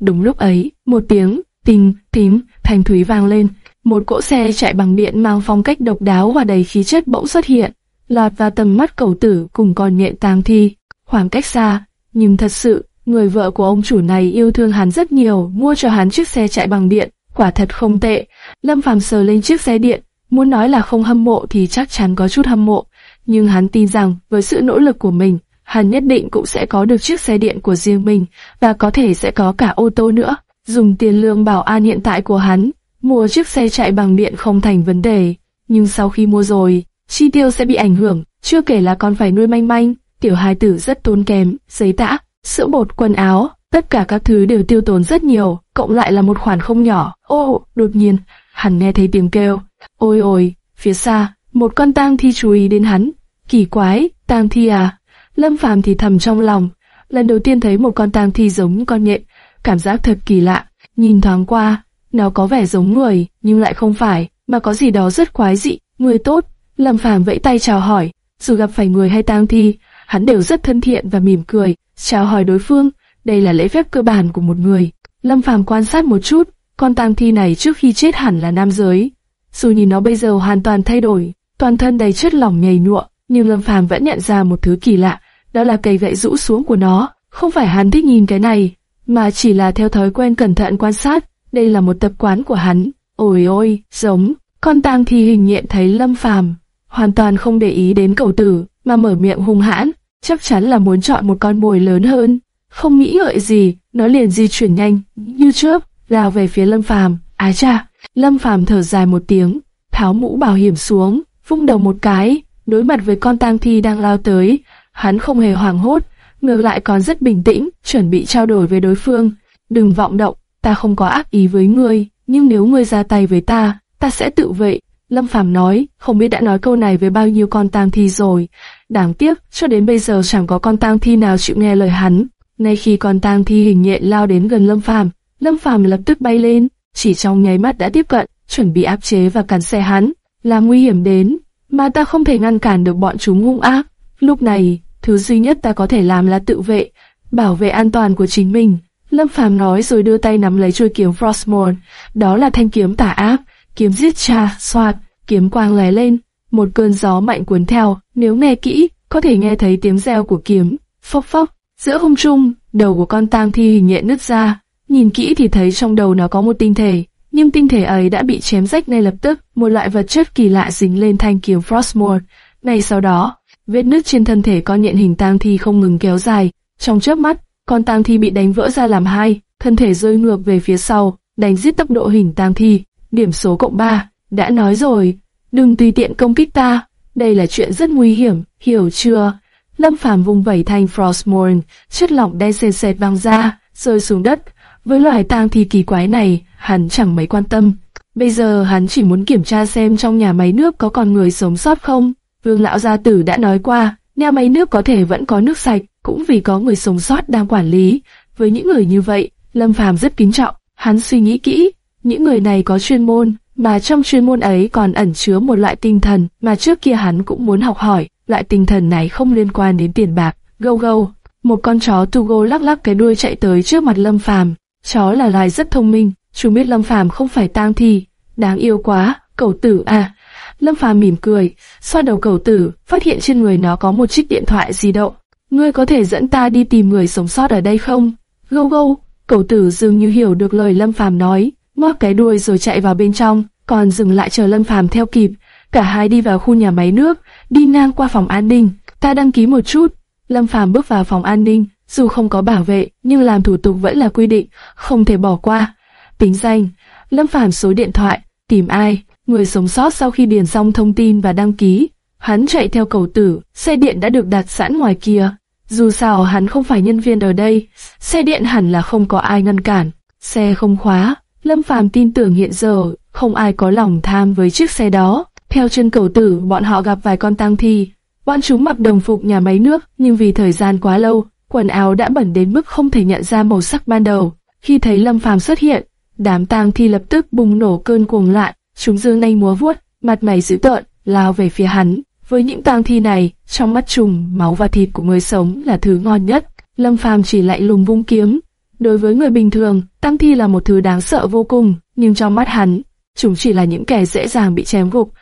Đúng lúc ấy, một tiếng tình, tím, thanh thúy vang lên. Một cỗ xe chạy bằng điện mang phong cách độc đáo và đầy khí chất bỗng xuất hiện, lọt vào tầm mắt cầu tử cùng con nhện tang thi. Khoảng cách xa, nhưng thật sự, người vợ của ông chủ này yêu thương hắn rất nhiều, mua cho hắn chiếc xe chạy bằng điện, quả thật không tệ. Lâm Phàm sờ lên chiếc xe điện, muốn nói là không hâm mộ thì chắc chắn có chút hâm mộ, nhưng hắn tin rằng với sự nỗ lực của mình, hắn nhất định cũng sẽ có được chiếc xe điện của riêng mình và có thể sẽ có cả ô tô nữa. Dùng tiền lương bảo an hiện tại của hắn, mua chiếc xe chạy bằng điện không thành vấn đề, nhưng sau khi mua rồi, chi tiêu sẽ bị ảnh hưởng, chưa kể là còn phải nuôi manh manh, tiểu hài tử rất tốn kém, giấy tã, sữa bột, quần áo, tất cả các thứ đều tiêu tốn rất nhiều, cộng lại là một khoản không nhỏ. Ô, đột nhiên, hắn nghe thấy tiếng kêu, ôi ôi, phía xa, một con tang thi chú ý đến hắn, kỳ quái, tang thi à? Lâm Phàm thì thầm trong lòng, lần đầu tiên thấy một con tang thi giống con nhện, cảm giác thật kỳ lạ. Nhìn thoáng qua, nó có vẻ giống người, nhưng lại không phải, mà có gì đó rất quái dị. Người tốt, Lâm Phàm vẫy tay chào hỏi, dù gặp phải người hay tang thi, hắn đều rất thân thiện và mỉm cười, chào hỏi đối phương. Đây là lễ phép cơ bản của một người. Lâm Phàm quan sát một chút, con tang thi này trước khi chết hẳn là nam giới. Dù nhìn nó bây giờ hoàn toàn thay đổi, toàn thân đầy chất lỏng nhầy nhụa, nhưng Lâm Phàm vẫn nhận ra một thứ kỳ lạ, đó là cây gậy rũ xuống của nó. Không phải hắn thích nhìn cái này, mà chỉ là theo thói quen cẩn thận quan sát, đây là một tập quán của hắn. Ôi ôi, giống, con tang thi hình nhện thấy Lâm Phàm, hoàn toàn không để ý đến cầu tử, mà mở miệng hung hãn, chắc chắn là muốn chọn một con mồi lớn hơn. Không nghĩ ngợi gì, nó liền di chuyển nhanh, như chớp, lao về phía Lâm Phàm. Ái cha, Lâm Phàm thở dài một tiếng, tháo mũ bảo hiểm xuống, vung đầu một cái, đối mặt với con tang thi đang lao tới, hắn không hề hoảng hốt, ngược lại còn rất bình tĩnh, chuẩn bị trao đổi với đối phương. Đừng vọng động, ta không có ác ý với ngươi, nhưng nếu ngươi ra tay với ta, ta sẽ tự vệ. Lâm Phàm nói, không biết đã nói câu này với bao nhiêu con tang thi rồi. Đáng tiếc, cho đến bây giờ chẳng có con tang thi nào chịu nghe lời hắn. Ngay khi con tang thi hình nhện lao đến gần Lâm Phàm, Lâm Phàm lập tức bay lên, chỉ trong nháy mắt đã tiếp cận, chuẩn bị áp chế và cắn xe hắn. Là nguy hiểm đến, mà ta không thể ngăn cản được bọn chúng hung ác. Lúc này, thứ duy nhất ta có thể làm là tự vệ, bảo vệ an toàn của chính mình. Lâm Phàm nói rồi đưa tay nắm lấy chuôi kiếm Frostmourne, đó là thanh kiếm tả ác, kiếm giết cha, soạt, kiếm quang lóe lên, một cơn gió mạnh cuốn theo, nếu nghe kỹ, có thể nghe thấy tiếng reo của kiếm, phốc phốc, giữa không trung, đầu của con tang thi hình nhện nứt ra, nhìn kỹ thì thấy trong đầu nó có một tinh thể, nhưng tinh thể ấy đã bị chém rách ngay lập tức, một loại vật chất kỳ lạ dính lên thanh kiếm Frostmourne. Ngay sau đó, vết nứt trên thân thể con nhện hình tang thi không ngừng kéo dài, trong chớp mắt, con tang thi bị đánh vỡ ra làm hai, thân thể rơi ngược về phía sau, đánh giết tốc độ hình tang thi, điểm số cộng 3. Đã nói rồi, đừng tùy tiện công kích ta, đây là chuyện rất nguy hiểm, hiểu chưa? Lâm Phàm vùng vẩy thanh Frostmourne, chất lỏng đen sền sệt văng ra, rơi xuống đất. Với loài tang thi kỳ quái này, hắn chẳng mấy quan tâm. Bây giờ hắn chỉ muốn kiểm tra xem trong nhà máy nước có còn người sống sót không. Vương lão gia tử đã nói qua, nhà máy nước có thể vẫn có nước sạch, cũng vì có người sống sót đang quản lý. Với những người như vậy, Lâm Phàm rất kính trọng. Hắn suy nghĩ kỹ, những người này có chuyên môn, mà trong chuyên môn ấy còn ẩn chứa một loại tinh thần mà trước kia hắn cũng muốn học hỏi. Loại tinh thần này không liên quan đến tiền bạc. Gâu gâu, một con chó Tugo lắc lắc cái đuôi chạy tới trước mặt Lâm Phàm. Chó là loài rất thông minh, chúng biết Lâm Phàm không phải tang thi, đáng yêu quá, cầu tử à. Lâm Phàm mỉm cười, xoa đầu cầu tử, phát hiện trên người nó có một chiếc điện thoại di động. Ngươi có thể dẫn ta đi tìm người sống sót ở đây không? Gâu gâu, cầu tử dường như hiểu được lời Lâm Phàm nói, móp cái đuôi rồi chạy vào bên trong, còn dừng lại chờ Lâm Phàm theo kịp. Cả hai đi vào khu nhà máy nước, đi ngang qua phòng an ninh. Ta đăng ký một chút. Lâm Phàm bước vào phòng an ninh, dù không có bảo vệ, nhưng làm thủ tục vẫn là quy định, không thể bỏ qua. Tính danh, Lâm Phàm số điện thoại, tìm ai, người sống sót sau khi điền xong thông tin và đăng ký. Hắn chạy theo cầu tử, xe điện đã được đặt sẵn ngoài kia. Dù sao hắn không phải nhân viên ở đây, xe điện hẳn là không có ai ngăn cản. Xe không khóa, Lâm Phàm tin tưởng hiện giờ không ai có lòng tham với chiếc xe đó. Theo chân cầu tử, bọn họ gặp vài con tang thi. Bọn chúng mặc đồng phục nhà máy nước, nhưng vì thời gian quá lâu, quần áo đã bẩn đến mức không thể nhận ra màu sắc ban đầu. Khi thấy Lâm Phàm xuất hiện, đám tang thi lập tức bùng nổ cơn cuồng loạn. chúng dương nanh múa vuốt, mặt mày dữ tợn, lao về phía hắn. Với những tang thi này, trong mắt trùng, máu và thịt của người sống là thứ ngon nhất. Lâm Phàm chỉ lại lùng vung kiếm. Đối với người bình thường, tăng thi là một thứ đáng sợ vô cùng, nhưng trong mắt hắn, chúng chỉ là những kẻ dễ dàng bị chém gục.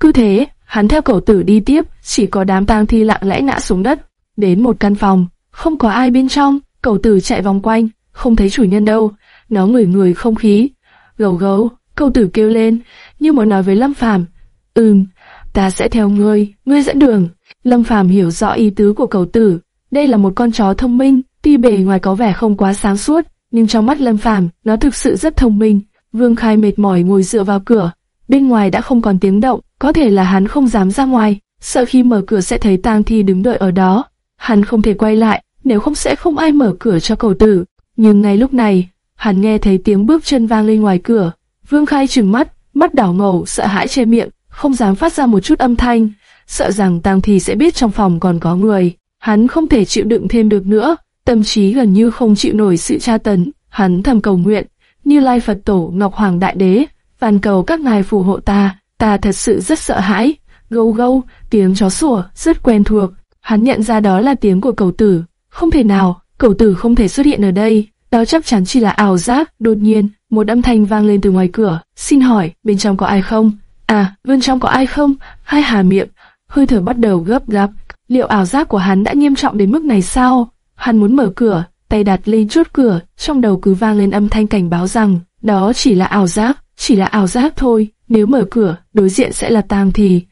Cứ thế, hắn theo cậu tử đi tiếp, chỉ có đám tang thi lặng lẽ ngã xuống đất. Đến một căn phòng, không có ai bên trong, cậu tử chạy vòng quanh, không thấy chủ nhân đâu. Nó ngửi người không khí. Gấu gấu, cậu tử kêu lên, như muốn nói với Lâm Phàm. Ừm, ta sẽ theo ngươi, ngươi dẫn đường. Lâm Phàm hiểu rõ ý tứ của cậu tử. Đây là một con chó thông minh, tuy bề ngoài có vẻ không quá sáng suốt, nhưng trong mắt Lâm Phàm, nó thực sự rất thông minh. Vương Khai mệt mỏi ngồi dựa vào cửa, bên ngoài đã không còn tiếng động, có thể là hắn không dám ra ngoài, sợ khi mở cửa sẽ thấy tang thi đứng đợi ở đó. Hắn không thể quay lại, nếu không sẽ không ai mở cửa cho cầu tử. Nhưng ngay lúc này, hắn nghe thấy tiếng bước chân vang lên ngoài cửa. Vương Khai trừng mắt, mắt đỏ ngầu, sợ hãi che miệng, không dám phát ra một chút âm thanh, sợ rằng tang thi sẽ biết trong phòng còn có người. Hắn không thể chịu đựng thêm được nữa, tâm trí gần như không chịu nổi sự tra tấn. Hắn thầm cầu nguyện, như Lai Phật Tổ Ngọc Hoàng Đại Đế, van cầu các ngài phù hộ ta, ta thật sự rất sợ hãi. Gâu gâu, tiếng chó sủa, rất quen thuộc. Hắn nhận ra đó là tiếng của cầu tử. Không thể nào, cầu tử không thể xuất hiện ở đây. Đó chắc chắn chỉ là ảo giác. Đột nhiên, một âm thanh vang lên từ ngoài cửa. Xin hỏi, bên trong có ai không? À, bên trong có ai không? Hai hà miệng, hơi thở bắt đầu gấp gáp. Liệu ảo giác của hắn đã nghiêm trọng đến mức này sao? Hắn muốn mở cửa, tay đặt lên chốt cửa, trong đầu cứ vang lên âm thanh cảnh báo rằng đó chỉ là ảo giác, chỉ là ảo giác thôi. Nếu mở cửa, đối diện sẽ là tang thì.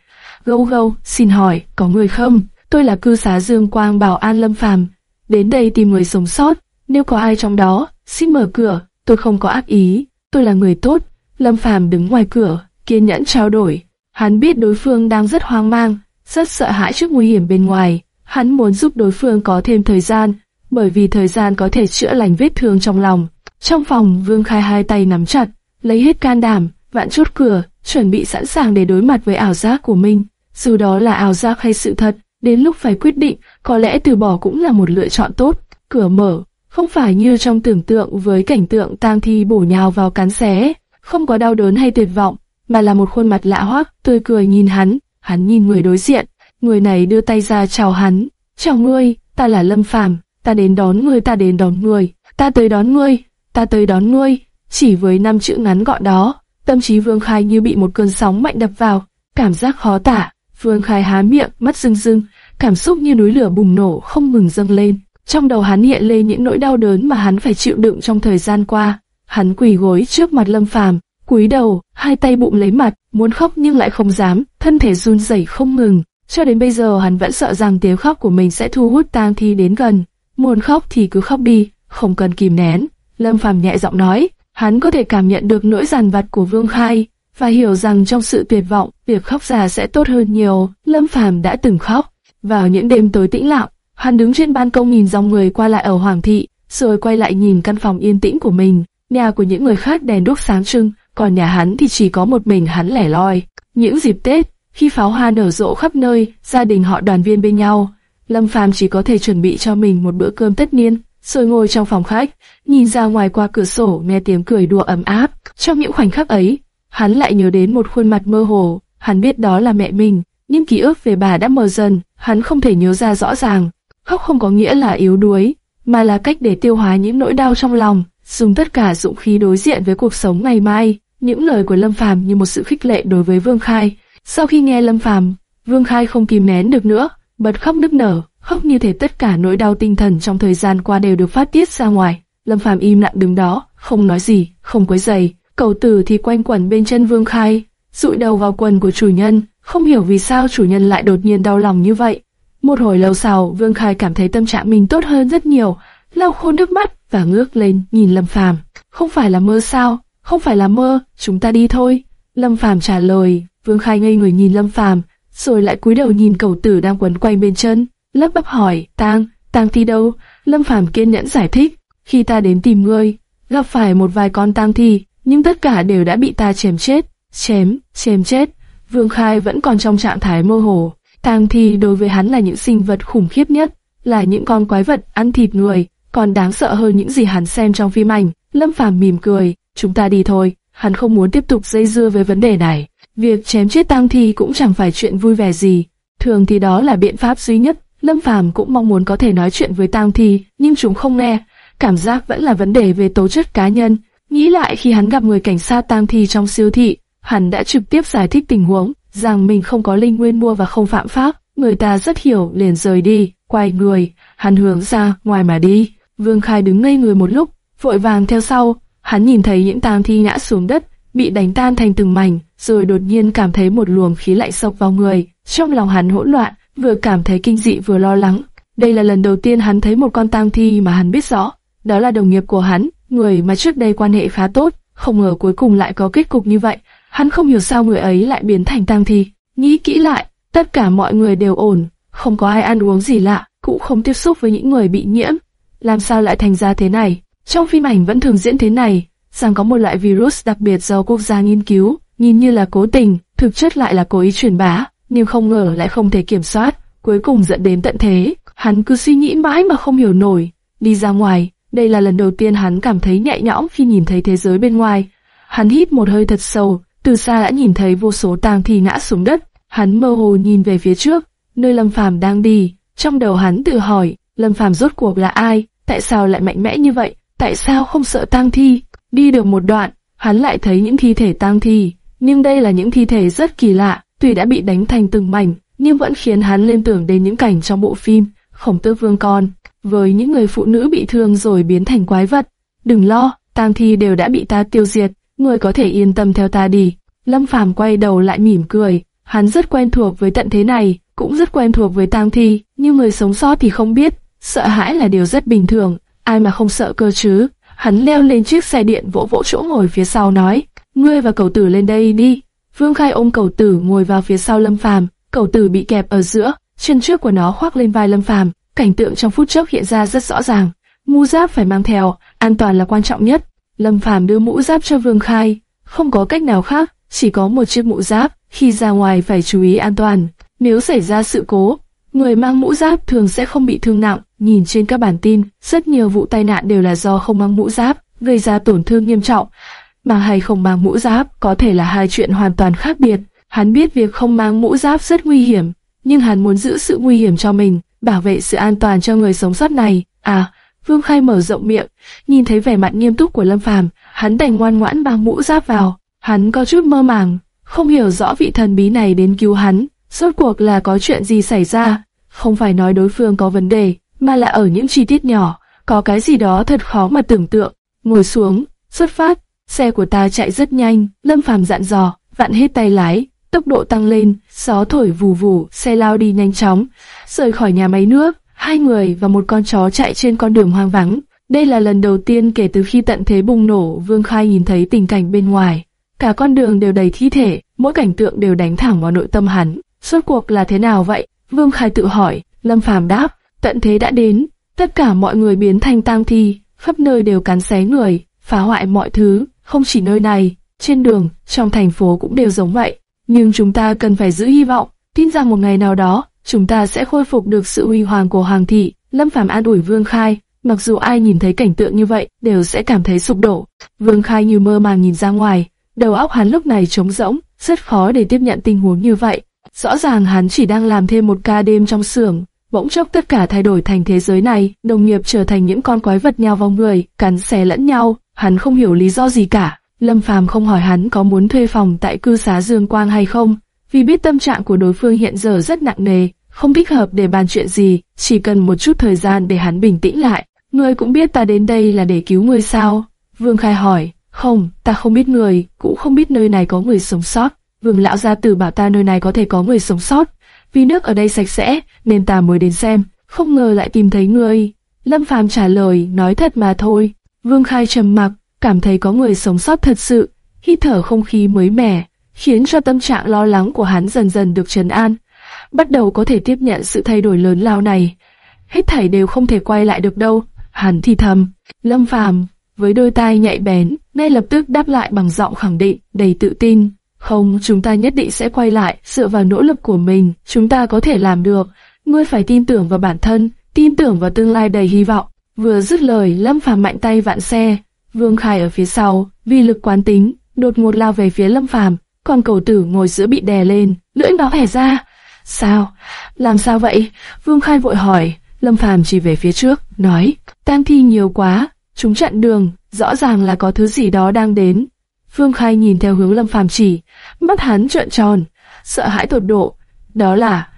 Gâu gâu, xin hỏi, có người không? Tôi là cư xá Dương Quang Bảo An Lâm Phàm, đến đây tìm người sống sót. Nếu có ai trong đó, xin mở cửa. Tôi không có ác ý, tôi là người tốt. Lâm Phàm đứng ngoài cửa, kiên nhẫn trao đổi. Hắn biết đối phương đang rất hoang mang, rất sợ hãi trước nguy hiểm bên ngoài. Hắn muốn giúp đối phương có thêm thời gian, bởi vì thời gian có thể chữa lành vết thương trong lòng. Trong phòng, Vương Khai hai tay nắm chặt, lấy hết can đảm, vạn chốt cửa, chuẩn bị sẵn sàng để đối mặt với ảo giác của mình. Dù đó là ảo giác hay sự thật, đến lúc phải quyết định, có lẽ từ bỏ cũng là một lựa chọn tốt. Cửa mở, không phải như trong tưởng tượng với cảnh tượng tang thi bổ nhào vào cắn xé, không có đau đớn hay tuyệt vọng, mà là một khuôn mặt lạ hoắc, tươi cười nhìn hắn, hắn nhìn người đối diện, người này đưa tay ra chào hắn, chào ngươi, ta là Lâm Phàm, ta đến đón ngươi, ta đến đón ngươi, ta tới đón ngươi, ta tới đón ngươi, chỉ với năm chữ ngắn gọn đó, tâm trí Vương Khai như bị một cơn sóng mạnh đập vào, cảm giác khó tả, Vương Khai há miệng, mắt rưng rưng, cảm xúc như núi lửa bùng nổ không ngừng dâng lên. Trong đầu hắn hiện lên những nỗi đau đớn mà hắn phải chịu đựng trong thời gian qua. Hắn quỳ gối trước mặt Lâm Phàm, cúi đầu, hai tay bụng lấy mặt, muốn khóc nhưng lại không dám, thân thể run rẩy không ngừng. Cho đến bây giờ hắn vẫn sợ rằng tiếng khóc của mình sẽ thu hút tang thi đến gần. Muốn khóc thì cứ khóc đi, không cần kìm nén. Lâm Phàm nhẹ giọng nói, hắn có thể cảm nhận được nỗi giàn vặt của Vương Khai và hiểu rằng trong sự tuyệt vọng, việc khóc già sẽ tốt hơn nhiều. Lâm Phàm đã từng khóc. Vào những đêm tối tĩnh lặng, hắn đứng trên ban công nhìn dòng người qua lại ở Hoàng thị, rồi quay lại nhìn căn phòng yên tĩnh của mình. Nhà của những người khác đèn đuốc sáng trưng, còn nhà hắn thì chỉ có một mình hắn lẻ loi. Những dịp Tết, khi pháo hoa nở rộ khắp nơi, gia đình họ đoàn viên bên nhau, Lâm Phàm chỉ có thể chuẩn bị cho mình một bữa cơm tất niên, rồi ngồi trong phòng khách, nhìn ra ngoài qua cửa sổ nghe tiếng cười đùa ấm áp. Trong những khoảnh khắc ấy, hắn lại nhớ đến một khuôn mặt mơ hồ, hắn biết đó là mẹ mình, nhưng ký ức về bà đã mờ dần, hắn không thể nhớ ra rõ ràng. Khóc không có nghĩa là yếu đuối, mà là cách để tiêu hóa những nỗi đau trong lòng, dùng tất cả dũng khí đối diện với cuộc sống ngày mai. Những lời của Lâm Phàm như một sự khích lệ đối với Vương Khai. Sau khi nghe Lâm Phàm, Vương Khai không kìm nén được nữa, bật khóc nức nở, khóc như thể tất cả nỗi đau tinh thần trong thời gian qua đều được phát tiết ra ngoài. Lâm Phàm im lặng đứng đó, không nói gì, không quấy giày. Cầu tử thì quanh quẩn bên chân Vương Khai, dụi đầu vào quần của chủ nhân, không hiểu vì sao chủ nhân lại đột nhiên đau lòng như vậy. Một hồi lâu sau, Vương Khai cảm thấy tâm trạng mình tốt hơn rất nhiều, lau khô nước mắt và ngước lên nhìn Lâm Phàm. Không phải là mơ sao? Không phải là mơ, chúng ta đi thôi. Lâm Phàm trả lời. Vương Khai ngây người nhìn Lâm Phàm, rồi lại cúi đầu nhìn cầu tử đang quấn quanh bên chân, lấp bắp hỏi, Tang, Tang thi đâu? Lâm Phàm kiên nhẫn giải thích, khi ta đến tìm ngươi, gặp phải một vài con tang thi, nhưng tất cả đều đã bị ta chém chết, chém, chém chết. Vương Khai vẫn còn trong trạng thái mơ hồ. Tang thi đối với hắn là những sinh vật khủng khiếp nhất, là những con quái vật ăn thịt người, còn đáng sợ hơn những gì hắn xem trong phim ảnh. Lâm Phàm mỉm cười, chúng ta đi thôi. Hắn không muốn tiếp tục dây dưa với vấn đề này. Việc chém chết tang thi cũng chẳng phải chuyện vui vẻ gì. Thường thì đó là biện pháp duy nhất. Lâm Phàm cũng mong muốn có thể nói chuyện với tang thi, nhưng chúng không nghe. Cảm giác vẫn là vấn đề về tố chất cá nhân. Nghĩ lại khi hắn gặp người cảnh sát tang thi trong siêu thị, hắn đã trực tiếp giải thích tình huống, rằng mình không có linh nguyên mua và không phạm pháp. Người ta rất hiểu liền rời đi, quay người, hắn hướng ra ngoài mà đi. Vương Khai đứng ngây người một lúc, vội vàng theo sau, hắn nhìn thấy những tang thi ngã xuống đất, bị đánh tan thành từng mảnh, rồi đột nhiên cảm thấy một luồng khí lạnh sộc vào người. Trong lòng hắn hỗn loạn, vừa cảm thấy kinh dị vừa lo lắng. Đây là lần đầu tiên hắn thấy một con tang thi mà hắn biết rõ, đó là đồng nghiệp của hắn, người mà trước đây quan hệ khá tốt, không ngờ cuối cùng lại có kết cục như vậy. Hắn không hiểu sao người ấy lại biến thành tang thi. Nghĩ kỹ lại, tất cả mọi người đều ổn, không có ai ăn uống gì lạ, cũng không tiếp xúc với những người bị nhiễm. Làm sao lại thành ra thế này? Trong phim ảnh vẫn thường diễn thế này, rằng có một loại virus đặc biệt do quốc gia nghiên cứu, nhìn như là cố tình, thực chất lại là cố ý truyền bá, nhưng không ngờ lại không thể kiểm soát, cuối cùng dẫn đến tận thế. Hắn cứ suy nghĩ mãi mà không hiểu nổi. Đi ra ngoài, đây là lần đầu tiên hắn cảm thấy nhẹ nhõm khi nhìn thấy thế giới bên ngoài. Hắn hít một hơi thật sâu, từ xa đã nhìn thấy vô số tang thi ngã xuống đất. Hắn mơ hồ nhìn về phía trước, nơi Lâm Phàm đang đi. Trong đầu hắn tự hỏi, Lâm Phàm rốt cuộc là ai? Tại sao lại mạnh mẽ như vậy? Tại sao không sợ tang thi? Đi được một đoạn, hắn lại thấy những thi thể tang thi, nhưng đây là những thi thể rất kỳ lạ, tuy đã bị đánh thành từng mảnh, nhưng vẫn khiến hắn liên tưởng đến những cảnh trong bộ phim Khổng Tước Vương con, với những người phụ nữ bị thương rồi biến thành quái vật. Đừng lo, tang thi đều đã bị ta tiêu diệt, người có thể yên tâm theo ta đi. Lâm Phàm quay đầu lại mỉm cười, hắn rất quen thuộc với tận thế này, cũng rất quen thuộc với tang thi, nhưng người sống sót thì không biết, sợ hãi là điều rất bình thường, ai mà không sợ cơ chứ. Hắn leo lên chiếc xe điện vỗ vỗ chỗ ngồi phía sau nói, ngươi và cầu tử lên đây đi. Vương Khai ôm cầu tử ngồi vào phía sau Lâm Phàm, cầu tử bị kẹp ở giữa, chân trước của nó khoác lên vai Lâm Phàm, cảnh tượng trong phút chốc hiện ra rất rõ ràng. Mũ giáp phải mang theo, an toàn là quan trọng nhất. Lâm Phàm đưa mũ giáp cho Vương Khai, không có cách nào khác, chỉ có một chiếc mũ giáp, khi ra ngoài phải chú ý an toàn. Nếu xảy ra sự cố, người mang mũ giáp thường sẽ không bị thương nặng. Nhìn trên các bản tin, rất nhiều vụ tai nạn đều là do không mang mũ giáp, gây ra tổn thương nghiêm trọng. Mang hay không mang mũ giáp có thể là hai chuyện hoàn toàn khác biệt. Hắn biết việc không mang mũ giáp rất nguy hiểm, nhưng hắn muốn giữ sự nguy hiểm cho mình, bảo vệ sự an toàn cho người sống sót này. À, Vương Khai mở rộng miệng, nhìn thấy vẻ mặt nghiêm túc của Lâm Phàm, hắn đành ngoan ngoãn mang mũ giáp vào. Hắn có chút mơ màng, không hiểu rõ vị thần bí này đến cứu hắn, rốt cuộc là có chuyện gì xảy ra. Không phải nói đối phương có vấn đề, mà là ở những chi tiết nhỏ, có cái gì đó thật khó mà tưởng tượng. Ngồi xuống, xuất phát, xe của ta chạy rất nhanh, Lâm Phàm dặn dò, vặn hết tay lái, tốc độ tăng lên, gió thổi vù vù, xe lao đi nhanh chóng, rời khỏi nhà máy nước, hai người và một con chó chạy trên con đường hoang vắng. Đây là lần đầu tiên kể từ khi tận thế bùng nổ, Vương Khai nhìn thấy tình cảnh bên ngoài. Cả con đường đều đầy thi thể, mỗi cảnh tượng đều đánh thẳng vào nội tâm hắn. Suốt cuộc là thế nào vậy? Vương Khai tự hỏi, Lâm Phàm đáp, tận thế đã đến, tất cả mọi người biến thành tang thi, khắp nơi đều cắn xé người, phá hoại mọi thứ, không chỉ nơi này, trên đường, trong thành phố cũng đều giống vậy. Nhưng chúng ta cần phải giữ hy vọng, tin rằng một ngày nào đó, chúng ta sẽ khôi phục được sự huy hoàng của Hoàng thị. Lâm Phàm an ủi Vương Khai, mặc dù ai nhìn thấy cảnh tượng như vậy, đều sẽ cảm thấy sụp đổ. Vương Khai như mơ màng nhìn ra ngoài, đầu óc hắn lúc này trống rỗng, rất khó để tiếp nhận tình huống như vậy. Rõ ràng hắn chỉ đang làm thêm một ca đêm trong xưởng, bỗng chốc tất cả thay đổi thành thế giới này, đồng nghiệp trở thành những con quái vật nhau vào người, cắn xé lẫn nhau, hắn không hiểu lý do gì cả. Lâm Phàm không hỏi hắn có muốn thuê phòng tại cư xá Dương Quang hay không, vì biết tâm trạng của đối phương hiện giờ rất nặng nề, không thích hợp để bàn chuyện gì, chỉ cần một chút thời gian để hắn bình tĩnh lại. Ngươi cũng biết ta đến đây là để cứu ngươi sao? Vương Khai hỏi, không, ta không biết người, cũng không biết nơi này có người sống sót. Vương lão gia tử bảo ta nơi này có thể có người sống sót, vì nước ở đây sạch sẽ, nên ta mới đến xem, không ngờ lại tìm thấy ngươi. Lâm Phàm trả lời, nói thật mà thôi. Vương Khai trầm mặc, cảm thấy có người sống sót thật sự, hít thở không khí mới mẻ, khiến cho tâm trạng lo lắng của hắn dần dần được trấn an, bắt đầu có thể tiếp nhận sự thay đổi lớn lao này. Hết thảy đều không thể quay lại được đâu, hắn thì thầm. Lâm Phàm với đôi tai nhạy bén, ngay lập tức đáp lại bằng giọng khẳng định, đầy tự tin. Không, chúng ta nhất định sẽ quay lại, dựa vào nỗ lực của mình, chúng ta có thể làm được. Ngươi phải tin tưởng vào bản thân, tin tưởng vào tương lai đầy hy vọng. Vừa dứt lời, Lâm Phàm mạnh tay vạn xe, Vương Khai ở phía sau, vì lực quán tính, đột ngột lao về phía Lâm Phàm, còn cầu tử ngồi giữa bị đè lên, lưỡi nó hẻ ra. Sao? Làm sao vậy? Vương Khai vội hỏi. Lâm Phàm chỉ về phía trước, nói, tang thi nhiều quá, chúng chặn đường, rõ ràng là có thứ gì đó đang đến. Vương Khai nhìn theo hướng Lâm Phàm chỉ, mắt hắn trợn tròn, sợ hãi tột độ. Đó là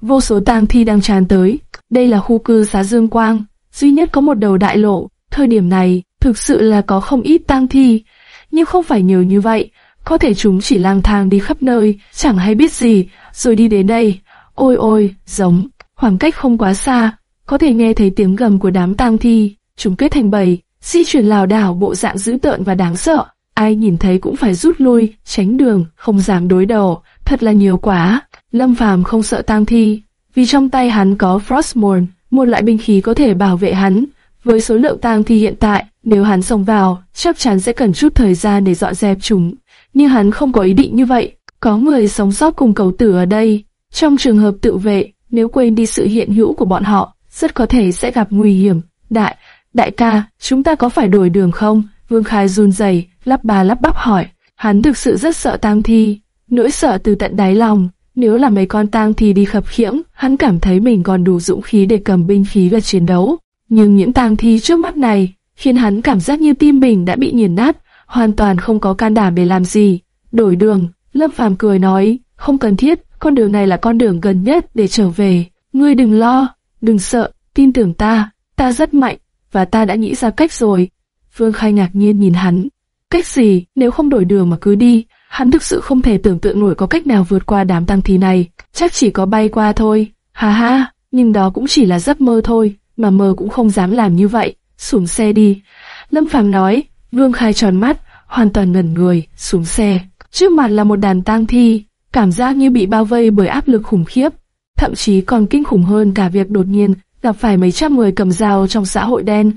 vô số tang thi đang tràn tới. Đây là khu cư xá Dương Quang, duy nhất có một đầu đại lộ. Thời điểm này, thực sự là có không ít tang thi, nhưng không phải nhiều như vậy. Có thể chúng chỉ lang thang đi khắp nơi, chẳng hay biết gì, rồi đi đến đây. Ôi ôi, giống, khoảng cách không quá xa, có thể nghe thấy tiếng gầm của đám tang thi, chúng kết thành bầy, di chuyển lảo đảo bộ dạng dữ tợn và đáng sợ. Ai nhìn thấy cũng phải rút lui, tránh đường, không dám đối đầu, thật là nhiều quá. Lâm Phàm không sợ tang thi, vì trong tay hắn có Frostmourne, một loại binh khí có thể bảo vệ hắn. Với số lượng tang thi hiện tại, nếu hắn xông vào, chắc chắn sẽ cần chút thời gian để dọn dẹp chúng. Nhưng hắn không có ý định như vậy. Có người sống sót cùng cầu tử ở đây. Trong trường hợp tự vệ, nếu quên đi sự hiện hữu của bọn họ, rất có thể sẽ gặp nguy hiểm. Đại, đại ca, chúng ta có phải đổi đường không? Vương Khai run rẩy, lắp bà lắp bắp hỏi. Hắn thực sự rất sợ tang thi, nỗi sợ từ tận đáy lòng. Nếu là mấy con tang thi đi khập khiễng, hắn cảm thấy mình còn đủ dũng khí để cầm binh khí và chiến đấu. Nhưng những tang thi trước mắt này khiến hắn cảm giác như tim mình đã bị nghiền nát, hoàn toàn không có can đảm để làm gì. Đổi đường, Lâm Phàm cười nói, không cần thiết, con đường này là con đường gần nhất để trở về. Ngươi đừng lo, đừng sợ, tin tưởng ta, ta rất mạnh, và ta đã nghĩ ra cách rồi. Vương Khai ngạc nhiên nhìn hắn. Cách gì, nếu không đổi đường mà cứ đi, hắn thực sự không thể tưởng tượng nổi có cách nào vượt qua đám tăng thi này, chắc chỉ có bay qua thôi. Ha ha, nhưng đó cũng chỉ là giấc mơ thôi, mà mơ cũng không dám làm như vậy. Xuống xe đi. Lâm Phàm nói, Vương Khai tròn mắt, hoàn toàn ngẩn người, xuống xe. Trước mặt là một đàn tang thi, cảm giác như bị bao vây bởi áp lực khủng khiếp, thậm chí còn kinh khủng hơn cả việc đột nhiên gặp phải mấy trăm người cầm dao trong xã hội đen.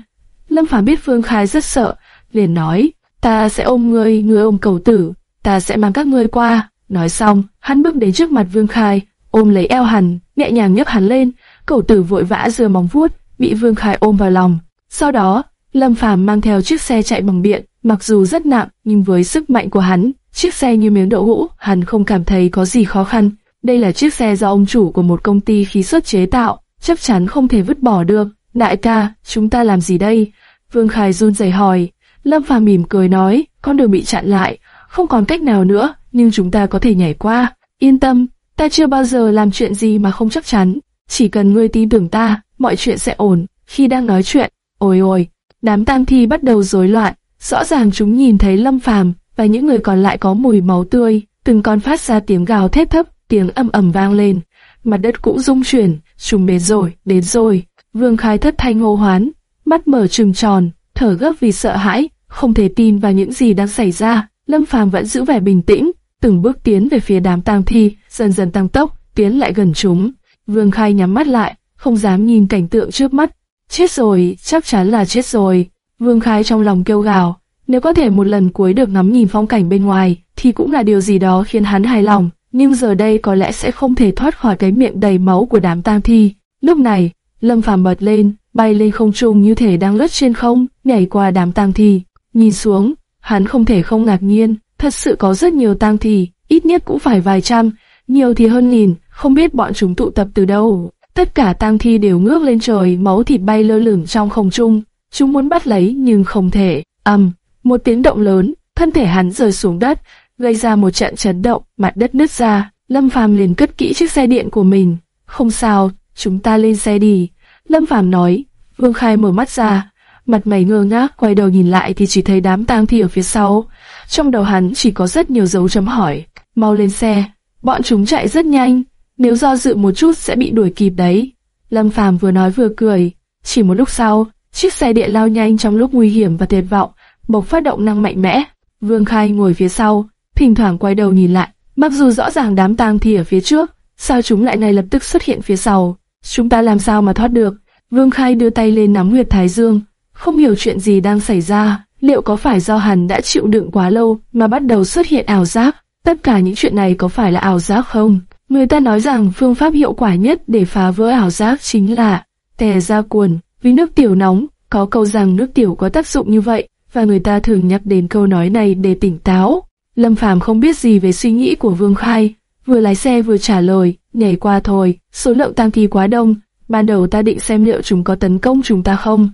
Lâm Phàm biết Vương Khai rất sợ, liền nói, ta sẽ ôm ngươi, ngươi ôm cầu tử. ta sẽ mang các ngươi qua. Nói xong, hắn bước đến trước mặt Vương Khai, ôm lấy eo hắn, nhẹ nhàng nhấc hắn lên. Cẩu tử vội vã giơ móng vuốt, bị Vương Khai ôm vào lòng. Sau đó, Lâm Phàm mang theo chiếc xe chạy bằng điện, mặc dù rất nặng, nhưng với sức mạnh của hắn, chiếc xe như miếng đậu hũ, hắn không cảm thấy có gì khó khăn. Đây là chiếc xe do ông chủ của một công ty khí xuất chế tạo, chắc chắn không thể vứt bỏ được. Đại ca, chúng ta làm gì đây? Vương Khai run rẩy hỏi. Lâm Phàm mỉm cười nói, con đường bị chặn lại, không còn cách nào nữa, nhưng chúng ta có thể nhảy qua. Yên tâm, ta chưa bao giờ làm chuyện gì mà không chắc chắn. Chỉ cần ngươi tin tưởng ta, mọi chuyện sẽ ổn. Khi đang nói chuyện, ôi ôi, đám tang thi bắt đầu rối loạn. Rõ ràng chúng nhìn thấy Lâm Phàm và những người còn lại có mùi máu tươi, từng con phát ra tiếng gào thét thấp, tiếng ầm ầm vang lên. Mặt đất cũng rung chuyển, chúng đến rồi, đến rồi. Vương Khai thất thanh hô hoán, mắt mở trừng tròn, thở gấp vì sợ hãi, không thể tin vào những gì đang xảy ra. Lâm Phàm vẫn giữ vẻ bình tĩnh, từng bước tiến về phía đám tang thi, dần dần tăng tốc, tiến lại gần chúng. Vương Khai nhắm mắt lại, không dám nhìn cảnh tượng trước mắt. Chết rồi, chắc chắn là chết rồi. Vương Khai trong lòng kêu gào, nếu có thể một lần cuối được ngắm nhìn phong cảnh bên ngoài, thì cũng là điều gì đó khiến hắn hài lòng. Nhưng giờ đây có lẽ sẽ không thể thoát khỏi cái miệng đầy máu của đám tang thi. Lúc này, Lâm Phàm bật lên, bay lên không trung như thể đang lướt trên không, nhảy qua đám tang thi. Nhìn xuống, hắn không thể không ngạc nhiên, thật sự có rất nhiều tang thi, ít nhất cũng phải vài trăm, nhiều thì hơn nghìn, không biết bọn chúng tụ tập từ đâu. Tất cả tang thi đều ngước lên trời, máu thịt bay lơ lửng trong không trung. Chúng muốn bắt lấy nhưng không thể. ầm, một tiếng động lớn, thân thể hắn rơi xuống đất, gây ra một trận chấn động, mặt đất nứt ra. Lâm Phàm liền cất kỹ chiếc xe điện của mình. Không sao, chúng ta lên xe đi. Lâm Phàm nói. Vương Khai mở mắt ra, mặt mày ngơ ngác, quay đầu nhìn lại thì chỉ thấy đám tang thi ở phía sau. Trong đầu hắn chỉ có rất nhiều dấu chấm hỏi. Mau lên xe, bọn chúng chạy rất nhanh, nếu do dự một chút sẽ bị đuổi kịp đấy. Lâm Phàm vừa nói vừa cười. Chỉ một lúc sau, chiếc xe điện lao nhanh trong lúc nguy hiểm và tuyệt vọng, bộc phát động năng mạnh mẽ. Vương Khai ngồi phía sau, thỉnh thoảng quay đầu nhìn lại. Mặc dù rõ ràng đám tang thi ở phía trước, sao chúng lại ngay lập tức xuất hiện phía sau? Chúng ta làm sao mà thoát được? Vương Khai đưa tay lên nắm huyệt thái dương, không hiểu chuyện gì đang xảy ra. Liệu có phải do hắn đã chịu đựng quá lâu mà bắt đầu xuất hiện ảo giác? Tất cả những chuyện này có phải là ảo giác không? Người ta nói rằng phương pháp hiệu quả nhất để phá vỡ ảo giác chính là tè ra cuồn. Vì nước tiểu nóng, có câu rằng nước tiểu có tác dụng như vậy, và người ta thường nhắc đến câu nói này để tỉnh táo. Lâm Phàm không biết gì về suy nghĩ của Vương Khai, vừa lái xe vừa trả lời, nhảy qua thôi, số lượng tăng thi quá đông, ban đầu ta định xem liệu chúng có tấn công chúng ta không.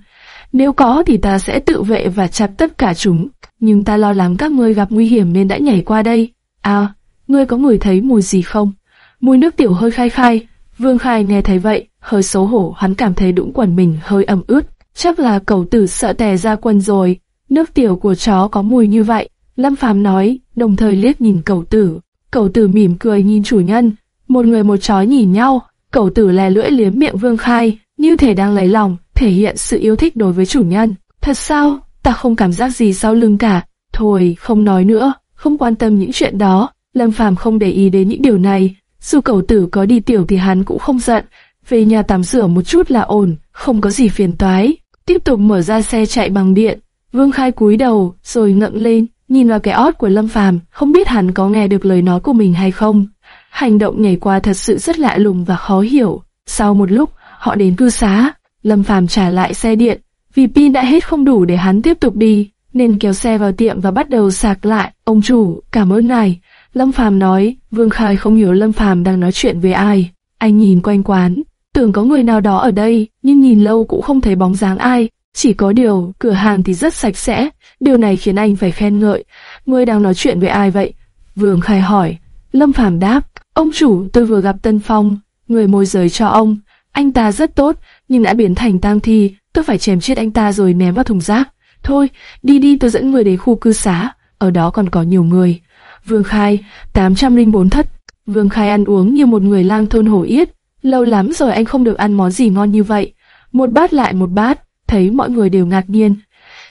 Nếu có thì ta sẽ tự vệ và chặt tất cả chúng, nhưng ta lo lắng các ngươi gặp nguy hiểm nên đã nhảy qua đây. À, ngươi có ngửi thấy mùi gì không? Mùi nước tiểu hơi khai khai, Vương Khai nghe thấy vậy, hơi xấu hổ, hắn cảm thấy đũng quần mình hơi ẩm ướt, chắc là cậu tử sợ tè ra quần rồi, nước tiểu của chó có mùi như vậy. Lâm Phàm nói, đồng thời liếc nhìn cậu tử cầu tử mỉm cười nhìn chủ nhân, một người một chó nhìn nhau, cầu tử lè lưỡi liếm miệng Vương Khai, như thể đang lấy lòng, thể hiện sự yêu thích đối với chủ nhân. Thật sao, ta không cảm giác gì sau lưng cả. Thôi, không nói nữa, không quan tâm những chuyện đó. Lâm Phàm không để ý đến những điều này. Dù cầu tử có đi tiểu thì hắn cũng không giận. Về nhà tắm rửa một chút là ổn, không có gì phiền toái. Tiếp tục mở ra xe chạy bằng điện. Vương Khai cúi đầu, rồi ngậm lên, nhìn vào cái ót của Lâm Phàm, không biết hắn có nghe được lời nói của mình hay không. Hành động nhảy qua thật sự rất lạ lùng và khó hiểu. Sau một lúc, họ đến cư xá, Lâm Phàm trả lại xe điện, vì pin đã hết không đủ để hắn tiếp tục đi, nên kéo xe vào tiệm và bắt đầu sạc lại. Ông chủ, cảm ơn ngài. Lâm Phàm nói, Vương Khai không hiểu Lâm Phàm đang nói chuyện với ai. Anh nhìn quanh quán, tưởng có người nào đó ở đây, nhưng nhìn lâu cũng không thấy bóng dáng ai. Chỉ có điều, cửa hàng thì rất sạch sẽ, điều này khiến anh phải khen ngợi. Ngươi đang nói chuyện với ai vậy? Vương Khai hỏi. Lâm Phàm đáp, ông chủ, tôi vừa gặp Tân Phong, người môi giới cho ông. Anh ta rất tốt, nhưng đã biến thành tang thi, tôi phải chém chết anh ta rồi ném vào thùng rác. Thôi, đi đi tôi dẫn người đến khu cư xá, ở đó còn có nhiều người. Vương Khai, 804 thất. Vương Khai ăn uống như một người lang thôn hổ yết. Lâu lắm rồi anh không được ăn món gì ngon như vậy. Một bát lại một bát, thấy mọi người đều ngạc nhiên.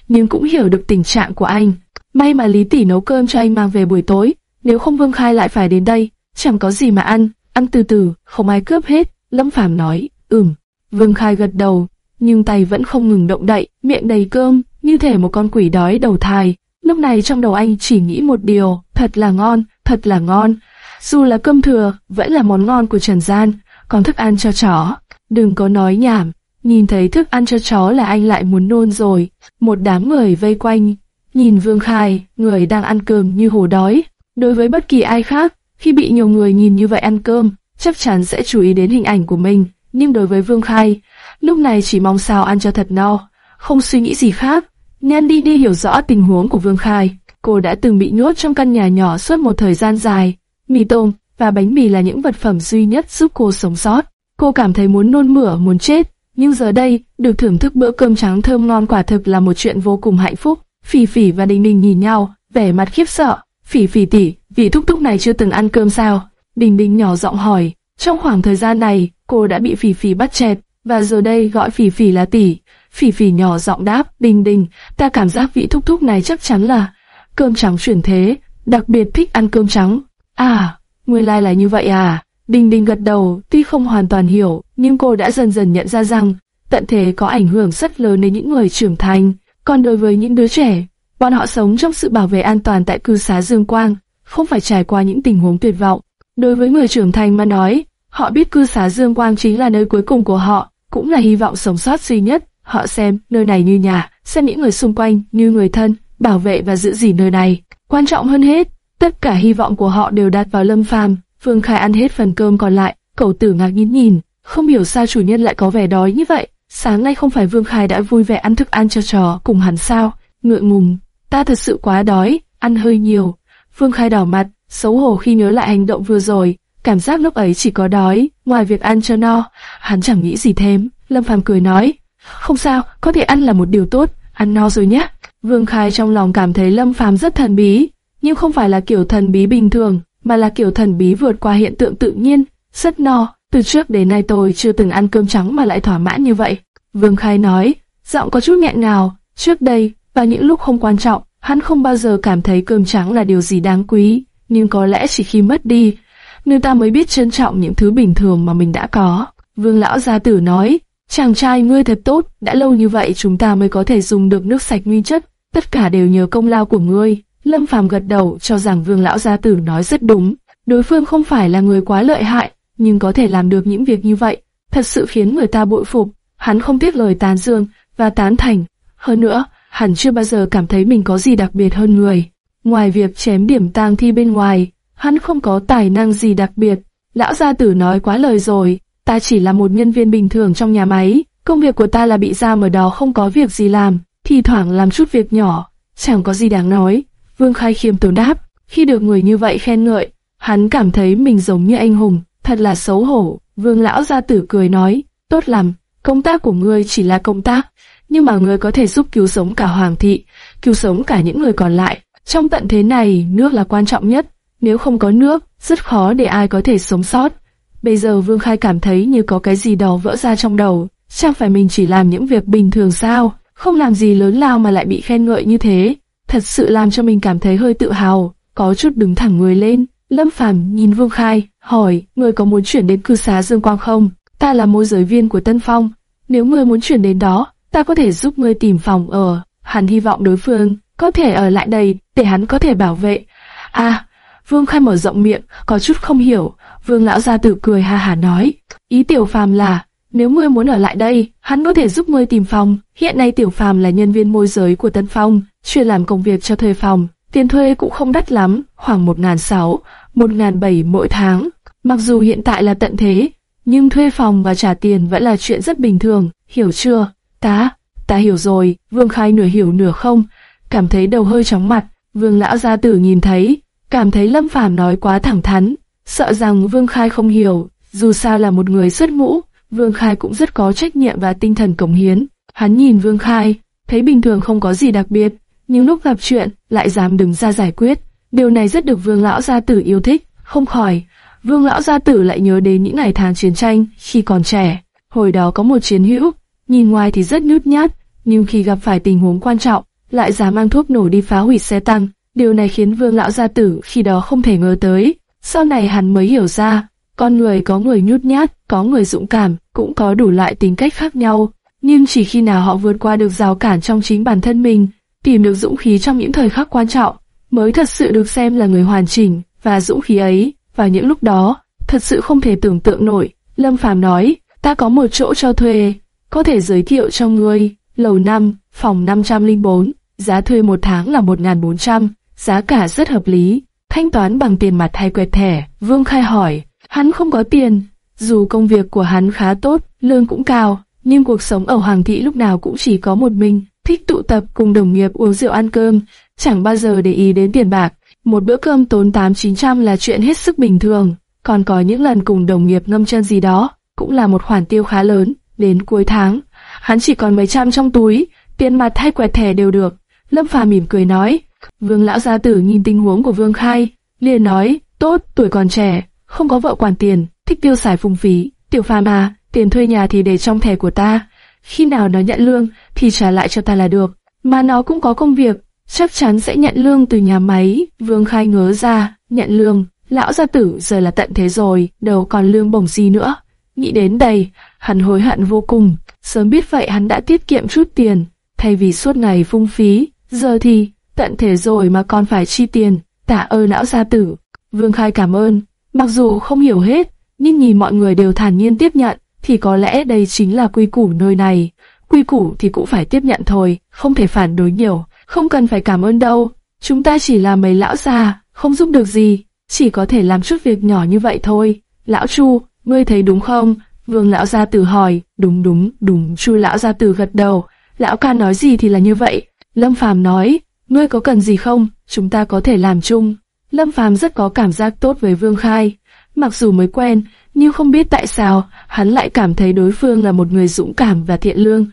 Nhưng cũng hiểu được tình trạng của anh. May mà Lý Tỷ nấu cơm cho anh mang về buổi tối. Nếu không Vương Khai lại phải đến đây, chẳng có gì mà ăn. Ăn từ từ, không ai cướp hết. Lâm Phàm nói, ừm. Vương Khai gật đầu, nhưng tay vẫn không ngừng động đậy, miệng đầy cơm, như thể một con quỷ đói đầu thai. Lúc này trong đầu anh chỉ nghĩ một điều, thật là ngon, thật là ngon. Dù là cơm thừa, vẫn là món ngon của Trần Gian, còn thức ăn cho chó. Đừng có nói nhảm, nhìn thấy thức ăn cho chó là anh lại muốn nôn rồi. Một đám người vây quanh, nhìn Vương Khai, người đang ăn cơm như hổ đói. Đối với bất kỳ ai khác, khi bị nhiều người nhìn như vậy ăn cơm, chắc chắn sẽ chú ý đến hình ảnh của mình. Nhưng đối với Vương Khai, lúc này chỉ mong sao ăn cho thật no, không suy nghĩ gì khác. Nên đi đi hiểu rõ tình huống của Vương Khai. Cô đã từng bị nhốt trong căn nhà nhỏ suốt một thời gian dài. Mì tôm và bánh mì là những vật phẩm duy nhất giúp cô sống sót. Cô cảm thấy muốn nôn mửa, muốn chết. Nhưng giờ đây, được thưởng thức bữa cơm trắng thơm ngon quả thực là một chuyện vô cùng hạnh phúc. Phỉ phỉ và Đình Đình nhìn nhau, vẻ mặt khiếp sợ. Phỉ phỉ tỷ, vị thúc thúc này chưa từng ăn cơm sao? Đình Đình nhỏ giọng hỏi. Trong khoảng thời gian này, cô đã bị phỉ phỉ bắt chẹt, và giờ đây gọi phỉ phỉ là tỷ. Phỉ phỉ nhỏ giọng đáp, Đình Đình, ta cảm giác vị thúc thúc này chắc chắn là cơm trắng chuyển thế, đặc biệt thích ăn cơm trắng. À, nguyên lai là như vậy à? Đình Đình gật đầu, tuy không hoàn toàn hiểu, nhưng cô đã dần dần nhận ra rằng tận thế có ảnh hưởng rất lớn đến những người trưởng thành. Còn đối với những đứa trẻ, bọn họ sống trong sự bảo vệ an toàn tại cư xá Dương Quang, không phải trải qua những tình huống tuyệt vọng. Đối với người trưởng thành mà nói, họ biết cư xá Dương Quang chính là nơi cuối cùng của họ, cũng là hy vọng sống sót duy nhất. Họ xem nơi này như nhà, xem những người xung quanh như người thân, bảo vệ và giữ gìn nơi này. Quan trọng hơn hết, tất cả hy vọng của họ đều đặt vào Lâm Phàm. Phương Khai ăn hết phần cơm còn lại, cậu tử ngạc nhiên nhìn, không hiểu sao chủ nhân lại có vẻ đói như vậy. Sáng nay không phải Vương Khai đã vui vẻ ăn thức ăn cho chó cùng hắn sao? Ngượng ngùng, ta thật sự quá đói, ăn hơi nhiều. Vương Khai đỏ mặt, xấu hổ khi nhớ lại hành động vừa rồi, cảm giác lúc ấy chỉ có đói, ngoài việc ăn cho no, hắn chẳng nghĩ gì thêm. Lâm Phàm cười nói, không sao, có thể ăn là một điều tốt, ăn no rồi nhé. Vương Khai trong lòng cảm thấy Lâm Phàm rất thần bí, nhưng không phải là kiểu thần bí bình thường, mà là kiểu thần bí vượt qua hiện tượng tự nhiên, rất no. Từ trước đến nay tôi chưa từng ăn cơm trắng mà lại thỏa mãn như vậy. Vương Khai nói, giọng có chút nghẹn ngào. Trước đây, vào những lúc không quan trọng, hắn không bao giờ cảm thấy cơm trắng là điều gì đáng quý, nhưng có lẽ chỉ khi mất đi, người ta mới biết trân trọng những thứ bình thường mà mình đã có. Vương Lão Gia Tử nói, chàng trai ngươi thật tốt, đã lâu như vậy chúng ta mới có thể dùng được nước sạch nguyên chất, tất cả đều nhờ công lao của ngươi. Lâm Phàm gật đầu cho rằng Vương Lão Gia Tử nói rất đúng, đối phương không phải là người quá lợi hại, nhưng có thể làm được những việc như vậy, thật sự khiến người ta bội phục. Hắn không tiếc lời tán dương và tán thành. Hơn nữa, hắn chưa bao giờ cảm thấy mình có gì đặc biệt hơn người. Ngoài việc chém điểm tang thi bên ngoài, hắn không có tài năng gì đặc biệt. Lão gia tử nói quá lời rồi, ta chỉ là một nhân viên bình thường trong nhà máy, công việc của ta là bị giam ở đó không có việc gì làm, thì thoảng làm chút việc nhỏ, chẳng có gì đáng nói. Vương Khai khiêm tốn đáp, khi được người như vậy khen ngợi, hắn cảm thấy mình giống như anh hùng, thật là xấu hổ. Vương lão gia tử cười nói, tốt lắm, công tác của ngươi chỉ là công tác, nhưng mà ngươi có thể giúp cứu sống cả hoàng thị, cứu sống cả những người còn lại. Trong tận thế này, nước là quan trọng nhất, nếu không có nước, rất khó để ai có thể sống sót. Bây giờ Vương Khai cảm thấy như có cái gì đó vỡ ra trong đầu, chẳng phải mình chỉ làm những việc bình thường sao, không làm gì lớn lao mà lại bị khen ngợi như thế, thật sự làm cho mình cảm thấy hơi tự hào, có chút đứng thẳng người lên. Lâm Phàm nhìn Vương Khai, hỏi, người có muốn chuyển đến cư xá Dương Quang không? Ta là môi giới viên của Tân Phong, nếu ngươi muốn chuyển đến đó, ta có thể giúp ngươi tìm phòng ở. Hắn hy vọng đối phương có thể ở lại đây để hắn có thể bảo vệ. À, Vương Khai mở rộng miệng, có chút không hiểu. Vương lão gia tử cười ha hà nói, ý Tiểu Phàm là nếu ngươi muốn ở lại đây, hắn có thể giúp ngươi tìm phòng. Hiện nay Tiểu Phàm là nhân viên môi giới của Tân Phong, chuyên làm công việc cho thuê phòng. Tiền thuê cũng không đắt lắm, khoảng một ngàn sáu, một ngàn bảy mỗi tháng. Mặc dù hiện tại là tận thế, nhưng thuê phòng và trả tiền vẫn là chuyện rất bình thường, hiểu chưa? Ta, ta hiểu rồi, Vương Khai nửa hiểu nửa không, cảm thấy đầu hơi chóng mặt, Vương Lão Gia Tử nhìn thấy, cảm thấy Lâm Phàm nói quá thẳng thắn, sợ rằng Vương Khai không hiểu, dù sao là một người xuất ngũ, Vương Khai cũng rất có trách nhiệm và tinh thần cống hiến. Hắn nhìn Vương Khai, thấy bình thường không có gì đặc biệt, nhưng lúc gặp chuyện lại dám đứng ra giải quyết. Điều này rất được Vương Lão Gia Tử yêu thích, không khỏi. Vương Lão Gia Tử lại nhớ đến những ngày tháng chiến tranh khi còn trẻ. Hồi đó có một chiến hữu, nhìn ngoài thì rất nhút nhát, nhưng khi gặp phải tình huống quan trọng, lại dám mang thuốc nổ đi phá hủy xe tăng. Điều này khiến Vương Lão Gia Tử khi đó không thể ngờ tới. Sau này hắn mới hiểu ra, con người có người nhút nhát, có người dũng cảm, cũng có đủ loại tính cách khác nhau. Nhưng chỉ khi nào họ vượt qua được rào cản trong chính bản thân mình, tìm được dũng khí trong những thời khắc quan trọng, mới thật sự được xem là người hoàn chỉnh, và dũng khí ấy, vào những lúc đó, thật sự không thể tưởng tượng nổi. Lâm Phàm nói, ta có một chỗ cho thuê, có thể giới thiệu cho ngươi, lầu 5, phòng 504, giá thuê một tháng là 1.400, giá cả rất hợp lý, thanh toán bằng tiền mặt hay quẹt thẻ. Vương Khai hỏi, hắn không có tiền, dù công việc của hắn khá tốt, lương cũng cao, nhưng cuộc sống ở Hoàng thị lúc nào cũng chỉ có một mình, thích tụ tập cùng đồng nghiệp uống rượu ăn cơm, chẳng bao giờ để ý đến tiền bạc. Một bữa cơm tốn 8-900 là chuyện hết sức bình thường, còn có những lần cùng đồng nghiệp ngâm chân gì đó, cũng là một khoản tiêu khá lớn. Đến cuối tháng, hắn chỉ còn mấy trăm trong túi, tiền mặt hay quẹt thẻ đều được. Lâm Phàm mỉm cười nói, Vương lão gia tử nhìn tình huống của Vương Khai, liền nói, tốt, tuổi còn trẻ, không có vợ quản tiền, thích tiêu xài phung phí. Tiểu Phàm à, tiền thuê nhà thì để trong thẻ của ta, khi nào nó nhận lương thì trả lại cho ta là được. Mà nó cũng có công việc, chắc chắn sẽ nhận lương từ nhà máy. Vương Khai ngớ ra, nhận lương, lão gia tử giờ là tận thế rồi, đâu còn lương bổng gì nữa. Nghĩ đến đây, hắn hối hận vô cùng, sớm biết vậy hắn đã tiết kiệm chút tiền, thay vì suốt ngày phung phí, giờ thì, tận thế rồi mà còn phải chi tiền, tạ ơn lão gia tử. Vương Khai cảm ơn, mặc dù không hiểu hết, nhưng nhìn mọi người đều thản nhiên tiếp nhận, thì có lẽ đây chính là quy củ nơi này. Quy củ thì cũng phải tiếp nhận thôi, không thể phản đối nhiều, không cần phải cảm ơn đâu. Chúng ta chỉ là mấy lão già, không giúp được gì, chỉ có thể làm chút việc nhỏ như vậy thôi. Lão Chu, ngươi thấy đúng không? Vương lão gia tử hỏi, đúng đúng, đúng, Chu lão gia tử gật đầu. Lão ca nói gì thì là như vậy. Lâm Phàm nói, ngươi có cần gì không? Chúng ta có thể làm chung. Lâm Phàm rất có cảm giác tốt với Vương Khai, mặc dù mới quen, nhưng không biết tại sao hắn lại cảm thấy đối phương là một người dũng cảm và thiện lương.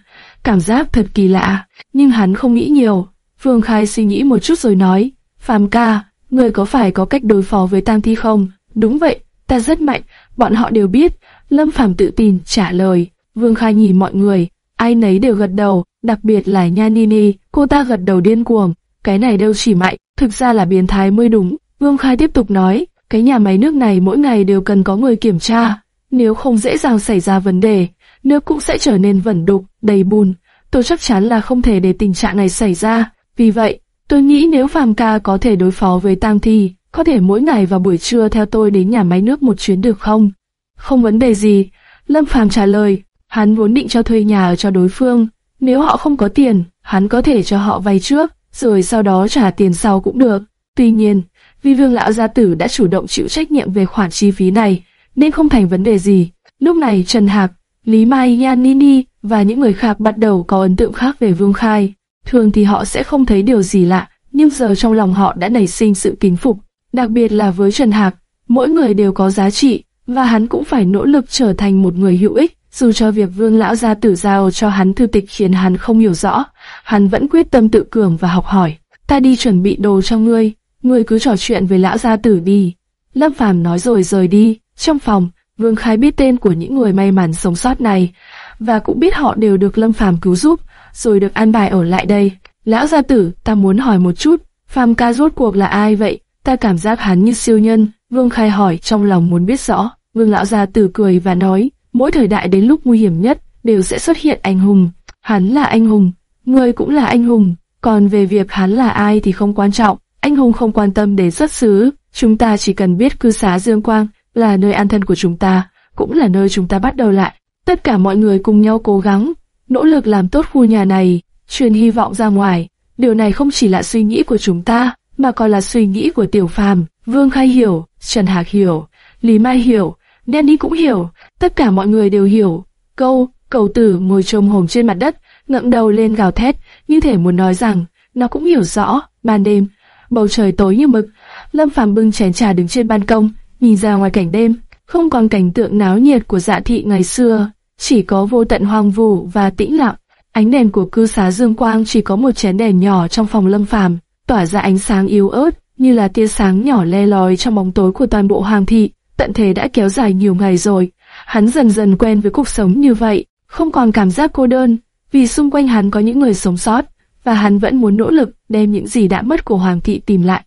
Cảm giác thật kỳ lạ, nhưng hắn không nghĩ nhiều. phương Khai suy nghĩ một chút rồi nói, Phàm ca, người có phải có cách đối phó với Tam Thi không? Đúng vậy, ta rất mạnh, bọn họ đều biết. Lâm Phàm tự tin trả lời. Vương Khai nhìn mọi người, ai nấy đều gật đầu, đặc biệt là Nha Nini, cô ta gật đầu điên cuồng. Cái này đâu chỉ mạnh, thực ra là biến thái mới đúng. Vương Khai tiếp tục nói, cái nhà máy nước này mỗi ngày đều cần có người kiểm tra, nếu không dễ dàng xảy ra vấn đề, nước cũng sẽ trở nên vẩn đục, đầy bùn. Tôi chắc chắn là không thể để tình trạng này xảy ra. Vì vậy, tôi nghĩ nếu Phạm Ca có thể đối phó với Tam Thi, có thể mỗi ngày vào buổi trưa theo tôi đến nhà máy nước một chuyến được không? Không vấn đề gì. Lâm Phàm trả lời, hắn vốn định cho thuê nhà ở cho đối phương. Nếu họ không có tiền, hắn có thể cho họ vay trước, rồi sau đó trả tiền sau cũng được. Tuy nhiên, vì vương lão gia tử đã chủ động chịu trách nhiệm về khoản chi phí này, nên không thành vấn đề gì. Lúc này Trần Hạc, Lý Mai Yanini và những người khác bắt đầu có ấn tượng khác về Vương Khai. Thường thì họ sẽ không thấy điều gì lạ, nhưng giờ trong lòng họ đã nảy sinh sự kính phục. Đặc biệt là với Trần Hạc, mỗi người đều có giá trị, và hắn cũng phải nỗ lực trở thành một người hữu ích. Dù cho việc Vương Lão gia tử giao cho hắn thư tịch khiến hắn không hiểu rõ, hắn vẫn quyết tâm tự cường và học hỏi. Ta đi chuẩn bị đồ cho ngươi, ngươi cứ trò chuyện với lão gia tử đi. Lâm Phàm nói rồi rời đi. Trong phòng, Vương Khai biết tên của những người may mắn sống sót này, và cũng biết họ đều được Lâm Phàm cứu giúp, rồi được an bài ở lại đây. Lão gia tử, ta muốn hỏi một chút, Phàm ca rốt cuộc là ai vậy? Ta cảm giác hắn như siêu nhân. Vương Khai hỏi trong lòng muốn biết rõ. Vương lão gia tử cười và nói, mỗi thời đại đến lúc nguy hiểm nhất đều sẽ xuất hiện anh hùng. Hắn là anh hùng, ngươi cũng là anh hùng. Còn về việc hắn là ai thì không quan trọng. Anh hùng không quan tâm đến xuất xứ, chúng ta chỉ cần biết cư xá Dương Quang là nơi an thân của chúng ta, cũng là nơi chúng ta bắt đầu lại. Tất cả mọi người cùng nhau cố gắng, nỗ lực làm tốt khu nhà này, truyền hy vọng ra ngoài. Điều này không chỉ là suy nghĩ của chúng ta, mà còn là suy nghĩ của Tiểu Phàm. Vương Khai hiểu, Trần Hạc hiểu, Lý Mai hiểu, Danny cũng hiểu, tất cả mọi người đều hiểu. Câu, cầu tử ngồi trồm hổm trên mặt đất, ngậm đầu lên gào thét, như thể muốn nói rằng, nó cũng hiểu rõ, ban đêm, bầu trời tối như mực, Lâm Phàm bưng chén trà đứng trên ban công, nhìn ra ngoài cảnh đêm, không còn cảnh tượng náo nhiệt của dạ thị ngày xưa, chỉ có vô tận hoang vu và tĩnh lặng. Ánh đèn của cư xá Dương Quang chỉ có một chén đèn nhỏ trong phòng Lâm Phàm, tỏa ra ánh sáng yếu ớt, như là tia sáng nhỏ le lói trong bóng tối của toàn bộ hoàng thị. Tận thế đã kéo dài nhiều ngày rồi, hắn dần dần quen với cuộc sống như vậy, không còn cảm giác cô đơn, vì xung quanh hắn có những người sống sót, và hắn vẫn muốn nỗ lực đem những gì đã mất của hoàng thị tìm lại.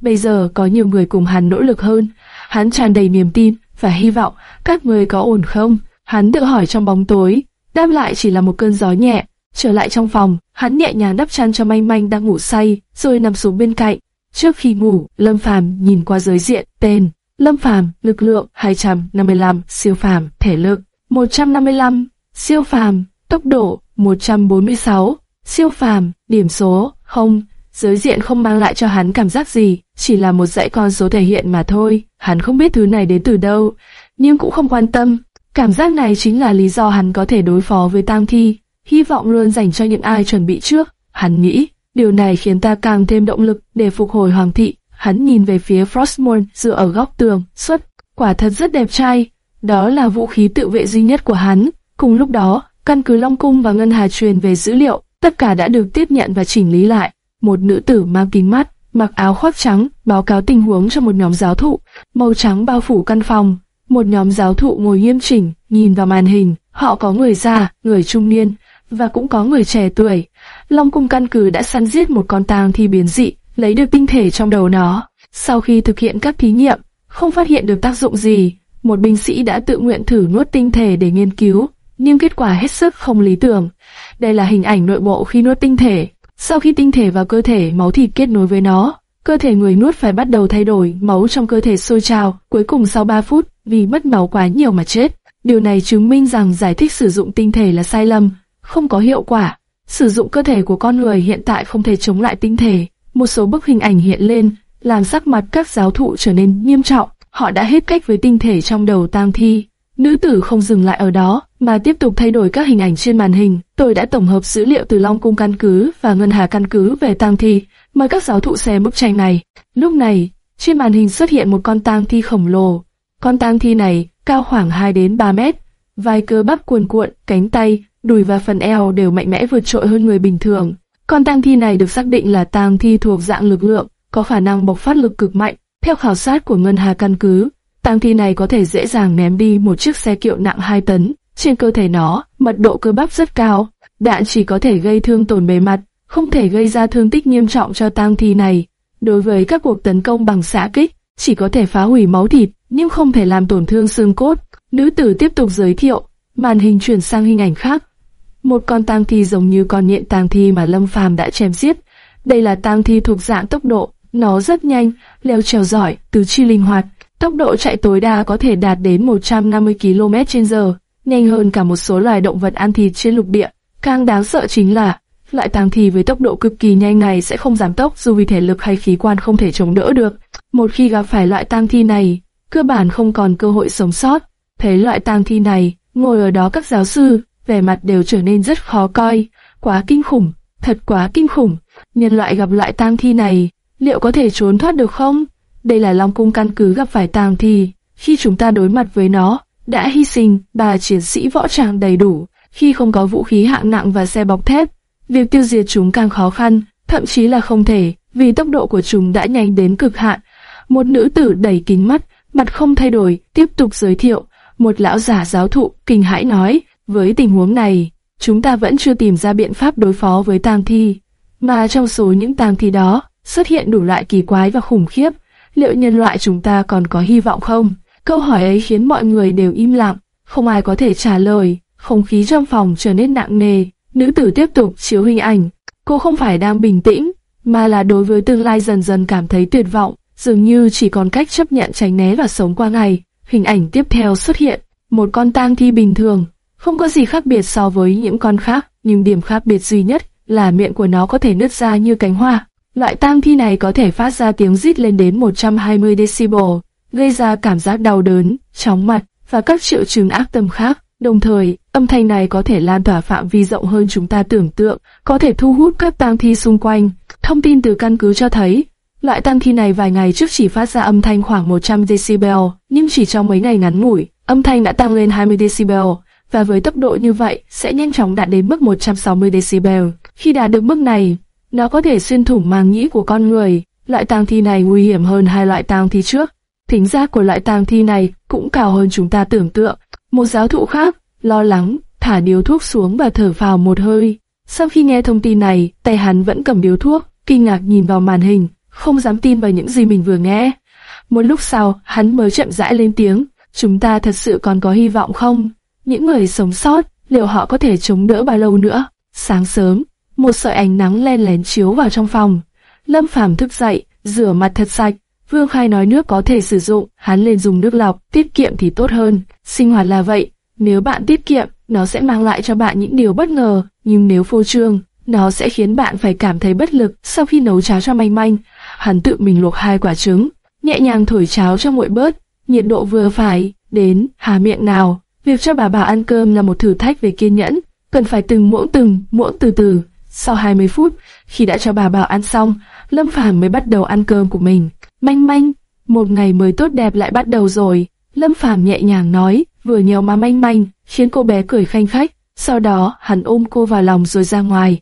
Bây giờ có nhiều người cùng hắn nỗ lực hơn, hắn tràn đầy niềm tin và hy vọng các người có ổn không? Hắn tự hỏi trong bóng tối, đáp lại chỉ là một cơn gió nhẹ, Trở lại trong phòng, hắn nhẹ nhàng đắp chăn cho manh manh đang ngủ say, rồi nằm xuống bên cạnh. Trước khi ngủ, Lâm Phàm nhìn qua giới diện, tên, Lâm Phàm, lực lượng 255, siêu phàm, thể lực 155, siêu phàm, tốc độ 146, siêu phàm, điểm số không Giới diện không mang lại cho hắn cảm giác gì, chỉ là một dãy con số thể hiện mà thôi. Hắn không biết thứ này đến từ đâu, nhưng cũng không quan tâm. Cảm giác này chính là lý do hắn có thể đối phó với tang thi, hy vọng luôn dành cho những ai chuẩn bị trước. Hắn nghĩ, điều này khiến ta càng thêm động lực để phục hồi hoàng thị. Hắn nhìn về phía Frostmourne dựa ở góc tường, xuất, quả thật rất đẹp trai. Đó là vũ khí tự vệ duy nhất của hắn. Cùng lúc đó, căn cứ Long Cung và Ngân Hà truyền về dữ liệu, tất cả đã được tiếp nhận và chỉnh lý lại. Một nữ tử mang kính mắt, mặc áo khoác trắng, báo cáo tình huống cho một nhóm giáo thụ, màu trắng bao phủ căn phòng. Một nhóm giáo thụ ngồi nghiêm chỉnh, nhìn vào màn hình, họ có người già, người trung niên, và cũng có người trẻ tuổi. Long cung căn cứ đã săn giết một con tang thi biến dị, lấy được tinh thể trong đầu nó. Sau khi thực hiện các thí nghiệm, không phát hiện được tác dụng gì, một binh sĩ đã tự nguyện thử nuốt tinh thể để nghiên cứu, nhưng kết quả hết sức không lý tưởng. Đây là hình ảnh nội bộ khi nuốt tinh thể. Sau khi tinh thể vào cơ thể, máu thịt kết nối với nó, cơ thể người nuốt phải bắt đầu thay đổi, máu trong cơ thể sôi trào, cuối cùng sau 3 phút, vì mất máu quá nhiều mà chết. Điều này chứng minh rằng giải thích sử dụng tinh thể là sai lầm, không có hiệu quả. Sử dụng cơ thể của con người hiện tại không thể chống lại tinh thể. Một số bức hình ảnh hiện lên, làm sắc mặt các giáo thụ trở nên nghiêm trọng. Họ đã hết cách với tinh thể trong đầu tang thi. Nữ tử không dừng lại ở đó, mà tiếp tục thay đổi các hình ảnh trên màn hình. Tôi đã tổng hợp dữ liệu từ Long Cung căn cứ và Ngân Hà căn cứ về tang thi. Mời các giáo thụ xem bức tranh này. Lúc này, trên màn hình xuất hiện một con tang thi khổng lồ. Con tang thi này cao khoảng 2 đến 3 mét, vai cơ bắp cuồn cuộn, cánh tay, đùi và phần eo đều mạnh mẽ vượt trội hơn người bình thường. Con tang thi này được xác định là tang thi thuộc dạng lực lượng, có khả năng bộc phát lực cực mạnh. Theo khảo sát của Ngân Hà căn cứ, tang thi này có thể dễ dàng ném đi một chiếc xe kiệu nặng 2 tấn. Trên cơ thể nó, mật độ cơ bắp rất cao, đạn chỉ có thể gây thương tổn bề mặt, không thể gây ra thương tích nghiêm trọng cho tang thi này. Đối với các cuộc tấn công bằng xạ kích, chỉ có thể phá hủy máu thịt, nhưng không thể làm tổn thương xương cốt. Nữ tử tiếp tục giới thiệu, màn hình chuyển sang hình ảnh khác. Một con tang thi giống như con nhện tang thi mà Lâm Phàm đã chém giết. Đây là tang thi thuộc dạng tốc độ, nó rất nhanh, leo trèo giỏi, tứ chi linh hoạt, tốc độ chạy tối đa có thể đạt đến 150 km/h, nhanh hơn cả một số loài động vật ăn thịt trên lục địa. Càng đáng sợ chính là Loại tang thi với tốc độ cực kỳ nhanh này sẽ không giảm tốc dù vì thể lực hay khí quan không thể chống đỡ được. Một khi gặp phải loại tang thi này, cơ bản không còn cơ hội sống sót. Thấy loại tang thi này, ngồi ở đó các giáo sư, vẻ mặt đều trở nên rất khó coi, quá kinh khủng, thật quá kinh khủng. Nhân loại gặp loại tang thi này, liệu có thể trốn thoát được không? Đây là Long cung căn cứ gặp phải tang thi, khi chúng ta đối mặt với nó, đã hy sinh ba chiến sĩ võ trang đầy đủ, khi không có vũ khí hạng nặng và xe bọc thép, việc tiêu diệt chúng càng khó khăn, thậm chí là không thể, vì tốc độ của chúng đã nhanh đến cực hạn. Một nữ tử đẩy kính mắt, mặt không thay đổi, tiếp tục giới thiệu. Một lão giả giáo thụ kinh hãi nói, với tình huống này, chúng ta vẫn chưa tìm ra biện pháp đối phó với tang thi. Mà trong số những tang thi đó, xuất hiện đủ loại kỳ quái và khủng khiếp. Liệu nhân loại chúng ta còn có hy vọng không? Câu hỏi ấy khiến mọi người đều im lặng, không ai có thể trả lời. Không khí trong phòng trở nên nặng nề. Nữ tử tiếp tục chiếu hình ảnh. Cô không phải đang bình tĩnh, mà là đối với tương lai dần dần cảm thấy tuyệt vọng, dường như chỉ còn cách chấp nhận tránh né và sống qua ngày. Hình ảnh tiếp theo xuất hiện, một con tang thi bình thường, không có gì khác biệt so với những con khác, nhưng điểm khác biệt duy nhất là miệng của nó có thể nứt ra như cánh hoa. Loại tang thi này có thể phát ra tiếng rít lên đến 120 decibel, gây ra cảm giác đau đớn, chóng mặt và các triệu chứng ác tâm khác. Đồng thời, âm thanh này có thể lan tỏa phạm vi rộng hơn chúng ta tưởng tượng, có thể thu hút các tang thi xung quanh. Thông tin từ căn cứ cho thấy, loại tang thi này vài ngày trước chỉ phát ra âm thanh khoảng 100 decibel, nhưng chỉ trong mấy ngày ngắn ngủi, âm thanh đã tăng lên 20 decibel, và với tốc độ như vậy sẽ nhanh chóng đạt đến mức 160 decibel. Khi đạt được mức này, nó có thể xuyên thủng màng nhĩ của con người. Loại tang thi này nguy hiểm hơn hai loại tang thi trước. Thính giác của loại tang thi này cũng cao hơn chúng ta tưởng tượng. Một giáo thụ khác, lo lắng, thả điếu thuốc xuống và thở vào một hơi. Sau khi nghe thông tin này, tay hắn vẫn cầm điếu thuốc, kinh ngạc nhìn vào màn hình, không dám tin vào những gì mình vừa nghe. Một lúc sau, hắn mới chậm rãi lên tiếng, chúng ta thật sự còn có hy vọng không? Những người sống sót, liệu họ có thể chống đỡ bao lâu nữa? Sáng sớm, một sợi ánh nắng len lén chiếu vào trong phòng. Lâm Phàm thức dậy, rửa mặt thật sạch. Vương Khai nói nước có thể sử dụng, hắn lên dùng nước lọc, tiết kiệm thì tốt hơn. Sinh hoạt là vậy, nếu bạn tiết kiệm, nó sẽ mang lại cho bạn những điều bất ngờ, nhưng nếu phô trương, nó sẽ khiến bạn phải cảm thấy bất lực sau khi nấu cháo cho manh manh. Hắn tự mình luộc hai quả trứng, nhẹ nhàng thổi cháo cho nguội bớt, nhiệt độ vừa phải, đến, hà miệng nào. Việc cho bà bà ăn cơm là một thử thách về kiên nhẫn, cần phải từng muỗng từng muỗng từ từ. Sau 20 phút, khi đã cho bà bảo ăn xong, Lâm Phàm mới bắt đầu ăn cơm của mình. Manh manh, một ngày mới tốt đẹp lại bắt đầu rồi. Lâm Phàm nhẹ nhàng nói, vừa nhiều mà manh manh, khiến cô bé cười khanh khách. Sau đó, hắn ôm cô vào lòng rồi ra ngoài.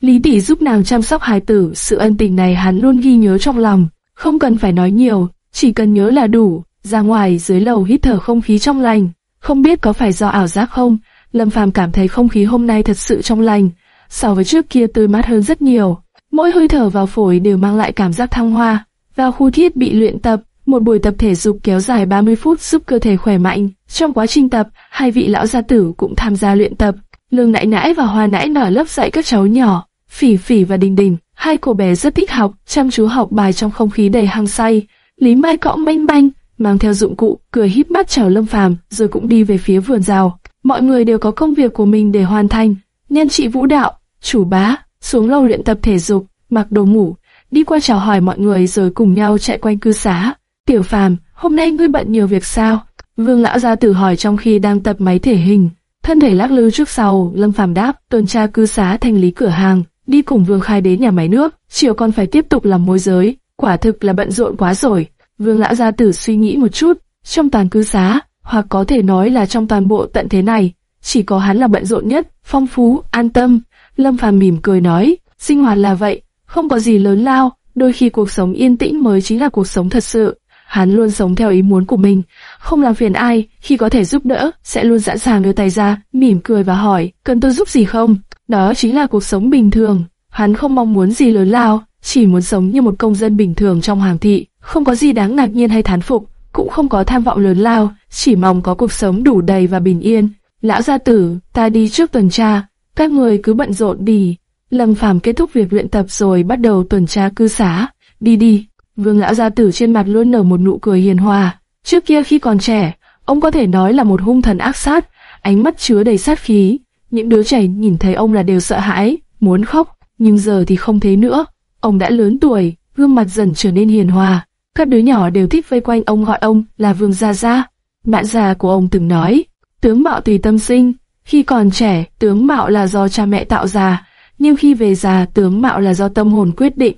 Lý tỷ giúp nàng chăm sóc hài tử, sự ân tình này hắn luôn ghi nhớ trong lòng. Không cần phải nói nhiều, chỉ cần nhớ là đủ. Ra ngoài dưới lầu hít thở không khí trong lành. Không biết có phải do ảo giác không, Lâm Phàm cảm thấy không khí hôm nay thật sự trong lành, so với trước kia tươi mát hơn rất nhiều. Mỗi hơi thở vào phổi đều mang lại cảm giác thăng hoa. Vào khu thiết bị luyện tập, một buổi tập thể dục kéo dài 30 phút giúp cơ thể khỏe mạnh. Trong quá trình tập, hai vị lão gia tử cũng tham gia luyện tập. Lương nãi nãi và hoa nãi nở lớp dạy các cháu nhỏ. Phỉ phỉ và đình đình, hai cô bé rất thích học, chăm chú học bài trong không khí đầy hăng say. Lý Mai cõng banh banh, mang theo dụng cụ, cười híp mắt chào Lâm Phàm, rồi cũng đi về phía vườn rào. Mọi người đều có công việc của mình để hoàn thành. Nhân trị vũ đạo, chủ bá, xuống lầu luyện tập thể dục, mặc đồ ngủ, đi qua chào hỏi mọi người rồi cùng nhau chạy quanh cư xá. Tiểu Phàm, hôm nay ngươi bận nhiều việc sao? Vương lão gia tử hỏi trong khi đang tập máy thể hình. Thân thể lắc lư trước sau, Lâm Phàm đáp, tuần tra cư xá thanh lý cửa hàng, đi cùng Vương Khai đến nhà máy nước, chiều còn phải tiếp tục làm môi giới, quả thực là bận rộn quá rồi. Vương lão gia tử suy nghĩ một chút, trong toàn cư xá, hoặc có thể nói là trong toàn bộ tận thế này, chỉ có hắn là bận rộn nhất, phong phú, an tâm. Lâm Phàm mỉm cười nói, sinh hoạt là vậy, không có gì lớn lao, đôi khi cuộc sống yên tĩnh mới chính là cuộc sống thật sự. Hắn luôn sống theo ý muốn của mình, không làm phiền ai, khi có thể giúp đỡ, sẽ luôn sẵn sàng đưa tay ra, mỉm cười và hỏi, cần tôi giúp gì không? Đó chính là cuộc sống bình thường. Hắn không mong muốn gì lớn lao, chỉ muốn sống như một công dân bình thường trong hàng thị, không có gì đáng ngạc nhiên hay thán phục, cũng không có tham vọng lớn lao, chỉ mong có cuộc sống đủ đầy và bình yên. Lão gia tử, ta đi trước tuần tra, các người cứ bận rộn đi. Lâm Phàm kết thúc việc luyện tập rồi bắt đầu tuần tra cư xá. Đi đi. Vương lão gia tử trên mặt luôn nở một nụ cười hiền hòa. Trước kia khi còn trẻ, ông có thể nói là một hung thần ác sát, ánh mắt chứa đầy sát khí. Những đứa trẻ nhìn thấy ông là đều sợ hãi, muốn khóc, nhưng giờ thì không thế nữa. Ông đã lớn tuổi, gương mặt dần trở nên hiền hòa. Các đứa nhỏ đều thích vây quanh ông gọi ông là Vương Gia Gia. Bạn già của ông từng nói, tướng mạo tùy tâm sinh, khi còn trẻ tướng mạo là do cha mẹ tạo ra, nhưng khi về già tướng mạo là do tâm hồn quyết định.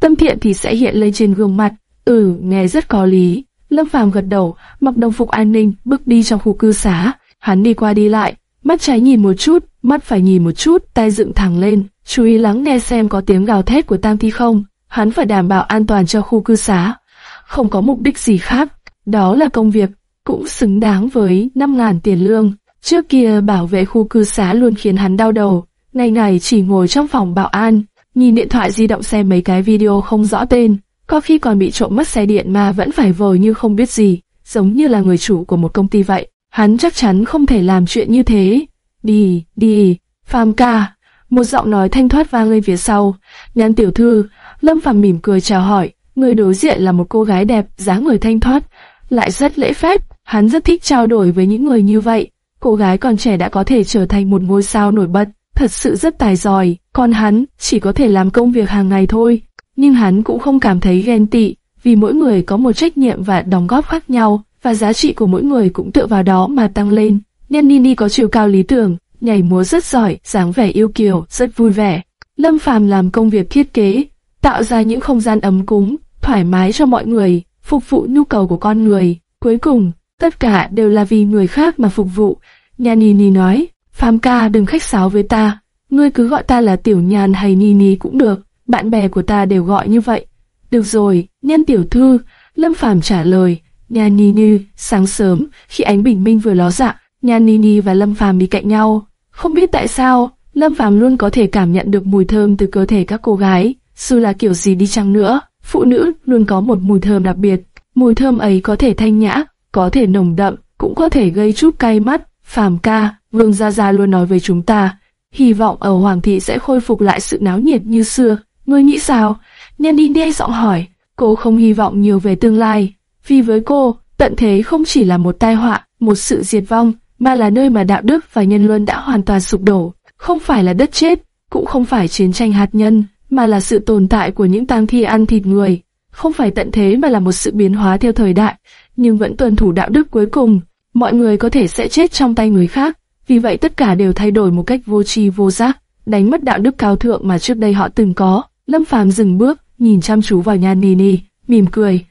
Tâm thiện thì sẽ hiện lên trên gương mặt. Ừ, nghe rất có lý. Lâm Phàm gật đầu, mặc đồng phục an ninh, bước đi trong khu cư xá. Hắn đi qua đi lại, mắt trái nhìn một chút, mắt phải nhìn một chút, tay dựng thẳng lên, chú ý lắng nghe xem có tiếng gào thét của Tam Thi không. Hắn phải đảm bảo an toàn cho khu cư xá, không có mục đích gì khác. Đó là công việc, cũng xứng đáng với 5.000 tiền lương. Trước kia bảo vệ khu cư xá luôn khiến hắn đau đầu, ngày ngày chỉ ngồi trong phòng bảo an, nhìn điện thoại di động xem mấy cái video không rõ tên, có khi còn bị trộm mất xe điện mà vẫn phải vờ như không biết gì, giống như là người chủ của một công ty vậy. Hắn chắc chắn không thể làm chuyện như thế. Đi, đi, Phàm ca. Một giọng nói thanh thoát vang lên phía sau. Nhan tiểu thư, Lâm Phàm mỉm cười chào hỏi. Người đối diện là một cô gái đẹp, dáng người thanh thoát, lại rất lễ phép. Hắn rất thích trao đổi với những người như vậy. Cô gái còn trẻ đã có thể trở thành một ngôi sao nổi bật, thật sự rất tài giỏi. Còn hắn chỉ có thể làm công việc hàng ngày thôi. Nhưng hắn cũng không cảm thấy ghen tị, vì mỗi người có một trách nhiệm và đóng góp khác nhau, và giá trị của mỗi người cũng tựa vào đó mà tăng lên. Nên Nini có chiều cao lý tưởng, nhảy múa rất giỏi, dáng vẻ yêu kiều, rất vui vẻ. Lâm Phàm làm công việc thiết kế, tạo ra những không gian ấm cúng, thoải mái cho mọi người, phục vụ nhu cầu của con người. Cuối cùng, tất cả đều là vì người khác mà phục vụ. Nhà Nini nói, Phàm ca đừng khách sáo với ta, ngươi cứ gọi ta là Tiểu Nhàn hay Nini cũng được, bạn bè của ta đều gọi như vậy. Được rồi, nhân tiểu thư, Lâm Phàm trả lời, Nhà Nini, sáng sớm, khi ánh bình minh vừa ló dạng, Nhà Nini và Lâm Phàm đi cạnh nhau. Không biết tại sao, Lâm Phàm luôn có thể cảm nhận được mùi thơm từ cơ thể các cô gái, dù là kiểu gì đi chăng nữa, phụ nữ luôn có một mùi thơm đặc biệt. Mùi thơm ấy có thể thanh nhã, có thể nồng đậm, cũng có thể gây chút cay mắt. Phàm ca, Vương Gia Gia luôn nói với chúng ta, hy vọng ở Hoàng thị sẽ khôi phục lại sự náo nhiệt như xưa. Ngươi nghĩ sao? Nhân đi đe giọng hỏi. Cô không hy vọng nhiều về tương lai, vì với cô, tận thế không chỉ là một tai họa, một sự diệt vong, mà là nơi mà đạo đức và nhân luân đã hoàn toàn sụp đổ. Không phải là đất chết, cũng không phải chiến tranh hạt nhân, mà là sự tồn tại của những tang thi ăn thịt người. Không phải tận thế mà là một sự biến hóa theo thời đại, nhưng vẫn tuân thủ đạo đức cuối cùng. Mọi người có thể sẽ chết trong tay người khác, vì vậy tất cả đều thay đổi một cách vô tri vô giác, đánh mất đạo đức cao thượng mà trước đây họ từng có. Lâm Phàm dừng bước, nhìn chăm chú vào Nhan Nini, mỉm cười.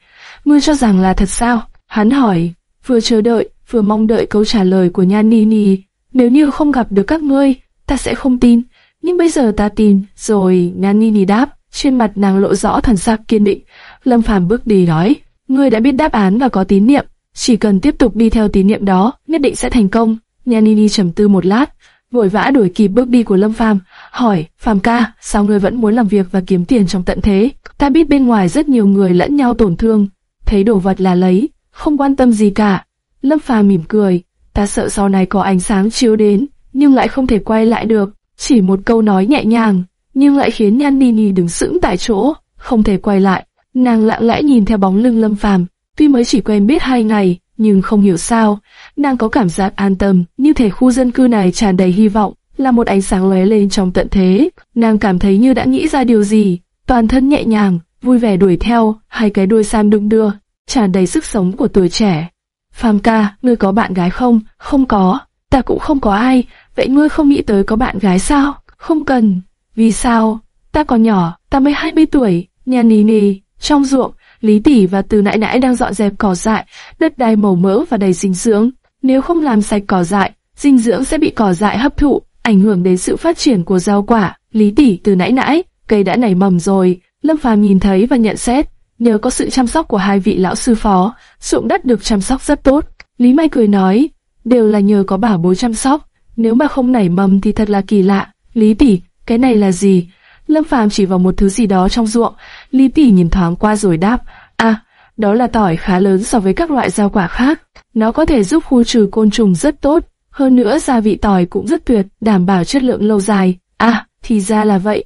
Ngươi cho rằng là thật sao? Hắn hỏi, vừa chờ đợi, vừa mong đợi câu trả lời của Nhan Nini. Nếu như không gặp được các ngươi, ta sẽ không tin. Nhưng bây giờ ta tin, rồi Nhan Nini đáp, trên mặt nàng lộ rõ thần sắc kiên định. Lâm Phàm bước đi nói, ngươi đã biết đáp án và có tín niệm, chỉ cần tiếp tục đi theo tín niệm đó, nhất định sẽ thành công. Nhan Nini trầm tư một lát, vội vã đuổi kịp bước đi của Lâm Phàm, hỏi, Phàm ca, sao ngươi vẫn muốn làm việc và kiếm tiền trong tận thế? Ta biết bên ngoài rất nhiều người lẫn nhau tổn thương, thấy đồ vật là lấy, không quan tâm gì cả. Lâm Phàm mỉm cười, ta sợ sau này có ánh sáng chiếu đến, nhưng lại không thể quay lại được. Chỉ một câu nói nhẹ nhàng, nhưng lại khiến Nhan Nini đứng sững tại chỗ, không thể quay lại. Nàng lặng lẽ nhìn theo bóng lưng Lâm Phàm, tuy mới chỉ quen biết hai ngày, nhưng không hiểu sao, nàng có cảm giác an tâm, như thể khu dân cư này tràn đầy hy vọng, là một ánh sáng lóe lên trong tận thế. Nàng cảm thấy như đã nghĩ ra điều gì, toàn thân nhẹ nhàng, vui vẻ đuổi theo, hai cái đuôi sam đung đưa, tràn đầy sức sống của tuổi trẻ. Phàm ca, ngươi có bạn gái không? Không có, ta cũng không có ai, vậy ngươi không nghĩ tới có bạn gái sao? Không cần. Vì sao? Ta còn nhỏ, ta mới 20 tuổi, nhà nì nì, trong ruộng, Lý Tỷ và Từ Nãi Nãi đang dọn dẹp cỏ dại, đất đai màu mỡ và đầy dinh dưỡng. Nếu không làm sạch cỏ dại, dinh dưỡng sẽ bị cỏ dại hấp thụ, ảnh hưởng đến sự phát triển của rau quả. Lý Tỷ Từ Nãi Nãi, cây đã nảy mầm rồi, Lâm Phàm nhìn thấy và nhận xét, nhờ có sự chăm sóc của hai vị lão sư phó, ruộng đất được chăm sóc rất tốt. Lý Mai cười nói, đều là nhờ có bảo bối chăm sóc, nếu mà không nảy mầm thì thật là kỳ lạ. Lý tỷ, cái này là gì? Lâm Phàm chỉ vào một thứ gì đó trong ruộng, Lý tỷ nhìn thoáng qua rồi đáp, à, đó là tỏi khá lớn so với các loại rau quả khác. Nó có thể giúp khu trừ côn trùng rất tốt, hơn nữa gia vị tỏi cũng rất tuyệt, đảm bảo chất lượng lâu dài. À, thì ra là vậy.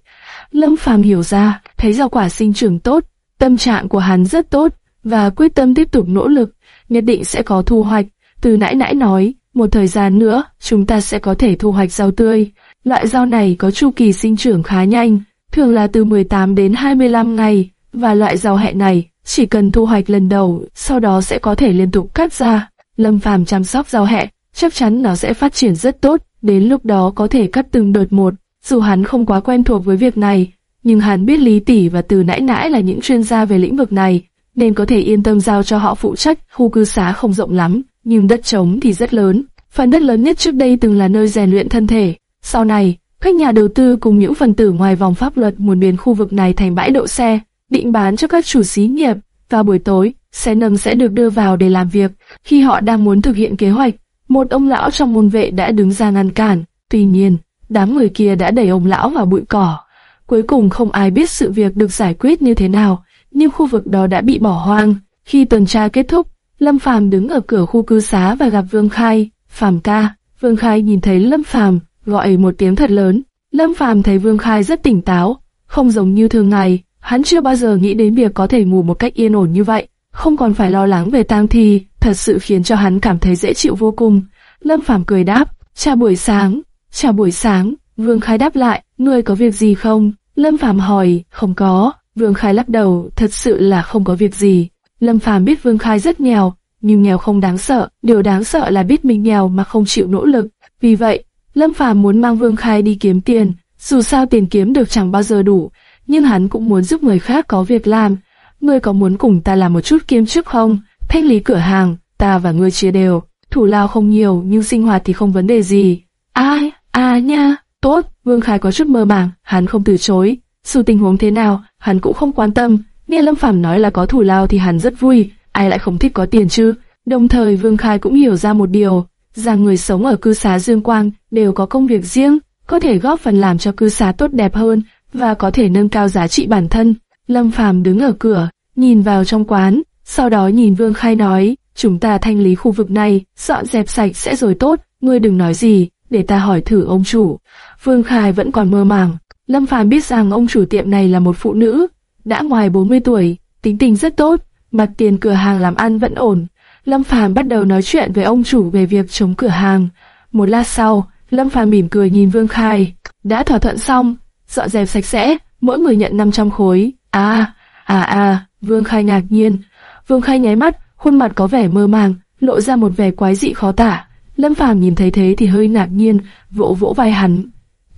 Lâm Phàm hiểu ra, thấy rau quả sinh trưởng tốt, tâm trạng của hắn rất tốt và quyết tâm tiếp tục nỗ lực, nhất định sẽ có thu hoạch. Từ nãy nãy nói, một thời gian nữa, chúng ta sẽ có thể thu hoạch rau tươi. Loại rau này có chu kỳ sinh trưởng khá nhanh, thường là từ 18 đến 25 ngày, và loại rau hẹ này chỉ cần thu hoạch lần đầu, sau đó sẽ có thể liên tục cắt ra. Lâm Phàm chăm sóc rau hẹ, chắc chắn nó sẽ phát triển rất tốt, đến lúc đó có thể cắt từng đợt một. Dù hắn không quá quen thuộc với việc này, nhưng hắn biết Lý Tỷ và Từ Nãi Nãi là những chuyên gia về lĩnh vực này, nên có thể yên tâm giao cho họ phụ trách. Khu cư xá không rộng lắm, nhưng đất trống thì rất lớn. Phần đất lớn nhất trước đây từng là nơi rèn luyện thân thể. Sau này, các nhà đầu tư cùng những phần tử ngoài vòng pháp luật muốn biến khu vực này thành bãi đậu xe, định bán cho các chủ xí nghiệp. Vào buổi tối, xe nầm sẽ được đưa vào để làm việc. Khi họ đang muốn thực hiện kế hoạch, một ông lão trong môn vệ đã đứng ra ngăn cản. Tuy nhiên, đám người kia đã đẩy ông lão vào bụi cỏ. Cuối cùng không ai biết sự việc được giải quyết như thế nào, nhưng khu vực đó đã bị bỏ hoang. Khi tuần tra kết thúc, Lâm Phàm đứng ở cửa khu cư xá và gặp Vương Khai. Phàm ca, Vương Khai nhìn thấy Lâm Phàm, gọi một tiếng thật lớn. Lâm Phàm thấy Vương Khai rất tỉnh táo, không giống như thường ngày, hắn chưa bao giờ nghĩ đến việc có thể ngủ một cách yên ổn như vậy, không còn phải lo lắng về tang thi, thật sự khiến cho hắn cảm thấy dễ chịu vô cùng. Lâm Phàm cười đáp, chào buổi sáng, chào buổi sáng, Vương Khai đáp lại, ngươi có việc gì không? Lâm Phàm hỏi, không có, Vương Khai lắc đầu, thật sự là không có việc gì. Lâm Phàm biết Vương Khai rất nghèo, nhưng nghèo không đáng sợ, điều đáng sợ là biết mình nghèo mà không chịu nỗ lực. Vì vậy, Lâm Phàm muốn mang Vương Khai đi kiếm tiền, dù sao tiền kiếm được chẳng bao giờ đủ, nhưng hắn cũng muốn giúp người khác có việc làm. Ngươi có muốn cùng ta làm một chút kiếm trước không? Thanh lý cửa hàng, ta và ngươi chia đều. Thủ lao không nhiều nhưng sinh hoạt thì không vấn đề gì. Ai? À nha, tốt. Vương Khai có chút mơ màng, hắn không từ chối. Dù tình huống thế nào, hắn cũng không quan tâm. Nghe Lâm Phàm nói là có thủ lao thì hắn rất vui, ai lại không thích có tiền chứ? Đồng thời Vương Khai cũng hiểu ra một điều, rằng người sống ở cư xá Dương Quang đều có công việc riêng, có thể góp phần làm cho cư xá tốt đẹp hơn và có thể nâng cao giá trị bản thân. Lâm Phàm đứng ở cửa, nhìn vào trong quán, sau đó nhìn Vương Khai nói, chúng ta thanh lý khu vực này, dọn dẹp sạch sẽ rồi tốt, ngươi đừng nói gì, để ta hỏi thử ông chủ. Vương Khai vẫn còn mơ màng. Lâm Phàm biết rằng ông chủ tiệm này là một phụ nữ, đã ngoài 40 tuổi, tính tình rất tốt, mặt tiền cửa hàng làm ăn vẫn ổn. Lâm Phàm bắt đầu nói chuyện với ông chủ về việc chống cửa hàng. Một lát sau, Lâm Phàm mỉm cười nhìn Vương Khai, đã thỏa thuận xong, dọn dẹp sạch sẽ, mỗi người nhận 500 khối. À, à à, Vương Khai ngạc nhiên. Vương Khai nháy mắt, khuôn mặt có vẻ mơ màng, lộ ra một vẻ quái dị khó tả. Lâm Phàm nhìn thấy thế thì hơi ngạc nhiên, vỗ vỗ vai hắn.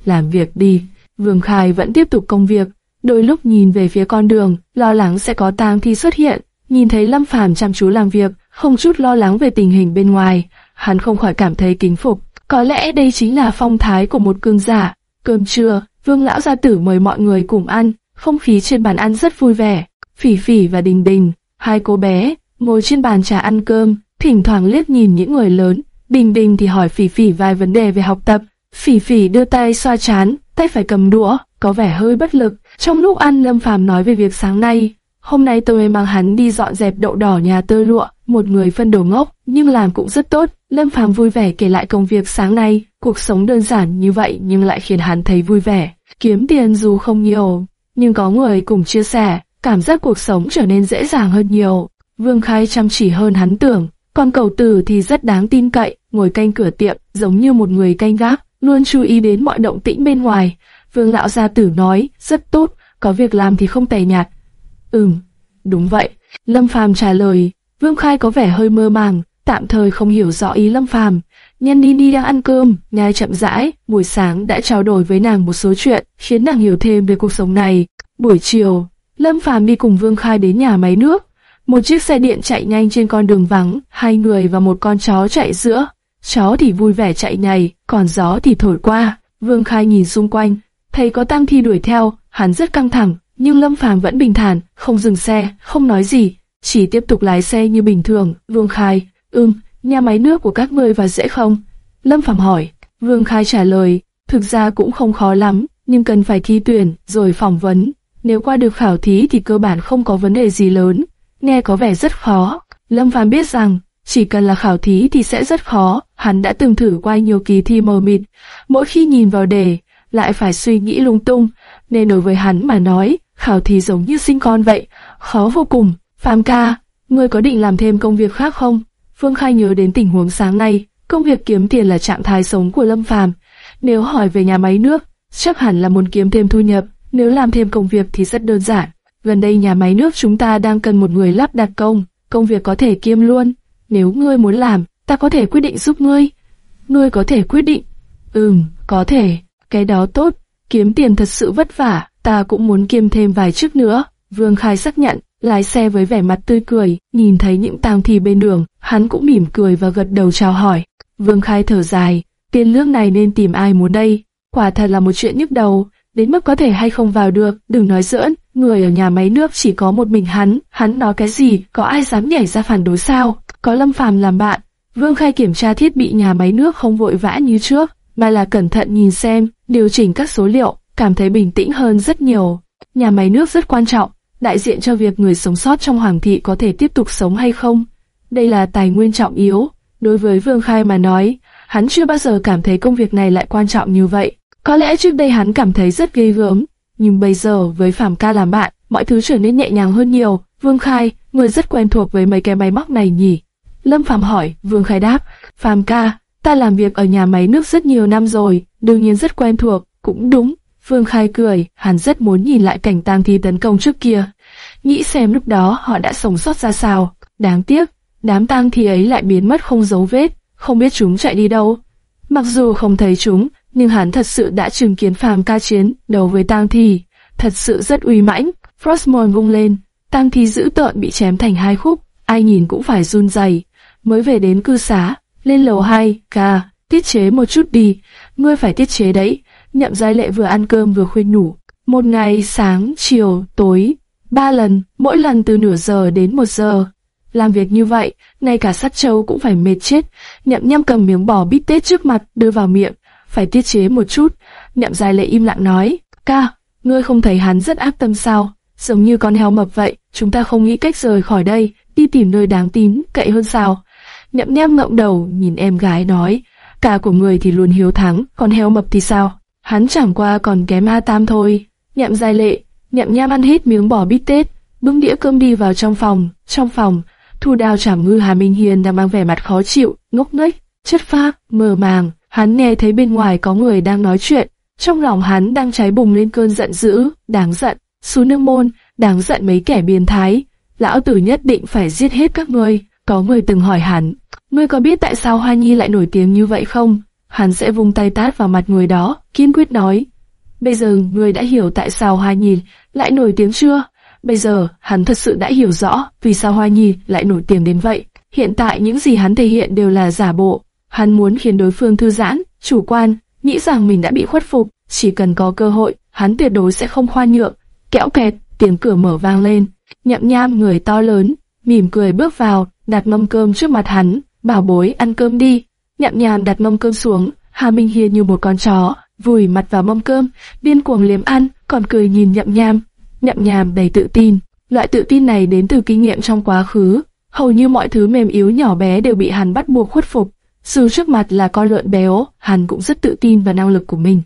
Làm việc đi. Vương Khai vẫn tiếp tục công việc, đôi lúc nhìn về phía con đường, lo lắng sẽ có tang thi xuất hiện. Nhìn thấy Lâm Phàm chăm chú làm việc, không chút lo lắng về tình hình bên ngoài, hắn không khỏi cảm thấy kính phục. Có lẽ đây chính là phong thái của một cương giả. Cơm trưa, Vương lão gia tử mời mọi người cùng ăn, không khí trên bàn ăn rất vui vẻ. Phỉ Phỉ và Đình Đình, hai cô bé, ngồi trên bàn trà ăn cơm, thỉnh thoảng liếc nhìn những người lớn. Đình Đình thì hỏi Phỉ Phỉ vài vấn đề về học tập. Phỉ Phỉ đưa tay xoa chán, tay phải cầm đũa, có vẻ hơi bất lực. Trong lúc ăn Lâm Phàm nói về việc sáng nay, hôm nay tôi mang hắn đi dọn dẹp đậu đỏ nhà tơ lụa, một người phân đồ ngốc, nhưng làm cũng rất tốt. Lâm Phàm vui vẻ kể lại công việc sáng nay, cuộc sống đơn giản như vậy nhưng lại khiến hắn thấy vui vẻ. Kiếm tiền dù không nhiều, nhưng có người cùng chia sẻ, cảm giác cuộc sống trở nên dễ dàng hơn nhiều. Vương Khai chăm chỉ hơn hắn tưởng, còn cầu tử thì rất đáng tin cậy, ngồi canh cửa tiệm, giống như một người canh gác, luôn chú ý đến mọi động tĩnh bên ngoài. Vương lão gia tử nói, rất tốt, có việc làm thì không tẻ nhạt. Ừm, đúng vậy. Lâm Phàm trả lời, Vương Khai có vẻ hơi mơ màng, tạm thời không hiểu rõ ý Lâm Phàm. Nhân đi đi đang ăn cơm, nhai chậm rãi, buổi sáng đã trao đổi với nàng một số chuyện, khiến nàng hiểu thêm về cuộc sống này. Buổi chiều, Lâm Phàm đi cùng Vương Khai đến nhà máy nước. Một chiếc xe điện chạy nhanh trên con đường vắng, hai người và một con chó chạy giữa. Chó thì vui vẻ chạy nhảy, còn gió thì thổi qua. Vương Khai nhìn xung quanh, thấy có tăng thi đuổi theo, hắn rất căng thẳng, nhưng Lâm Phàm vẫn bình thản, không dừng xe, không nói gì, chỉ tiếp tục lái xe như bình thường. Vương Khai, ưm, nhà máy nước của các ngươi vào dễ không? Lâm Phàm hỏi. Vương Khai trả lời, thực ra cũng không khó lắm, nhưng cần phải thi tuyển, rồi phỏng vấn. Nếu qua được khảo thí thì cơ bản không có vấn đề gì lớn. Nghe có vẻ rất khó. Lâm Phàm biết rằng, chỉ cần là khảo thí thì sẽ rất khó. Hắn đã từng thử qua nhiều kỳ thi mờ mịt. Mỗi khi nhìn vào đề, lại phải suy nghĩ lung tung. Nên đối với hắn mà nói, khảo thí giống như sinh con vậy, khó vô cùng. Phạm ca, ngươi có định làm thêm công việc khác không? Phương Khai nhớ đến tình huống sáng nay, công việc kiếm tiền là trạng thái sống của Lâm Phàm. Nếu hỏi về nhà máy nước, chắc hẳn là muốn kiếm thêm thu nhập, nếu làm thêm công việc thì rất đơn giản. Gần đây nhà máy nước chúng ta đang cần một người lắp đặt công, công việc có thể kiêm luôn. Nếu ngươi muốn làm, ta có thể quyết định giúp ngươi. Ngươi có thể quyết định. Ừm, có thể. Cái đó tốt, kiếm tiền thật sự vất vả, ta cũng muốn kiêm thêm vài chức nữa. Vương Khai xác nhận, lái xe với vẻ mặt tươi cười, nhìn thấy những tang thi bên đường, hắn cũng mỉm cười và gật đầu chào hỏi. Vương Khai thở dài, tiền lương này nên tìm ai muốn đây, quả thật là một chuyện nhức đầu, đến mức có thể hay không vào được, đừng nói giỡn, người ở nhà máy nước chỉ có một mình hắn, hắn nói cái gì, có ai dám nhảy ra phản đối sao, có Lâm Phàm làm bạn. Vương Khai kiểm tra thiết bị nhà máy nước không vội vã như trước, mà là cẩn thận nhìn xem, điều chỉnh các số liệu, cảm thấy bình tĩnh hơn rất nhiều. Nhà máy nước rất quan trọng, đại diện cho việc người sống sót trong hoàng thị có thể tiếp tục sống hay không. Đây là tài nguyên trọng yếu. Đối với Vương Khai mà nói, hắn chưa bao giờ cảm thấy công việc này lại quan trọng như vậy. Có lẽ trước đây hắn cảm thấy rất ghê gớm, nhưng bây giờ với Phạm Ca làm bạn, mọi thứ trở nên nhẹ nhàng hơn nhiều. Vương Khai, người rất quen thuộc với mấy cái máy móc này nhỉ? Lâm Phạm hỏi, Vương Khai đáp, Phạm Ca, ta làm việc ở nhà máy nước rất nhiều năm rồi, đương nhiên rất quen thuộc, cũng đúng. Phương Khai cười, hắn rất muốn nhìn lại cảnh tang thi tấn công trước kia, nghĩ xem lúc đó họ đã sống sót ra sao. Đáng tiếc, đám tang thi ấy lại biến mất không dấu vết, không biết chúng chạy đi đâu. Mặc dù không thấy chúng, nhưng hắn thật sự đã chứng kiến phàm ca chiến đấu với tang thi, thật sự rất uy mãnh. Frostmourne vung lên, tang thi dữ tợn bị chém thành hai khúc, ai nhìn cũng phải run rẩy. Mới về đến cư xá, lên lầu 2, ca, tiết chế một chút đi, ngươi phải tiết chế đấy. Nhậm giai lệ vừa ăn cơm vừa khuyên nhủ. Một ngày sáng, chiều, tối, ba lần, mỗi lần từ nửa giờ đến một giờ. Làm việc như vậy, ngay cả sắt châu cũng phải mệt chết. Nhậm nhâm cầm miếng bò bít tết trước mặt, đưa vào miệng. Phải tiết chế một chút. Nhậm giai lệ im lặng nói, ca, ngươi không thấy hắn rất ác tâm sao? Giống như con heo mập vậy, chúng ta không nghĩ cách rời khỏi đây, đi tìm nơi đáng tín, cậy hơn sao? Nhậm nhem ngậm đầu, nhìn em gái nói, cả của người thì luôn hiếu thắng, còn heo mập thì sao? hắn chẳng qua còn kém A Tam thôi. Nhậm dài lệ, nhậm nham ăn hết miếng bò bít tết, bưng đĩa cơm đi vào trong phòng. Trong phòng, thu Đào trảm ngư Hà Minh Hiền đang mang vẻ mặt khó chịu, ngốc nghếch, chất phác, mờ màng. Hắn nghe thấy bên ngoài có người đang nói chuyện, trong lòng hắn đang cháy bùng lên cơn giận dữ, đáng giận. Xú nước môn, đáng giận mấy kẻ biến thái. Lão tử nhất định phải giết hết các ngươi. Có người từng hỏi hắn, ngươi có biết tại sao Hoa Nhi lại nổi tiếng như vậy không? Hắn sẽ vung tay tát vào mặt người đó, kiên quyết nói. Bây giờ ngươi đã hiểu tại sao Hoa Nhi lại nổi tiếng chưa? Bây giờ, hắn thật sự đã hiểu rõ vì sao Hoa Nhi lại nổi tiếng đến vậy. Hiện tại những gì hắn thể hiện đều là giả bộ. Hắn muốn khiến đối phương thư giãn, chủ quan, nghĩ rằng mình đã bị khuất phục. Chỉ cần có cơ hội, hắn tuyệt đối sẽ không khoan nhượng. Kẽo kẹt, tiếng cửa mở vang lên. Nhậm nham người to lớn, mỉm cười bước vào, đặt mâm cơm trước mặt hắn, bảo bối ăn cơm đi. Nhậm nhàm đặt mâm cơm xuống, Hà Minh Hiên như một con chó, vùi mặt vào mâm cơm, điên cuồng liếm ăn, còn cười nhìn nhậm nham. Nhậm nham đầy tự tin, loại tự tin này đến từ kinh nghiệm trong quá khứ. Hầu như mọi thứ mềm yếu nhỏ bé đều bị hắn bắt buộc khuất phục. Dù trước mặt là con lợn béo, hắn cũng rất tự tin vào năng lực của mình.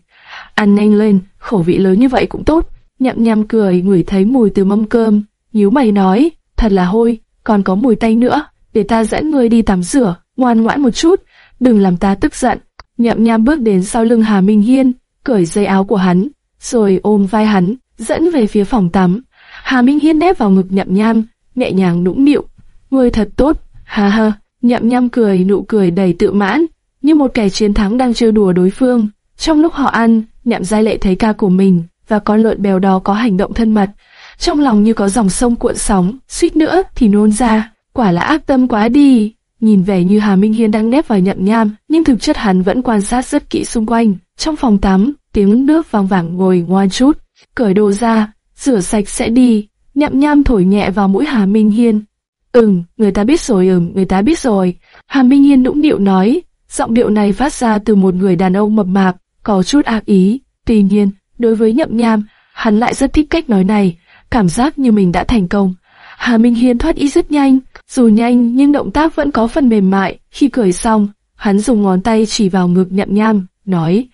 Ăn nhanh lên, khẩu vị lớn như vậy cũng tốt. Nhậm nham cười, ngửi thấy mùi từ mâm cơm. Nhíu mày nói, thật là hôi, còn có mùi tay nữa. Để ta dẫn ngươi đi tắm rửa, ngoan ngoãn một chút, đừng làm ta tức giận. Nhậm nham bước đến sau lưng Hà Minh Hiên, cởi dây áo của hắn, rồi ôm vai hắn, dẫn về phía phòng tắm. Hà Minh Hiên đép vào ngực nhậm nham, nhẹ nhàng nũng nịu. Ngươi thật tốt, ha ha. Nhậm nham cười nụ cười đầy tự mãn, như một kẻ chiến thắng đang trêu đùa đối phương. Trong lúc họ ăn, nhậm giai lệ thấy ca của mình và con lợn béo đó có hành động thân mật. Trong lòng như có dòng sông cuộn sóng, suýt nữa thì nôn ra. Quả là ác tâm quá đi. Nhìn vẻ như Hà Minh Hiên đang nép vào nhậm nham, nhưng thực chất hắn vẫn quan sát rất kỹ xung quanh. Trong phòng tắm, tiếng nước vang vẳng ngồi ngoan chút. Cởi đồ ra, rửa sạch sẽ đi. Nhậm nham thổi nhẹ vào mũi Hà Minh Hiên. Ừm, người ta biết rồi ừm, người ta biết rồi. Hà Minh Hiên nũng điệu nói, giọng điệu này phát ra từ một người đàn ông mập mạp, có chút ác ý. Tuy nhiên, đối với nhậm nham, hắn lại rất thích cách nói này, cảm giác như mình đã thành công. Hà Minh Hiên thoát y rất nhanh, dù nhanh nhưng động tác vẫn có phần mềm mại. Khi cười xong, hắn dùng ngón tay chỉ vào ngực nhậm nham, nói,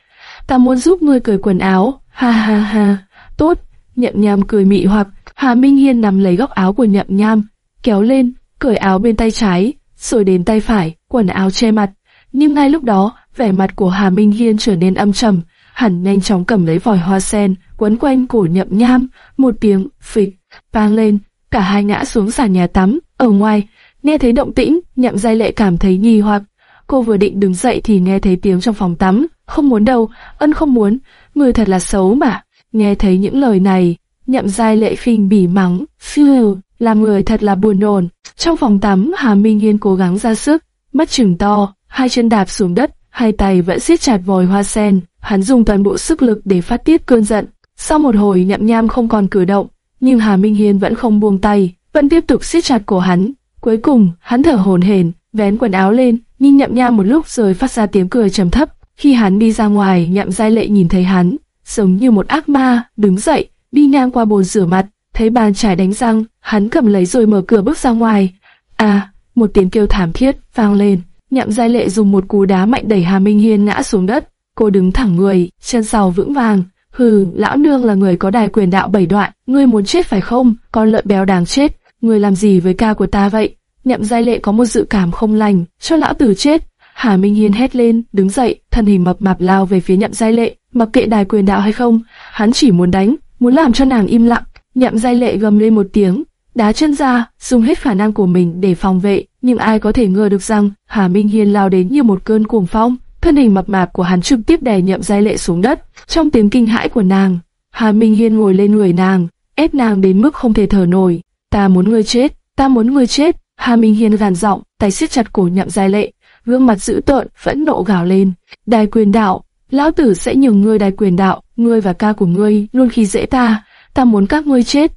ta muốn giúp ngươi cởi quần áo, ha ha ha, tốt. Nhậm nham cười mị hoặc, Hà Minh Hiên nắm lấy góc áo của nhậm nham, kéo lên, cởi áo bên tay trái, rồi đến tay phải, quần áo che mặt. Nhưng ngay lúc đó, vẻ mặt của Hà Minh Hiên trở nên âm trầm, hắn nhanh chóng cầm lấy vòi hoa sen, quấn quanh cổ nhậm nham, một tiếng phịch vang lên, cả hai ngã xuống sàn nhà tắm. Ở ngoài, nghe thấy động tĩnh, nhậm giai lệ cảm thấy nghi hoặc. Cô vừa định đứng dậy thì nghe thấy tiếng trong phòng tắm, không muốn đâu, ân không muốn, người thật là xấu mà. Nghe thấy những lời này, nhậm giai lệ khinh bỉ mắng, phiêu, làm người thật là buồn nôn. Trong phòng tắm, Hà Minh Hiên cố gắng ra sức, mắt chừng to, hai chân đạp xuống đất, hai tay vẫn siết chặt vòi hoa sen. Hắn dùng toàn bộ sức lực để phát tiết cơn giận. Sau một hồi nhậm nham không còn cử động, nhưng Hà Minh Hiên vẫn không buông tay, vẫn tiếp tục siết chặt cổ hắn. Cuối cùng, hắn thở hổn hển, vén quần áo lên, nhìn nhậm nham một lúc rồi phát ra tiếng cười trầm thấp. Khi hắn đi ra ngoài, nhậm giai lệ nhìn thấy hắn, giống như một ác ma, đứng dậy, đi ngang qua bồn rửa mặt, thấy bàn chải đánh răng, hắn cầm lấy rồi mở cửa bước ra ngoài. À, một tiếng kêu thảm thiết vang lên. Nhậm Giai Lệ dùng một cú đá mạnh đẩy Hà Minh Hiên ngã xuống đất. Cô đứng thẳng người, chân sau vững vàng. Hừ, lão nương là người có đài quyền đạo bảy đoạn, ngươi muốn chết phải không? Con lợn béo đáng chết, ngươi làm gì với ca của ta vậy? Nhậm Giai Lệ có một dự cảm không lành, cho lão tử chết. Hà Minh Hiên hét lên, đứng dậy, thân hình mập mạp lao về phía Nhậm Giai Lệ, mặc kệ đài quyền đạo hay không, hắn chỉ muốn đánh, muốn làm cho nàng im lặng. Nhậm Giai Lệ gầm lên một tiếng, đá chân ra, dùng hết khả năng của mình để phòng vệ, nhưng ai có thể ngờ được rằng Hà Minh Hiên lao đến như một cơn cuồng phong, thân hình mập mạp của hắn trực tiếp đè Nhậm Giai Lệ xuống đất. Trong tiếng kinh hãi của nàng, Hà Minh Hiên ngồi lên người nàng, ép nàng đến mức không thể thở nổi. Ta muốn ngươi chết, ta muốn ngươi chết. Hà Minh Hiên gàn giọng, tay siết chặt cổ Nhậm Giai Lệ, gương mặt dữ tợn, phẫn nộ gào lên. Đài quyền đạo, lão tử sẽ nhường ngươi đài quyền đạo, ngươi và ca của ngươi luôn khi dễ ta, ta muốn các ngươi chết.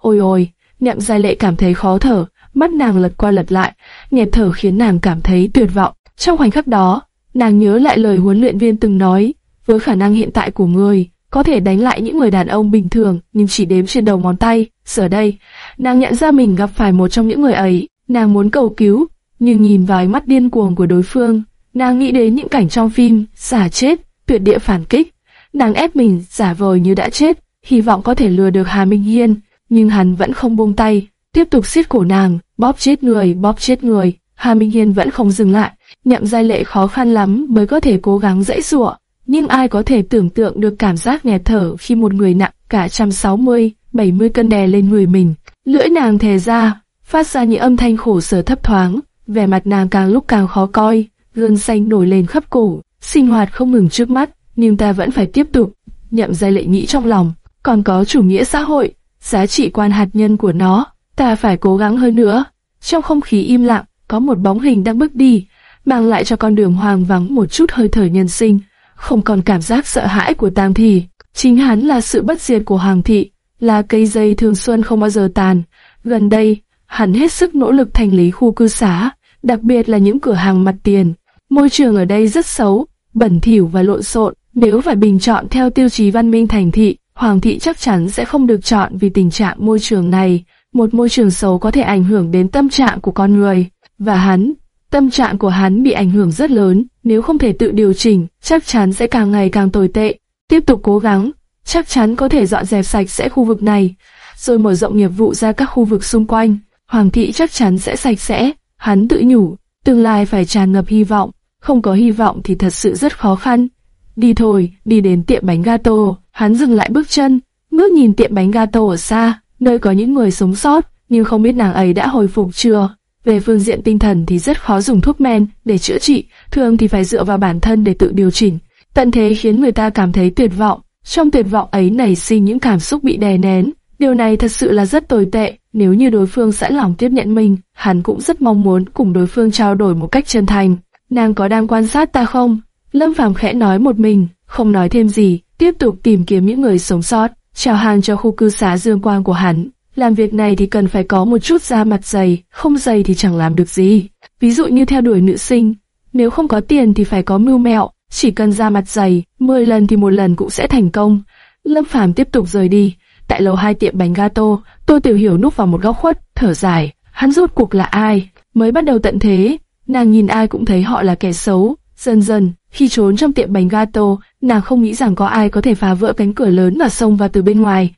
Ôi ôi, Nhậm Giai Lệ cảm thấy khó thở, mắt nàng lật qua lật lại, nhịp thở khiến nàng cảm thấy tuyệt vọng. Trong khoảnh khắc đó, nàng nhớ lại lời huấn luyện viên từng nói, với khả năng hiện tại của người, có thể đánh lại những người đàn ông bình thường nhưng chỉ đếm trên đầu ngón tay. Giờ đây, nàng nhận ra mình gặp phải một trong những người ấy, nàng muốn cầu cứu, nhưng nhìn vào ánh mắt điên cuồng của đối phương, nàng nghĩ đến những cảnh trong phim, giả chết, tuyệt địa phản kích. Nàng ép mình giả vờ như đã chết, hy vọng có thể lừa được Hà Minh Hiên, nhưng hắn vẫn không buông tay, tiếp tục siết cổ nàng, bóp chết người, bóp chết người. Hà Minh Hiên vẫn không dừng lại, nhậm giai lệ khó khăn lắm mới có thể cố gắng dãy dụa, nhưng ai có thể tưởng tượng được cảm giác nghẹt thở khi một người nặng cả trăm sáu mươi, bảy mươi cân đè lên người mình. Lưỡi nàng thè ra, phát ra những âm thanh khổ sở thấp thoáng, vẻ mặt nàng càng lúc càng khó coi, gương xanh nổi lên khắp cổ, sinh hoạt không ngừng trước mắt, nhưng ta vẫn phải tiếp tục. Nhậm giai lệ nghĩ trong lòng, còn có chủ nghĩa xã hội, giá trị quan hạt nhân của nó, ta phải cố gắng hơn nữa. Trong không khí im lặng, có một bóng hình đang bước đi, mang lại cho con đường hoang vắng một chút hơi thở nhân sinh, không còn cảm giác sợ hãi của tang thị. Chính hắn là sự bất diệt của hoàng thị, là cây dây thường xuân không bao giờ tàn. Gần đây, hắn hết sức nỗ lực thành lý khu cư xá, đặc biệt là những cửa hàng mặt tiền. Môi trường ở đây rất xấu, bẩn thỉu và lộn xộn. Nếu phải bình chọn theo tiêu chí văn minh thành thị, hoàng thị chắc chắn sẽ không được chọn vì tình trạng môi trường này. Một môi trường xấu có thể ảnh hưởng đến tâm trạng của con người, và hắn, tâm trạng của hắn bị ảnh hưởng rất lớn, nếu không thể tự điều chỉnh, chắc chắn sẽ càng ngày càng tồi tệ. Tiếp tục cố gắng, chắc chắn có thể dọn dẹp sạch sẽ khu vực này, rồi mở rộng nghiệp vụ ra các khu vực xung quanh. Hoàng thị chắc chắn sẽ sạch sẽ, hắn tự nhủ, tương lai phải tràn ngập hy vọng, không có hy vọng thì thật sự rất khó khăn. Đi thôi, đi đến tiệm bánh gato, hắn dừng lại bước chân, ngước nhìn tiệm bánh gato ở xa, nơi có những người sống sót, nhưng không biết nàng ấy đã hồi phục chưa. Về phương diện tinh thần thì rất khó dùng thuốc men để chữa trị, thường thì phải dựa vào bản thân để tự điều chỉnh. Tận thế khiến người ta cảm thấy tuyệt vọng, trong tuyệt vọng ấy nảy sinh những cảm xúc bị đè nén. Điều này thật sự là rất tồi tệ, nếu như đối phương sẵn lòng tiếp nhận mình, hắn cũng rất mong muốn cùng đối phương trao đổi một cách chân thành. Nàng có đang quan sát ta không? Lâm Phàm khẽ nói một mình, không nói thêm gì, tiếp tục tìm kiếm những người sống sót, chào hàng cho khu cư xá dương quang của hắn. Làm việc này thì cần phải có một chút da mặt dày, không dày thì chẳng làm được gì. Ví dụ như theo đuổi nữ sinh, nếu không có tiền thì phải có mưu mẹo, chỉ cần da mặt dày, 10 lần thì một lần cũng sẽ thành công. Lâm Phàm tiếp tục rời đi. Tại lầu hai tiệm bánh gato, Tô Tiểu Hiểu núp vào một góc khuất, thở dài. Hắn rốt cuộc là ai? Mới bắt đầu tận thế, nàng nhìn ai cũng thấy họ là kẻ xấu. Dần dần, khi trốn trong tiệm bánh gato, nàng không nghĩ rằng có ai có thể phá vỡ cánh cửa lớn và xông vào từ bên ngoài.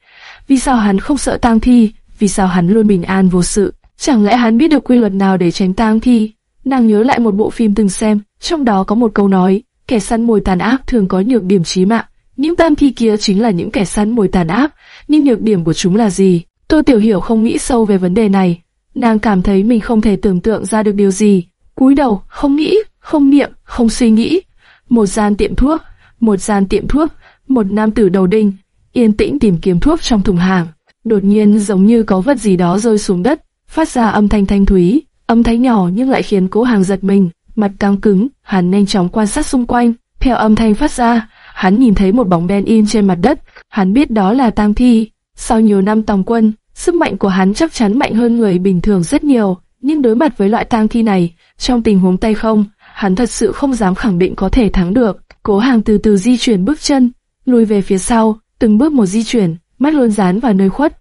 Vì sao hắn không sợ tang thi? Vì sao hắn luôn bình an vô sự? Chẳng lẽ hắn biết được quy luật nào để tránh tang thi? Nàng nhớ lại một bộ phim từng xem, trong đó có một câu nói, kẻ săn mồi tàn ác thường có nhược điểm chí mạng. Những tang thi kia chính là những kẻ săn mồi tàn ác, nhưng nhược điểm của chúng là gì? Tô Tiểu Hiểu không nghĩ sâu về vấn đề này. Nàng cảm thấy mình không thể tưởng tượng ra được điều gì. cúi đầu, không nghĩ, không niệm, không suy nghĩ. Một gian tiệm thuốc, một gian tiệm thuốc, một nam tử đầu đinh, yên tĩnh tìm kiếm thuốc trong thùng hàng. Đột nhiên giống như có vật gì đó rơi xuống đất, phát ra âm thanh thanh thúy, âm thanh nhỏ nhưng lại khiến cố hàng giật mình, mặt căng cứng, hắn nhanh chóng quan sát xung quanh, theo âm thanh phát ra, hắn nhìn thấy một bóng đen in trên mặt đất, hắn biết đó là tang thi. Sau nhiều năm tòng quân, sức mạnh của hắn chắc chắn mạnh hơn người bình thường rất nhiều, nhưng đối mặt với loại tang thi này, trong tình huống tay không, hắn thật sự không dám khẳng định có thể thắng được. Cố hàng từ từ di chuyển bước chân, lùi về phía sau, từng bước một di chuyển, mắt luôn dán vào nơi khuất.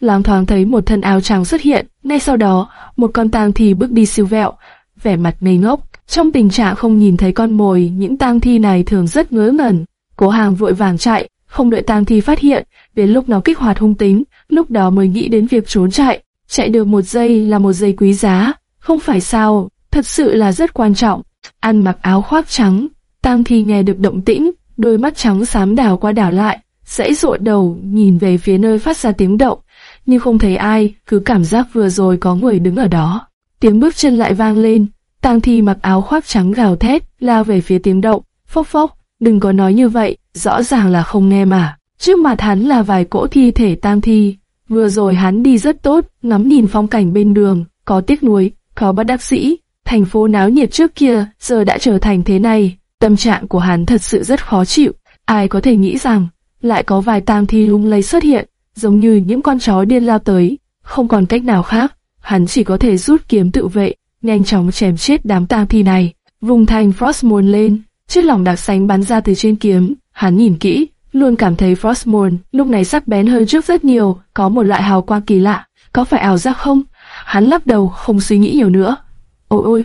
Loáng thoáng thấy một thân áo trắng xuất hiện, ngay sau đó, một con tang thi bước đi siêu vẹo, vẻ mặt ngây ngốc. Trong tình trạng không nhìn thấy con mồi, những tang thi này thường rất ngớ ngẩn. Cố hàng vội vàng chạy, không đợi tang thi phát hiện, đến lúc nó kích hoạt hung tính, lúc đó mới nghĩ đến việc trốn chạy. Chạy được một giây là một giây quý giá, không phải sao, thật sự là rất quan trọng. Ăn mặc áo khoác trắng, tang thi nghe được động tĩnh, đôi mắt trắng xám đảo qua đảo lại, dãy dụa đầu nhìn về phía nơi phát ra tiếng động, nhưng không thấy ai, cứ cảm giác vừa rồi có người đứng ở đó. Tiếng bước chân lại vang lên, tang thi mặc áo khoác trắng gào thét, lao về phía tiếng động, phốc phốc, đừng có nói như vậy, rõ ràng là không nghe mà. Trước mặt hắn là vài cỗ thi thể tang thi, vừa rồi hắn đi rất tốt, ngắm nhìn phong cảnh bên đường, có tiếc nuối, có bất đắc dĩ. Thành phố náo nhiệt trước kia, giờ đã trở thành thế này, tâm trạng của hắn thật sự rất khó chịu. Ai có thể nghĩ rằng, lại có vài tang thi lung lay xuất hiện, giống như những con chó điên lao tới, không còn cách nào khác, hắn chỉ có thể rút kiếm tự vệ, nhanh chóng chém chết đám tang thi này. Vùng thành Frostmourne lên, chiếc lỏng đặc xanh bắn ra từ trên kiếm, hắn nhìn kỹ, luôn cảm thấy Frostmourne lúc này sắc bén hơn trước rất nhiều, có một loại hào quang kỳ lạ, có phải ảo giác không? Hắn lắc đầu, không suy nghĩ nhiều nữa. Ôi ôi,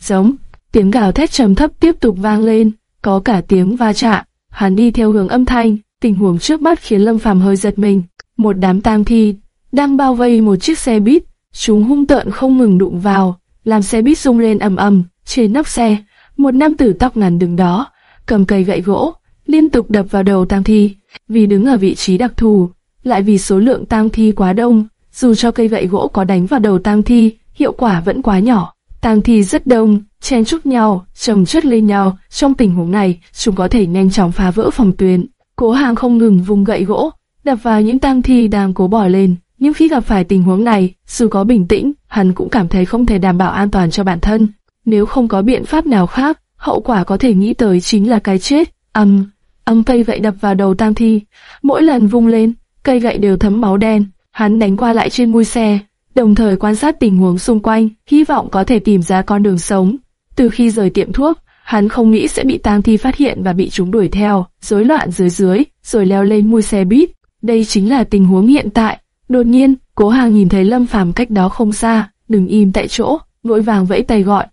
giống, tiếng gào thét trầm thấp tiếp tục vang lên, có cả tiếng va chạm, hắn đi theo hướng âm thanh, tình huống trước mắt khiến Lâm Phàm hơi giật mình. Một đám tang thi đang bao vây một chiếc xe buýt, chúng hung tợn không ngừng đụng vào, làm xe buýt rung lên ầm ầm. Trên nóc xe, một nam tử tóc ngắn đứng đó, cầm cây gậy gỗ, liên tục đập vào đầu tang thi. Vì đứng ở vị trí đặc thù, lại vì số lượng tang thi quá đông, dù cho cây gậy gỗ có đánh vào đầu tang thi, hiệu quả vẫn quá nhỏ. Tang thi rất đông, chen chúc nhau, chồng chất lên nhau. Trong tình huống này, chúng có thể nhanh chóng phá vỡ phòng tuyến. Cố Hàng không ngừng vùng gậy gỗ, đập vào những tang thi đang cố bỏ lên. Nhưng khi gặp phải tình huống này, dù có bình tĩnh, hắn cũng cảm thấy không thể đảm bảo an toàn cho bản thân. Nếu không có biện pháp nào khác, hậu quả có thể nghĩ tới chính là cái chết. Âm, âm cây gậy đập vào đầu tang thi. Mỗi lần vung lên, cây gậy đều thấm máu đen. Hắn đánh qua lại trên mui xe, đồng thời quan sát tình huống xung quanh, hy vọng có thể tìm ra con đường sống. Từ khi rời tiệm thuốc, hắn không nghĩ sẽ bị tang thi phát hiện và bị chúng đuổi theo, rối loạn dưới dưới, rồi leo lên mui xe buýt. Đây chính là tình huống hiện tại. Đột nhiên, Cố Hàng nhìn thấy Lâm Phàm cách đó không xa, đừng im tại chỗ, vội vàng vẫy tay gọi.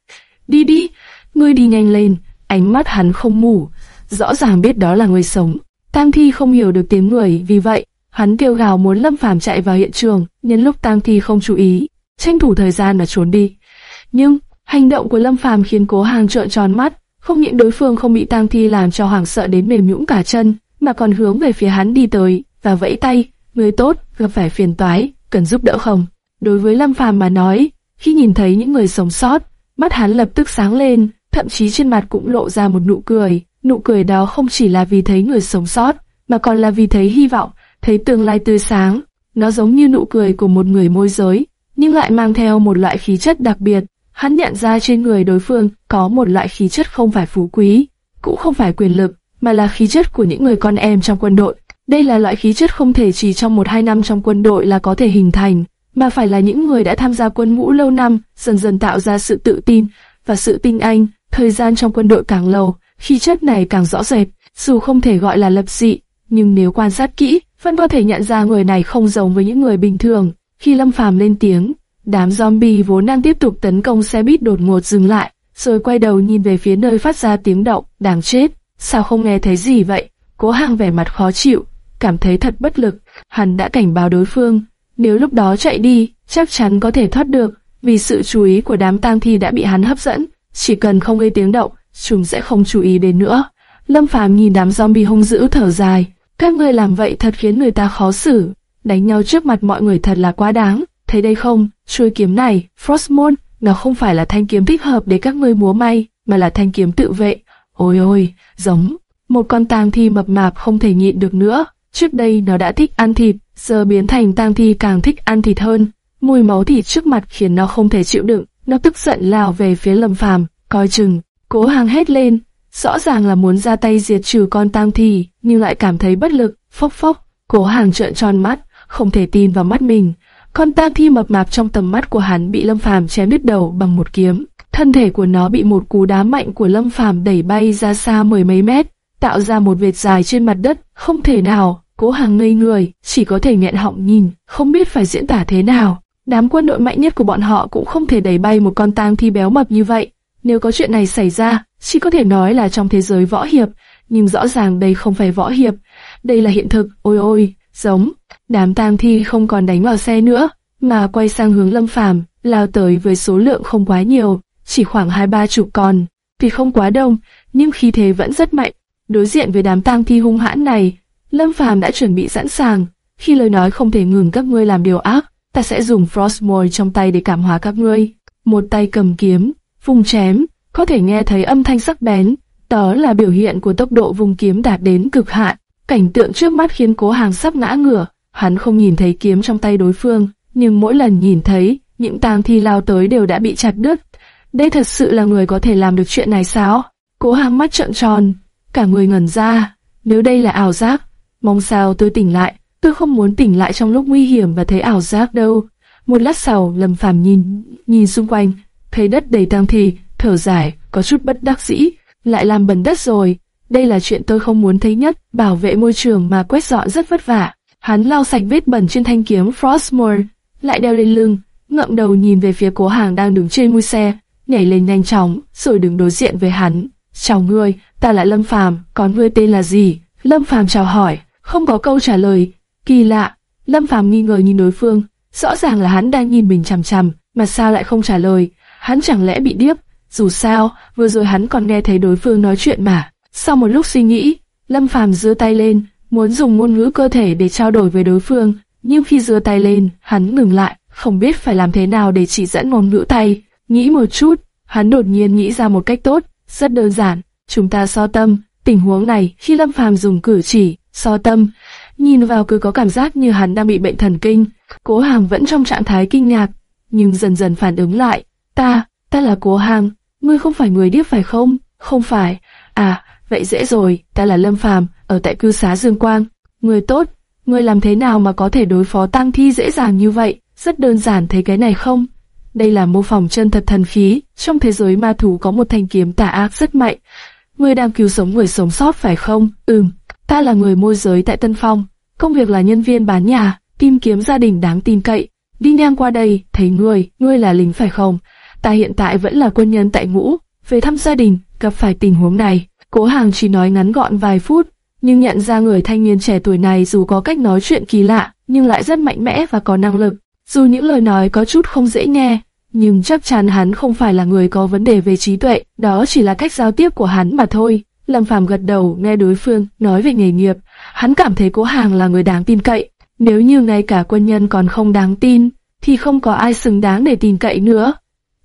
Đi đi, ngươi đi nhanh lên, ánh mắt hắn không mù, rõ ràng biết đó là người sống. Tang Thi không hiểu được tiếng người, vì vậy, hắn kêu gào muốn Lâm Phàm chạy vào hiện trường, nhân lúc Tang Thi không chú ý, tranh thủ thời gian mà trốn đi. Nhưng, hành động của Lâm Phàm khiến Cố Hàng trợn tròn mắt, không những đối phương không bị Tang Thi làm cho hoảng sợ đến mềm nhũn cả chân, mà còn hướng về phía hắn đi tới và vẫy tay, "Người tốt, gặp phải phiền toái, cần giúp đỡ không?" Đối với Lâm Phàm mà nói, khi nhìn thấy những người sống sót, mắt hắn lập tức sáng lên, thậm chí trên mặt cũng lộ ra một nụ cười. Nụ cười đó không chỉ là vì thấy người sống sót, mà còn là vì thấy hy vọng, thấy tương lai tươi sáng. Nó giống như nụ cười của một người môi giới, nhưng lại mang theo một loại khí chất đặc biệt. Hắn nhận ra trên người đối phương có một loại khí chất không phải phú quý, cũng không phải quyền lực, mà là khí chất của những người con em trong quân đội. Đây là loại khí chất không thể chỉ trong một hai năm trong quân đội là có thể hình thành, mà phải là những người đã tham gia quân ngũ lâu năm, dần dần tạo ra sự tự tin và sự tinh anh. Thời gian trong quân đội càng lâu, khí chất này càng rõ rệt, dù không thể gọi là lập dị, nhưng nếu quan sát kỹ, vẫn có thể nhận ra người này không giống với những người bình thường. Khi Lâm Phàm lên tiếng, đám zombie vốn đang tiếp tục tấn công xe buýt đột ngột dừng lại, rồi quay đầu nhìn về phía nơi phát ra tiếng động, đáng chết, sao không nghe thấy gì vậy? Cố Hàng vẻ mặt khó chịu, cảm thấy thật bất lực, hắn đã cảnh báo đối phương, nếu lúc đó chạy đi, chắc chắn có thể thoát được, vì sự chú ý của đám tang thi đã bị hắn hấp dẫn, chỉ cần không gây tiếng động, chúng sẽ không chú ý đến nữa. Lâm Phàm nhìn đám zombie hung dữ thở dài, các ngươi làm vậy thật khiến người ta khó xử, đánh nhau trước mặt mọi người thật là quá đáng. Thấy đây không, chuôi kiếm này, Frostmourne, nó không phải là thanh kiếm thích hợp để các ngươi múa may, mà là thanh kiếm tự vệ. Ôi ôi, giống một con tang thi mập mạp không thể nhịn được nữa. Trước đây nó đã thích ăn thịt, giờ biến thành tang thi càng thích ăn thịt hơn. Mùi máu thịt trước mặt khiến nó không thể chịu đựng, nó tức giận lao về phía Lâm Phàm, coi chừng. Cố Hàng hét lên, rõ ràng là muốn ra tay diệt trừ con tang thi, nhưng lại cảm thấy bất lực, phốc phốc. Cố Hàng trợn tròn mắt, không thể tin vào mắt mình. Con tang thi mập mạp trong tầm mắt của hắn bị Lâm Phàm chém đứt đầu bằng một kiếm. Thân thể của nó bị một cú đá mạnh của Lâm Phàm đẩy bay ra xa mười mấy mét, tạo ra một vệt dài trên mặt đất, không thể nào. Cố Hàng ngây người, chỉ có thể nghẹn họng nhìn, không biết phải diễn tả thế nào. Đám quân đội mạnh nhất của bọn họ cũng không thể đẩy bay một con tang thi béo mập như vậy. Nếu có chuyện này xảy ra, chỉ có thể nói là trong thế giới võ hiệp, nhưng rõ ràng đây không phải võ hiệp, đây là hiện thực. Ôi ôi, giống. Đám tang thi không còn đánh vào xe nữa, mà quay sang hướng Lâm Phàm, lao tới với số lượng không quá nhiều, chỉ khoảng hai ba chục con. Vì không quá đông, nhưng khí thế vẫn rất mạnh. Đối diện với đám tang thi hung hãn này, Lâm Phàm đã chuẩn bị sẵn sàng. Khi lời nói không thể ngừng các ngươi làm điều ác, ta sẽ dùng Frostmourne trong tay để cảm hóa các ngươi. Một tay cầm kiếm, vùng chém, có thể nghe thấy âm thanh sắc bén. Đó là biểu hiện của tốc độ vùng kiếm đạt đến cực hạn. Cảnh tượng trước mắt khiến cố hàng sắp ngã ngửa. Hắn không nhìn thấy kiếm trong tay đối phương, nhưng mỗi lần nhìn thấy, những tang thi lao tới đều đã bị chặt đứt. Đây thật sự là người có thể làm được chuyện này sao? Cố hàng mắt trợn tròn, cả người ngẩn ra. Nếu đây là ảo giác, mong sao tôi tỉnh lại. Tôi không muốn tỉnh lại trong lúc nguy hiểm và thấy ảo giác đâu. Một lát sau, Lâm Phàm nhìn, nhìn xung quanh, thấy đất đầy tang thi, thở dài, có chút bất đắc dĩ, lại làm bẩn đất rồi. Đây là chuyện tôi không muốn thấy nhất, bảo vệ môi trường mà quét dọn rất vất vả. Hắn lau sạch vết bẩn trên thanh kiếm Frostmourne, lại đeo lên lưng, ngậm đầu nhìn về phía cố hàng đang đứng trên mui xe, nhảy lên nhanh chóng, rồi đứng đối diện với hắn. Chào ngươi, ta là Lâm Phàm, còn ngươi tên là gì? Lâm Phàm chào hỏi, không có câu trả lời. Kỳ lạ, Lâm Phàm nghi ngờ nhìn đối phương, rõ ràng là hắn đang nhìn mình chằm chằm, mà sao lại không trả lời? Hắn chẳng lẽ bị điếc? Dù sao, vừa rồi hắn còn nghe thấy đối phương nói chuyện mà. Sau một lúc suy nghĩ, Lâm Phàm giơ tay lên, muốn dùng ngôn ngữ cơ thể để trao đổi với đối phương, nhưng khi giơ tay lên, hắn ngừng lại, không biết phải làm thế nào để chỉ dẫn ngôn ngữ tay. Nghĩ một chút, hắn đột nhiên nghĩ ra một cách tốt, rất đơn giản, chúng ta so tâm. Tình huống này, khi Lâm Phàm dùng cử chỉ, so tâm, nhìn vào cứ có cảm giác như hắn đang bị bệnh thần kinh. Cố Hàng vẫn trong trạng thái kinh ngạc, nhưng dần dần phản ứng lại. Ta, ta là Cố Hàng, ngươi không phải người điếc phải không? Không phải. À, vậy dễ rồi, ta là Lâm Phàm, ở tại cư xá Dương Quang. Người tốt, ngươi làm thế nào mà có thể đối phó tăng thi dễ dàng như vậy? Rất đơn giản thấy cái này không? Đây là mô phỏng chân thật thần khí, trong thế giới ma thú có một thanh kiếm tà ác rất mạnh. Ngươi đang cứu sống người sống sót phải không? Ừm, ta là người môi giới tại Tân Phong, công việc là nhân viên bán nhà, tìm kiếm gia đình đáng tin cậy. Đi ngang qua đây, thấy ngươi, ngươi là lính phải không? Ta hiện tại vẫn là quân nhân tại ngũ, về thăm gia đình, gặp phải tình huống này. Cố Hàng chỉ nói ngắn gọn vài phút, nhưng nhận ra người thanh niên trẻ tuổi này dù có cách nói chuyện kỳ lạ, nhưng lại rất mạnh mẽ và có năng lực. Dù những lời nói có chút không dễ nghe, nhưng chắc chắn hắn không phải là người có vấn đề về trí tuệ, đó chỉ là cách giao tiếp của hắn mà thôi. Lâm Phàm gật đầu nghe đối phương nói về nghề nghiệp, hắn cảm thấy Cố Hàng là người đáng tin cậy. Nếu như ngay cả quân nhân còn không đáng tin, thì không có ai xứng đáng để tin cậy nữa.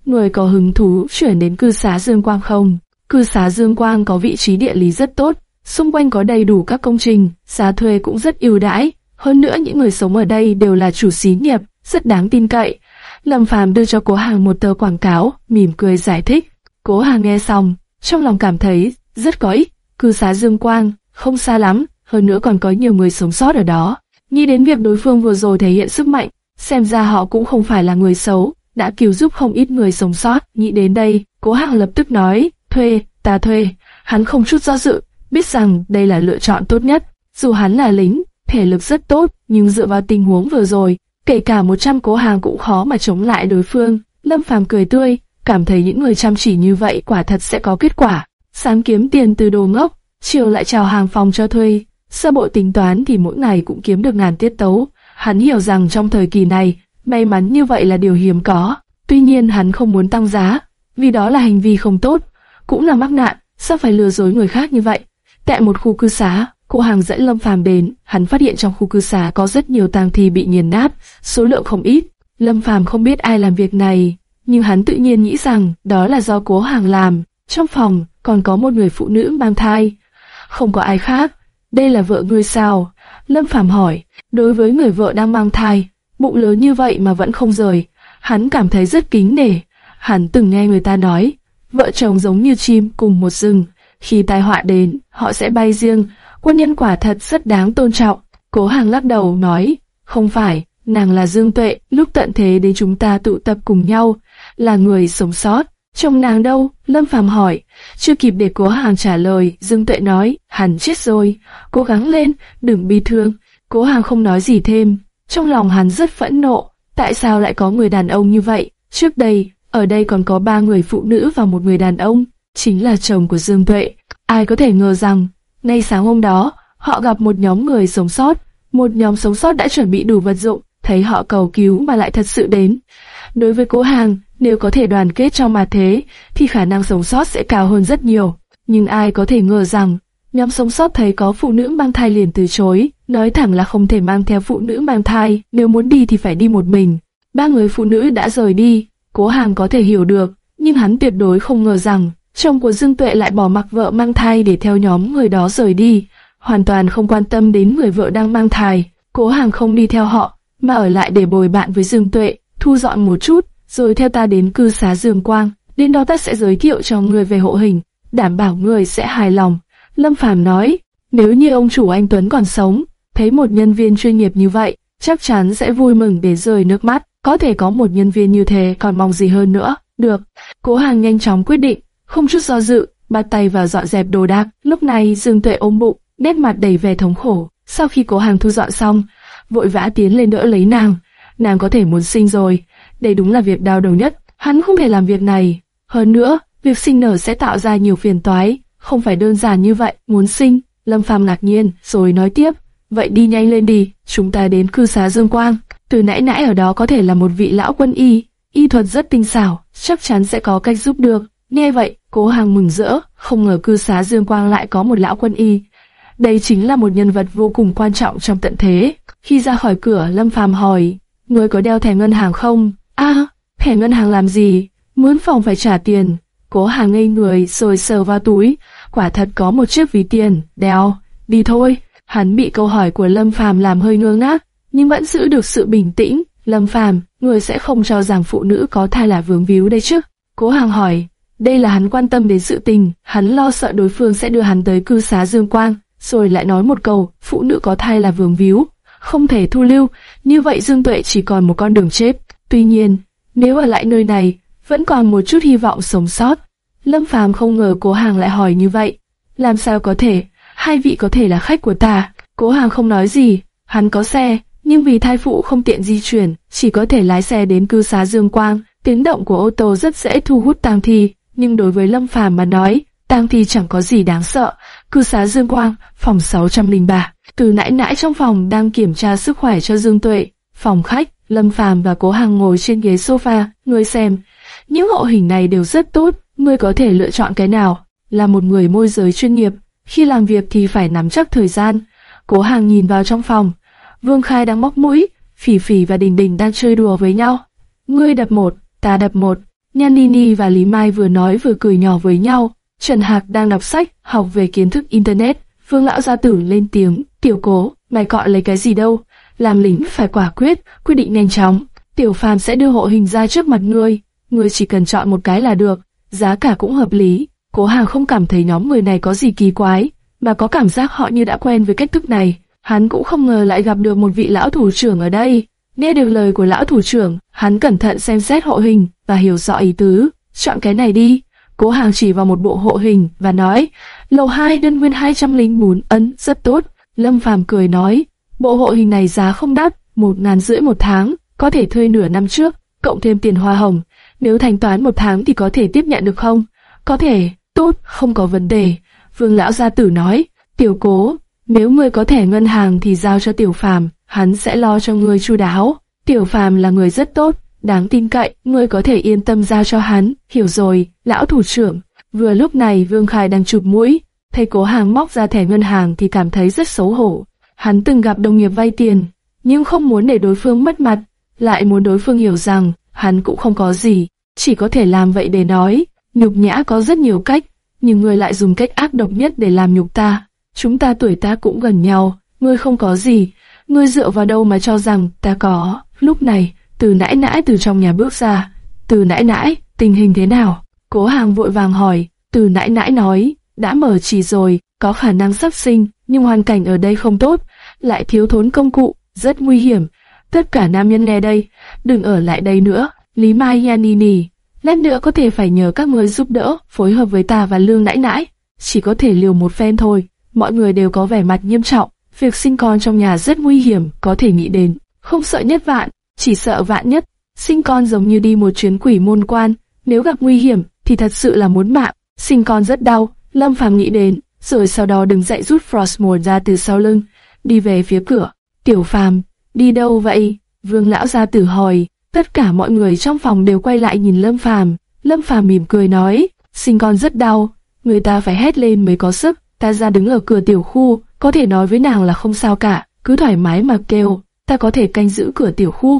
Người có hứng thú chuyển đến cư xá Dương Quang không? Cư xá Dương Quang có vị trí địa lý rất tốt, xung quanh có đầy đủ các công trình, giá thuê cũng rất ưu đãi. Hơn nữa những người sống ở đây đều là chủ xí nghiệp, rất đáng tin cậy. Lâm Phàm đưa cho Cố Hàng một tờ quảng cáo, mỉm cười giải thích. Cố Hàng nghe xong, trong lòng cảm thấy rất có ích. Cư xá Dương Quang, không xa lắm, hơn nữa còn có nhiều người sống sót ở đó. Nghĩ đến việc đối phương vừa rồi thể hiện sức mạnh, xem ra họ cũng không phải là người xấu, đã cứu giúp không ít người sống sót. Nghĩ đến đây, Cố Hàng lập tức nói, thuê, ta thuê. Hắn không chút do dự, biết rằng đây là lựa chọn tốt nhất. Dù hắn là lính, thể lực rất tốt, nhưng dựa vào tình huống vừa rồi, kể cả 100 cố hàng cũng khó mà chống lại đối phương. Lâm Phàm cười tươi, cảm thấy những người chăm chỉ như vậy quả thật sẽ có kết quả. Sáng kiếm tiền từ đồ ngốc, chiều lại chào hàng phòng cho thuê. Sơ bộ tính toán thì mỗi ngày cũng kiếm được ngàn tiết tấu. Hắn hiểu rằng trong thời kỳ này, may mắn như vậy là điều hiếm có. Tuy nhiên hắn không muốn tăng giá, vì đó là hành vi không tốt, cũng là mắc nạn, sao phải lừa dối người khác như vậy. Tại một khu cư xá, Cô hàng dẫn Lâm Phàm đến, hắn phát hiện trong khu cư xá có rất nhiều tang thi bị nghiền nát, số lượng không ít. Lâm Phàm không biết ai làm việc này, nhưng hắn tự nhiên nghĩ rằng đó là do cố hàng làm. Trong phòng còn có một người phụ nữ mang thai, không có ai khác. Đây là vợ ngươi sao? Lâm Phàm hỏi. Đối với người vợ đang mang thai, bụng lớn như vậy mà vẫn không rời, hắn cảm thấy rất kính nể. Hắn từng nghe người ta nói, vợ chồng giống như chim cùng một rừng, khi tai họa đến, họ sẽ bay riêng, Quân nhân quả thật rất đáng tôn trọng. Cố hàng lắc đầu nói, không phải, nàng là Dương Tuệ, lúc tận thế đến chúng ta tụ tập cùng nhau, là người sống sót. Chồng nàng đâu? Lâm Phàm hỏi. Chưa kịp để cố hàng trả lời, Dương Tuệ nói, hắn chết rồi. Cố gắng lên, đừng bi thương. Cố hàng không nói gì thêm. Trong lòng hắn rất phẫn nộ. Tại sao lại có người đàn ông như vậy? Trước đây, ở đây còn có ba người phụ nữ và một người đàn ông. Chính là chồng của Dương Tuệ. Ai có thể ngờ rằng, ngay sáng hôm đó, họ gặp một nhóm người sống sót. Một nhóm sống sót đã chuẩn bị đủ vật dụng, thấy họ cầu cứu mà lại thật sự đến. Đối với cố hàng, nếu có thể đoàn kết trong mà thế, thì khả năng sống sót sẽ cao hơn rất nhiều. Nhưng ai có thể ngờ rằng, nhóm sống sót thấy có phụ nữ mang thai liền từ chối, nói thẳng là không thể mang theo phụ nữ mang thai, nếu muốn đi thì phải đi một mình. Ba người phụ nữ đã rời đi, cố hàm có thể hiểu được, nhưng hắn tuyệt đối không ngờ rằng Chồng của Dương Tuệ lại bỏ mặc vợ mang thai để theo nhóm người đó rời đi, hoàn toàn không quan tâm đến người vợ đang mang thai. Cố hàng không đi theo họ, mà ở lại để bồi bạn với Dương Tuệ, thu dọn một chút, rồi theo ta đến cư xá Dương Quang. Đến đó ta sẽ giới thiệu cho người về hộ hình, đảm bảo người sẽ hài lòng. Lâm Phàm nói, nếu như ông chủ anh Tuấn còn sống, thấy một nhân viên chuyên nghiệp như vậy, chắc chắn sẽ vui mừng để rơi nước mắt. Có thể có một nhân viên như thế còn mong gì hơn nữa. Được, cố hàng nhanh chóng quyết định, không chút do dự, bắt tay vào dọn dẹp đồ đạc. Lúc này Dương Tuệ ôm bụng, nét mặt đầy vẻ thống khổ. Sau khi cố hàng thu dọn xong, vội vã tiến lên đỡ lấy nàng. Nàng có thể muốn sinh rồi, đây đúng là việc đau đầu nhất. Hắn không thể làm việc này. Hơn nữa, việc sinh nở sẽ tạo ra nhiều phiền toái, không phải đơn giản như vậy, muốn sinh. Lâm Phàm ngạc nhiên, rồi nói tiếp, vậy đi nhanh lên đi, chúng ta đến cư xá Dương Quang. Từ nãy nãy ở đó có thể là một vị lão quân y, y thuật rất tinh xảo, chắc chắn sẽ có cách giúp được. Nghe vậy, cố hàng mừng rỡ, không ngờ cư xá Dương Quang lại có một lão quân y. Đây chính là một nhân vật vô cùng quan trọng trong tận thế. Khi ra khỏi cửa, Lâm Phàm hỏi, người có đeo thẻ ngân hàng không? A, thẻ ngân hàng làm gì? Mướn phòng phải trả tiền. Cố hàng ngây người rồi sờ vào túi, quả thật có một chiếc ví tiền, đeo, đi thôi. Hắn bị câu hỏi của Lâm Phàm làm hơi ngơ ngác, nhưng vẫn giữ được sự bình tĩnh. Lâm Phàm, người sẽ không cho rằng phụ nữ có thai là vướng víu đây chứ? Cố Hàng hỏi, đây là hắn quan tâm đến sự tình, hắn lo sợ đối phương sẽ đưa hắn tới cư xá Dương Quang, rồi lại nói một câu, phụ nữ có thai là vướng víu, không thể thu lưu, như vậy Dương Tuệ chỉ còn một con đường chết. Tuy nhiên, nếu ở lại nơi này, vẫn còn một chút hy vọng sống sót. Lâm Phàm không ngờ Cố Hàng lại hỏi như vậy, làm sao có thể, hai vị có thể là khách của ta. Cố Hàng không nói gì, hắn có xe, nhưng vì thai phụ không tiện di chuyển, chỉ có thể lái xe đến cư xá Dương Quang. Tiếng động của ô tô rất dễ thu hút tang thi, nhưng đối với Lâm Phàm mà nói, tang thi chẳng có gì đáng sợ. Cư xá Dương Quang, phòng 603. Từ nãy nãy trong phòng đang kiểm tra sức khỏe cho Dương Tuệ. Phòng khách, Lâm Phàm và Cố Hằng ngồi trên ghế sofa, người xem. Những hộ hình này đều rất tốt, ngươi có thể lựa chọn cái nào. Là một người môi giới chuyên nghiệp, khi làm việc thì phải nắm chắc thời gian. Cố Hằng nhìn vào trong phòng, Vương Khai đang móc mũi, Phỉ Phỉ và Đình Đình đang chơi đùa với nhau. Ngươi đập một, ta đập một. Nhan Nini và Lý Mai vừa nói vừa cười nhỏ với nhau. Trần Hạc đang đọc sách, học về kiến thức Internet. Vương Lão gia tử lên tiếng, tiểu cố, mày gọi lấy cái gì đâu? Làm lính phải quả quyết, quyết định nhanh chóng. Tiểu phàm sẽ đưa hộ hình ra trước mặt ngươi. Ngươi chỉ cần chọn một cái là được, giá cả cũng hợp lý. Cố Hàng không cảm thấy nhóm người này có gì kỳ quái, mà có cảm giác họ như đã quen với cách thức này. Hắn cũng không ngờ lại gặp được một vị lão thủ trưởng ở đây. Nghe được lời của lão thủ trưởng, hắn cẩn thận xem xét hộ hình và hiểu rõ ý tứ. Chọn cái này đi. Cố hàng chỉ vào một bộ hộ hình và nói, lầu 2 đơn nguyên 204 ấn, rất tốt. Lâm Phàm cười nói, bộ hộ hình này giá không đắt, một ngàn rưỡi một tháng, có thể thuê nửa năm trước, cộng thêm tiền hoa hồng. Nếu thanh toán một tháng thì có thể tiếp nhận được không? Có thể, tốt, không có vấn đề. Vương lão gia tử nói, tiểu cố, nếu ngươi có thẻ ngân hàng thì giao cho tiểu phàm, hắn sẽ lo cho ngươi chu đáo. Tiểu phàm là người rất tốt, đáng tin cậy, ngươi có thể yên tâm giao cho hắn, hiểu rồi, lão thủ trưởng. Vừa lúc này Vương Khai đang chụp mũi, thấy cố hàng móc ra thẻ ngân hàng thì cảm thấy rất xấu hổ. Hắn từng gặp đồng nghiệp vay tiền, nhưng không muốn để đối phương mất mặt, lại muốn đối phương hiểu rằng hắn cũng không có gì, chỉ có thể làm vậy để nói. Nhục nhã có rất nhiều cách, nhưng ngươi lại dùng cách ác độc nhất để làm nhục ta. Chúng ta tuổi ta cũng gần nhau, ngươi không có gì, ngươi dựa vào đâu mà cho rằng ta có. Lúc này, từ nãy nãy từ trong nhà bước ra, từ nãy nãy, tình hình thế nào? Cố hàng vội vàng hỏi, từ nãy nãy nói, đã mở chỉ rồi, có khả năng sắp sinh, nhưng hoàn cảnh ở đây không tốt, lại thiếu thốn công cụ, rất nguy hiểm. Tất cả nam nhân nghe đây, đừng ở lại đây nữa. Lý Mai Yanini, lát nữa có thể phải nhờ các người giúp đỡ, phối hợp với ta và Lương nãi nãi. Chỉ có thể liều một phen thôi. Mọi người đều có vẻ mặt nghiêm trọng. Việc sinh con trong nhà rất nguy hiểm, có thể nghĩ đến. Không sợ nhất vạn, chỉ sợ vạn nhất. Sinh con giống như đi một chuyến quỷ môn quan. Nếu gặp nguy hiểm, thì thật sự là muốn mạng. Sinh con rất đau, Lâm Phàm nghĩ đến, rồi sau đó đứng dậy rút Frostmourne ra từ sau lưng, đi về phía cửa. Tiểu Phàm, đi đâu vậy? Vương lão gia tử hỏi. Tất cả mọi người trong phòng đều quay lại nhìn Lâm Phàm. Lâm Phàm mỉm cười nói, sinh con rất đau, người ta phải hét lên mới có sức. Ta ra đứng ở cửa tiểu khu, có thể nói với nàng là không sao cả, cứ thoải mái mà kêu, ta có thể canh giữ cửa tiểu khu.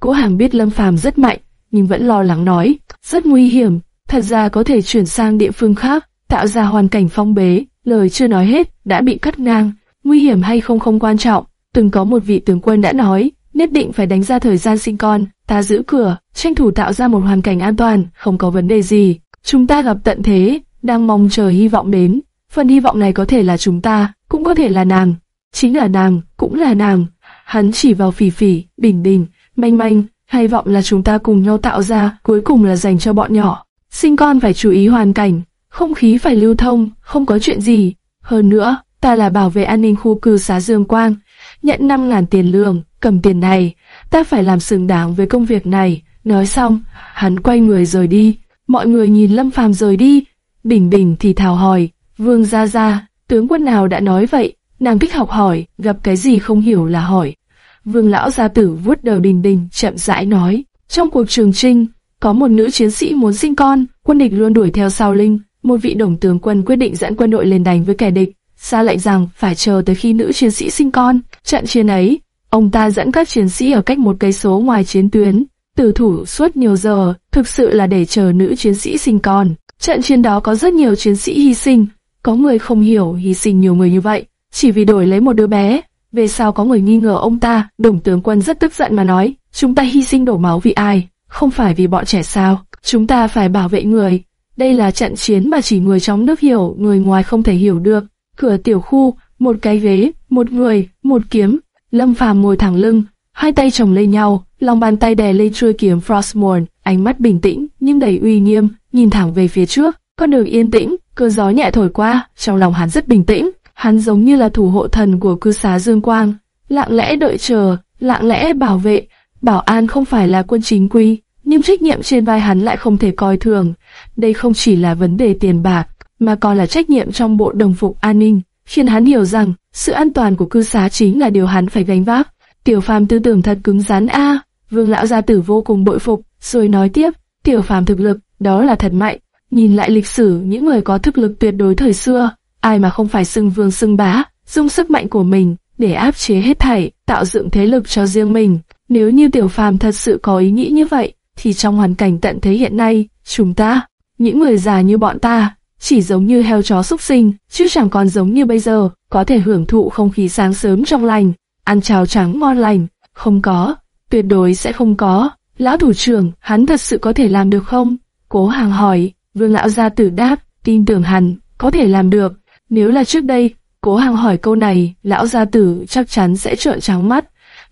Cố Hàng biết Lâm Phàm rất mạnh, nhưng vẫn lo lắng nói, rất nguy hiểm, thật ra có thể chuyển sang địa phương khác, tạo ra hoàn cảnh phong bế, lời chưa nói hết, đã bị cắt ngang, nguy hiểm hay không không quan trọng, từng có một vị tướng quân đã nói, nhất định phải đánh ra thời gian sinh con, ta giữ cửa, tranh thủ tạo ra một hoàn cảnh an toàn, không có vấn đề gì. Chúng ta gặp tận thế, đang mong chờ hy vọng đến, phần hy vọng này có thể là chúng ta, cũng có thể là nàng, chính là nàng, cũng là nàng. Hắn chỉ vào phỉ phỉ, bình bình, manh manh, hy vọng là chúng ta cùng nhau tạo ra, cuối cùng là dành cho bọn nhỏ. Sinh con phải chú ý hoàn cảnh, không khí phải lưu thông, không có chuyện gì. Hơn nữa, ta là bảo vệ an ninh khu cư xá Dương Quang, nhận 5 ngàn tiền lương, cầm tiền này, ta phải làm xứng đáng với công việc này. Nói xong, hắn quay người rời đi, mọi người nhìn Lâm Phàm rời đi, Bình Bình thì thào hỏi, Vương Gia Gia, tướng quân nào đã nói vậy? Nàng thích học hỏi, gặp cái gì không hiểu là hỏi. Vương lão gia tử vuốt đầu bình bình chậm rãi nói, trong cuộc trường trinh, có một nữ chiến sĩ muốn sinh con, quân địch luôn đuổi theo sau linh, một vị đồng tướng quân quyết định dẫn quân đội lên đánh với kẻ địch, ra lệnh rằng phải chờ tới khi nữ chiến sĩ sinh con. Trận chiến ấy, ông ta dẫn các chiến sĩ ở cách một cây số ngoài chiến tuyến, tử thủ suốt nhiều giờ, thực sự là để chờ nữ chiến sĩ sinh con. Trận chiến đó có rất nhiều chiến sĩ hy sinh, có người không hiểu hy sinh nhiều người như vậy, chỉ vì đổi lấy một đứa bé. Về sau có người nghi ngờ ông ta, đồng tướng quân rất tức giận mà nói, chúng ta hy sinh đổ máu vì ai, không phải vì bọn trẻ sao, chúng ta phải bảo vệ người. Đây là trận chiến mà chỉ người trong nước hiểu, người ngoài không thể hiểu được. Cửa tiểu khu, một cái ghế, một người, một kiếm. Lâm Phàm ngồi thẳng lưng, hai tay chồng lên nhau, lòng bàn tay đè lên chuôi kiếm Frostmourne, ánh mắt bình tĩnh nhưng đầy uy nghiêm, nhìn thẳng về phía trước. Con đường yên tĩnh, cơn gió nhẹ thổi qua, trong lòng hắn rất bình tĩnh. Hắn giống như là thủ hộ thần của cư xá Dương Quang, lặng lẽ đợi chờ, lặng lẽ bảo vệ. Bảo an không phải là quân chính quy, nhưng trách nhiệm trên vai hắn lại không thể coi thường. Đây không chỉ là vấn đề tiền bạc, mà còn là trách nhiệm trong bộ đồng phục an ninh, khiến hắn hiểu rằng sự an toàn của cư xá chính là điều hắn phải gánh vác. Tiểu Phàm tư tưởng thật cứng rắn a. Vương lão gia tử vô cùng bội phục, rồi nói tiếp, Tiểu Phàm thực lực, đó là thật mạnh. Nhìn lại lịch sử những người có thực lực tuyệt đối thời xưa, ai mà không phải xưng vương xưng bá, dùng sức mạnh của mình để áp chế hết thảy, tạo dựng thế lực cho riêng mình. Nếu như Tiểu Phàm thật sự có ý nghĩ như vậy, thì trong hoàn cảnh tận thế hiện nay, chúng ta, những người già như bọn ta, chỉ giống như heo chó xúc sinh, chứ chẳng còn giống như bây giờ, có thể hưởng thụ không khí sáng sớm trong lành, ăn cháo trắng ngon lành, không có, tuyệt đối sẽ không có. Lão thủ trưởng, hắn thật sự có thể làm được không? Cố hàng hỏi, vương lão gia tử đáp, tin tưởng hắn, có thể làm được. Nếu là trước đây, cố hàng hỏi câu này, lão gia tử chắc chắn sẽ trợn trắng mắt.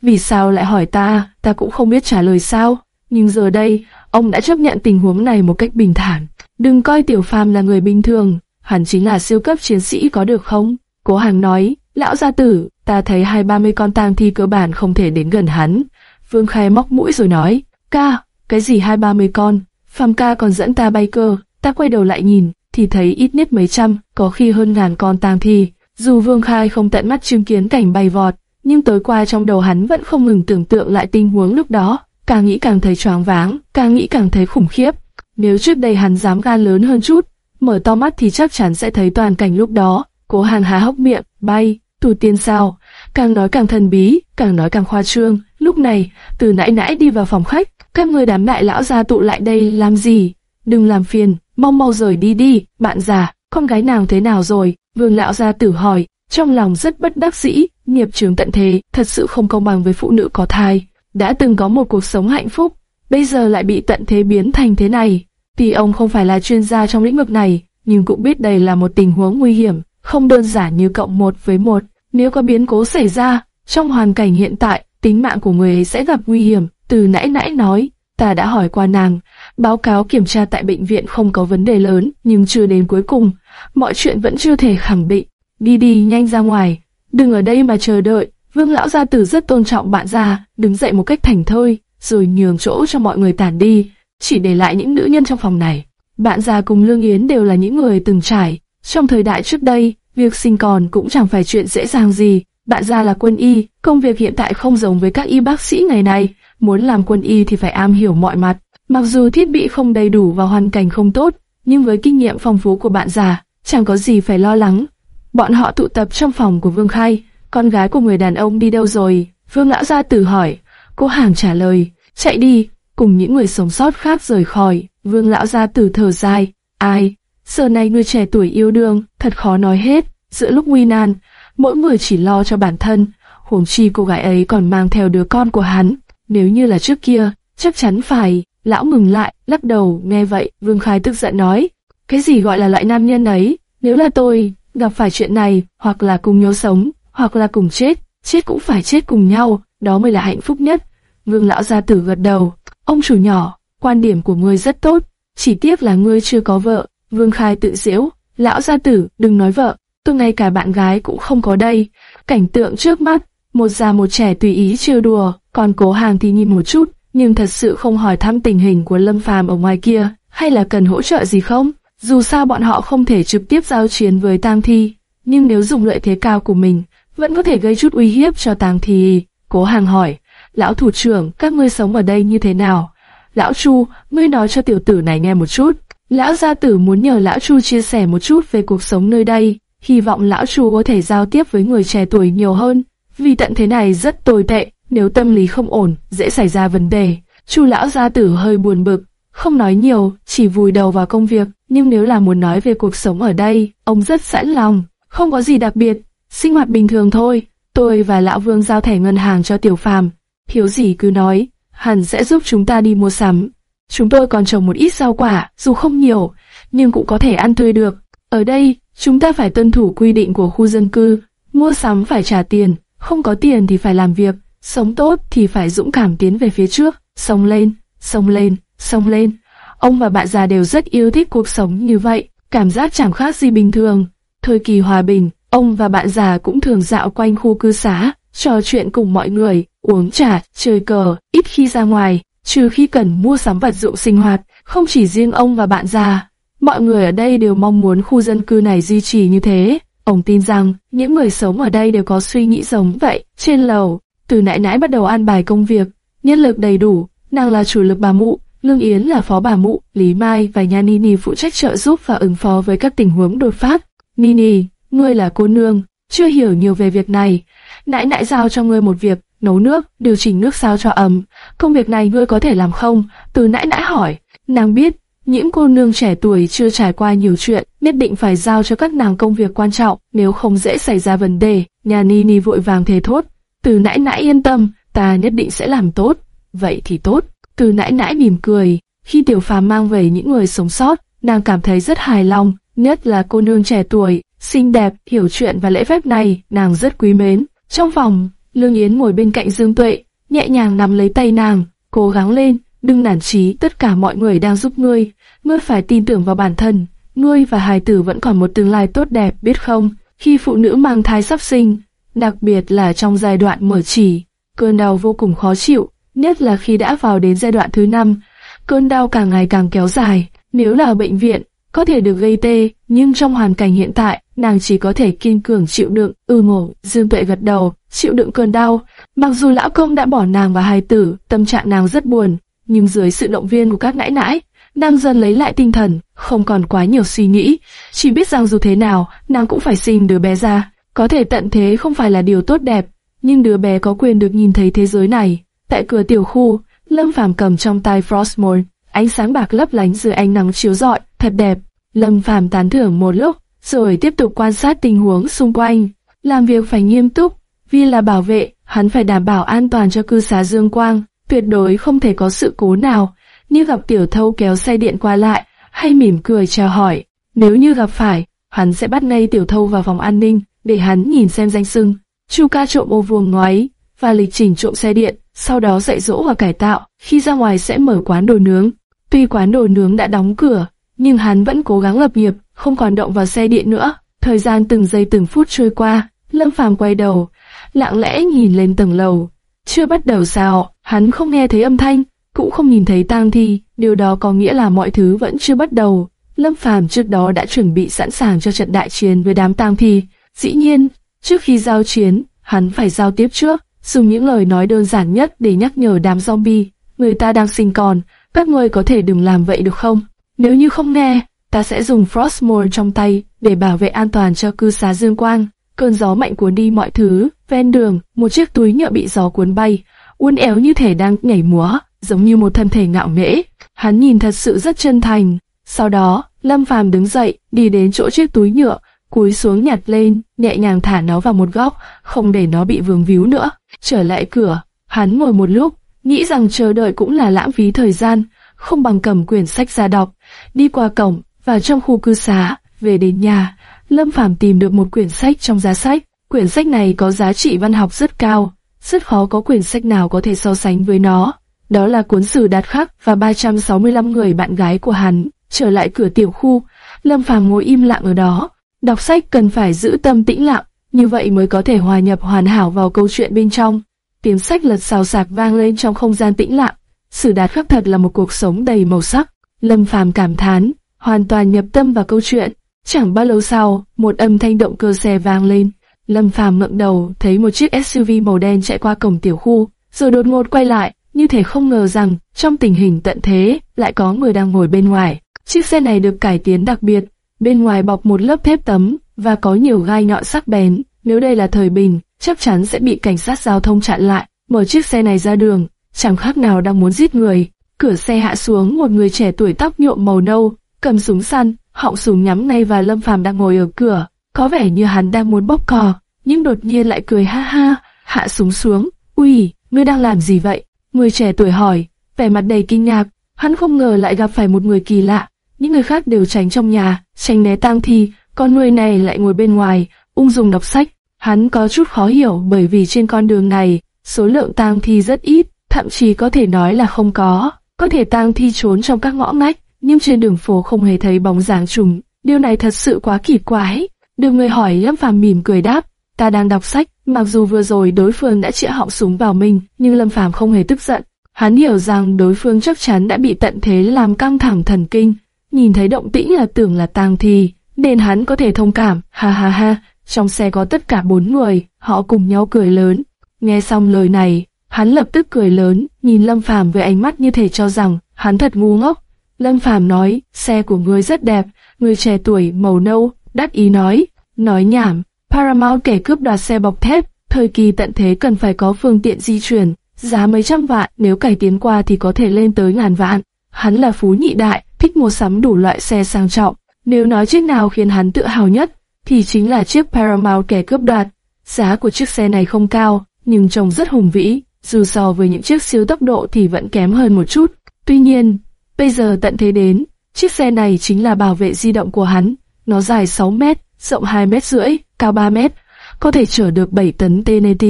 Vì sao lại hỏi ta, ta cũng không biết trả lời sao. Nhưng giờ đây, ông đã chấp nhận tình huống này một cách bình thản. Đừng coi tiểu phàm là người bình thường, hắn chính là siêu cấp chiến sĩ có được không? Cố hàng nói, lão gia tử, ta thấy hai ba mươi con tang thi cơ bản không thể đến gần hắn. Vương Khai móc mũi rồi nói, ca, cái gì hai ba mươi con, phàm ca còn dẫn ta bay cơ, ta quay đầu lại nhìn, thì thấy ít nhất mấy trăm, có khi hơn ngàn con tang thi. Dù Vương Khai không tận mắt chứng kiến cảnh bay vọt, nhưng tối qua trong đầu hắn vẫn không ngừng tưởng tượng lại tình huống lúc đó, càng nghĩ càng thấy choáng váng, càng nghĩ càng thấy khủng khiếp. Nếu trước đây hắn dám gan lớn hơn chút, mở to mắt thì chắc chắn sẽ thấy toàn cảnh lúc đó. Cố Hàn há hốc miệng, bay, tù tiên sao? Càng nói càng thần bí, càng nói càng khoa trương. Lúc này, từ nãy nãy đi vào phòng khách, các người đám đại lão gia tụ lại đây làm gì? Đừng làm phiền, mau mau rời đi đi, bạn già, con gái nàng thế nào rồi? Vương lão gia tử hỏi, trong lòng rất bất đắc dĩ, nghiệp trường tận thế, thật sự không công bằng với phụ nữ có thai. Đã từng có một cuộc sống hạnh phúc, bây giờ lại bị tận thế biến thành thế này. Tuy ông không phải là chuyên gia trong lĩnh vực này, nhưng cũng biết đây là một tình huống nguy hiểm, không đơn giản như cộng một với một. Nếu có biến cố xảy ra, trong hoàn cảnh hiện tại, tính mạng của người ấy sẽ gặp nguy hiểm. Từ nãy nãy nói, ta đã hỏi qua nàng, báo cáo kiểm tra tại bệnh viện không có vấn đề lớn, nhưng chưa đến cuối cùng, mọi chuyện vẫn chưa thể khẳng định. Đi đi nhanh ra ngoài, đừng ở đây mà chờ đợi. Vương lão gia tử rất tôn trọng bạn già, đứng dậy một cách thành thơi, rồi nhường chỗ cho mọi người tản đi, chỉ để lại những nữ nhân trong phòng này. Bạn già cùng Lương Yến đều là những người từng trải, trong thời đại trước đây, việc sinh con cũng chẳng phải chuyện dễ dàng gì. Bạn già là quân y, công việc hiện tại không giống với các y bác sĩ ngày nay, muốn làm quân y thì phải am hiểu mọi mặt. Mặc dù thiết bị không đầy đủ và hoàn cảnh không tốt, nhưng với kinh nghiệm phong phú của bạn già, chẳng có gì phải lo lắng. Bọn họ tụ tập trong phòng của Vương Khai, con gái của người đàn ông đi đâu rồi? Vương lão gia tử hỏi, cô hàng trả lời, chạy đi, cùng những người sống sót khác rời khỏi. Vương lão gia tử thở dài, ai? Giờ này người trẻ tuổi yêu đương, thật khó nói hết. Giữa lúc nguy nan, mỗi người chỉ lo cho bản thân, huống chi cô gái ấy còn mang theo đứa con của hắn. Nếu như là trước kia, chắc chắn phải. Lão ngừng lại, lắc đầu, nghe vậy, Vương Khai tức giận nói, cái gì gọi là loại nam nhân ấy? Nếu là tôi, gặp phải chuyện này, hoặc là cùng nhau sống, hoặc là cùng chết, chết cũng phải chết cùng nhau, đó mới là hạnh phúc nhất. Vương lão gia tử gật đầu, ông chủ nhỏ, quan điểm của ngươi rất tốt, chỉ tiếc là ngươi chưa có vợ. Vương Khai tự diễu, lão gia tử, đừng nói vợ, tôi ngay cả bạn gái cũng không có đây. Cảnh tượng trước mắt, một già một trẻ tùy ý trêu đùa, còn cố hàng thì nhìn một chút, nhưng thật sự không hỏi thăm tình hình của Lâm Phàm ở ngoài kia, hay là cần hỗ trợ gì không? Dù sao bọn họ không thể trực tiếp giao chiến với tang thi, nhưng nếu dùng lợi thế cao của mình, vẫn có thể gây chút uy hiếp cho tang thi. Cố hàng hỏi, lão thủ trưởng, các ngươi sống ở đây như thế nào? Lão Chu, ngươi nói cho tiểu tử này nghe một chút. Lão gia tử muốn nhờ lão Chu chia sẻ một chút về cuộc sống nơi đây, hy vọng lão Chu có thể giao tiếp với người trẻ tuổi nhiều hơn, vì tận thế này rất tồi tệ, nếu tâm lý không ổn, dễ xảy ra vấn đề. Chu lão gia tử hơi buồn bực, không nói nhiều, chỉ vùi đầu vào công việc, nhưng nếu là muốn nói về cuộc sống ở đây, ông rất sẵn lòng, không có gì đặc biệt, sinh hoạt bình thường thôi. Tôi và lão Vương giao thẻ ngân hàng cho Tiểu Phàm, thiếu gì cứ nói, hẳn sẽ giúp chúng ta đi mua sắm. Chúng tôi còn trồng một ít rau quả, dù không nhiều, nhưng cũng có thể ăn tươi được. Ở đây, chúng ta phải tuân thủ quy định của khu dân cư, mua sắm phải trả tiền, không có tiền thì phải làm việc, sống tốt thì phải dũng cảm tiến về phía trước, sống lên, sống lên, sống lên. Ông và bạn già đều rất yêu thích cuộc sống như vậy, cảm giác chẳng khác gì bình thường. Thời kỳ hòa bình, ông và bạn già cũng thường dạo quanh khu cư xá, trò chuyện cùng mọi người, uống trà, chơi cờ, ít khi ra ngoài, trừ khi cần mua sắm vật dụng sinh hoạt, không chỉ riêng ông và bạn già. Mọi người ở đây đều mong muốn khu dân cư này duy trì như thế. Ông tin rằng, những người sống ở đây đều có suy nghĩ giống vậy. Trên lầu, từ nãy nãy bắt đầu an bài công việc, nhân lực đầy đủ, nàng là chủ lực bà mụ, Lương Yến là phó bà mụ, Lý Mai và Nha Nini phụ trách trợ giúp và ứng phó với các tình huống đột phát. Nini, ngươi là cô nương, chưa hiểu nhiều về việc này. Nãy nãy giao cho ngươi một việc, nấu nước, điều chỉnh nước sao cho ấm. Công việc này ngươi có thể làm không? Từ nãy nãy hỏi, nàng biết, những cô nương trẻ tuổi chưa trải qua nhiều chuyện, nhất định phải giao cho các nàng công việc quan trọng, nếu không dễ xảy ra vấn đề. Nhà Nini vội vàng thề thốt, từ nãy nãy yên tâm, ta nhất định sẽ làm tốt. Vậy thì tốt. Từ nãy nãy mỉm cười, khi tiểu phàm mang về những người sống sót, nàng cảm thấy rất hài lòng, nhất là cô nương trẻ tuổi, xinh đẹp, hiểu chuyện và lễ phép này, nàng rất quý mến. Trong phòng, Lương Yến ngồi bên cạnh Dương Tuệ, nhẹ nhàng nắm lấy tay nàng, cố gắng lên, đừng nản chí, tất cả mọi người đang giúp ngươi, ngươi phải tin tưởng vào bản thân, ngươi và hài tử vẫn còn một tương lai tốt đẹp, biết không? Khi phụ nữ mang thai sắp sinh, đặc biệt là trong giai đoạn mở chỉ, cơn đau vô cùng khó chịu, nhất là khi đã vào đến giai đoạn thứ năm, cơn đau càng ngày càng kéo dài. Nếu là ở bệnh viện, có thể được gây tê, nhưng trong hoàn cảnh hiện tại, nàng chỉ có thể kiên cường chịu đựng. Ừ mổ, Dương Tuệ gật đầu, chịu đựng cơn đau. Mặc dù lão công đã bỏ nàng và hai tử, tâm trạng nàng rất buồn, nhưng dưới sự động viên của các nãi nãi, nàng dần lấy lại tinh thần, không còn quá nhiều suy nghĩ, chỉ biết rằng dù thế nào, nàng cũng phải sinh đứa bé ra. Có thể tận thế không phải là điều tốt đẹp, nhưng đứa bé có quyền được nhìn thấy thế giới này. Tại cửa tiểu khu, Lâm Phàm cầm trong tay Frostmourne, ánh sáng bạc lấp lánh dưới ánh nắng chiếu rọi, thật đẹp. Lâm Phàm tán thưởng một lúc, rồi tiếp tục quan sát tình huống xung quanh. Làm việc phải nghiêm túc, vì là bảo vệ, hắn phải đảm bảo an toàn cho cư xá Dương Quang, tuyệt đối không thể có sự cố nào, như gặp tiểu thâu kéo xe điện qua lại, hay mỉm cười chào hỏi. Nếu như gặp phải, hắn sẽ bắt ngay tiểu thâu vào phòng an ninh, để hắn nhìn xem danh sưng. Chu ca trộm ô vuông ngoái, và lịch trình trộm xe điện, sau đó dạy dỗ và cải tạo, khi ra ngoài sẽ mở quán đồ nướng. Tuy quán đồ nướng đã đóng cửa, nhưng hắn vẫn cố gắng lập nghiệp, không còn động vào xe điện nữa. Thời gian từng giây từng phút trôi qua, Lâm Phàm quay đầu, lặng lẽ nhìn lên tầng lầu. Chưa bắt đầu sao, hắn không nghe thấy âm thanh, cũng không nhìn thấy tang thi, điều đó có nghĩa là mọi thứ vẫn chưa bắt đầu. Lâm Phàm trước đó đã chuẩn bị sẵn sàng cho trận đại chiến với đám tang thi. Dĩ nhiên, trước khi giao chiến, hắn phải giao tiếp trước dùng những lời nói đơn giản nhất để nhắc nhở đám zombie, người ta đang sinh còn, các ngươi có thể đừng làm vậy được không? Nếu như không nghe, ta sẽ dùng Frostmore trong tay để bảo vệ an toàn cho cư xá Dương Quang. Cơn gió mạnh cuốn đi mọi thứ, ven đường, một chiếc túi nhựa bị gió cuốn bay, uốn éo như thể đang nhảy múa, giống như một thân thể ngạo nghễ. Hắn nhìn thật sự rất chân thành. Sau đó, Lâm Phàm đứng dậy, đi đến chỗ chiếc túi nhựa, cúi xuống nhặt lên, nhẹ nhàng thả nó vào một góc, không để nó bị vương víu nữa. Trở lại cửa, hắn ngồi một lúc, nghĩ rằng chờ đợi cũng là lãng phí thời gian, không bằng cầm quyển sách ra đọc. Đi qua cổng, vào trong khu cư xá, về đến nhà, Lâm Phàm tìm được một quyển sách trong giá sách. Quyển sách này có giá trị văn học rất cao, rất khó có quyển sách nào có thể so sánh với nó. Đó là cuốn sử đạt khắc và 365 người bạn gái của hắn. Trở lại cửa tiểu khu, Lâm Phàm ngồi im lặng ở đó. Đọc sách cần phải giữ tâm tĩnh lặng, như vậy mới có thể hòa nhập hoàn hảo vào câu chuyện bên trong. Tiếng sách lật xào xạc vang lên trong không gian tĩnh lặng. Sử đạt khắc thật là một cuộc sống đầy màu sắc. Lâm Phàm cảm thán, hoàn toàn nhập tâm vào câu chuyện. Chẳng bao lâu sau, một âm thanh động cơ xe vang lên. Lâm Phàm ngẩng đầu, thấy một chiếc SUV màu đen chạy qua cổng tiểu khu, rồi đột ngột quay lại, như thể không ngờ rằng trong tình hình tận thế lại có người đang ngồi bên ngoài. Chiếc xe này được cải tiến đặc biệt, bên ngoài bọc một lớp thép tấm và có nhiều gai nhọn sắc bén. Nếu đây là thời bình, chắc chắn sẽ bị cảnh sát giao thông chặn lại. Mở chiếc xe này ra đường, chẳng khác nào đang muốn giết người. Cửa xe hạ xuống một người trẻ tuổi tóc nhuộm màu nâu, cầm súng săn, họng súng nhắm ngay vào Lâm Phàm đang ngồi ở cửa. Có vẻ như hắn đang muốn bóp cò, nhưng đột nhiên lại cười ha ha, hạ súng xuống. Uy, ngươi đang làm gì vậy? Người trẻ tuổi hỏi, vẻ mặt đầy kinh ngạc. Hắn không ngờ lại gặp phải một người kỳ lạ. Những người khác đều tránh trong nhà, tránh né tang thi, con người này lại ngồi bên ngoài, ung dung đọc sách. Hắn có chút khó hiểu bởi vì trên con đường này, số lượng tang thi rất ít, thậm chí có thể nói là không có. Có thể tang thi trốn trong các ngõ ngách, nhưng trên đường phố không hề thấy bóng dáng trùng. Điều này thật sự quá kỳ quái. Được người hỏi Lâm Phàm mỉm cười đáp, ta đang đọc sách. Mặc dù vừa rồi đối phương đã chĩa họng súng vào mình, nhưng Lâm Phàm không hề tức giận. Hắn hiểu rằng đối phương chắc chắn đã bị tận thế làm căng thẳng thần kinh, nhìn thấy động tĩnh là tưởng là tang thi, nên hắn có thể thông cảm. Ha ha ha, trong xe có tất cả bốn người, họ cùng nhau cười lớn. Nghe xong lời này, hắn lập tức cười lớn, nhìn Lâm Phàm với ánh mắt như thể cho rằng hắn thật ngu ngốc. Lâm Phàm nói, xe của ngươi rất đẹp, người trẻ tuổi màu nâu, đắc ý nói, nói nhảm. Paramount kẻ cướp đoạt xe bọc thép, thời kỳ tận thế cần phải có phương tiện di chuyển, giá mấy trăm vạn, nếu cải tiến qua thì có thể lên tới ngàn vạn. Hắn là phú nhị đại, thích mua sắm đủ loại xe sang trọng. Nếu nói chiếc nào khiến hắn tự hào nhất, thì chính là chiếc Paramount kẻ cướp đoạt. Giá của chiếc xe này không cao, nhưng trông rất hùng vĩ, dù so với những chiếc siêu tốc độ thì vẫn kém hơn một chút. Tuy nhiên, bây giờ tận thế đến, chiếc xe này chính là bảo vệ di động của hắn. Nó dài 6 mét, rộng 2 mét rưỡi, cao 3 mét, có thể chở được 7 tấn TNT.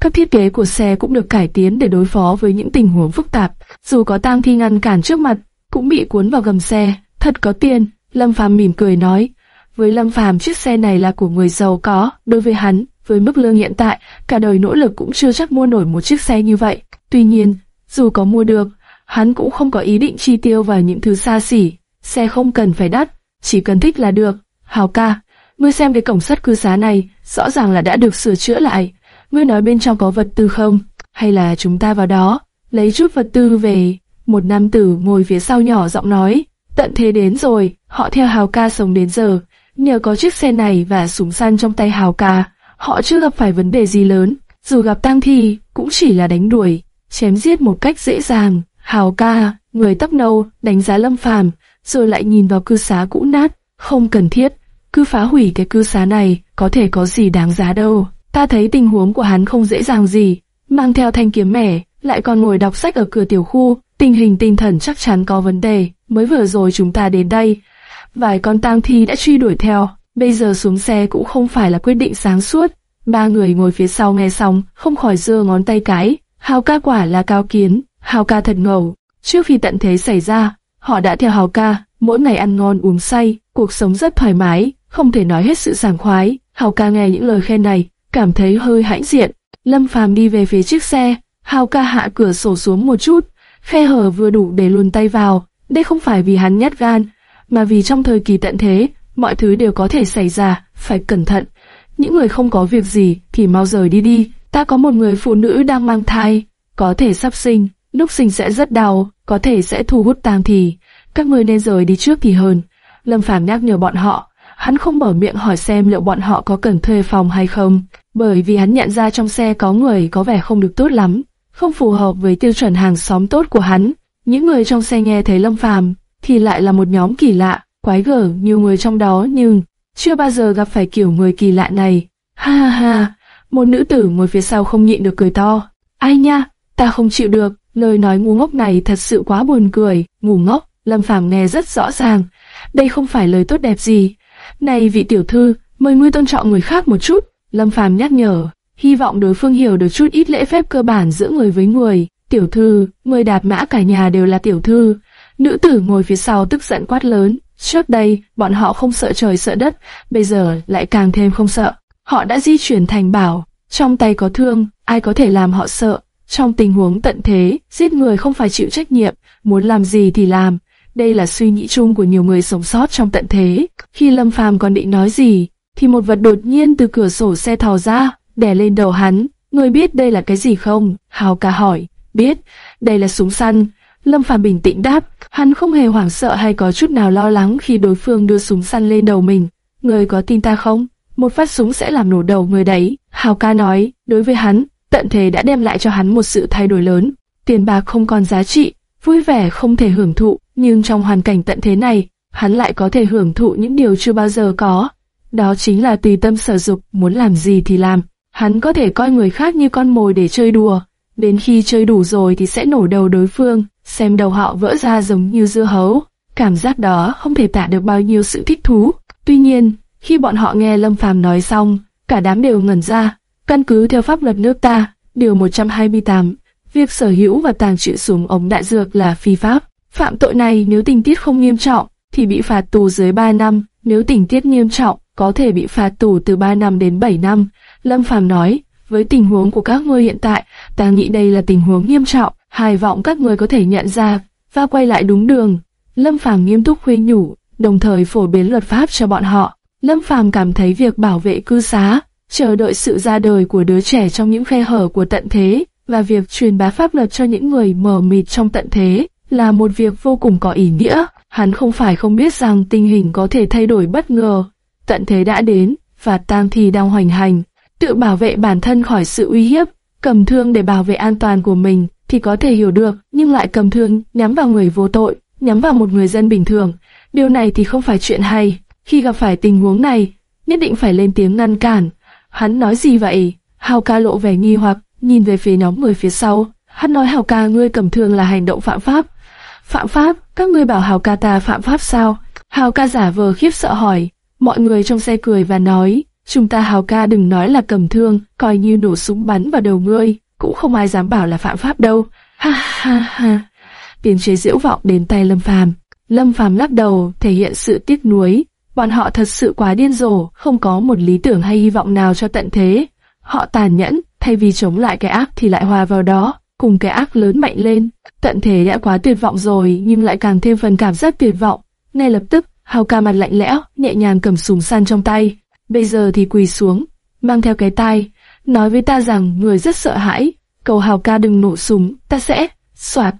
Các thiết kế của xe cũng được cải tiến để đối phó với những tình huống phức tạp. Dù có tang thi ngăn cản trước mặt, cũng bị cuốn vào gầm xe. Thật có tiền, Lâm Phàm mỉm cười nói. Với Lâm Phàm chiếc xe này là của người giàu có, đối với hắn, với mức lương hiện tại, cả đời nỗ lực cũng chưa chắc mua nổi một chiếc xe như vậy. Tuy nhiên, dù có mua được, hắn cũng không có ý định chi tiêu vào những thứ xa xỉ. Xe không cần phải đắt, chỉ cần thích là được. Hào ca, ngươi xem cái cổng sắt cư xá này, rõ ràng là đã được sửa chữa lại. Ngươi nói bên trong có vật tư không? Hay là chúng ta vào đó, lấy chút vật tư về? Một nam tử ngồi phía sau nhỏ giọng nói, tận thế đến rồi, họ theo Hào ca sống đến giờ. Nhờ có chiếc xe này và súng săn trong tay Hào ca, họ chưa gặp phải vấn đề gì lớn. Dù gặp tang thi, cũng chỉ là đánh đuổi, chém giết một cách dễ dàng. Hào ca, người tóc nâu, đánh giá lâm phàm, rồi lại nhìn vào cư xá cũ nát, không cần thiết cứ phá hủy cái cư xá này, có thể có gì đáng giá đâu. Ta thấy tình huống của hắn không dễ dàng gì, mang theo thanh kiếm mẻ, lại còn ngồi đọc sách ở cửa tiểu khu, tình hình tinh thần chắc chắn có vấn đề. Mới vừa rồi chúng ta đến đây, vài con tang thi đã truy đuổi theo, bây giờ xuống xe cũng không phải là quyết định sáng suốt. Ba người ngồi phía sau nghe xong, không khỏi giơ ngón tay cái. Hào ca quả là cao kiến, hào ca thật ngầu. Trước khi tận thế xảy ra, họ đã theo hào ca, mỗi ngày ăn ngon uống say, cuộc sống rất thoải mái, không thể nói hết sự sảng khoái. Hào ca nghe những lời khen này, cảm thấy hơi hãnh diện. Lâm Phàm đi về phía chiếc xe, Hào ca hạ cửa sổ xuống một chút, khe hở vừa đủ để luồn tay vào. Đây không phải vì hắn nhát gan, mà vì trong thời kỳ tận thế, mọi thứ đều có thể xảy ra, phải cẩn thận. Những người không có việc gì thì mau rời đi đi. Ta có một người phụ nữ đang mang thai, có thể sắp sinh, lúc sinh sẽ rất đau, có thể sẽ thu hút tang thì. Các người nên rời đi trước thì hơn. Lâm Phàm nhắc nhở bọn họ, hắn không mở miệng hỏi xem liệu bọn họ có cần thuê phòng hay không, bởi vì hắn nhận ra trong xe có người có vẻ không được tốt lắm, không phù hợp với tiêu chuẩn hàng xóm tốt của hắn. Những người trong xe nghe thấy Lâm Phàm thì lại là một nhóm kỳ lạ, quái gở nhiều người trong đó nhưng chưa bao giờ gặp phải kiểu người kỳ lạ này. Ha ha ha, một nữ tử ngồi phía sau không nhịn được cười to. Ai nha, ta không chịu được, lời nói ngu ngốc này thật sự quá buồn cười, ngu ngốc, Lâm Phàm nghe rất rõ ràng, đây không phải lời tốt đẹp gì. Này vị tiểu thư, mời ngươi tôn trọng người khác một chút. Lâm Phàm nhắc nhở, hy vọng đối phương hiểu được chút ít lễ phép cơ bản giữa người với người. Tiểu thư, người đạp mã cả nhà đều là tiểu thư. Nữ tử ngồi phía sau tức giận quát lớn. Trước đây, bọn họ không sợ trời sợ đất, bây giờ lại càng thêm không sợ. Họ đã di chuyển thành bảo, trong tay có thương, ai có thể làm họ sợ. Trong tình huống tận thế, giết người không phải chịu trách nhiệm, muốn làm gì thì làm, Đây là suy nghĩ chung của nhiều người sống sót trong tận thế. Khi Lâm Phàm còn định nói gì, thì một vật đột nhiên từ cửa sổ xe thò ra, đè lên đầu hắn. Người biết đây là cái gì không? Hào ca hỏi. Biết, đây là súng săn. Lâm Phàm bình tĩnh đáp, hắn không hề hoảng sợ hay có chút nào lo lắng khi đối phương đưa súng săn lên đầu mình. Người có tin ta không? Một phát súng sẽ làm nổ đầu người đấy. Hào ca nói, đối với hắn, tận thế đã đem lại cho hắn một sự thay đổi lớn. Tiền bạc không còn giá trị, vui vẻ không thể hưởng thụ, nhưng trong hoàn cảnh tận thế này, hắn lại có thể hưởng thụ những điều chưa bao giờ có. Đó chính là tùy tâm sở dục, muốn làm gì thì làm. Hắn có thể coi người khác như con mồi để chơi đùa. Đến khi chơi đủ rồi thì sẽ nổ đầu đối phương, xem đầu họ vỡ ra giống như dưa hấu. Cảm giác đó không thể tả được bao nhiêu sự thích thú. Tuy nhiên, khi bọn họ nghe Lâm Phàm nói xong, cả đám đều ngẩn ra. Căn cứ theo pháp luật nước ta, điều 128, việc sở hữu và tàng trữ súng ống đại dược là phi pháp. Phạm tội này nếu tình tiết không nghiêm trọng thì bị phạt tù dưới 3 năm, nếu tình tiết nghiêm trọng có thể bị phạt tù từ 3 năm đến 7 năm. Lâm Phàm nói, với tình huống của các ngươi hiện tại, ta nghĩ đây là tình huống nghiêm trọng, hài vọng các người có thể nhận ra và quay lại đúng đường. Lâm Phàm nghiêm túc khuyên nhủ, đồng thời phổ biến luật pháp cho bọn họ. Lâm Phàm cảm thấy việc bảo vệ cư xá, chờ đợi sự ra đời của đứa trẻ trong những khe hở của tận thế và việc truyền bá pháp luật cho những người mờ mịt trong tận thế là một việc vô cùng có ý nghĩa. Hắn không phải không biết rằng tình hình có thể thay đổi bất ngờ. Tận thế đã đến và tam thi đang hoành hành. Tự bảo vệ bản thân khỏi sự uy hiếp, cầm thương để bảo vệ an toàn của mình thì có thể hiểu được, nhưng lại cầm thương nhắm vào người vô tội, nhắm vào một người dân bình thường. Điều này thì không phải chuyện hay. Khi gặp phải tình huống này, nhất định phải lên tiếng ngăn cản. Hắn nói gì vậy? Hào ca lộ vẻ nghi hoặc, nhìn về phía nhóm người phía sau. Hắn nói Hào ca ngươi cầm thương là hành động phạm pháp. Phạm pháp? Các ngươi bảo Hào ca ta phạm pháp sao? Hào ca giả vờ khiếp sợ hỏi. Mọi người trong xe cười và nói, chúng ta Hào ca đừng nói là cầm thương, coi như nổ súng bắn vào đầu ngươi, cũng không ai dám bảo là phạm pháp đâu. Ha ha ha. tiền chế diễu vọng đến tay Lâm Phàm. Lâm Phàm lắc đầu, thể hiện sự tiếc nuối. Bọn họ thật sự quá điên rồ, không có một lý tưởng hay hy vọng nào cho tận thế. Họ tàn nhẫn, thay vì chống lại cái ác thì lại hòa vào đó, cùng cái ác lớn mạnh lên. Tận thế đã quá tuyệt vọng rồi, nhưng lại càng thêm phần cảm giác tuyệt vọng. Ngay lập tức, Hào ca mặt lạnh lẽo, nhẹ nhàng cầm súng săn trong tay. Bây giờ thì quỳ xuống, mang theo cái tai, nói với ta rằng người rất sợ hãi. Cầu Hào ca đừng nổ súng, ta sẽ, soạt,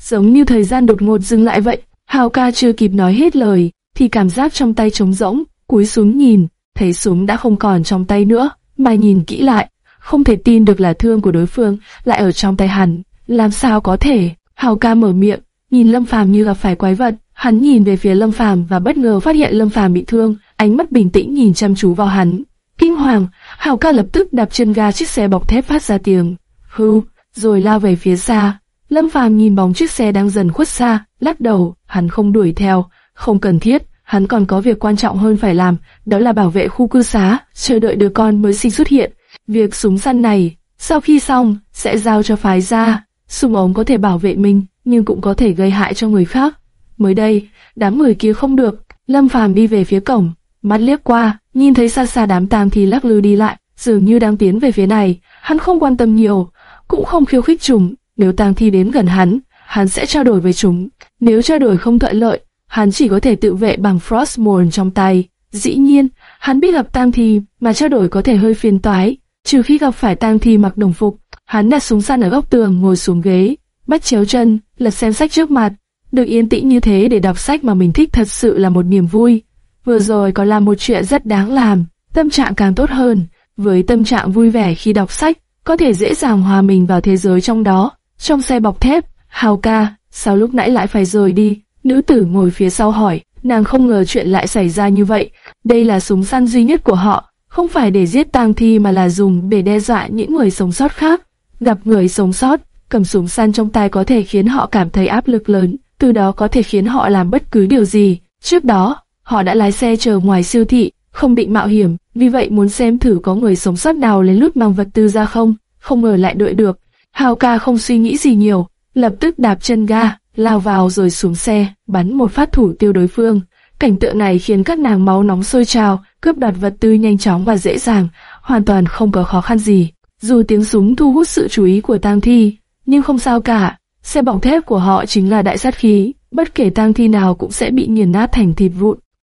giống như thời gian đột ngột dừng lại vậy. Hào ca chưa kịp nói hết lời, thì cảm giác trong tay trống rỗng, cúi xuống nhìn, thấy súng đã không còn trong tay nữa, mà nhìn kỹ lại, không thể tin được là thương của đối phương lại ở trong tay hắn, làm sao có thể? Hào ca mở miệng, nhìn Lâm Phàm như gặp phải quái vật, hắn nhìn về phía Lâm Phàm và bất ngờ phát hiện Lâm Phàm bị thương, ánh mắt bình tĩnh nhìn chăm chú vào hắn. Kinh hoàng, Hào ca lập tức đạp chân ga chiếc xe bọc thép phát ra tiếng, hưu, rồi lao về phía xa. Lâm Phàm nhìn bóng chiếc xe đang dần khuất xa, lắc đầu, hắn không đuổi theo, không cần thiết, hắn còn có việc quan trọng hơn phải làm, đó là bảo vệ khu cư xá, chờ đợi đứa con mới sinh xuất hiện. Việc súng săn này, sau khi xong, sẽ giao cho phái ra. Súng ống có thể bảo vệ mình, nhưng cũng có thể gây hại cho người khác. Mới đây, đám người kia không được, Lâm Phàm đi về phía cổng, mắt liếc qua, nhìn thấy xa xa đám tang thì lắc lư đi lại, dường như đang tiến về phía này. Hắn không quan tâm nhiều, cũng không khiêu khích chúng. Nếu tang thi đến gần hắn, hắn sẽ trao đổi với chúng. Nếu trao đổi không thuận lợi, hắn chỉ có thể tự vệ bằng Frostmourne trong tay. Dĩ nhiên, hắn biết gặp tang thi, mà trao đổi có thể hơi phiền toái, trừ khi gặp phải tang thi mặc đồng phục. Hắn đặt súng săn ở góc tường ngồi xuống ghế, bắt chéo chân, lật xem sách trước mặt. Được yên tĩnh như thế để đọc sách mà mình thích thật sự là một niềm vui. Vừa rồi còn làm một chuyện rất đáng làm, tâm trạng càng tốt hơn. Với tâm trạng vui vẻ khi đọc sách, có thể dễ dàng hòa mình vào thế giới trong đó. Trong xe bọc thép, Hào ca, sao lúc nãy lại phải rời đi? Nữ tử ngồi phía sau hỏi, nàng không ngờ chuyện lại xảy ra như vậy. Đây là súng săn duy nhất của họ, không phải để giết tang thi mà là dùng để đe dọa những người sống sót khác. Gặp người sống sót, cầm súng săn trong tay có thể khiến họ cảm thấy áp lực lớn, từ đó có thể khiến họ làm bất cứ điều gì. Trước đó, họ đã lái xe chờ ngoài siêu thị, không định mạo hiểm, vì vậy muốn xem thử có người sống sót nào lấy lút mang vật tư ra không, không ngờ lại đợi được. Hào ca không suy nghĩ gì nhiều, lập tức đạp chân ga, lao vào rồi xuống xe, bắn một phát thủ tiêu đối phương. Cảnh tượng này khiến các nàng máu nóng sôi trào, cướp đoạt vật tư nhanh chóng và dễ dàng, hoàn toàn không có khó khăn gì. Dù tiếng súng thu hút sự chú ý của tang thi, nhưng không sao cả. Xe bọc thép của họ chính là đại sát khí, bất kể tang thi nào cũng sẽ bị nghiền nát thành thịt vụn.